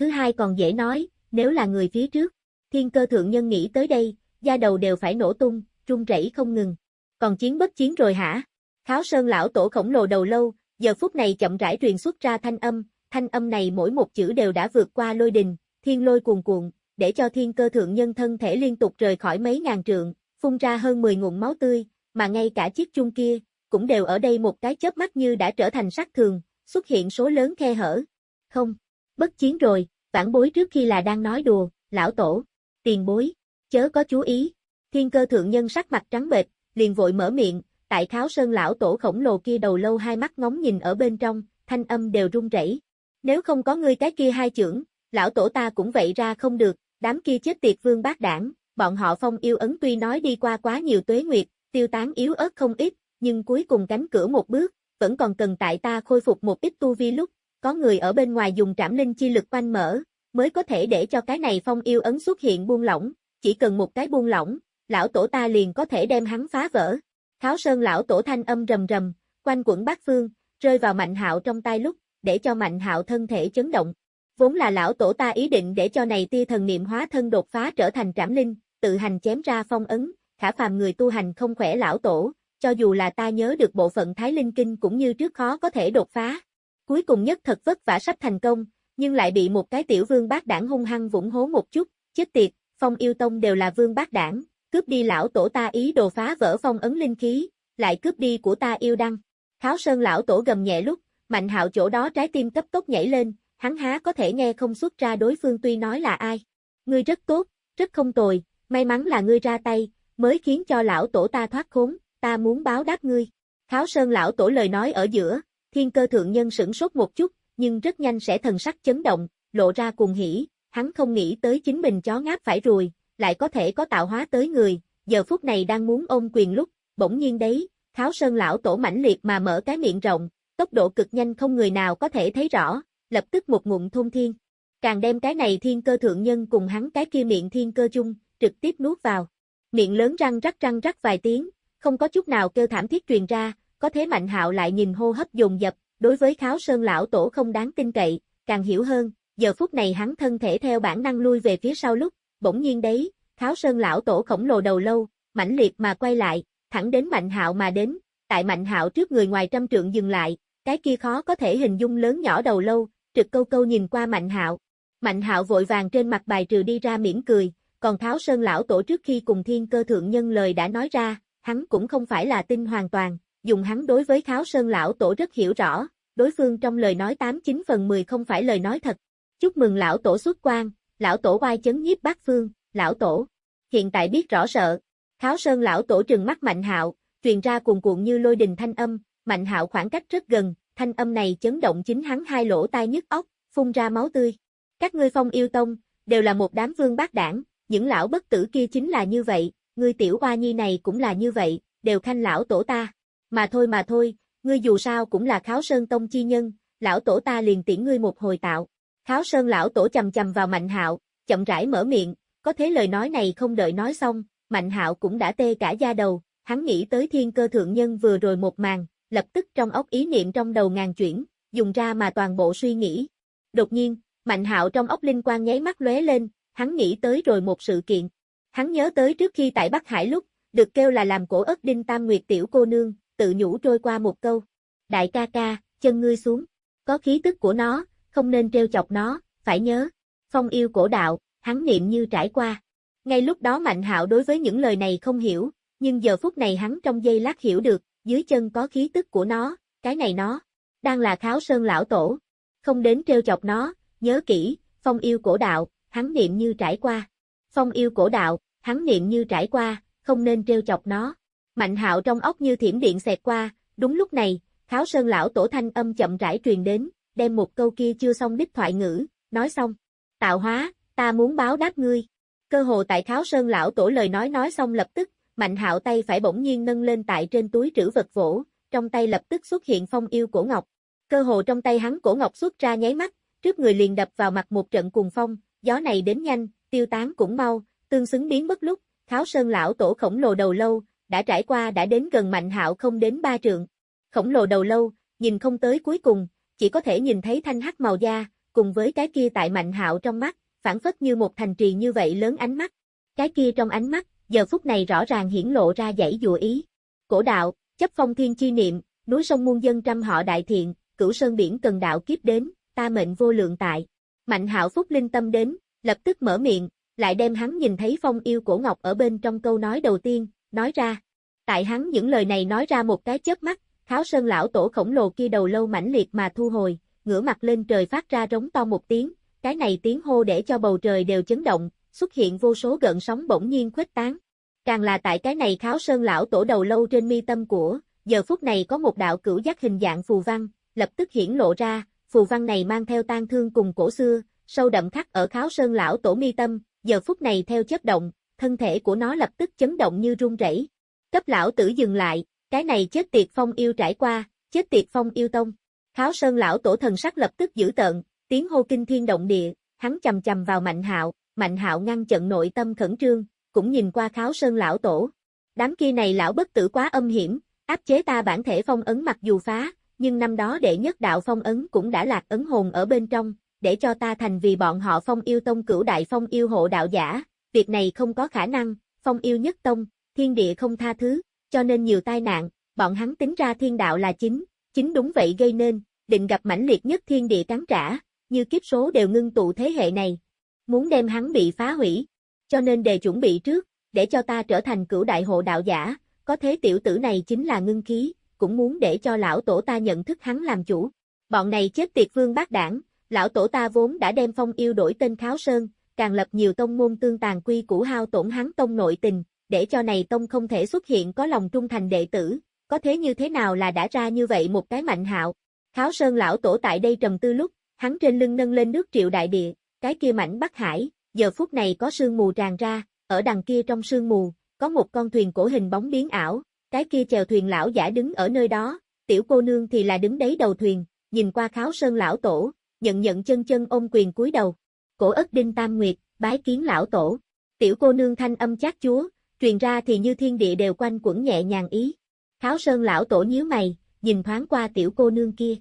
Thứ hai còn dễ nói, nếu là người phía trước, thiên cơ thượng nhân nghĩ tới đây, da đầu đều phải nổ tung, run rẩy không ngừng. Còn chiến bất chiến rồi hả? Kháo sơn lão tổ khổng lồ đầu lâu, giờ phút này chậm rãi truyền xuất ra thanh âm, thanh âm này mỗi một chữ đều đã vượt qua lôi đình, thiên lôi cuồn cuộn, để cho thiên cơ thượng nhân thân thể liên tục rời khỏi mấy ngàn trượng, phun ra hơn 10 nguồn máu tươi, mà ngay cả chiếc chung kia, cũng đều ở đây một cái chớp mắt như đã trở thành sắc thường, xuất hiện số lớn khe hở. Không, Bất chiến rồi, vãn bối trước khi là đang nói đùa, lão tổ, tiền bối, chớ có chú ý. Thiên cơ thượng nhân sắc mặt trắng bệch, liền vội mở miệng, tại kháo sơn lão tổ khổng lồ kia đầu lâu hai mắt ngóng nhìn ở bên trong, thanh âm đều run rẩy. Nếu không có ngươi cái kia hai chưởng, lão tổ ta cũng vậy ra không được, đám kia chết tiệt vương bác đảng, bọn họ phong yêu ấn tuy nói đi qua quá nhiều tuế nguyệt, tiêu tán yếu ớt không ít, nhưng cuối cùng cánh cửa một bước, vẫn còn cần tại ta khôi phục một ít tu vi lúc, có người ở bên ngoài dùng trảm linh chi lực quanh mở, mới có thể để cho cái này phong yêu ấn xuất hiện buông lỏng, chỉ cần một cái buông lỏng, lão tổ ta liền có thể đem hắn phá vỡ. Kháo sơn lão tổ thanh âm rầm rầm, quanh quẩn bát phương, rơi vào mạnh hạo trong tay lúc, để cho mạnh hạo thân thể chấn động. Vốn là lão tổ ta ý định để cho này tia thần niệm hóa thân đột phá trở thành trảm linh, tự hành chém ra phong ấn, khả phàm người tu hành không khỏe lão tổ, cho dù là ta nhớ được bộ phận Thái Linh Kinh cũng như trước khó có thể đột phá. Cuối cùng nhất thật vất vả sắp thành công, nhưng lại bị một cái tiểu vương bác đảng hung hăng vũng hố một chút, chết tiệt, phong yêu tông đều là vương bác đảng, cướp đi lão tổ ta ý đồ phá vỡ phong ấn linh khí, lại cướp đi của ta yêu đăng. Kháo sơn lão tổ gầm nhẹ lúc, mạnh hạo chỗ đó trái tim cấp tốc nhảy lên, hắn há có thể nghe không xuất ra đối phương tuy nói là ai. Ngươi rất tốt, rất không tồi, may mắn là ngươi ra tay, mới khiến cho lão tổ ta thoát khốn, ta muốn báo đáp ngươi. Kháo sơn lão tổ lời nói ở giữa, thiên cơ thượng nhân sửng sốt một chút, nhưng rất nhanh sẽ thần sắc chấn động, lộ ra cùng hỉ, hắn không nghĩ tới chính mình chó ngáp phải rồi, lại có thể có tạo hóa tới người, giờ phút này đang muốn ôm quyền lúc, bỗng nhiên đấy, kháo sơn lão tổ mãnh liệt mà mở cái miệng rộng, tốc độ cực nhanh không người nào có thể thấy rõ, lập tức một ngụm thôn thiên. Càng đem cái này thiên cơ thượng nhân cùng hắn cái kia miệng thiên cơ chung, trực tiếp nuốt vào. Miệng lớn răng rắc răng rắc vài tiếng, không có chút nào kêu thảm thiết truyền ra, có thế mạnh hạo lại nhìn hô hấp dồn dập, đối với kháo sơn lão tổ không đáng tin cậy, càng hiểu hơn, giờ phút này hắn thân thể theo bản năng lui về phía sau lúc, bỗng nhiên đấy, kháo sơn lão tổ khổng lồ đầu lâu, mãnh liệt mà quay lại, thẳng đến mạnh hạo mà đến, tại mạnh hạo trước người ngoài trăm trượng dừng lại, cái kia khó có thể hình dung lớn nhỏ đầu lâu, trực câu câu nhìn qua mạnh hạo. Mạnh hạo vội vàng trên mặt bài trừ đi ra mỉm cười, còn Tháo Sơn lão tổ trước khi cùng thiên cơ thượng nhân lời đã nói ra, hắn cũng không phải là tin hoàn toàn, dùng hắn đối với Tháo Sơn lão tổ rất hiểu rõ, đối phương trong lời nói 89 phần 10 không phải lời nói thật. Chúc mừng lão tổ xuất quan, lão tổ oai chấn nhiếp bát phương, lão tổ. Hiện tại biết rõ sợ. Tháo Sơn lão tổ trừng mắt Mạnh Hạo, truyền ra cuồn cuộn như lôi đình thanh âm, Mạnh Hạo khoảng cách rất gần, thanh âm này chấn động chính hắn hai lỗ tai nhức óc, phun ra máu tươi. Các ngươi phong yêu tông, đều là một đám vương bác đảng, những lão bất tử kia chính là như vậy, ngươi tiểu hoa nhi này cũng là như vậy, đều khanh lão tổ ta. Mà thôi mà thôi, ngươi dù sao cũng là kháo sơn tông chi nhân, lão tổ ta liền tiễn ngươi một hồi tạo. Kháo sơn lão tổ chầm chầm vào mạnh hạo, chậm rãi mở miệng, có thế lời nói này không đợi nói xong, mạnh hạo cũng đã tê cả da đầu, hắn nghĩ tới thiên cơ thượng nhân vừa rồi một màn, lập tức trong óc ý niệm trong đầu ngàn chuyển, dùng ra mà toàn bộ suy nghĩ. Đột nhiên, mạnh hạo trong óc linh quang nháy mắt lóe lên, hắn nghĩ tới rồi một sự kiện. Hắn nhớ tới trước khi tại Bắc Hải lúc, được kêu là làm cổ ớt đinh tam nguyệt tiểu cô nương, tự nhủ trôi qua một câu. Đại ca ca, chân ngươi xuống. Có khí tức của nó, không nên treo chọc nó, phải nhớ. Phong yêu cổ đạo, hắn niệm như trải qua. Ngay lúc đó Mạnh hạo đối với những lời này không hiểu, nhưng giờ phút này hắn trong giây lát hiểu được, dưới chân có khí tức của nó, cái này nó, đang là kháo sơn lão tổ. Không đến treo chọc nó, nhớ kỹ, phong yêu cổ đạo, hắn niệm như trải qua. Phong yêu cổ đạo, hắn niệm như trải qua, không nên trêu chọc nó. Mạnh hạo trong óc như thiểm điện xẹt qua, đúng lúc này, kháo sơn lão tổ thanh âm chậm rãi truyền đến, đem một câu kia chưa xong đích thoại ngữ, nói xong. Tạo hóa, ta muốn báo đáp ngươi. Cơ hồ tại kháo sơn lão tổ lời nói nói xong lập tức, mạnh hạo tay phải bỗng nhiên nâng lên tại trên túi trữ vật vỗ, trong tay lập tức xuất hiện phong yêu cổ ngọc. Cơ hồ trong tay hắn cổ ngọc xuất ra nháy mắt, trước người liền đập vào mặt một trận cuồng phong, gió này đến nhanh, tiêu tán cũng mau, tương xứng biến bất lúc, kháo sơn lão tổ khổng lồ đầu lâu, đã trải qua đã đến gần mạnh hạo không đến ba trượng. Khổng lồ đầu lâu, nhìn không tới cuối cùng, chỉ có thể nhìn thấy thanh hắc màu da, cùng với cái kia tại mạnh hạo trong mắt, phản phất như một thành trì như vậy lớn ánh mắt. Cái kia trong ánh mắt, giờ phút này rõ ràng hiển lộ ra dãy dùa ý. Cổ đạo, chấp phong thiên chi niệm, núi sông muôn dân trăm họ đại thiện, cửu sơn biển cần đạo kiếp đến, ta mệnh vô lượng tại. Mạnh hạo phúc linh tâm đến, lập tức mở miệng, lại đem hắn nhìn thấy phong yêu cổ ngọc ở bên trong câu nói đầu tiên, nói ra. Tại hắn những lời này nói ra một cái chớp mắt, kháo sơn lão tổ khổng lồ kia đầu lâu mãnh liệt mà thu hồi, ngửa mặt lên trời phát ra rống to một tiếng, cái này tiếng hô để cho bầu trời đều chấn động, xuất hiện vô số gợn sóng bỗng nhiên khuếch tán. Càng là tại cái này kháo sơn lão tổ đầu lâu trên mi tâm của, giờ phút này có một đạo cửu giác hình dạng phù văn, lập tức hiển lộ ra, phù văn này mang theo tang thương cùng cổ xưa, sâu đậm khắc ở kháo sơn lão tổ mi tâm, giờ phút này theo chớp động, thân thể của nó lập tức chấn động như rung rẩy. Cấp lão tử dừng lại, cái này chết tiệt phong yêu trải qua, chết tiệt phong yêu tông. Kháo Sơn lão tổ thần sắc lập tức dữ tợn, tiếng hô kinh thiên động địa, hắn chầm chầm vào Mạnh Hạo, Mạnh Hạo ngăn chặn nội tâm khẩn trương, cũng nhìn qua Kháo Sơn lão tổ. Đám kia này lão bất tử quá âm hiểm, áp chế ta bản thể phong ấn mặc dù phá, nhưng năm đó đệ nhất đạo phong ấn cũng đã lạc ấn hồn ở bên trong, để cho ta thành vì bọn họ phong yêu tông cửu đại phong yêu hộ đạo giả, việc này không có khả năng, phong yêu nhất tông, thiên địa không tha thứ, cho nên nhiều tai nạn, bọn hắn tính ra thiên đạo là chính, chính đúng vậy gây nên, định gặp mãnh liệt nhất thiên địa cắn trả, như kiếp số đều ngưng tụ thế hệ này. Muốn đem hắn bị phá hủy, cho nên đề chuẩn bị trước, để cho ta trở thành cửu đại hộ đạo giả, có thế tiểu tử này chính là ngưng khí, cũng muốn để cho lão tổ ta nhận thức hắn làm chủ. Bọn này chết tiệt vương bác đảng, lão tổ ta vốn đã đem phong yêu đổi tên Kháo Sơn, càng lập nhiều tông môn tương tàn quy củ hao tổn hắn tông nội tình, để cho này tông không thể xuất hiện có lòng trung thành đệ tử, có thế như thế nào là đã ra như vậy một cái mạnh hạo. Kháo Sơn lão tổ tại đây trầm tư lúc, hắn trên lưng nâng lên nước triệu đại địa, cái kia mảnh Bắc Hải, giờ phút này có sương mù tràn ra, ở đằng kia trong sương mù, có một con thuyền cổ hình bóng biến ảo, cái kia chèo thuyền lão giả đứng ở nơi đó, tiểu cô nương thì là đứng đấy đầu thuyền, nhìn qua Kháo Sơn lão tổ, nhận nhận chân chân ôm quyền cúi đầu. Cổ ất đinh tam nguyệt, bái kiến lão tổ. Tiểu cô nương thanh âm chát chúa, truyền ra thì như thiên địa đều quanh quẩn nhẹ nhàng ý. Kháo sơn lão tổ nhíu mày, nhìn thoáng qua tiểu cô nương kia.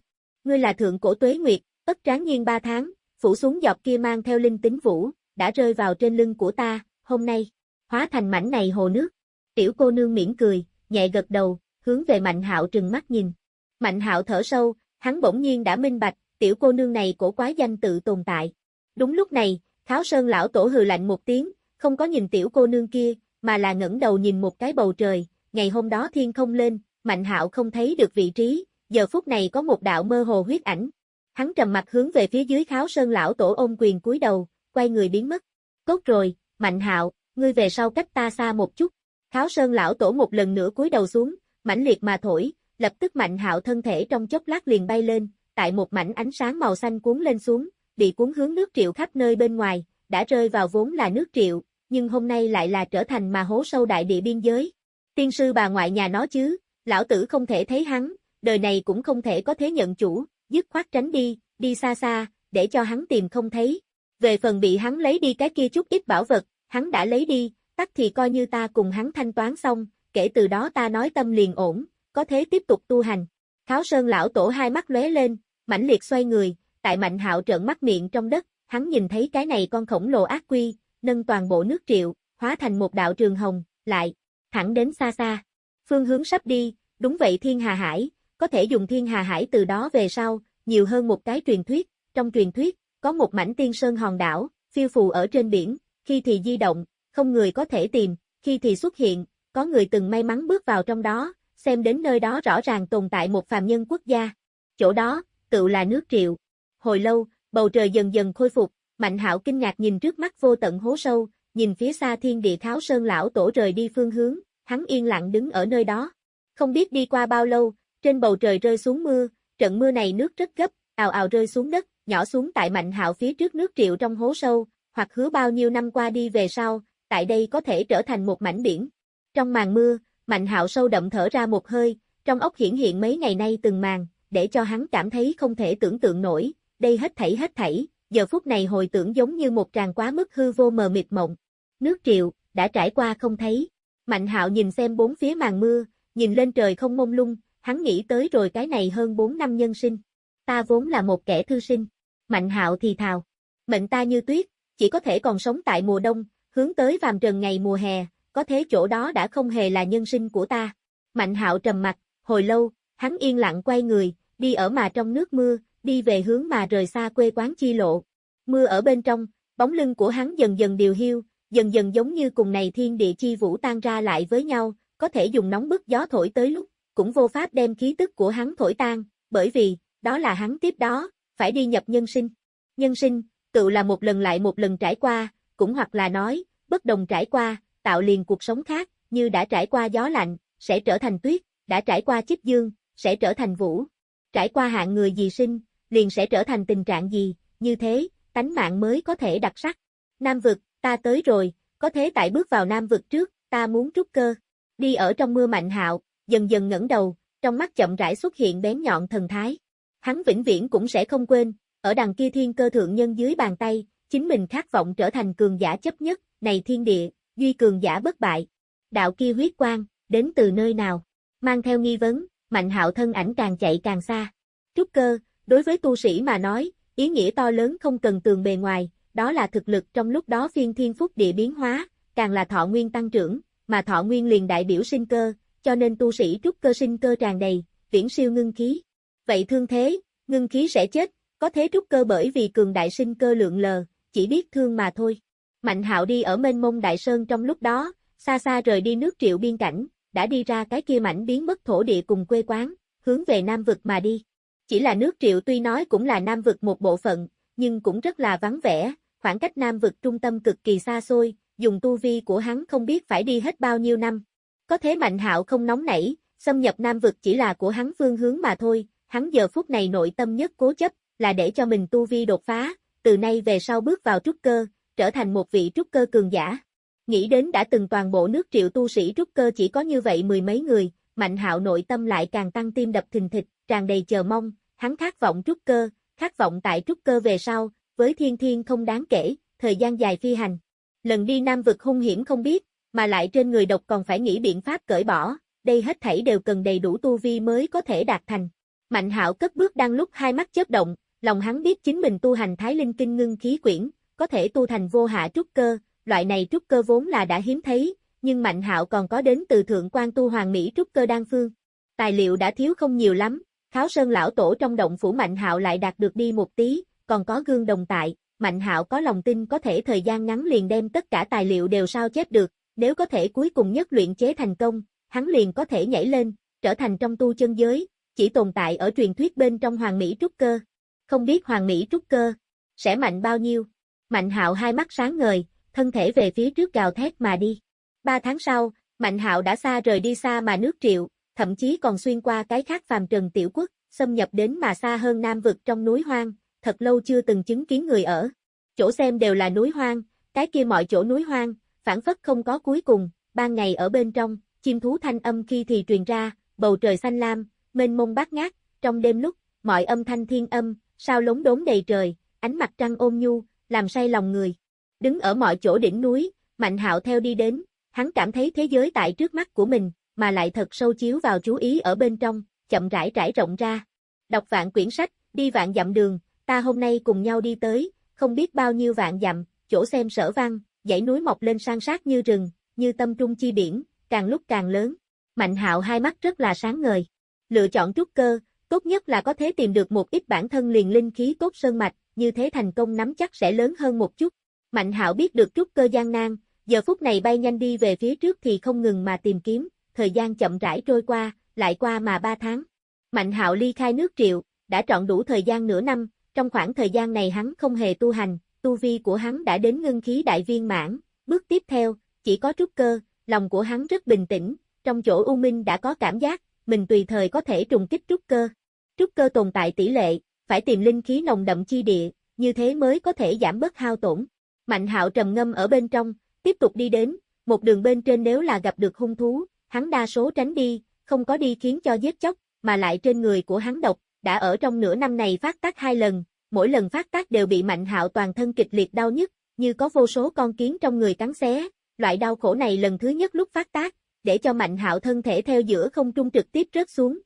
Ngươi là thượng cổ tuế nguyệt, ất tráng nhiên ba tháng, phủ xuống dọc kia mang theo linh tính vũ, đã rơi vào trên lưng của ta, hôm nay, hóa thành mảnh này hồ nước. Tiểu cô nương mỉm cười, nhẹ gật đầu, hướng về Mạnh Hạo trừng mắt nhìn. Mạnh Hạo thở sâu, hắn bỗng nhiên đã minh bạch, tiểu cô nương này cổ quái danh tự tồn tại. Đúng lúc này, Kháo Sơn lão tổ hừ lạnh một tiếng, không có nhìn tiểu cô nương kia, mà là ngẩng đầu nhìn một cái bầu trời, ngày hôm đó thiên không lên, Mạnh Hạo không thấy được vị trí, giờ phút này có một đạo mơ hồ huyết ảnh. Hắn trầm mặt hướng về phía dưới Kháo Sơn lão tổ ôm quyền cúi đầu, quay người biến mất. Tốt rồi, Mạnh Hạo, ngươi về sau cách ta xa một chút. Kháo Sơn lão tổ một lần nữa cúi đầu xuống, mãnh liệt mà thổi, lập tức Mạnh Hạo thân thể trong chốc lát liền bay lên, tại một mảnh ánh sáng màu xanh cuốn lên xuống, bị cuốn hướng nước triệu khắp nơi bên ngoài, đã rơi vào vốn là nước triệu, nhưng hôm nay lại là trở thành mà hố sâu đại địa biên giới. Tiên sư bà ngoại nhà nó chứ, lão tử không thể thấy hắn, đời này cũng không thể có thế nhận chủ, dứt khoát tránh đi, đi xa xa, để cho hắn tìm không thấy. Về phần bị hắn lấy đi cái kia chút ít bảo vật, hắn đã lấy đi, tắt thì coi như ta cùng hắn thanh toán xong, kể từ đó ta nói tâm liền ổn, có thế tiếp tục tu hành. Kháo Sơn lão tổ hai mắt lóe lên, mãnh liệt xoay người, tại Mạnh Hạo trợn mắt miệng trong đất, hắn nhìn thấy cái này con khổng lồ ác quy, nâng toàn bộ nước triệu, hóa thành một đạo trường hồng, lại, thẳng đến xa xa. Phương hướng sắp đi, đúng vậy Thiên Hà Hải, có thể dùng Thiên Hà Hải từ đó về sau, nhiều hơn một cái truyền thuyết, trong truyền thuyết, có một mảnh tiên sơn hòn đảo, phiêu phù ở trên biển, khi thì di động, không người có thể tìm, khi thì xuất hiện, có người từng may mắn bước vào trong đó, xem đến nơi đó rõ ràng tồn tại một phàm nhân quốc gia. Chỗ đó, tựu là nước triệu. Hồi lâu, bầu trời dần dần khôi phục, Mạnh Hạo kinh ngạc nhìn trước mắt vô tận hố sâu, nhìn phía xa thiên địa tháo sơn lão tổ rời đi phương hướng, hắn yên lặng đứng ở nơi đó. Không biết đi qua bao lâu, trên bầu trời rơi xuống mưa, trận mưa này nước rất gấp, ào ào rơi xuống đất, nhỏ xuống tại Mạnh Hạo phía trước nước triệu trong hố sâu, hoặc hứa bao nhiêu năm qua đi về sau, tại đây có thể trở thành một mảnh biển. Trong màn mưa, Mạnh Hạo sâu đậm thở ra một hơi, trong ốc hiển hiện mấy ngày nay từng màn, để cho hắn cảm thấy không thể tưởng tượng nổi, đây hết thảy hết thảy, giờ phút này hồi tưởng giống như một tràng quá mức hư vô mờ mịt mộng. Nước triệu, đã trải qua không thấy. Mạnh hạo nhìn xem bốn phía màn mưa, nhìn lên trời không mông lung, hắn nghĩ tới rồi cái này hơn 4 năm nhân sinh. Ta vốn là một kẻ thư sinh. Mạnh hạo thì thào. Mệnh ta như tuyết, chỉ có thể còn sống tại mùa đông, hướng tới vàm trần ngày mùa hè, có thế chỗ đó đã không hề là nhân sinh của ta. Mạnh hạo trầm mặt, hồi lâu, hắn yên lặng quay người, đi ở mà trong nước mưa, đi về hướng mà rời xa quê quán chi lộ. Mưa ở bên trong, bóng lưng của hắn dần dần điều hiu, dần dần giống như cùng này thiên địa chi vũ tan ra lại với nhau, có thể dùng nóng bức gió thổi tới lúc, cũng vô pháp đem khí tức của hắn thổi tan, bởi vì, đó là hắn tiếp đó, phải đi nhập nhân sinh. Nhân sinh, tự là một lần lại một lần trải qua, cũng hoặc là nói, bất đồng trải qua, tạo liền cuộc sống khác, như đã trải qua gió lạnh, sẽ trở thành tuyết, đã trải qua chích dương, sẽ trở thành vũ. Trải qua hạng người gì sinh, liền sẽ trở thành tình trạng gì, như thế, tánh mạng mới có thể đặc sắc. Nam vực, ta tới rồi, có thế tại bước vào Nam vực trước, ta muốn trúc cơ. Đi ở trong mưa mạnh hạo, dần dần ngẩng đầu, trong mắt chậm rãi xuất hiện bén nhọn thần thái. hắn vĩnh viễn cũng sẽ không quên, ở đằng kia thiên cơ thượng nhân dưới bàn tay, chính mình khát vọng trở thành cường giả chấp nhất, này thiên địa, duy cường giả bất bại. Đạo kia huyết quang, đến từ nơi nào? Mang theo nghi vấn, Mạnh Hạo thân ảnh càng chạy càng xa. Trúc cơ, đối với tu sĩ mà nói, ý nghĩa to lớn không cần tường bề ngoài, đó là thực lực trong lúc đó phiên thiên phúc địa biến hóa, càng là thọ nguyên tăng trưởng, mà thọ nguyên liền đại biểu sinh cơ, cho nên tu sĩ trúc cơ sinh cơ tràn đầy, viễn siêu ngưng khí. Vậy thương thế, ngưng khí sẽ chết, có thế trúc cơ bởi vì cường đại sinh cơ lượng lờ, chỉ biết thương mà thôi. Mạnh hạo đi ở mênh mông đại sơn trong lúc đó, xa xa rời đi nước triệu biên cảnh, đã đi ra cái kia mảnh biến mất thổ địa cùng quê quán, hướng về Nam Vực mà đi. Chỉ là nước triệu tuy nói cũng là Nam Vực một bộ phận, nhưng cũng rất là vắng vẻ, khoảng cách Nam Vực trung tâm cực kỳ xa xôi, dùng tu vi của hắn không biết phải đi hết bao nhiêu năm. Có thế Mạnh Hạo không nóng nảy, xâm nhập Nam Vực chỉ là của hắn phương hướng mà thôi, hắn giờ phút này nội tâm nhất cố chấp, là để cho mình tu vi đột phá, từ nay về sau bước vào trúc cơ, trở thành một vị trúc cơ cường giả. Nghĩ đến đã từng toàn bộ nước triệu tu sĩ trúc cơ chỉ có như vậy mười mấy người, Mạnh Hạo nội tâm lại càng tăng tim đập thình thịch, tràn đầy chờ mong, hắn khát vọng trúc cơ, khát vọng tại trúc cơ về sau, với thiên thiên không đáng kể, thời gian dài phi hành. Lần đi Nam vực hung hiểm không biết, mà lại trên người độc còn phải nghĩ biện pháp cởi bỏ, đây hết thảy đều cần đầy đủ tu vi mới có thể đạt thành. Mạnh hạo cất bước đang lúc hai mắt chớp động, lòng hắn biết chính mình tu hành thái linh kinh ngưng khí quyển, có thể tu thành vô hạ trúc cơ, loại này trúc cơ vốn là đã hiếm thấy, nhưng Mạnh Hạo còn có đến từ thượng quan tu hoàng mỹ trúc cơ đan phương. Tài liệu đã thiếu không nhiều lắm, Kháo Sơn lão tổ trong động phủ Mạnh Hạo lại đạt được đi một tí, còn có gương đồng tại, Mạnh Hạo có lòng tin có thể thời gian ngắn liền đem tất cả tài liệu đều sao chép được, nếu có thể cuối cùng nhất luyện chế thành công, hắn liền có thể nhảy lên, trở thành trong tu chân giới, chỉ tồn tại ở truyền thuyết bên trong hoàng mỹ trúc cơ. Không biết hoàng mỹ trúc cơ sẽ mạnh bao nhiêu. Mạnh Hạo hai mắt sáng ngời, thân thể về phía trước gào thét mà đi. Ba tháng sau, Mạnh Hạo đã xa rời đi xa mà nước triệu, thậm chí còn xuyên qua cái khác phàm trần tiểu quốc, xâm nhập đến mà xa hơn Nam vực trong núi hoang, thật lâu chưa từng chứng kiến người ở. Chỗ xem đều là núi hoang, cái kia mọi chỗ núi hoang, phản phất không có cuối cùng, ban ngày ở bên trong, chim thú thanh âm khi thì truyền ra, bầu trời xanh lam, mênh mông bát ngát, trong đêm lúc, mọi âm thanh thiên âm, sao lống đốn đầy trời, ánh mặt trăng ôm nhu, làm say lòng người. Đứng ở mọi chỗ đỉnh núi, Mạnh Hạo theo đi đến, hắn cảm thấy thế giới tại trước mắt của mình, mà lại thật sâu chiếu vào chú ý ở bên trong, chậm rãi trải rộng ra. Đọc vạn quyển sách, đi vạn dặm đường, ta hôm nay cùng nhau đi tới, không biết bao nhiêu vạn dặm, chỗ xem sở văn, dãy núi mọc lên sang sát như rừng, như tâm trung chi biển, càng lúc càng lớn. Mạnh hạo hai mắt rất là sáng ngời. Lựa chọn trúc cơ, tốt nhất là có thể tìm được một ít bản thân liền linh khí tốt sơn mạch, như thế thành công nắm chắc sẽ lớn hơn một chút. Mạnh hạo biết được trúc cơ gian nan, giờ phút này bay nhanh đi về phía trước thì không ngừng mà tìm kiếm, thời gian chậm rãi trôi qua, lại qua mà ba tháng. Mạnh hạo ly khai nước triệu, đã trọn đủ thời gian nửa năm, trong khoảng thời gian này hắn không hề tu hành, tu vi của hắn đã đến ngưng khí đại viên mãn, bước tiếp theo, chỉ có trúc cơ, lòng của hắn rất bình tĩnh, trong chỗ U Minh đã có cảm giác, mình tùy thời có thể trùng kích trúc cơ. Trúc cơ tồn tại tỷ lệ, phải tìm linh khí nồng đậm chi địa, như thế mới có thể giảm bớt hao tổn. Mạnh hạo trầm ngâm ở bên trong, tiếp tục đi đến, một đường bên trên nếu là gặp được hung thú, hắn đa số tránh đi, không có đi khiến cho giết chóc, mà lại trên người của hắn độc, đã ở trong nửa năm này phát tác hai lần, mỗi lần phát tác đều bị Mạnh Hạo toàn thân kịch liệt đau nhức, như có vô số con kiến trong người cắn xé. Loại đau khổ này lần thứ nhất lúc phát tác, để cho Mạnh Hạo thân thể theo giữa không trung trực tiếp rớt xuống.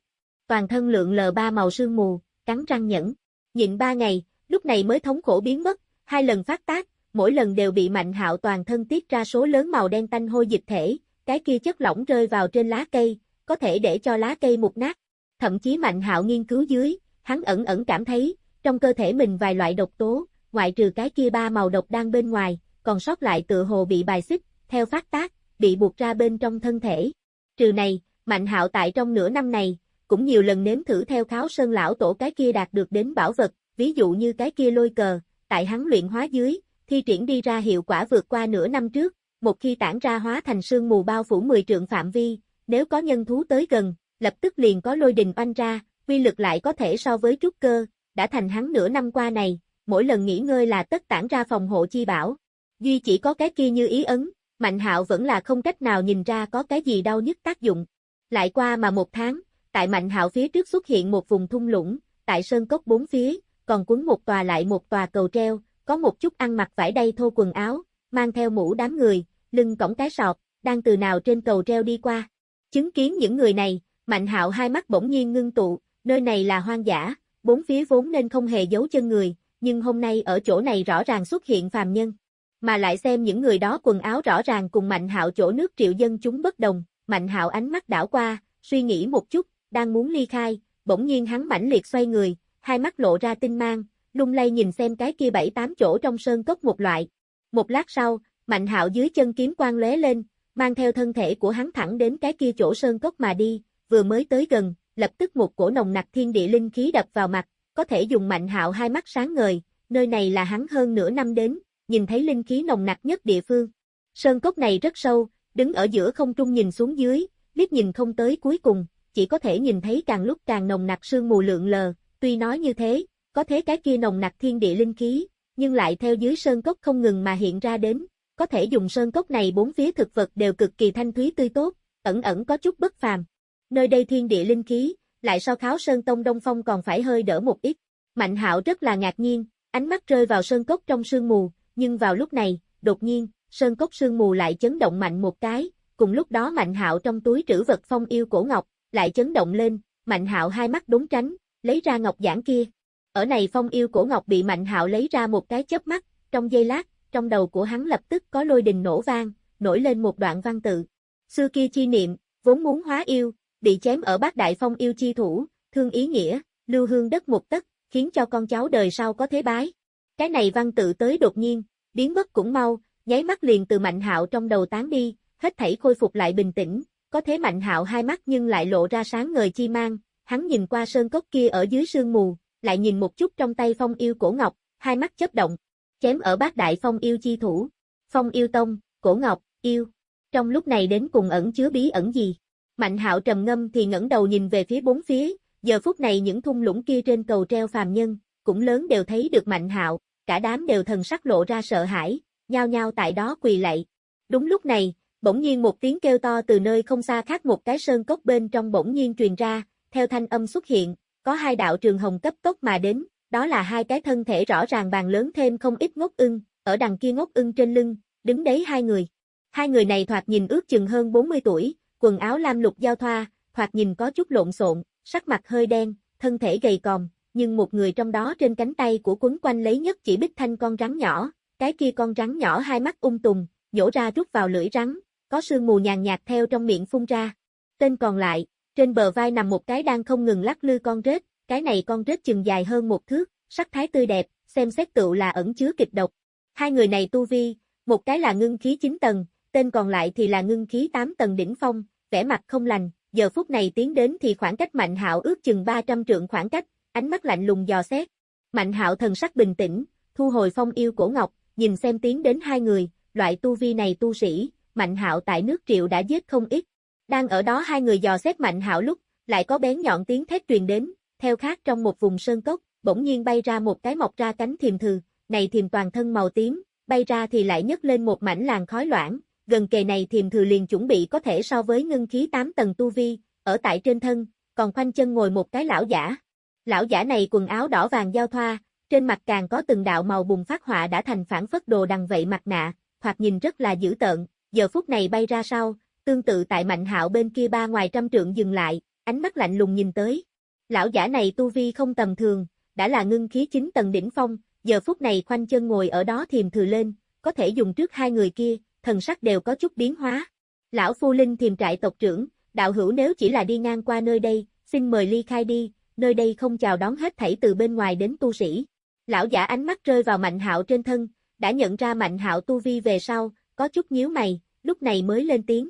Toàn thân lượng lờ ba màu sương mù, cắn răng nhẫn. Nhịn ba ngày, lúc này mới thống khổ biến mất, hai lần phát tác, mỗi lần đều bị Mạnh Hạo toàn thân tiết ra số lớn màu đen tanh hôi dịch thể, cái kia chất lỏng rơi vào trên lá cây, có thể để cho lá cây mục nát. Thậm chí Mạnh Hạo nghiên cứu dưới, hắn ẩn ẩn cảm thấy, trong cơ thể mình vài loại độc tố, ngoại trừ cái kia ba màu độc đang bên ngoài, còn sót lại tựa hồ bị bài xích, theo phát tác, bị buộc ra bên trong thân thể. Trừ này, Mạnh Hạo tại trong nửa năm này, cũng nhiều lần nếm thử theo kháo sơn lão tổ cái kia đạt được đến bảo vật, ví dụ như cái kia lôi cờ, tại hắn luyện hóa dưới, thi triển đi ra hiệu quả vượt qua nửa năm trước, một khi tản ra hóa thành sương mù bao phủ 10 trượng phạm vi, nếu có nhân thú tới gần, lập tức liền có lôi đình oanh ra, quy lực lại có thể so với trúc cơ, đã thành hắn nửa năm qua này, mỗi lần nghỉ ngơi là tất tản ra phòng hộ chi bảo. Duy chỉ có cái kia như ý ấn, Mạnh hạo vẫn là không cách nào nhìn ra có cái gì đau nhất tác dụng. Lại qua mà một tháng, tại Mạnh hạo phía trước xuất hiện một vùng thung lũng, tại sơn cốc bốn phía, còn cuốn một tòa lại một tòa cầu treo, có một chút ăn mặc vải đay thô quần áo, mang theo mũ đám người, lưng cổng cái sọt, đang từ nào trên cầu treo đi qua. Chứng kiến những người này, Mạnh Hạo hai mắt bỗng nhiên ngưng tụ, nơi này là hoang dã, bốn phía vốn nên không hề giấu chân người, nhưng hôm nay ở chỗ này rõ ràng xuất hiện phàm nhân. Mà lại xem những người đó quần áo rõ ràng cùng Mạnh Hạo chỗ nước triệu dân chúng bất đồng, Mạnh Hạo ánh mắt đảo qua, suy nghĩ một chút, đang muốn ly khai, bỗng nhiên hắn mãnh liệt xoay người, hai mắt lộ ra tinh mang, lung lay nhìn xem cái kia bảy tám chỗ trong sơn cốc một loại. Một lát sau, Mạnh Hạo dưới chân kiếm quang lóe lên, mang theo thân thể của hắn thẳng đến cái kia chỗ sơn cốc mà đi, vừa mới tới gần, lập tức một cổ nồng nặc thiên địa linh khí đập vào mặt, có thể dùng Mạnh Hạo hai mắt sáng ngời, nơi này là hắn hơn nửa năm đến, nhìn thấy linh khí nồng nặc nhất địa phương. Sơn cốc này rất sâu, đứng ở giữa không trung nhìn xuống dưới, liếc nhìn không tới cuối cùng, chỉ có thể nhìn thấy càng lúc càng nồng nặc sương mù lượn lờ, tuy nói như thế, có thế cái kia nồng nặc thiên địa linh khí, nhưng lại theo dưới sơn cốc không ngừng mà hiện ra đến, có thể dùng sơn cốc này bốn phía thực vật đều cực kỳ thanh thúy tươi tốt, ẩn ẩn có chút bất phàm. Nơi đây thiên địa linh khí, lại so kháo sơn tông đông phong còn phải hơi đỡ một ít. Mạnh hạo rất là ngạc nhiên, ánh mắt rơi vào sơn cốc trong sương mù, nhưng vào lúc này, đột nhiên, sơn cốc sương mù lại chấn động mạnh một cái, cùng lúc đó Mạnh Hạo trong túi trữ vật phong yêu cổ ngọc, lại chấn động lên, Mạnh Hạo hai mắt đốn tránh, lấy ra ngọc giản kia. Ở này phong yêu cổ ngọc bị Mạnh Hạo lấy ra một cái chớp mắt, trong giây lát, trong đầu của hắn lập tức có lôi đình nổ vang, nổi lên một đoạn văn tự. Xưa kia chi niệm, vốn muốn hóa yêu, bị chém ở bát đại phong yêu chi thủ, thương ý nghĩa, lưu hương đất một tấc, khiến cho con cháu đời sau có thế bái. Cái này văn tự tới đột nhiên, biến mất cũng mau, nháy mắt liền từ Mạnh Hạo trong đầu tán đi, hết thảy khôi phục lại bình tĩnh, có thế Mạnh Hạo hai mắt nhưng lại lộ ra sáng ngời chi mang, hắn nhìn qua sơn cốc kia ở dưới sương mù, lại nhìn một chút trong tay phong yêu cổ ngọc, hai mắt chớp động, chém ở bát đại phong yêu chi thủ, phong yêu tông, cổ ngọc, yêu. Trong lúc này đến cùng ẩn chứa bí ẩn gì? Mạnh hạo trầm ngâm thì ngẩng đầu nhìn về phía bốn phía, giờ phút này những thung lũng kia trên cầu treo phàm nhân, cũng lớn đều thấy được mạnh hạo, cả đám đều thần sắc lộ ra sợ hãi, nhao nhao tại đó quỳ lạy. Đúng lúc này, bỗng nhiên một tiếng kêu to từ nơi không xa khác một cái sơn cốc bên trong bỗng nhiên truyền ra, theo thanh âm xuất hiện, có hai đạo trường hồng cấp tốc mà đến, đó là hai cái thân thể rõ ràng bàn lớn thêm không ít ngốc ưng, ở đằng kia ngốc ưng trên lưng, đứng đấy hai người. Hai người này thoạt nhìn ước chừng hơn 40 tuổi, quần áo lam lục giao thoa, thoạt nhìn có chút lộn xộn, sắc mặt hơi đen, thân thể gầy còm, nhưng một người trong đó trên cánh tay của quấn quanh lấy nhất chỉ bích thanh con rắn nhỏ, cái kia con rắn nhỏ hai mắt ung tùng, nhổ ra rút vào lưỡi rắn, có sương mù nhàn nhạt theo trong miệng phun ra. Tên còn lại, trên bờ vai nằm một cái đang không ngừng lắc lư con rết, cái này con rết chừng dài hơn một thước, sắc thái tươi đẹp, xem xét tựu là ẩn chứa kịch độc. Hai người này tu vi, một cái là ngưng khí 9 tầng, tên còn lại thì là ngưng khí 8 tầng đỉnh phong, vẻ mặt không lành, giờ phút này tiến đến thì khoảng cách Mạnh Hạo ước chừng 300 trượng khoảng cách, ánh mắt lạnh lùng dò xét. Mạnh Hạo thần sắc bình tĩnh, thu hồi phong yêu cổ ngọc, nhìn xem tiến đến hai người, loại tu vi này tu sĩ, Mạnh Hạo tại nước Triệu đã giết không ít. Đang ở đó hai người dò xét Mạnh Hạo lúc, lại có bén nhọn tiếng thét truyền đến, theo khác trong một vùng sơn cốc, bỗng nhiên bay ra một cái mọc ra cánh thiềm thừ, này thiềm toàn thân màu tím, bay ra thì lại nhấc lên một mảnh làng khói loãng, gần kề này thiềm thừ liền chuẩn bị có thể so với ngưng khí 8 tầng tu vi, ở tại trên thân, còn khoanh chân ngồi một cái lão giả. Lão giả này quần áo đỏ vàng giao thoa, trên mặt càng có từng đạo màu bùng phát họa đã thành phản phất đồ đằng vậy mặt nạ, hoặc nhìn rất là dữ tợn, giờ phút này bay ra sau, tương tự tại Mạnh Hạo bên kia ba ngoài trăm trượng dừng lại, ánh mắt lạnh lùng nhìn tới. Lão giả này tu vi không tầm thường, đã là ngưng khí chính tầng đỉnh phong, giờ phút này khoanh chân ngồi ở đó thiềm thừa lên, có thể dùng trước hai người kia, thần sắc đều có chút biến hóa. Lão Phu Linh thiềm trại tộc trưởng, đạo hữu nếu chỉ là đi ngang qua nơi đây, xin mời ly khai đi, nơi đây không chào đón hết thảy từ bên ngoài đến tu sĩ. Lão giả ánh mắt rơi vào Mạnh Hạo trên thân, đã nhận ra Mạnh Hạo tu vi về sau, có chút nhíu mày, lúc này mới lên tiếng.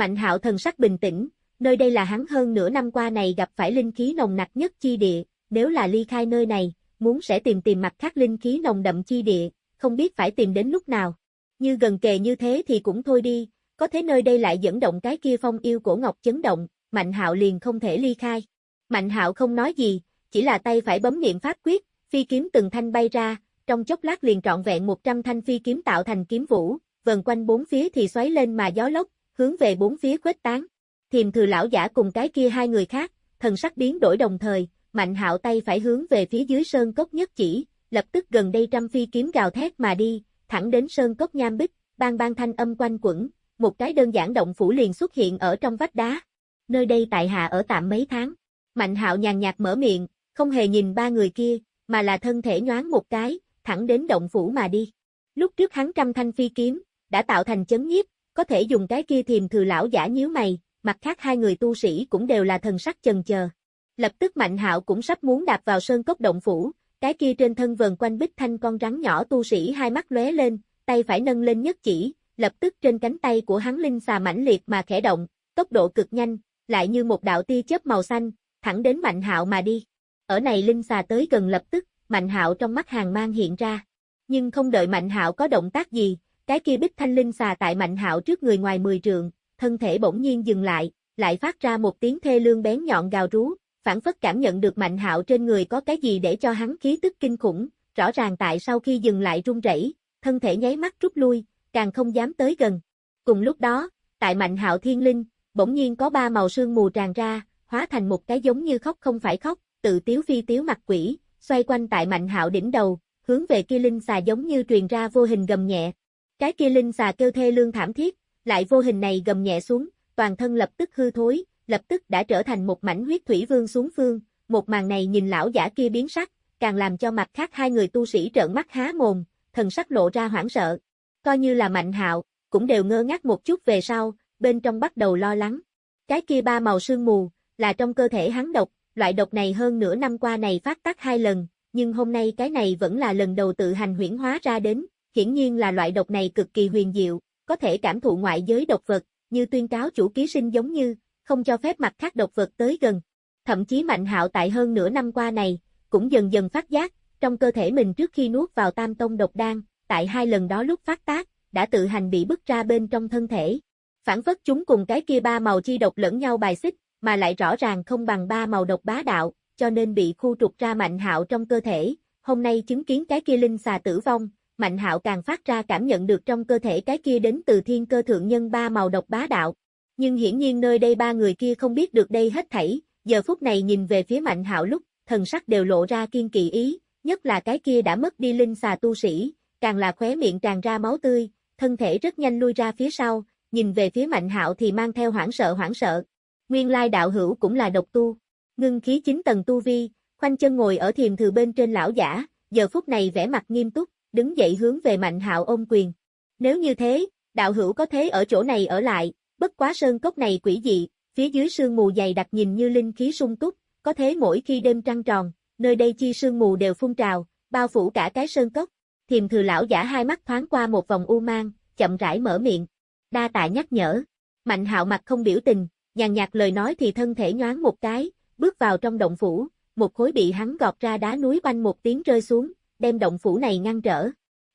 Mạnh Hạo thần sắc bình tĩnh, nơi đây là hắn hơn nửa năm qua này gặp phải linh khí nồng nặc nhất chi địa, nếu là ly khai nơi này, muốn sẽ tìm tìm mặt khác linh khí nồng đậm chi địa, không biết phải tìm đến lúc nào. Như gần kề như thế thì cũng thôi đi, có thế nơi đây lại dẫn động cái kia phong yêu cổ ngọc chấn động, Mạnh Hạo liền không thể ly khai. Mạnh Hạo không nói gì, chỉ là tay phải bấm niệm pháp quyết, phi kiếm từng thanh bay ra, trong chốc lát liền trọn vẹn 100 thanh phi kiếm tạo thành kiếm vũ, vần quanh bốn phía thì xoáy lên mà gió lốc, hướng về bốn phía khuếch tán. Thiềm thừa lão giả cùng cái kia hai người khác, thần sắc biến đổi đồng thời, Mạnh Hạo tay phải hướng về phía dưới sơn cốc nhất chỉ, lập tức gần đây trăm phi kiếm gào thét mà đi, thẳng đến sơn cốc nham bích, bang bang thanh âm quanh quẩn, một cái đơn giản động phủ liền xuất hiện ở trong vách đá. Nơi đây tại hạ ở tạm mấy tháng. Mạnh Hạo nhàn nhạt mở miệng, không hề nhìn ba người kia, mà là thân thể nhoáng một cái, thẳng đến động phủ mà đi. Lúc trước hắn trăm thanh phi kiếm, đã tạo thành chấn nhiếp, có thể dùng cái kia thiềm thừa lão giả nhíu mày, mặt khác hai người tu sĩ cũng đều là thần sắc chần chờ. Lập tức Mạnh Hạo cũng sắp muốn đạp vào sơn cốc động phủ, cái kia trên thân vần quanh bích thanh con rắn nhỏ tu sĩ hai mắt lóe lên, tay phải nâng lên nhất chỉ, lập tức trên cánh tay của hắn linh xà mãnh liệt mà khẽ động, tốc độ cực nhanh, lại như một đạo tia chớp màu xanh, thẳng đến Mạnh Hạo mà đi. Ở này linh xà tới gần lập tức, Mạnh Hạo trong mắt hàng mang hiện ra. Nhưng không đợi Mạnh Hạo có động tác gì, cái kia bích thanh linh xà tại Mạnh Hạo trước người ngoài 10 trượng, thân thể bỗng nhiên dừng lại, lại phát ra một tiếng thê lương bén nhọn gào rú, phản phất cảm nhận được Mạnh Hạo trên người có cái gì để cho hắn khí tức kinh khủng, rõ ràng tại sau khi dừng lại run rẩy, thân thể nháy mắt rút lui, càng không dám tới gần. Cùng lúc đó, tại Mạnh Hạo Thiên Linh, bỗng nhiên có ba màu sương mù tràn ra, hóa thành một cái giống như khóc không phải khóc, tự tiếu phi tiếu mặt quỷ, xoay quanh tại Mạnh Hạo đỉnh đầu, hướng về kia linh xà giống như truyền ra vô hình gầm nhẹ. Cái kia linh xà kêu thê lương thảm thiết, lại vô hình này gầm nhẹ xuống, toàn thân lập tức hư thối, lập tức đã trở thành một mảnh huyết thủy vương xuống phương, một màn này nhìn lão giả kia biến sắc, càng làm cho mặt khác hai người tu sĩ trợn mắt há mồm, thần sắc lộ ra hoảng sợ. Coi như là mạnh hạo, cũng đều ngơ ngác một chút về sau, bên trong bắt đầu lo lắng. Cái kia ba màu sương mù, là trong cơ thể hắn độc, loại độc này hơn nửa năm qua này phát tác hai lần, nhưng hôm nay cái này vẫn là lần đầu tự hành huyển hóa ra đến, hiển nhiên là loại độc này cực kỳ huyền diệu, có thể cảm thụ ngoại giới độc vật, như tuyên cáo chủ ký sinh giống như, không cho phép mặt khác độc vật tới gần. Thậm chí Mạnh Hạo tại hơn nửa năm qua này, cũng dần dần phát giác, trong cơ thể mình trước khi nuốt vào tam tông độc đan, tại hai lần đó lúc phát tác, đã tự hành bị bức ra bên trong thân thể. Phản phất chúng cùng cái kia ba màu chi độc lẫn nhau bài xích, mà lại rõ ràng không bằng ba màu độc bá đạo, cho nên bị khu trục ra Mạnh Hạo trong cơ thể. Hôm nay chứng kiến cái kia linh xà tử vong, Mạnh Hạo càng phát ra cảm nhận được trong cơ thể cái kia đến từ thiên cơ thượng nhân ba màu độc bá đạo. Nhưng hiển nhiên nơi đây ba người kia không biết được đây hết thảy, giờ phút này nhìn về phía Mạnh Hạo lúc, thần sắc đều lộ ra kiên kỵ ý, nhất là cái kia đã mất đi linh xà tu sĩ, càng là khóe miệng tràn ra máu tươi, thân thể rất nhanh lui ra phía sau, nhìn về phía Mạnh Hạo thì mang theo hoảng sợ hoảng sợ. Nguyên lai đạo hữu cũng là độc tu, ngưng khí chín tầng tu vi, khoanh chân ngồi ở thiềm thừa bên trên lão giả, giờ phút này vẻ mặt nghiêm túc, đứng dậy hướng về Mạnh Hạo ôm quyền. Nếu như thế, đạo hữu có thế ở chỗ này ở lại, bất quá sơn cốc này quỷ dị, phía dưới sương mù dày đặc nhìn như linh khí sung túc, có thế mỗi khi đêm trăng tròn, nơi đây chi sương mù đều phun trào, bao phủ cả cái sơn cốc. Thiềm thừa lão giả hai mắt thoáng qua một vòng u mang, chậm rãi mở miệng. Đa tạ nhắc nhở. Mạnh hạo mặt không biểu tình, nhàn nhạt lời nói thì thân thể nhoáng một cái, bước vào trong động phủ, một khối bị hắn gọt ra đá núi quanh một tiếng rơi xuống, đem động phủ này ngăn trở.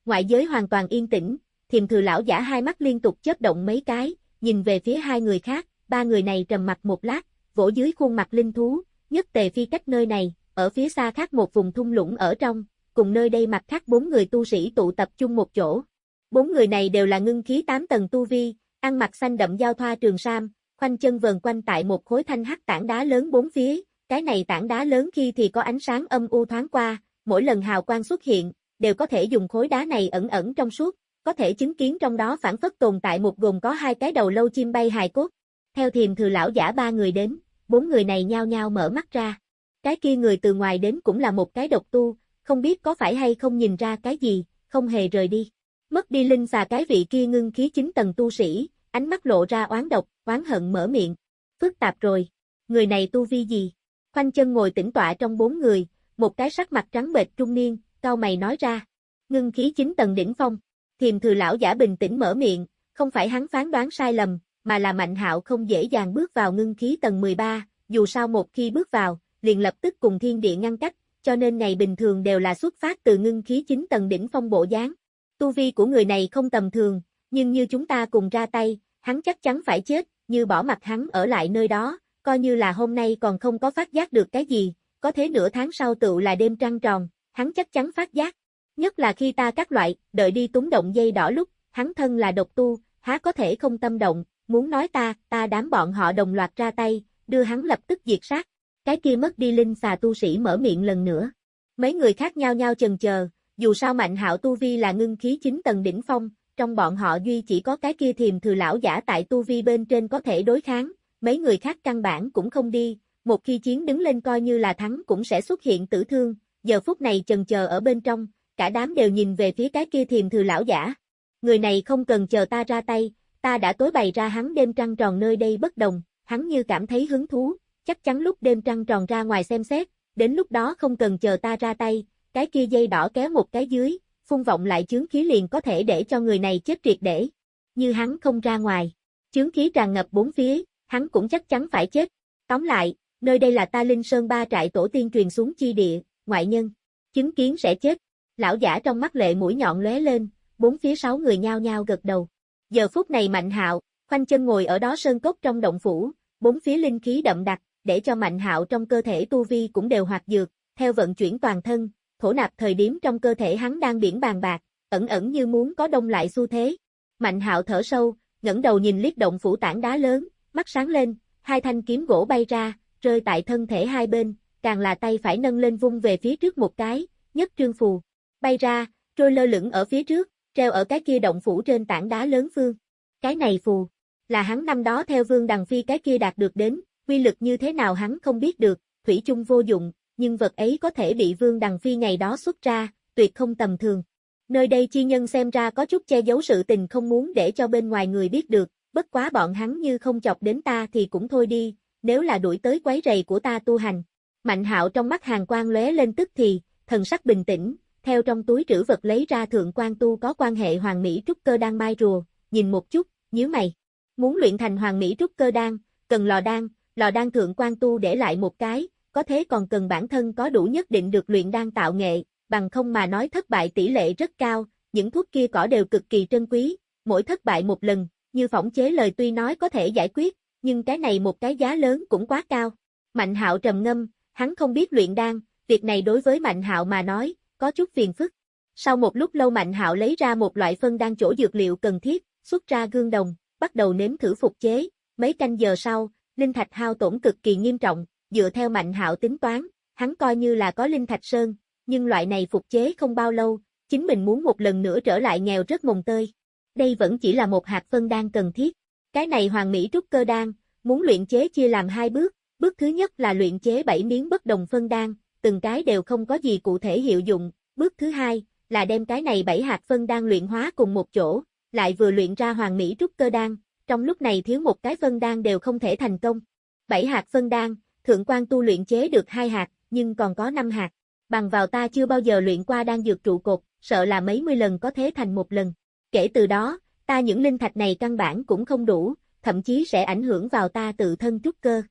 Ngoại giới hoàn toàn yên tĩnh, thiềm thừa lão giả hai mắt liên tục chớp động mấy cái, nhìn về phía hai người khác, ba người này trầm mặt một lát, vỗ dưới khuôn mặt linh thú, nhất tề phi cách nơi này, ở phía xa khác một vùng thung lũng ở trong, cùng nơi đây mặt khác bốn người tu sĩ tụ tập chung một chỗ. Bốn người này đều là ngưng khí tám tầng tu vi, ăn mặc xanh đậm giao thoa trường sam, khoanh chân vờn quanh tại một khối thanh hắc tảng đá lớn bốn phía, cái này tảng đá lớn khi thì có ánh sáng âm u thoáng qua, mỗi lần hào quang xuất hiện, đều có thể dùng khối đá này ẩn ẩn trong suốt, có thể chứng kiến trong đó phản phất tồn tại một gồm có hai cái đầu lâu chim bay hài cốt. Theo thiềm thừa lão giả ba người đến, bốn người này nhao nhao mở mắt ra. Cái kia người từ ngoài đến cũng là một cái độc tu, không biết có phải hay không nhìn ra cái gì, không hề rời đi. Mất đi linh xà cái vị kia ngưng khí chính tầng tu sĩ, ánh mắt lộ ra oán độc, oán hận mở miệng. Phức tạp rồi. Người này tu vi gì? Khoanh chân ngồi tĩnh tọa trong bốn người, một cái sắc mặt trắng bệch trung niên, cao mày nói ra. Ngưng khí chính tầng đỉnh phong. Thiềm thừa lão giả bình tĩnh mở miệng, không phải hắn phán đoán sai lầm, mà là Mạnh Hạo không dễ dàng bước vào ngưng khí tầng 13, dù sao một khi bước vào, liền lập tức cùng thiên địa ngăn cách, cho nên ngày bình thường đều là xuất phát từ ngưng khí chính tầng đỉnh phong bộ dáng. Tu vi của người này không tầm thường, nhưng như chúng ta cùng ra tay, hắn chắc chắn phải chết, như bỏ mặt hắn ở lại nơi đó, coi như là hôm nay còn không có phát giác được cái gì, có thế nửa tháng sau tựu là đêm trăng tròn, hắn chắc chắn phát giác. Nhất là khi ta các loại, đợi đi túng động dây đỏ lúc, hắn thân là độc tu, há có thể không tâm động, muốn nói ta, ta đám bọn họ đồng loạt ra tay, đưa hắn lập tức diệt sát. Cái kia mất đi linh xà tu sĩ mở miệng lần nữa. Mấy người khác nhau nhau chần chờ, dù sao Mạnh Hạo tu vi là ngưng khí 9 tầng đỉnh phong, trong bọn họ duy chỉ có cái kia thiềm thừa lão giả tại tu vi bên trên có thể đối kháng, mấy người khác căn bản cũng không đi, một khi chiến đứng lên coi như là thắng cũng sẽ xuất hiện tử thương, giờ phút này chần chờ ở bên trong, cả đám đều nhìn về phía cái kia thiềm thừa lão giả. Người này không cần chờ ta ra tay, ta đã tối bày ra hắn đêm trăng tròn nơi đây bất đồng, hắn như cảm thấy hứng thú, chắc chắn lúc đêm trăng tròn ra ngoài xem xét, đến lúc đó không cần chờ ta ra tay, cái kia dây đỏ kéo một cái dưới, phun vọng lại chướng khí liền có thể để cho người này chết triệt để. Như hắn không ra ngoài, chướng khí tràn ngập bốn phía, hắn cũng chắc chắn phải chết. Tóm lại, nơi đây là ta Linh Sơn ba trại tổ tiên truyền xuống chi địa, ngoại nhân, chứng kiến sẽ chết. Lão giả trong mắt lệ mũi nhọn lóe lên, bốn phía sáu người nhao nhao gật đầu. Giờ phút này Mạnh Hạo, khoanh chân ngồi ở đó sơn cốc trong động phủ, bốn phía linh khí đậm đặc, để cho Mạnh Hạo trong cơ thể tu vi cũng đều hoạt dược, theo vận chuyển toàn thân, thổ nạp thời điểm trong cơ thể hắn đang biển bàn bạc, ẩn ẩn như muốn có đông lại xu thế. Mạnh Hạo thở sâu, ngẩng đầu nhìn liếc động phủ tảng đá lớn, mắt sáng lên, hai thanh kiếm gỗ bay ra, rơi tại thân thể hai bên, càng là tay phải nâng lên vung về phía trước một cái, nhất trương phù, bay ra, trôi lơ lửng ở phía trước, treo ở cái kia động phủ trên tảng đá lớn phương. Cái này phù, là hắn năm đó theo Vương Đằng Phi cái kia đạt được đến, quy lực như thế nào hắn không biết được, thủy chung vô dụng, nhưng vật ấy có thể bị Vương Đằng Phi ngày đó xuất ra, tuyệt không tầm thường. Nơi đây chi nhân xem ra có chút che giấu sự tình không muốn để cho bên ngoài người biết được, bất quá bọn hắn như không chọc đến ta thì cũng thôi đi, nếu là đuổi tới quấy rầy của ta tu hành. Mạnh hạo trong mắt hàng quang lóe lên tức thì, thần sắc bình tĩnh, theo trong túi trữ vật lấy ra thượng quan tu có quan hệ hoàng mỹ trúc cơ đang mai rùa, nhìn một chút, nhíu mày. Muốn luyện thành hoàng mỹ trúc cơ đan, cần lò đan, lò đan thượng quan tu để lại một cái, có thế còn cần bản thân có đủ nhất định được luyện đan tạo nghệ, bằng không mà nói thất bại tỷ lệ rất cao, những thuốc kia cỏ đều cực kỳ trân quý, mỗi thất bại một lần, như phỏng chế lời tuy nói có thể giải quyết, nhưng cái này một cái giá lớn cũng quá cao. Mạnh hạo trầm ngâm, hắn không biết luyện đan, việc này đối với Mạnh hạo mà nói, có chút phiền phức. Sau một lúc lâu Mạnh hạo lấy ra một loại phân đan chỗ dược liệu cần thiết, xuất ra gương đồng, bắt đầu nếm thử phục chế, mấy canh giờ sau, linh thạch hao tổn cực kỳ nghiêm trọng, dựa theo Mạnh hạo tính toán, hắn coi như là có linh thạch sơn, nhưng loại này phục chế không bao lâu, chính mình muốn một lần nữa trở lại nghèo rất mồng tơi. Đây vẫn chỉ là một hạt phân đan cần thiết. Cái này hoàng mỹ trúc cơ đan, muốn luyện chế chia làm hai bước, bước thứ nhất là luyện chế 7 miếng bất đồng phân đan, từng cái đều không có gì cụ thể hiệu dụng, bước thứ hai là đem cái này 7 hạt phân đan luyện hóa cùng một chỗ, lại vừa luyện ra hoàng mỹ trúc cơ đan, trong lúc này thiếu một cái phân đan đều không thể thành công. 7 hạt phân đan, thượng quan tu luyện chế được hai hạt, nhưng còn có 5 hạt. Bằng vào ta chưa bao giờ luyện qua đan dược trụ cột, sợ là mấy mươi lần có thế thành một lần. Kể từ đó, ta những linh thạch này căn bản cũng không đủ, thậm chí sẽ ảnh hưởng vào ta tự thân trúc cơ.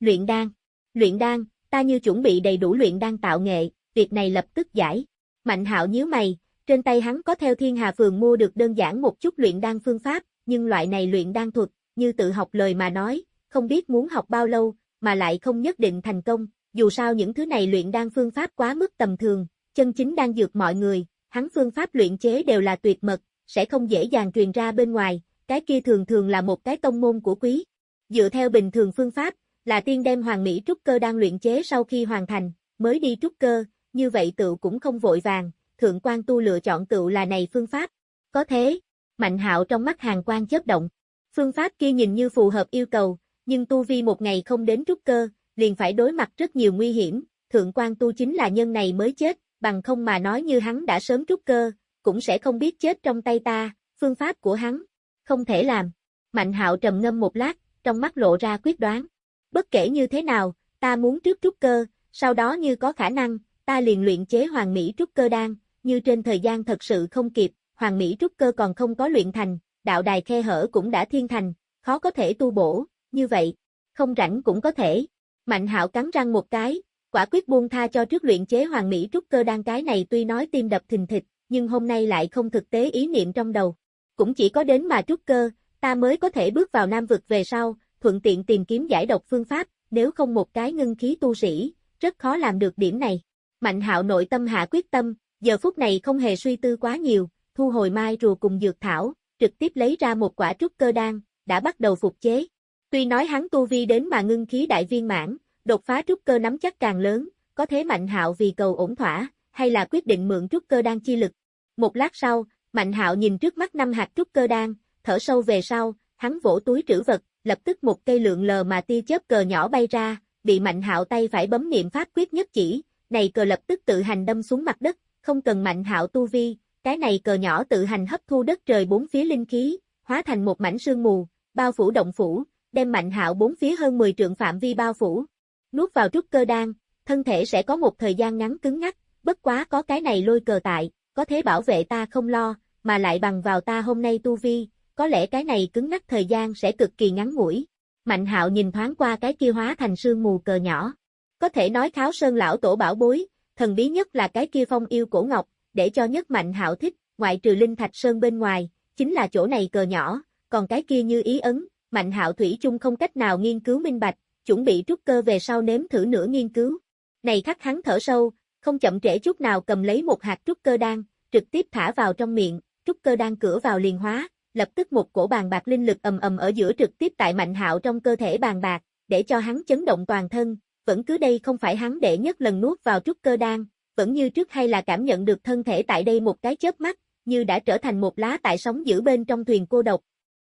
Luyện đan. Luyện đan, ta như chuẩn bị đầy đủ luyện đan tạo nghệ, việc này lập tức giải. Mạnh hạo nhíu mày, trên tay hắn có theo thiên hà phường mua được đơn giản một chút luyện đan phương pháp, nhưng loại này luyện đan thuật, như tự học lời mà nói, không biết muốn học bao lâu, mà lại không nhất định thành công, dù sao những thứ này luyện đan phương pháp quá mức tầm thường, chân chính đang dược mọi người, hắn phương pháp luyện chế đều là tuyệt mật, sẽ không dễ dàng truyền ra bên ngoài, cái kia thường thường là một cái tông môn của quý. Dựa theo bình thường phương pháp, là tiên đem hoàng mỹ trúc cơ đang luyện chế sau khi hoàn thành, mới đi trúc cơ, như vậy tựu cũng không vội vàng, thượng quan tu lựa chọn tựu là này phương pháp. Có thế, mạnh hạo trong mắt hàng quan chớp động. Phương pháp kia nhìn như phù hợp yêu cầu, nhưng tu vi một ngày không đến trúc cơ, liền phải đối mặt rất nhiều nguy hiểm, thượng quan tu chính là nhân này mới chết, bằng không mà nói như hắn đã sớm trúc cơ, cũng sẽ không biết chết trong tay ta, phương pháp của hắn, không thể làm. Mạnh hạo trầm ngâm một lát, trong mắt lộ ra quyết đoán. Bất kể như thế nào, ta muốn trước trúc cơ, sau đó như có khả năng, ta liền luyện chế hoàng mỹ trúc cơ đan, như trên thời gian thật sự không kịp, hoàng mỹ trúc cơ còn không có luyện thành, đạo đài khe hở cũng đã thiên thành, khó có thể tu bổ, như vậy, không rảnh cũng có thể. Mạnh hạo cắn răng một cái, quả quyết buông tha cho trước luyện chế hoàng mỹ trúc cơ đan cái này tuy nói tim đập thình thịch, nhưng hôm nay lại không thực tế ý niệm trong đầu. Cũng chỉ có đến mà trúc cơ, ta mới có thể bước vào nam vực về sau, thuận tiện tìm kiếm giải độc phương pháp, nếu không một cái ngưng khí tu sĩ, rất khó làm được điểm này. Mạnh hạo nội tâm hạ quyết tâm, giờ phút này không hề suy tư quá nhiều, thu hồi mai rùa cùng dược thảo, trực tiếp lấy ra một quả trúc cơ đan, đã bắt đầu phục chế. Tuy nói hắn tu vi đến mà ngưng khí đại viên mãn, Đột phá trúc cơ nắm chắc càng lớn, có thế Mạnh Hạo vì cầu ổn thỏa, hay là quyết định mượn trúc cơ đan chi lực. Một lát sau, Mạnh Hạo nhìn trước mắt năm hạt trúc cơ đan, thở sâu về sau, hắn vỗ túi trữ vật, lập tức một cây lượng lờ mà tia chớp cờ nhỏ bay ra, bị Mạnh Hạo tay phải bấm niệm pháp quyết nhất chỉ, này cờ lập tức tự hành đâm xuống mặt đất, không cần Mạnh Hạo tu vi, cái này cờ nhỏ tự hành hấp thu đất trời bốn phía linh khí, hóa thành một mảnh sương mù, bao phủ động phủ, đem Mạnh Hạo bốn phía hơn 10 trượng phạm vi bao phủ. Nuốt vào trúc cơ đan, thân thể sẽ có một thời gian ngắn cứng ngắc, bất quá có cái này lôi cờ tại, có thế bảo vệ ta không lo, mà lại bằng vào ta hôm nay tu vi, có lẽ cái này cứng nhắc thời gian sẽ cực kỳ ngắn ngủi. Mạnh hạo nhìn thoáng qua cái kia hóa thành sương mù cờ nhỏ. Có thể nói kháo sơn lão tổ bảo bối, thần bí nhất là cái kia phong yêu cổ ngọc, để cho nhất mạnh hạo thích, ngoại trừ linh thạch sơn bên ngoài, chính là chỗ này cờ nhỏ, còn cái kia như ý ấn, mạnh hạo thủy chung không cách nào nghiên cứu minh bạch, chuẩn bị trúc cơ về sau nếm thử nửa nghiên cứu. Này khắc hắn thở sâu, không chậm trễ chút nào cầm lấy một hạt trúc cơ đan, trực tiếp thả vào trong miệng, trúc cơ đan cửa vào liền hóa, lập tức một cổ bàn bạc linh lực ầm ầm ở giữa trực tiếp tại Mạnh Hạo trong cơ thể bàn bạc, để cho hắn chấn động toàn thân, vẫn cứ đây không phải hắn đệ nhất lần nuốt vào trúc cơ đan, vẫn như trước hay là cảm nhận được thân thể tại đây một cái chớp mắt, như đã trở thành một lá tại sóng giữ bên trong thuyền cô độc.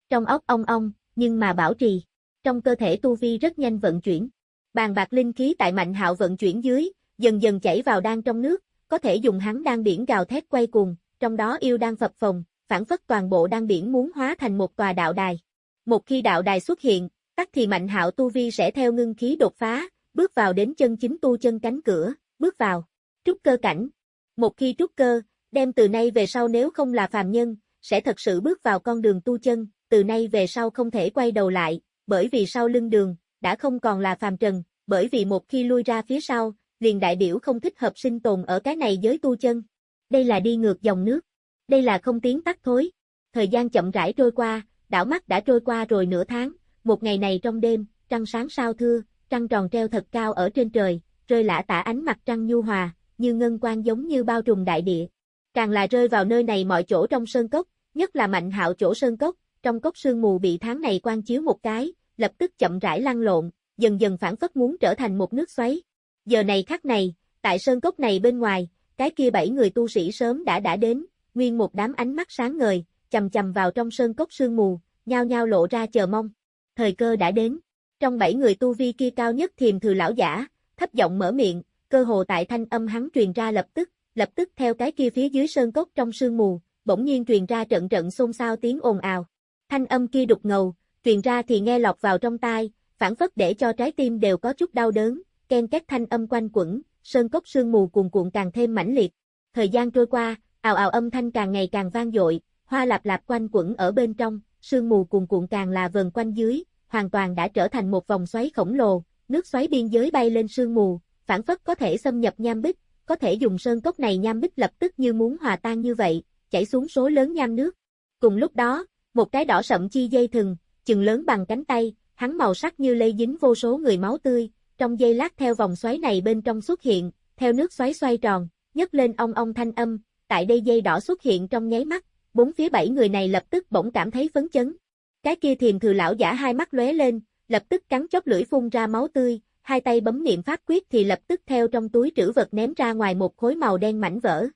Trong ốc ong ong, nhưng mà bảo trì, trong cơ thể tu vi rất nhanh vận chuyển. Bàn bạc linh khí tại Mạnh Hạo vận chuyển dưới, dần dần chảy vào đan trong nước, có thể dùng hắn đan biển gào thét quay cuồng, trong đó yêu đan phập phồng, phản phất toàn bộ đan biển muốn hóa thành một tòa đạo đài. Một khi đạo đài xuất hiện, tắc thì mạnh hạo tu vi sẽ theo ngưng khí đột phá, bước vào đến chân chính tu chân cánh cửa, bước vào. Trúc cơ cảnh. Một khi trúc cơ, đem từ nay về sau nếu không là phàm nhân, sẽ thật sự bước vào con đường tu chân, từ nay về sau không thể quay đầu lại, bởi vì sau lưng đường, đã không còn là phàm trần, bởi vì một khi lui ra phía sau, liền đại biểu không thích hợp sinh tồn ở cái này giới tu chân. Đây là đi ngược dòng nước. Đây là không tiến tắt thối. Thời gian chậm rãi trôi qua, đảo mắt đã trôi qua rồi nửa tháng, một ngày này trong đêm, trăng sáng sao thưa, trăng tròn treo thật cao ở trên trời, rơi lã tả ánh mặt trăng nhu hòa, như ngân quang giống như bao trùm đại địa. Càng là rơi vào nơi này mọi chỗ trong sơn cốc, nhất là mạnh hạo chỗ sơn cốc, trong cốc sương mù bị tháng này quang chiếu một cái, lập tức chậm rãi lăn lộn, dần dần phản phất muốn trở thành một nước xoáy. Giờ này khắc này, tại sơn cốc này bên ngoài, cái kia bảy người tu sĩ sớm đã đã đến, nguyên một đám ánh mắt sáng ngời, chầm chầm vào trong sơn cốc sương mù, nhao nhao lộ ra chờ mong. Thời cơ đã đến. Trong bảy người tu vi kia cao nhất thiềm thừa lão giả, thấp giọng mở miệng, cơ hồ tại thanh âm hắn truyền ra lập tức, lập tức theo cái kia phía dưới sơn cốc trong sương mù, bỗng nhiên truyền ra trận trận xôn xao tiếng ồn ào. Thanh âm kia đục ngầu, truyền ra thì nghe lọt vào trong tai, phản phất để cho trái tim đều có chút đau đớn, ken két thanh âm quanh quẩn, sơn cốc sương mù cuồn cuộn càng thêm mãnh liệt. Thời gian trôi qua, ào ào âm thanh càng ngày càng vang dội, hoa lạp lạp quanh quẩn ở bên trong, sương mù cuồn cuộn càng là vần quanh dưới, hoàn toàn đã trở thành một vòng xoáy khổng lồ, nước xoáy biên giới bay lên sương mù, phản phất có thể xâm nhập nham bích, có thể dùng sơn cốc này nham bích lập tức như muốn hòa tan như vậy, chảy xuống số lớn nham nước. Cùng lúc đó, một cái đỏ sậm chi dây thừng, chừng lớn bằng cánh tay, hắn màu sắc như lây dính vô số người máu tươi, trong dây lát theo vòng xoáy này bên trong xuất hiện, theo nước xoáy xoay tròn, nhấc lên ong ong thanh âm, tại đây dây đỏ xuất hiện trong nháy mắt, bốn phía bảy người này lập tức bỗng cảm thấy phấn chấn. Cái kia thiềm thừa lão giả hai mắt lóe lên, lập tức cắn chóp lưỡi phun ra máu tươi, hai tay bấm niệm pháp quyết thì lập tức theo trong túi trữ vật ném ra ngoài một khối màu đen mảnh vỡ.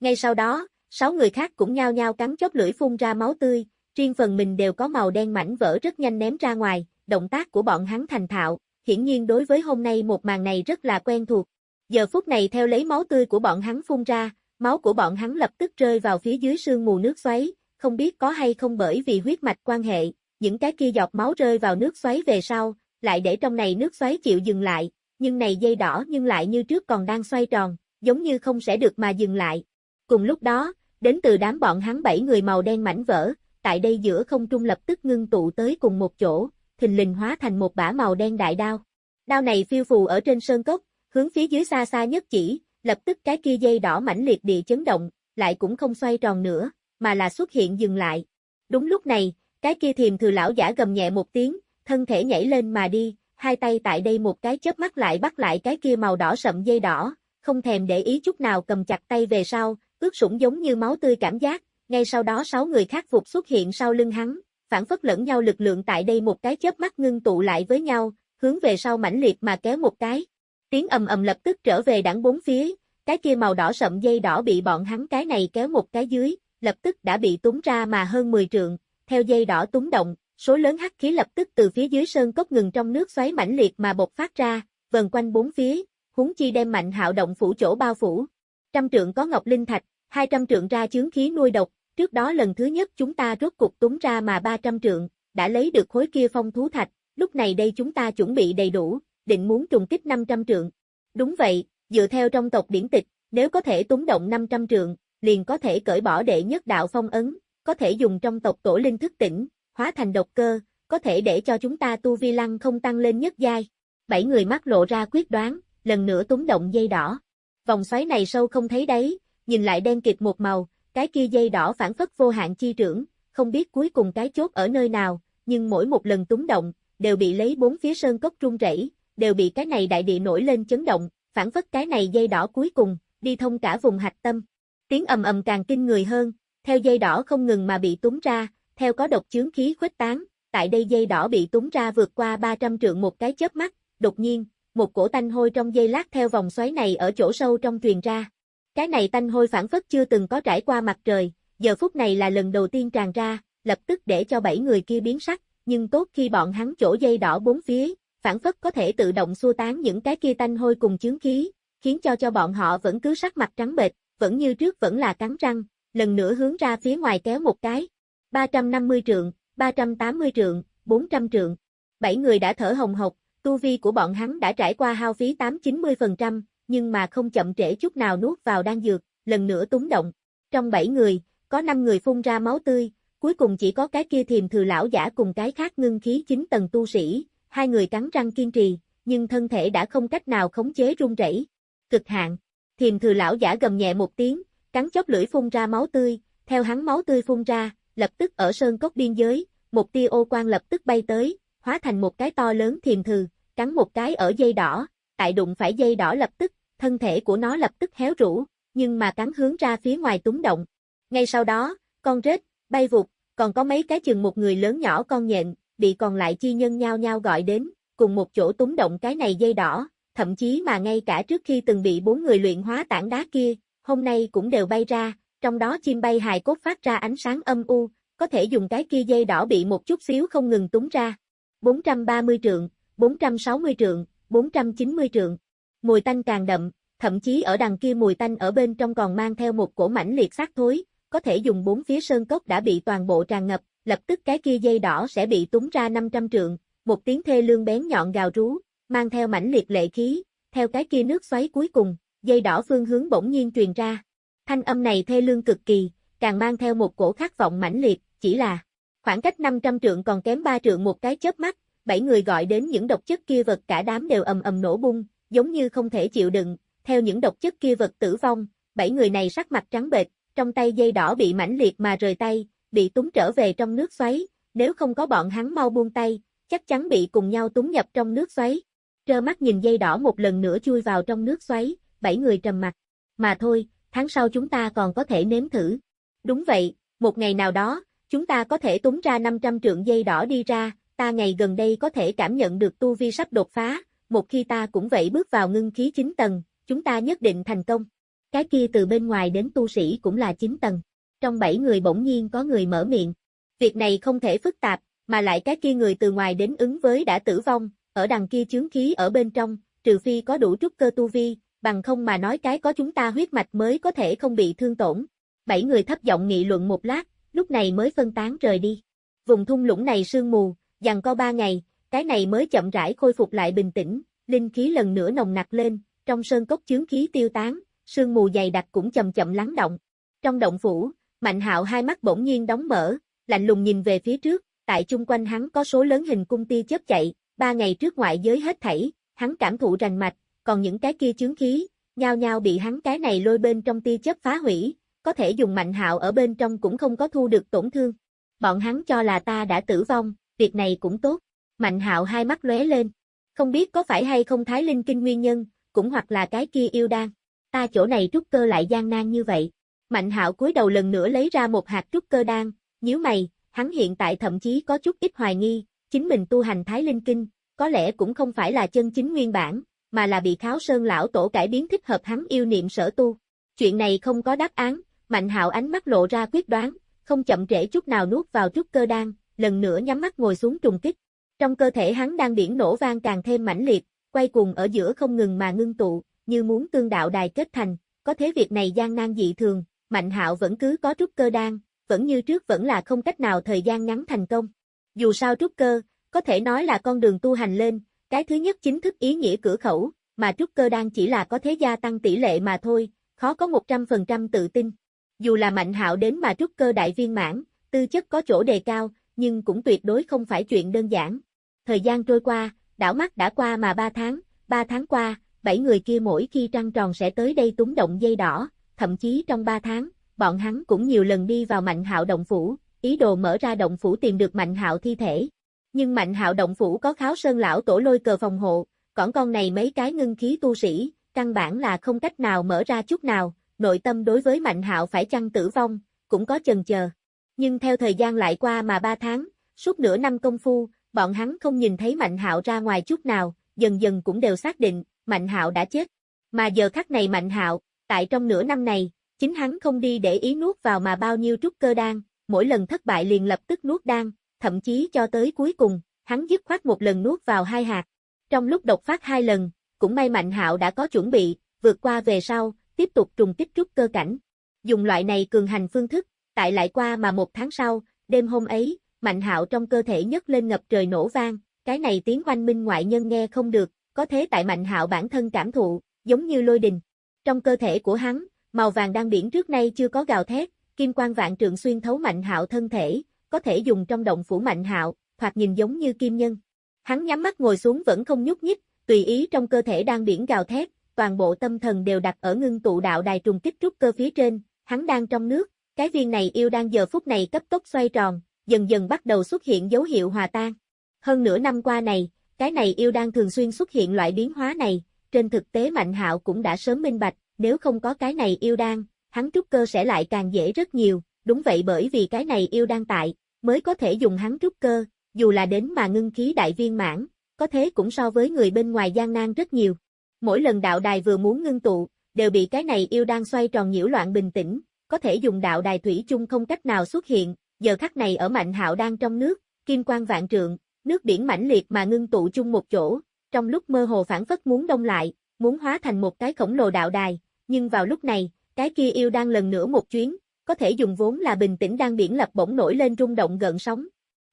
Ngay sau đó, sáu người khác cũng nhao nhao cắn chóp lưỡi phun ra máu tươi, riêng phần mình đều có màu đen mảnh vỡ rất nhanh ném ra ngoài, động tác của bọn hắn thành thạo, hiển nhiên đối với hôm nay một màn này rất là quen thuộc. Giờ phút này theo lấy máu tươi của bọn hắn phun ra, máu của bọn hắn lập tức rơi vào phía dưới sương mù nước xoáy, không biết có hay không bởi vì huyết mạch quan hệ, những cái kia giọt máu rơi vào nước xoáy về sau, lại để trong này nước xoáy chịu dừng lại, nhưng này dây đỏ nhưng lại như trước còn đang xoay tròn, giống như không sẽ được mà dừng lại. Cùng lúc đó, đến từ đám bọn hắn bảy người màu đen mảnh vỡ, tại đây giữa không trung lập tức ngưng tụ tới cùng một chỗ, thình lình hóa thành một bả màu đen đại đao. Đao này phiêu phù ở trên sơn cốc, hướng phía dưới xa xa nhất chỉ, lập tức cái kia dây đỏ mãnh liệt địa chấn động, lại cũng không xoay tròn nữa, mà là xuất hiện dừng lại. Đúng lúc này, cái kia thiềm thừa lão giả gầm nhẹ một tiếng, thân thể nhảy lên mà đi, hai tay tại đây một cái chớp mắt lại bắt lại cái kia màu đỏ sậm dây đỏ, không thèm để ý chút nào cầm chặt tay về sau, ướt sũng giống như máu tươi cảm giác, ngay sau đó sáu người khác phục xuất hiện sau lưng hắn, phản phất lẫn nhau lực lượng tại đây một cái chớp mắt ngưng tụ lại với nhau, hướng về sau mãnh liệt mà kéo một cái. Tiếng ầm ầm lập tức trở về đẳng bốn phía, cái kia màu đỏ sậm dây đỏ bị bọn hắn cái này kéo một cái dưới, lập tức đã bị túng ra mà hơn 10 trượng, theo dây đỏ túng động, số lớn hắc khí lập tức từ phía dưới sơn cốc ngừng trong nước xoáy mãnh liệt mà bộc phát ra, vần quanh bốn phía, huống chi đem mạnh hạo động phủ chỗ bao phủ. Trăm trượng có ngọc linh thạch, 200 trượng ra chướng khí nuôi độc, trước đó lần thứ nhất chúng ta rốt cục túng ra mà 300 trượng, đã lấy được khối kia phong thú thạch, lúc này đây chúng ta chuẩn bị đầy đủ, định muốn trùng kích 500 trượng. Đúng vậy, dựa theo trong tộc điển tịch, nếu có thể túng động 500 trượng, liền có thể cởi bỏ đệ nhất đạo phong ấn, có thể dùng trong tộc tổ linh thức tỉnh, hóa thành độc cơ, có thể để cho chúng ta tu vi lăng không tăng lên nhất giai. Bảy người mắt lộ ra quyết đoán, lần nữa túng động dây đỏ. Vòng xoáy này sâu không thấy đáy, nhìn lại đen kịt một màu, cái kia dây đỏ phản phất vô hạn chi trưởng, không biết cuối cùng cái chốt ở nơi nào, nhưng mỗi một lần túng động, đều bị lấy bốn phía sơn cốc rung rẩy, đều bị cái này đại địa nổi lên chấn động, phản phất cái này dây đỏ cuối cùng, đi thông cả vùng hạch tâm. Tiếng ầm ầm càng kinh người hơn, theo dây đỏ không ngừng mà bị túng ra, theo có độc chướng khí khuếch tán, tại đây dây đỏ bị túng ra vượt qua 300 trượng một cái chớp mắt, đột nhiên, một cổ tanh hôi trong dây lát theo vòng xoáy này ở chỗ sâu trong truyền ra. Cái này tanh hôi phản phất chưa từng có trải qua mặt trời, giờ phút này là lần đầu tiên tràn ra, lập tức để cho bảy người kia biến sắc, nhưng tốt khi bọn hắn chỗ dây đỏ bốn phía, phản phất có thể tự động xua tán những cái kia tanh hôi cùng chướng khí, khiến cho cho bọn họ vẫn cứ sắc mặt trắng bệch, vẫn như trước vẫn là cắn răng, lần nữa hướng ra phía ngoài kéo một cái. 350 trượng, 380 trượng, 400 trượng. Bảy người đã thở hồng hộc, tu vi của bọn hắn đã trải qua hao phí 8-90%, nhưng mà không chậm trễ chút nào nuốt vào đan dược, lần nữa túng động. Trong bảy người, có 5 người phun ra máu tươi, cuối cùng chỉ có cái kia thiềm thừa lão giả cùng cái khác ngưng khí chính tầng tu sĩ, hai người cắn răng kiên trì, nhưng thân thể đã không cách nào khống chế run rẩy. Cực hạn. Thiềm thừa lão giả gầm nhẹ một tiếng, cắn chóp lưỡi phun ra máu tươi, theo hắn máu tươi phun ra, lập tức ở sơn cốc biên giới, một tia ô quang lập tức bay tới, hóa thành một cái to lớn thiềm thừ, cắn một cái ở dây đỏ, tại đụng phải dây đỏ lập tức, thân thể của nó lập tức héo rũ, nhưng mà cắn hướng ra phía ngoài túng động. Ngay sau đó, con rết, bay vụt, còn có mấy cái chừng một người lớn nhỏ con nhện, bị còn lại chi nhân nhau nhau gọi đến, cùng một chỗ túng động cái này dây đỏ, thậm chí mà ngay cả trước khi từng bị bốn người luyện hóa tảng đá kia, hôm nay cũng đều bay ra, trong đó chim bay hài cốt phát ra ánh sáng âm u, có thể dùng cái kia dây đỏ bị một chút xíu không ngừng túng ra. 430 trượng, 460 trượng, 490 trượng. Mùi tanh càng đậm, thậm chí ở đằng kia mùi tanh ở bên trong còn mang theo một cổ mảnh liệt sát thối, có thể dùng bốn phía sơn cốc đã bị toàn bộ tràn ngập, lập tức cái kia dây đỏ sẽ bị túng ra 500 trượng, một tiếng thê lương bén nhọn gào rú, mang theo mảnh liệt lệ khí, theo cái kia nước xoáy cuối cùng, dây đỏ phương hướng bỗng nhiên truyền ra. Thanh âm này thê lương cực kỳ, càng mang theo một cổ khát vọng mãnh liệt, chỉ là khoảng cách 500 trượng còn kém 3 trượng một cái chớp mắt, bảy người gọi đến những độc chất kia vật cả đám đều ầm ầm nổ bung, giống như không thể chịu đựng, theo những độc chất kia vật tử vong, bảy người này sắc mặt trắng bệch, trong tay dây đỏ bị mãnh liệt mà rời tay, bị túng trở về trong nước xoáy, nếu không có bọn hắn mau buông tay, chắc chắn bị cùng nhau túng nhập trong nước xoáy. Trơ mắt nhìn dây đỏ một lần nữa chui vào trong nước xoáy, bảy người trầm mặt. Mà thôi, tháng sau chúng ta còn có thể nếm thử. Đúng vậy, một ngày nào đó, chúng ta có thể túng ra 500 trượng dây đỏ đi ra, ta ngày gần đây có thể cảm nhận được tu vi sắp đột phá, một khi ta cũng vậy bước vào ngưng khí 9 tầng, chúng ta nhất định thành công. Cái kia từ bên ngoài đến tu sĩ cũng là 9 tầng. Trong 7 người bỗng nhiên có người mở miệng. Việc này không thể phức tạp, mà lại cái kia người từ ngoài đến ứng với đã tử vong, ở đằng kia chướng khí ở bên trong, trừ phi có đủ trúc cơ tu vi, bằng không mà nói cái có chúng ta huyết mạch mới có thể không bị thương tổn. Bảy người thấp giọng nghị luận một lát, lúc này mới phân tán rời đi. Vùng thung lũng này sương mù, dằn co ba ngày, cái này mới chậm rãi khôi phục lại bình tĩnh, linh khí lần nữa nồng nặc lên, trong sơn cốc chướng khí tiêu tán, sương mù dày đặc cũng chậm chậm lắng động. Trong động phủ, Mạnh Hạo hai mắt bỗng nhiên đóng mở, lạnh lùng nhìn về phía trước, tại chung quanh hắn có số lớn hình cung tia chớp chạy, ba ngày trước ngoại giới hết thảy, hắn cảm thụ rành mạch, còn những cái kia chướng khí, nhao nhao bị hắn cái này lôi bên trong tia chớp phá hủy, có thể dùng Mạnh Hạo ở bên trong cũng không có thu được tổn thương. Bọn hắn cho là ta đã tử vong, việc này cũng tốt. Mạnh Hạo hai mắt lóe lên, không biết có phải hay không Thái Linh Kinh nguyên nhân, cũng hoặc là cái kia yêu đan. Ta chỗ này trúc cơ lại gian nan như vậy. Mạnh hạo cúi đầu lần nữa lấy ra một hạt trúc cơ đan, nhíu mày, hắn hiện tại thậm chí có chút ít hoài nghi, chính mình tu hành Thái Linh Kinh, có lẽ cũng không phải là chân chính nguyên bản, mà là bị Kháo Sơn lão tổ cải biến thích hợp hắn yêu niệm sở tu. Chuyện này không có đáp án, Mạnh Hạo ánh mắt lộ ra quyết đoán, không chậm trễ chút nào nuốt vào trúc cơ đan, lần nữa nhắm mắt ngồi xuống trùng kích. Trong cơ thể hắn đang điển nổ vang càng thêm mãnh liệt, quay cùng ở giữa không ngừng mà ngưng tụ, như muốn tương đạo đài kết thành, có thế việc này gian nan dị thường, Mạnh Hạo vẫn cứ có trúc cơ đan, vẫn như trước vẫn là không cách nào thời gian ngắn thành công. Dù sao trúc cơ, có thể nói là con đường tu hành lên, cái thứ nhất chính thức ý nghĩa cửa khẩu, mà trúc cơ đan chỉ là có thế gia tăng tỷ lệ mà thôi, khó có 100% tự tin. Dù là mạnh hạo đến mà trúc cơ đại viên mãn, tư chất có chỗ đề cao, nhưng cũng tuyệt đối không phải chuyện đơn giản. Thời gian trôi qua, đảo mắt đã qua mà 3 tháng, 3 tháng qua, bảy người kia mỗi khi trăng tròn sẽ tới đây túng động dây đỏ, thậm chí trong 3 tháng, bọn hắn cũng nhiều lần đi vào Mạnh Hạo động phủ, ý đồ mở ra động phủ tìm được Mạnh Hạo thi thể. Nhưng Mạnh Hạo động phủ có Kháo Sơn lão tổ lôi cờ phòng hộ, còn con này mấy cái ngưng khí tu sĩ, căn bản là không cách nào mở ra chút nào, nội tâm đối với Mạnh Hạo phải chăng tử vong, cũng có chần chờ. Nhưng theo thời gian lại qua mà 3 tháng, suốt nửa năm công phu, bọn hắn không nhìn thấy Mạnh Hạo ra ngoài chút nào, dần dần cũng đều xác định, Mạnh Hạo đã chết. Mà giờ khắc này Mạnh Hạo, tại trong nửa năm này, chính hắn không đi để ý nuốt vào mà bao nhiêu trúc cơ đan, mỗi lần thất bại liền lập tức nuốt đan, thậm chí cho tới cuối cùng, hắn dứt khoát một lần nuốt vào hai hạt. Trong lúc độc phát hai lần, cũng may Mạnh Hạo đã có chuẩn bị, vượt qua về sau, tiếp tục trùng kích trúc cơ cảnh. Dùng loại này cường hành phương thức, tại lại qua mà một tháng sau, đêm hôm ấy, Mạnh Hạo trong cơ thể nhấc lên ngập trời nổ vang, cái này tiếng oanh minh ngoại nhân nghe không được, có thế tại Mạnh Hạo bản thân cảm thụ, giống như lôi đình. Trong cơ thể của hắn, màu vàng đang biển trước nay chưa có gào thét, kim quang vạn trượng xuyên thấu Mạnh Hạo thân thể, có thể dùng trong động phủ Mạnh Hạo, thoạt nhìn giống như kim nhân. Hắn nhắm mắt ngồi xuống vẫn không nhúc nhích, tùy ý trong cơ thể đang biển gào thét, toàn bộ tâm thần đều đặt ở ngưng tụ đạo đài trùng kích trúc cơ phía trên, hắn đang trong nước, cái viên này yêu đang giờ phút này cấp tốc xoay tròn, dần dần bắt đầu xuất hiện dấu hiệu hòa tan. Hơn nửa năm qua này, cái này yêu đang thường xuyên xuất hiện loại biến hóa này, trên thực tế Mạnh Hạo cũng đã sớm minh bạch, nếu không có cái này yêu đang, hắn trúc cơ sẽ lại càng dễ rất nhiều, đúng vậy bởi vì cái này yêu đang tại, mới có thể dùng hắn trúc cơ, dù là đến mà ngưng khí đại viên mãn, có thế cũng so với người bên ngoài gian nan rất nhiều. Mỗi lần đạo đài vừa muốn ngưng tụ, đều bị cái này yêu đang xoay tròn nhiễu loạn bình tĩnh, có thể dùng đạo đài thủy chung không cách nào xuất hiện, giờ khắc này ở Mạnh Hạo đang trong nước, kim quang vạn trượng, nước biển mãnh liệt mà ngưng tụ chung một chỗ, trong lúc mơ hồ phản phất muốn đông lại, muốn hóa thành một cái khổng lồ đạo đài, nhưng vào lúc này, cái kia yêu đang lần nữa một chuyến, có thể dùng vốn là bình tĩnh đang biển lập bỗng nổi lên rung động gợn sóng.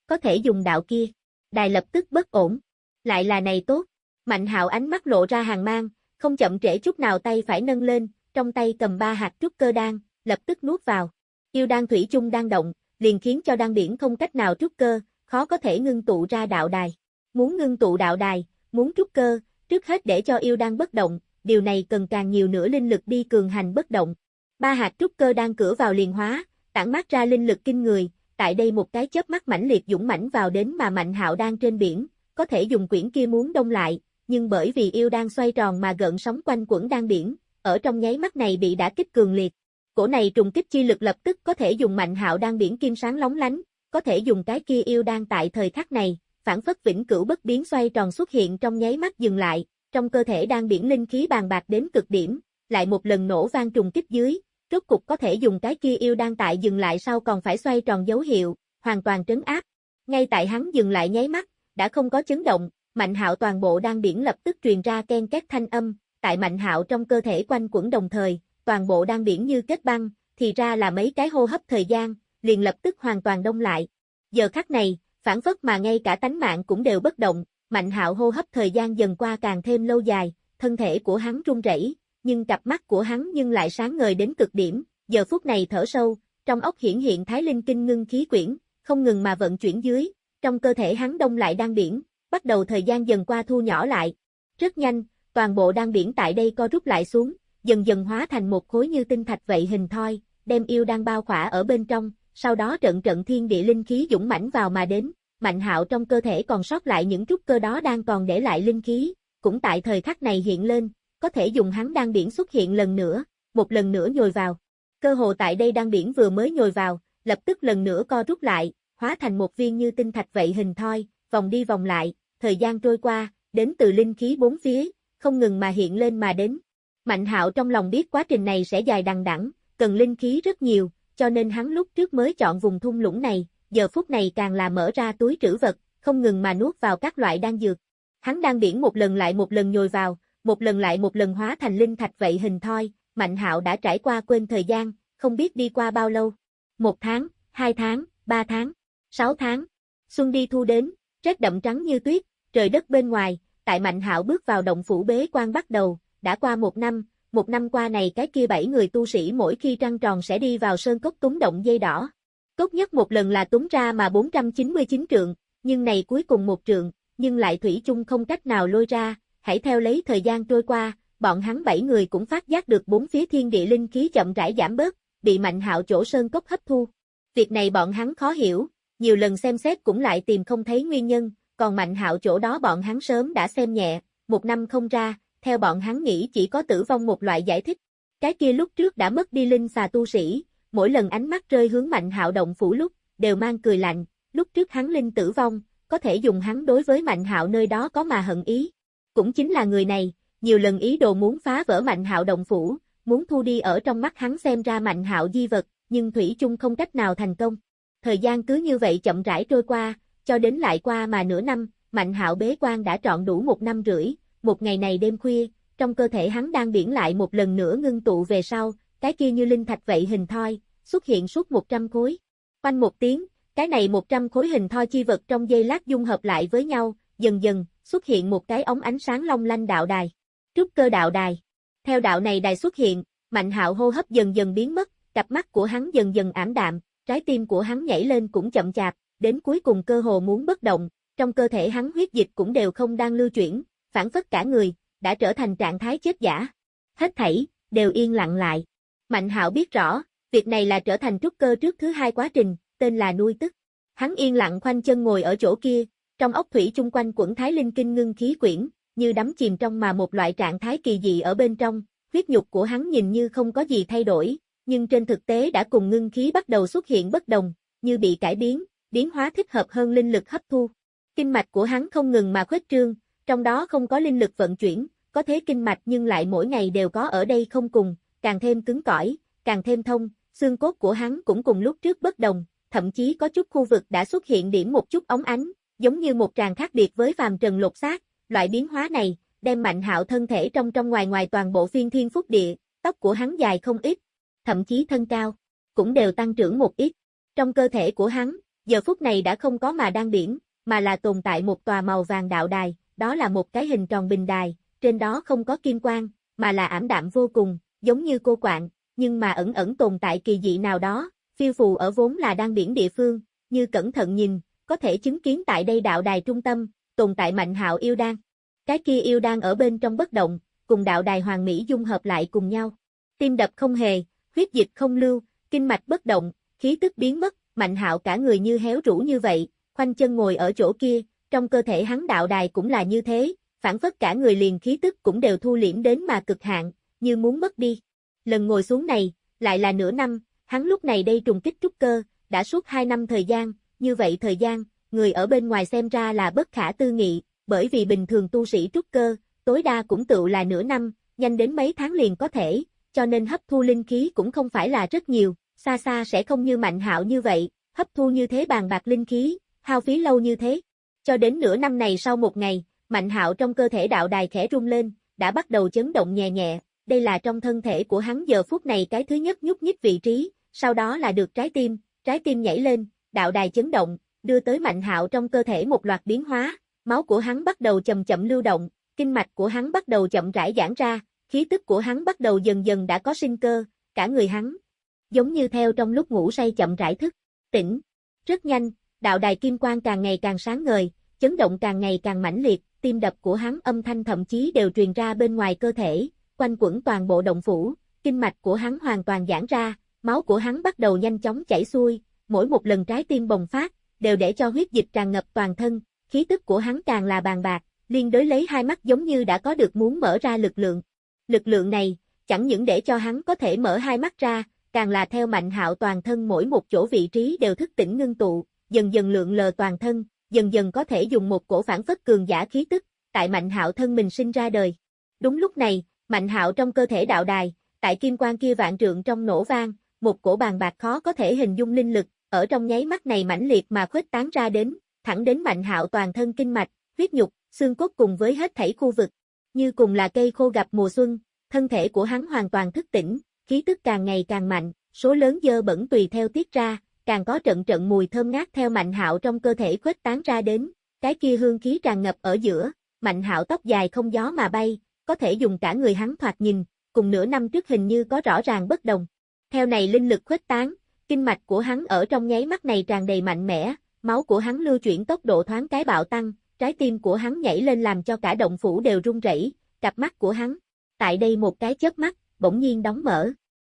Có thể dùng đạo kia, đài lập tức bất ổn. Lại là này tốt, Mạnh hạo ánh mắt lộ ra hàng mang, không chậm trễ chút nào tay phải nâng lên, trong tay cầm ba hạt trúc cơ đan, lập tức nuốt vào. Yêu đan thủy chung đang động, liền khiến cho đan điển không cách nào trúc cơ, khó có thể ngưng tụ ra đạo đài. Muốn ngưng tụ đạo đài, muốn trúc cơ, trước hết để cho yêu đan bất động, điều này cần càng nhiều nữa linh lực đi cường hành bất động. Ba hạt trúc cơ đang cửa vào liền hóa, tản mát ra linh lực kinh người, tại đây một cái chớp mắt mãnh liệt dũng mãnh vào đến mà Mạnh Hạo đang trên biển, có thể dùng quyển kia muốn đông lại, nhưng bởi vì yêu đang xoay tròn mà gợn sóng quanh quẩn đang biển, ở trong nháy mắt này bị đã kích cường liệt. Cổ này trùng kích chi lực lập tức có thể dùng mạnh hạo đang biển kim sáng lóng lánh, có thể dùng cái kia yêu đang tại thời khắc này, phản phất vĩnh cửu bất biến xoay tròn xuất hiện trong nháy mắt dừng lại, trong cơ thể đang biển linh khí bàn bạc đến cực điểm, lại một lần nổ vang trùng kích dưới, rốt cục có thể dùng cái kia yêu đang tại dừng lại sau còn phải xoay tròn dấu hiệu, hoàn toàn trấn áp. Ngay tại hắn dừng lại nháy mắt, đã không có chấn động, Mạnh hạo toàn bộ đang biển lập tức truyền ra ken két thanh âm, tại mạnh hạo trong cơ thể quanh quẩn đồng thời, toàn bộ đang biển như kết băng, thì ra là mấy cái hô hấp thời gian, liền lập tức hoàn toàn đông lại. Giờ khắc này, phản phất mà ngay cả tánh mạng cũng đều bất động, mạnh hạo hô hấp thời gian dần qua càng thêm lâu dài, thân thể của hắn run rẩy, nhưng cặp mắt của hắn nhưng lại sáng ngời đến cực điểm, giờ phút này thở sâu, trong ốc hiển hiện thái linh kinh ngưng khí quyển, không ngừng mà vận chuyển dưới, trong cơ thể hắn đông lại đang biển, bắt đầu thời gian dần qua thu nhỏ lại. Rất nhanh, toàn bộ đan biển tại đây co rút lại xuống, dần dần hóa thành một khối như tinh thạch vậy hình thoi, đem yêu đang bao khỏa ở bên trong, sau đó trận trận thiên địa linh khí dũng mãnh vào mà đến, mạnh hạo trong cơ thể còn sót lại những trúc cơ đó đang còn để lại linh khí, cũng tại thời khắc này hiện lên, có thể dùng hắn đang biển xuất hiện lần nữa, một lần nữa nhồi vào. Cơ hồ tại đây đang biển vừa mới nhồi vào, lập tức lần nữa co rút lại, hóa thành một viên như tinh thạch vậy hình thoi, vòng đi vòng lại, thời gian trôi qua, đến từ linh khí bốn phía, không ngừng mà hiện lên mà đến. Mạnh hạo trong lòng biết quá trình này sẽ dài đằng đẵng, cần linh khí rất nhiều, cho nên hắn lúc trước mới chọn vùng thung lũng này, giờ phút này càng là mở ra túi trữ vật, không ngừng mà nuốt vào các loại đan dược. Hắn đang biển một lần lại một lần nhồi vào, một lần lại một lần hóa thành linh thạch vậy hình thoi, Mạnh Hạo đã trải qua quên thời gian, không biết đi qua bao lâu. Một tháng, hai tháng, ba tháng, sáu tháng. Xuân đi thu đến, rét đậm trắng như tuyết, trời đất bên ngoài, tại Mạnh Hạo bước vào động phủ bế quan bắt đầu, đã qua một năm, một năm qua này cái kia bảy người tu sĩ mỗi khi trăng tròn sẽ đi vào sơn cốc túng động dây đỏ. Cốt nhất một lần là túng ra mà 499 trượng, nhưng này cuối cùng một trượng, nhưng lại thủy chung không cách nào lôi ra, hãy theo lấy thời gian trôi qua, bọn hắn bảy người cũng phát giác được bốn phía thiên địa linh khí chậm rãi giảm bớt, bị mạnh hạo chỗ sơn cốc hấp thu. Việc này bọn hắn khó hiểu, nhiều lần xem xét cũng lại tìm không thấy nguyên nhân, còn mạnh hạo chỗ đó bọn hắn sớm đã xem nhẹ, một năm không ra, theo bọn hắn nghĩ chỉ có tử vong một loại giải thích. Cái kia lúc trước đã mất đi linh xà tu sĩ, mỗi lần ánh mắt rơi hướng mạnh hạo động phủ lúc, đều mang cười lạnh, lúc trước hắn linh tử vong, có thể dùng hắn đối với mạnh hạo nơi đó có mà hận ý. Cũng chính là người này, nhiều lần ý đồ muốn phá vỡ mạnh hạo động phủ, muốn thu đi ở trong mắt hắn xem ra mạnh hạo di vật, nhưng Thủy chung không cách nào thành công. Thời gian cứ như vậy chậm rãi trôi qua, cho đến lại qua mà nửa năm, mạnh hạo bế quan đã trọn đủ một năm rưỡi, một ngày này đêm khuya, trong cơ thể hắn đang biển lại một lần nữa ngưng tụ về sau, cái kia như linh thạch vậy hình thoi, xuất hiện suốt 100 khối. Quanh một tiếng, cái này 100 khối hình thoi chi vật trong dây lát dung hợp lại với nhau, dần dần, xuất hiện một cái ống ánh sáng long lanh đạo đài. Trúc cơ đạo đài. Theo đạo này đài xuất hiện, mạnh hạo hô hấp dần dần biến mất, cặp mắt của hắn dần dần ảm đạm, trái tim của hắn nhảy lên cũng chậm chạp, đến cuối cùng cơ hồ muốn bất động, trong cơ thể hắn huyết dịch cũng đều không đang lưu chuyển, phản phất cả người, đã trở thành trạng thái chết giả. Hết thảy, đều yên lặng lại. Mạnh hạo biết rõ, việc này là trở thành trúc cơ trước thứ hai quá trình, tên là nuôi tức. Hắn yên lặng khoanh chân ngồi ở chỗ kia, trong ốc thủy chung quanh quẩn thái linh kinh ngưng khí quyển, như đắm chìm trong mà một loại trạng thái kỳ dị ở bên trong, huyết nhục của hắn nhìn như không có gì thay đổi, nhưng trên thực tế đã cùng ngưng khí bắt đầu xuất hiện bất đồng, như bị cải biến, biến hóa thích hợp hơn linh lực hấp thu. Kinh mạch của hắn không ngừng mà khuếch trương, trong đó không có linh lực vận chuyển, có thế kinh mạch nhưng lại mỗi ngày đều có ở đây không cùng, càng thêm cứng cỏi, càng thêm thông, xương cốt của hắn cũng cùng lúc trước bất đồng, thậm chí có chút khu vực đã xuất hiện điểm một chút ống ánh, giống như một tràng khác biệt với phàm trần lột xác, loại biến hóa này, đem mạnh hạo thân thể trong trong ngoài ngoài toàn bộ phiên thiên phúc địa, tóc của hắn dài không ít, thậm chí thân cao, cũng đều tăng trưởng một ít. Trong cơ thể của hắn, giờ phút này đã không có mà đang biển, mà là tồn tại một tòa màu vàng đạo đài, đó là một cái hình tròn bình đài, trên đó không có kim quang, mà là ảm đạm vô cùng, giống như cô quạng, nhưng mà ẩn ẩn tồn tại kỳ dị nào đó, phiêu phù ở vốn là đang biển địa phương, như cẩn thận nhìn, có thể chứng kiến tại đây đạo đài trung tâm, tồn tại mạnh hạo yêu đan. Cái kia yêu đan ở bên trong bất động, cùng đạo đài hoàng mỹ dung hợp lại cùng nhau. Tim đập không hề, huyết dịch không lưu, kinh mạch bất động, khí tức biến mất, mạnh hạo cả người như héo rũ như vậy, khoanh chân ngồi ở chỗ kia, trong cơ thể hắn đạo đài cũng là như thế, phản phất cả người liền khí tức cũng đều thu liễm đến mà cực hạn, như muốn mất đi. Lần ngồi xuống này, lại là nửa năm, hắn lúc này đây trùng kích trúc cơ, đã suốt hai năm thời gian, như vậy thời gian, người ở bên ngoài xem ra là bất khả tư nghị, bởi vì bình thường tu sĩ trúc cơ, tối đa cũng tựu là nửa năm, nhanh đến mấy tháng liền có thể, cho nên hấp thu linh khí cũng không phải là rất nhiều, xa xa sẽ không như mạnh hạo như vậy, hấp thu như thế bàn bạc linh khí, hao phí lâu như thế. Cho đến nửa năm này sau một ngày, mạnh hạo trong cơ thể đạo đài khẽ rung lên, đã bắt đầu chấn động nhẹ nhẹ, đây là trong thân thể của hắn giờ phút này cái thứ nhất nhúc nhích vị trí, sau đó là được trái tim, trái tim nhảy lên, đạo đài chấn động, đưa tới mạnh hạo trong cơ thể một loạt biến hóa, máu của hắn bắt đầu chậm chậm lưu động, kinh mạch của hắn bắt đầu chậm rãi giãn ra, khí tức của hắn bắt đầu dần dần đã có sinh cơ, cả người hắn giống như theo trong lúc ngủ say chậm rãi thức, tỉnh. Rất nhanh, đạo đài kim quang càng ngày càng sáng ngời, chấn động càng ngày càng mãnh liệt, tim đập của hắn âm thanh thậm chí đều truyền ra bên ngoài cơ thể, quanh quẩn toàn bộ động phủ, kinh mạch của hắn hoàn toàn giãn ra, máu của hắn bắt đầu nhanh chóng chảy xuôi, mỗi một lần trái tim bùng phát, đều để cho huyết dịch tràn ngập toàn thân, khí tức của hắn càng là bàn bạc, liên đối lấy hai mắt giống như đã có được muốn mở ra lực lượng. Lực lượng này, chẳng những để cho hắn có thể mở hai mắt ra, càng là theo mạnh hạo toàn thân mỗi một chỗ vị trí đều thức tỉnh ngưng tụ, dần dần lượng lờ toàn thân, dần dần có thể dùng một cổ phản phất cường giả khí tức, tại Mạnh Hạo thân mình sinh ra đời. Đúng lúc này, Mạnh Hạo trong cơ thể đạo đài, tại kim quan kia vạn trượng trong nổ vang, một cổ bàn bạc khó có thể hình dung linh lực, ở trong nháy mắt này mãnh liệt mà khuếch tán ra đến, thẳng đến Mạnh Hạo toàn thân kinh mạch, huyết nhục, xương cốt cùng với hết thảy khu vực. Như cùng là cây khô gặp mùa xuân, thân thể của hắn hoàn toàn thức tỉnh, khí tức càng ngày càng mạnh, số lớn dơ bẩn tùy theo tiết ra, càng có trận trận mùi thơm ngát theo Mạnh Hạo trong cơ thể khuếch tán ra đến, cái kia hương khí tràn ngập ở giữa, Mạnh Hạo tóc dài không gió mà bay, có thể dùng cả người hắn thoạt nhìn, cùng nửa năm trước hình như có rõ ràng bất đồng. Theo này linh lực khuếch tán, kinh mạch của hắn ở trong nháy mắt này tràn đầy mạnh mẽ, máu của hắn lưu chuyển tốc độ thoáng cái bạo tăng, trái tim của hắn nhảy lên làm cho cả động phủ đều rung rẩy, cặp mắt của hắn. Tại đây một cái chớp mắt, bỗng nhiên đóng mở.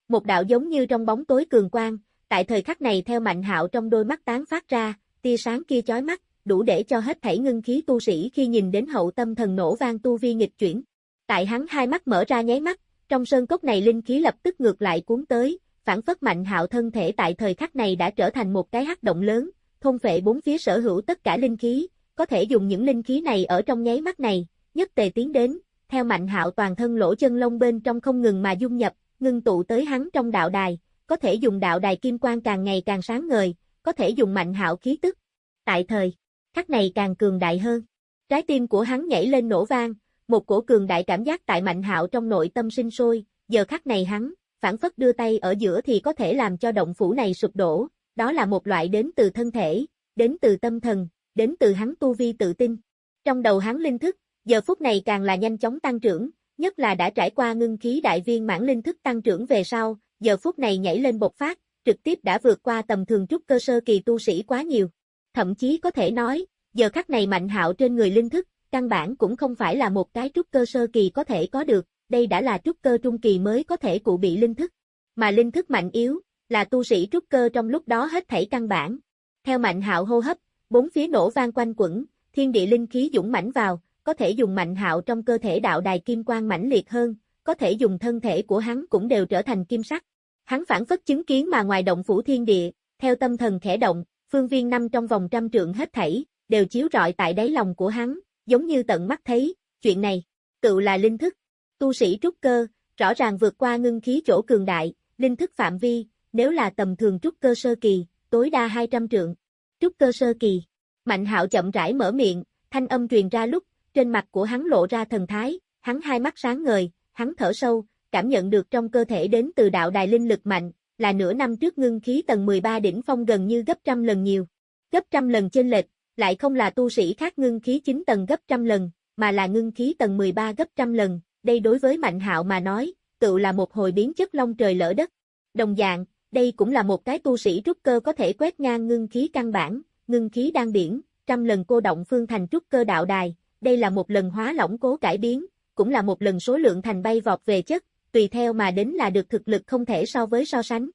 Một đạo giống như trong bóng tối cường quang, tại thời khắc này theo mạnh hạo trong đôi mắt tán phát ra, tia sáng kia chói mắt, đủ để cho hết thảy ngưng khí tu sĩ khi nhìn đến hậu tâm thần nổ vang tu vi nghịch chuyển. Tại hắn hai mắt mở ra nháy mắt, trong sơn cốc này linh khí lập tức ngược lại cuốn tới, phản phất mạnh hạo thân thể tại thời khắc này đã trở thành một cái hắc động lớn, thôn phệ bốn phía sở hữu tất cả linh khí, có thể dùng những linh khí này ở trong nháy mắt này, nhất tề tiến đến, theo mạnh hạo toàn thân lỗ chân lông bên trong không ngừng mà dung nhập, ngưng tụ tới hắn trong đạo đài, có thể dùng đạo đài kim quang càng ngày càng sáng ngời, có thể dùng mạnh hạo khí tức. Tại thời, khắc này càng cường đại hơn. Trái tim của hắn nhảy lên nổ vang, một cổ cường đại cảm giác tại mạnh hạo trong nội tâm sinh sôi, giờ khắc này hắn, phản phất đưa tay ở giữa thì có thể làm cho động phủ này sụp đổ, đó là một loại đến từ thân thể, đến từ tâm thần, đến từ hắn tu vi tự tin. Trong đầu hắn linh thức, giờ phút này càng là nhanh chóng tăng trưởng, nhất là đã trải qua ngưng khí đại viên mãn linh thức tăng trưởng về sau, giờ phút này nhảy lên bộc phát, trực tiếp đã vượt qua tầm thường trúc cơ sơ kỳ tu sĩ quá nhiều. Thậm chí có thể nói, giờ khắc này mạnh hạo trên người linh thức, căn bản cũng không phải là một cái trúc cơ sơ kỳ có thể có được, đây đã là trúc cơ trung kỳ mới có thể cụ bị linh thức. Mà linh thức mạnh yếu, là tu sĩ trúc cơ trong lúc đó hết thảy căn bản. Theo mạnh hạo hô hấp, bốn phía nổ vang quanh quẩn, thiên địa linh khí dũng mãnh vào, có thể dùng mạnh hạo trong cơ thể đạo đài kim quang mãnh liệt hơn, có thể dùng thân thể của hắn cũng đều trở thành kim sắc. Hắn phản phất chứng kiến mà ngoài động phủ thiên địa, theo tâm thần khẽ động, phương viên năm trong vòng trăm trượng hết thảy, đều chiếu rọi tại đáy lòng của hắn, giống như tận mắt thấy, chuyện này, Cựu là linh thức. Tu sĩ trúc cơ, rõ ràng vượt qua ngưng khí chỗ cường đại, linh thức phạm vi, nếu là tầm thường trúc cơ sơ kỳ, tối đa 200 trượng. Trúc cơ sơ kỳ. Mạnh hạo chậm rãi mở miệng, thanh âm truyền ra lúc, trên mặt của hắn lộ ra thần thái, hắn hai mắt sáng ngời, hắn thở sâu, cảm nhận được trong cơ thể đến từ đạo đài linh lực mạnh, là nửa năm trước ngưng khí tầng 13 đỉnh phong gần như gấp trăm lần nhiều. Gấp trăm lần trên lệch, lại không là tu sĩ khác ngưng khí 9 tầng gấp trăm lần, mà là ngưng khí tầng 13 gấp trăm lần, đây đối với Mạnh Hạo mà nói, tự là một hồi biến chất long trời lỡ đất. Đồng dạng, đây cũng là một cái tu sĩ trúc cơ có thể quét ngang ngưng khí căn bản, ngưng khí đan điển, trăm lần cô động phương thành trúc cơ đạo đài, đây là một lần hóa lỏng cố cải biến, cũng là một lần số lượng thành bay vọt về chất, tùy theo mà đến là được thực lực không thể so với so sánh.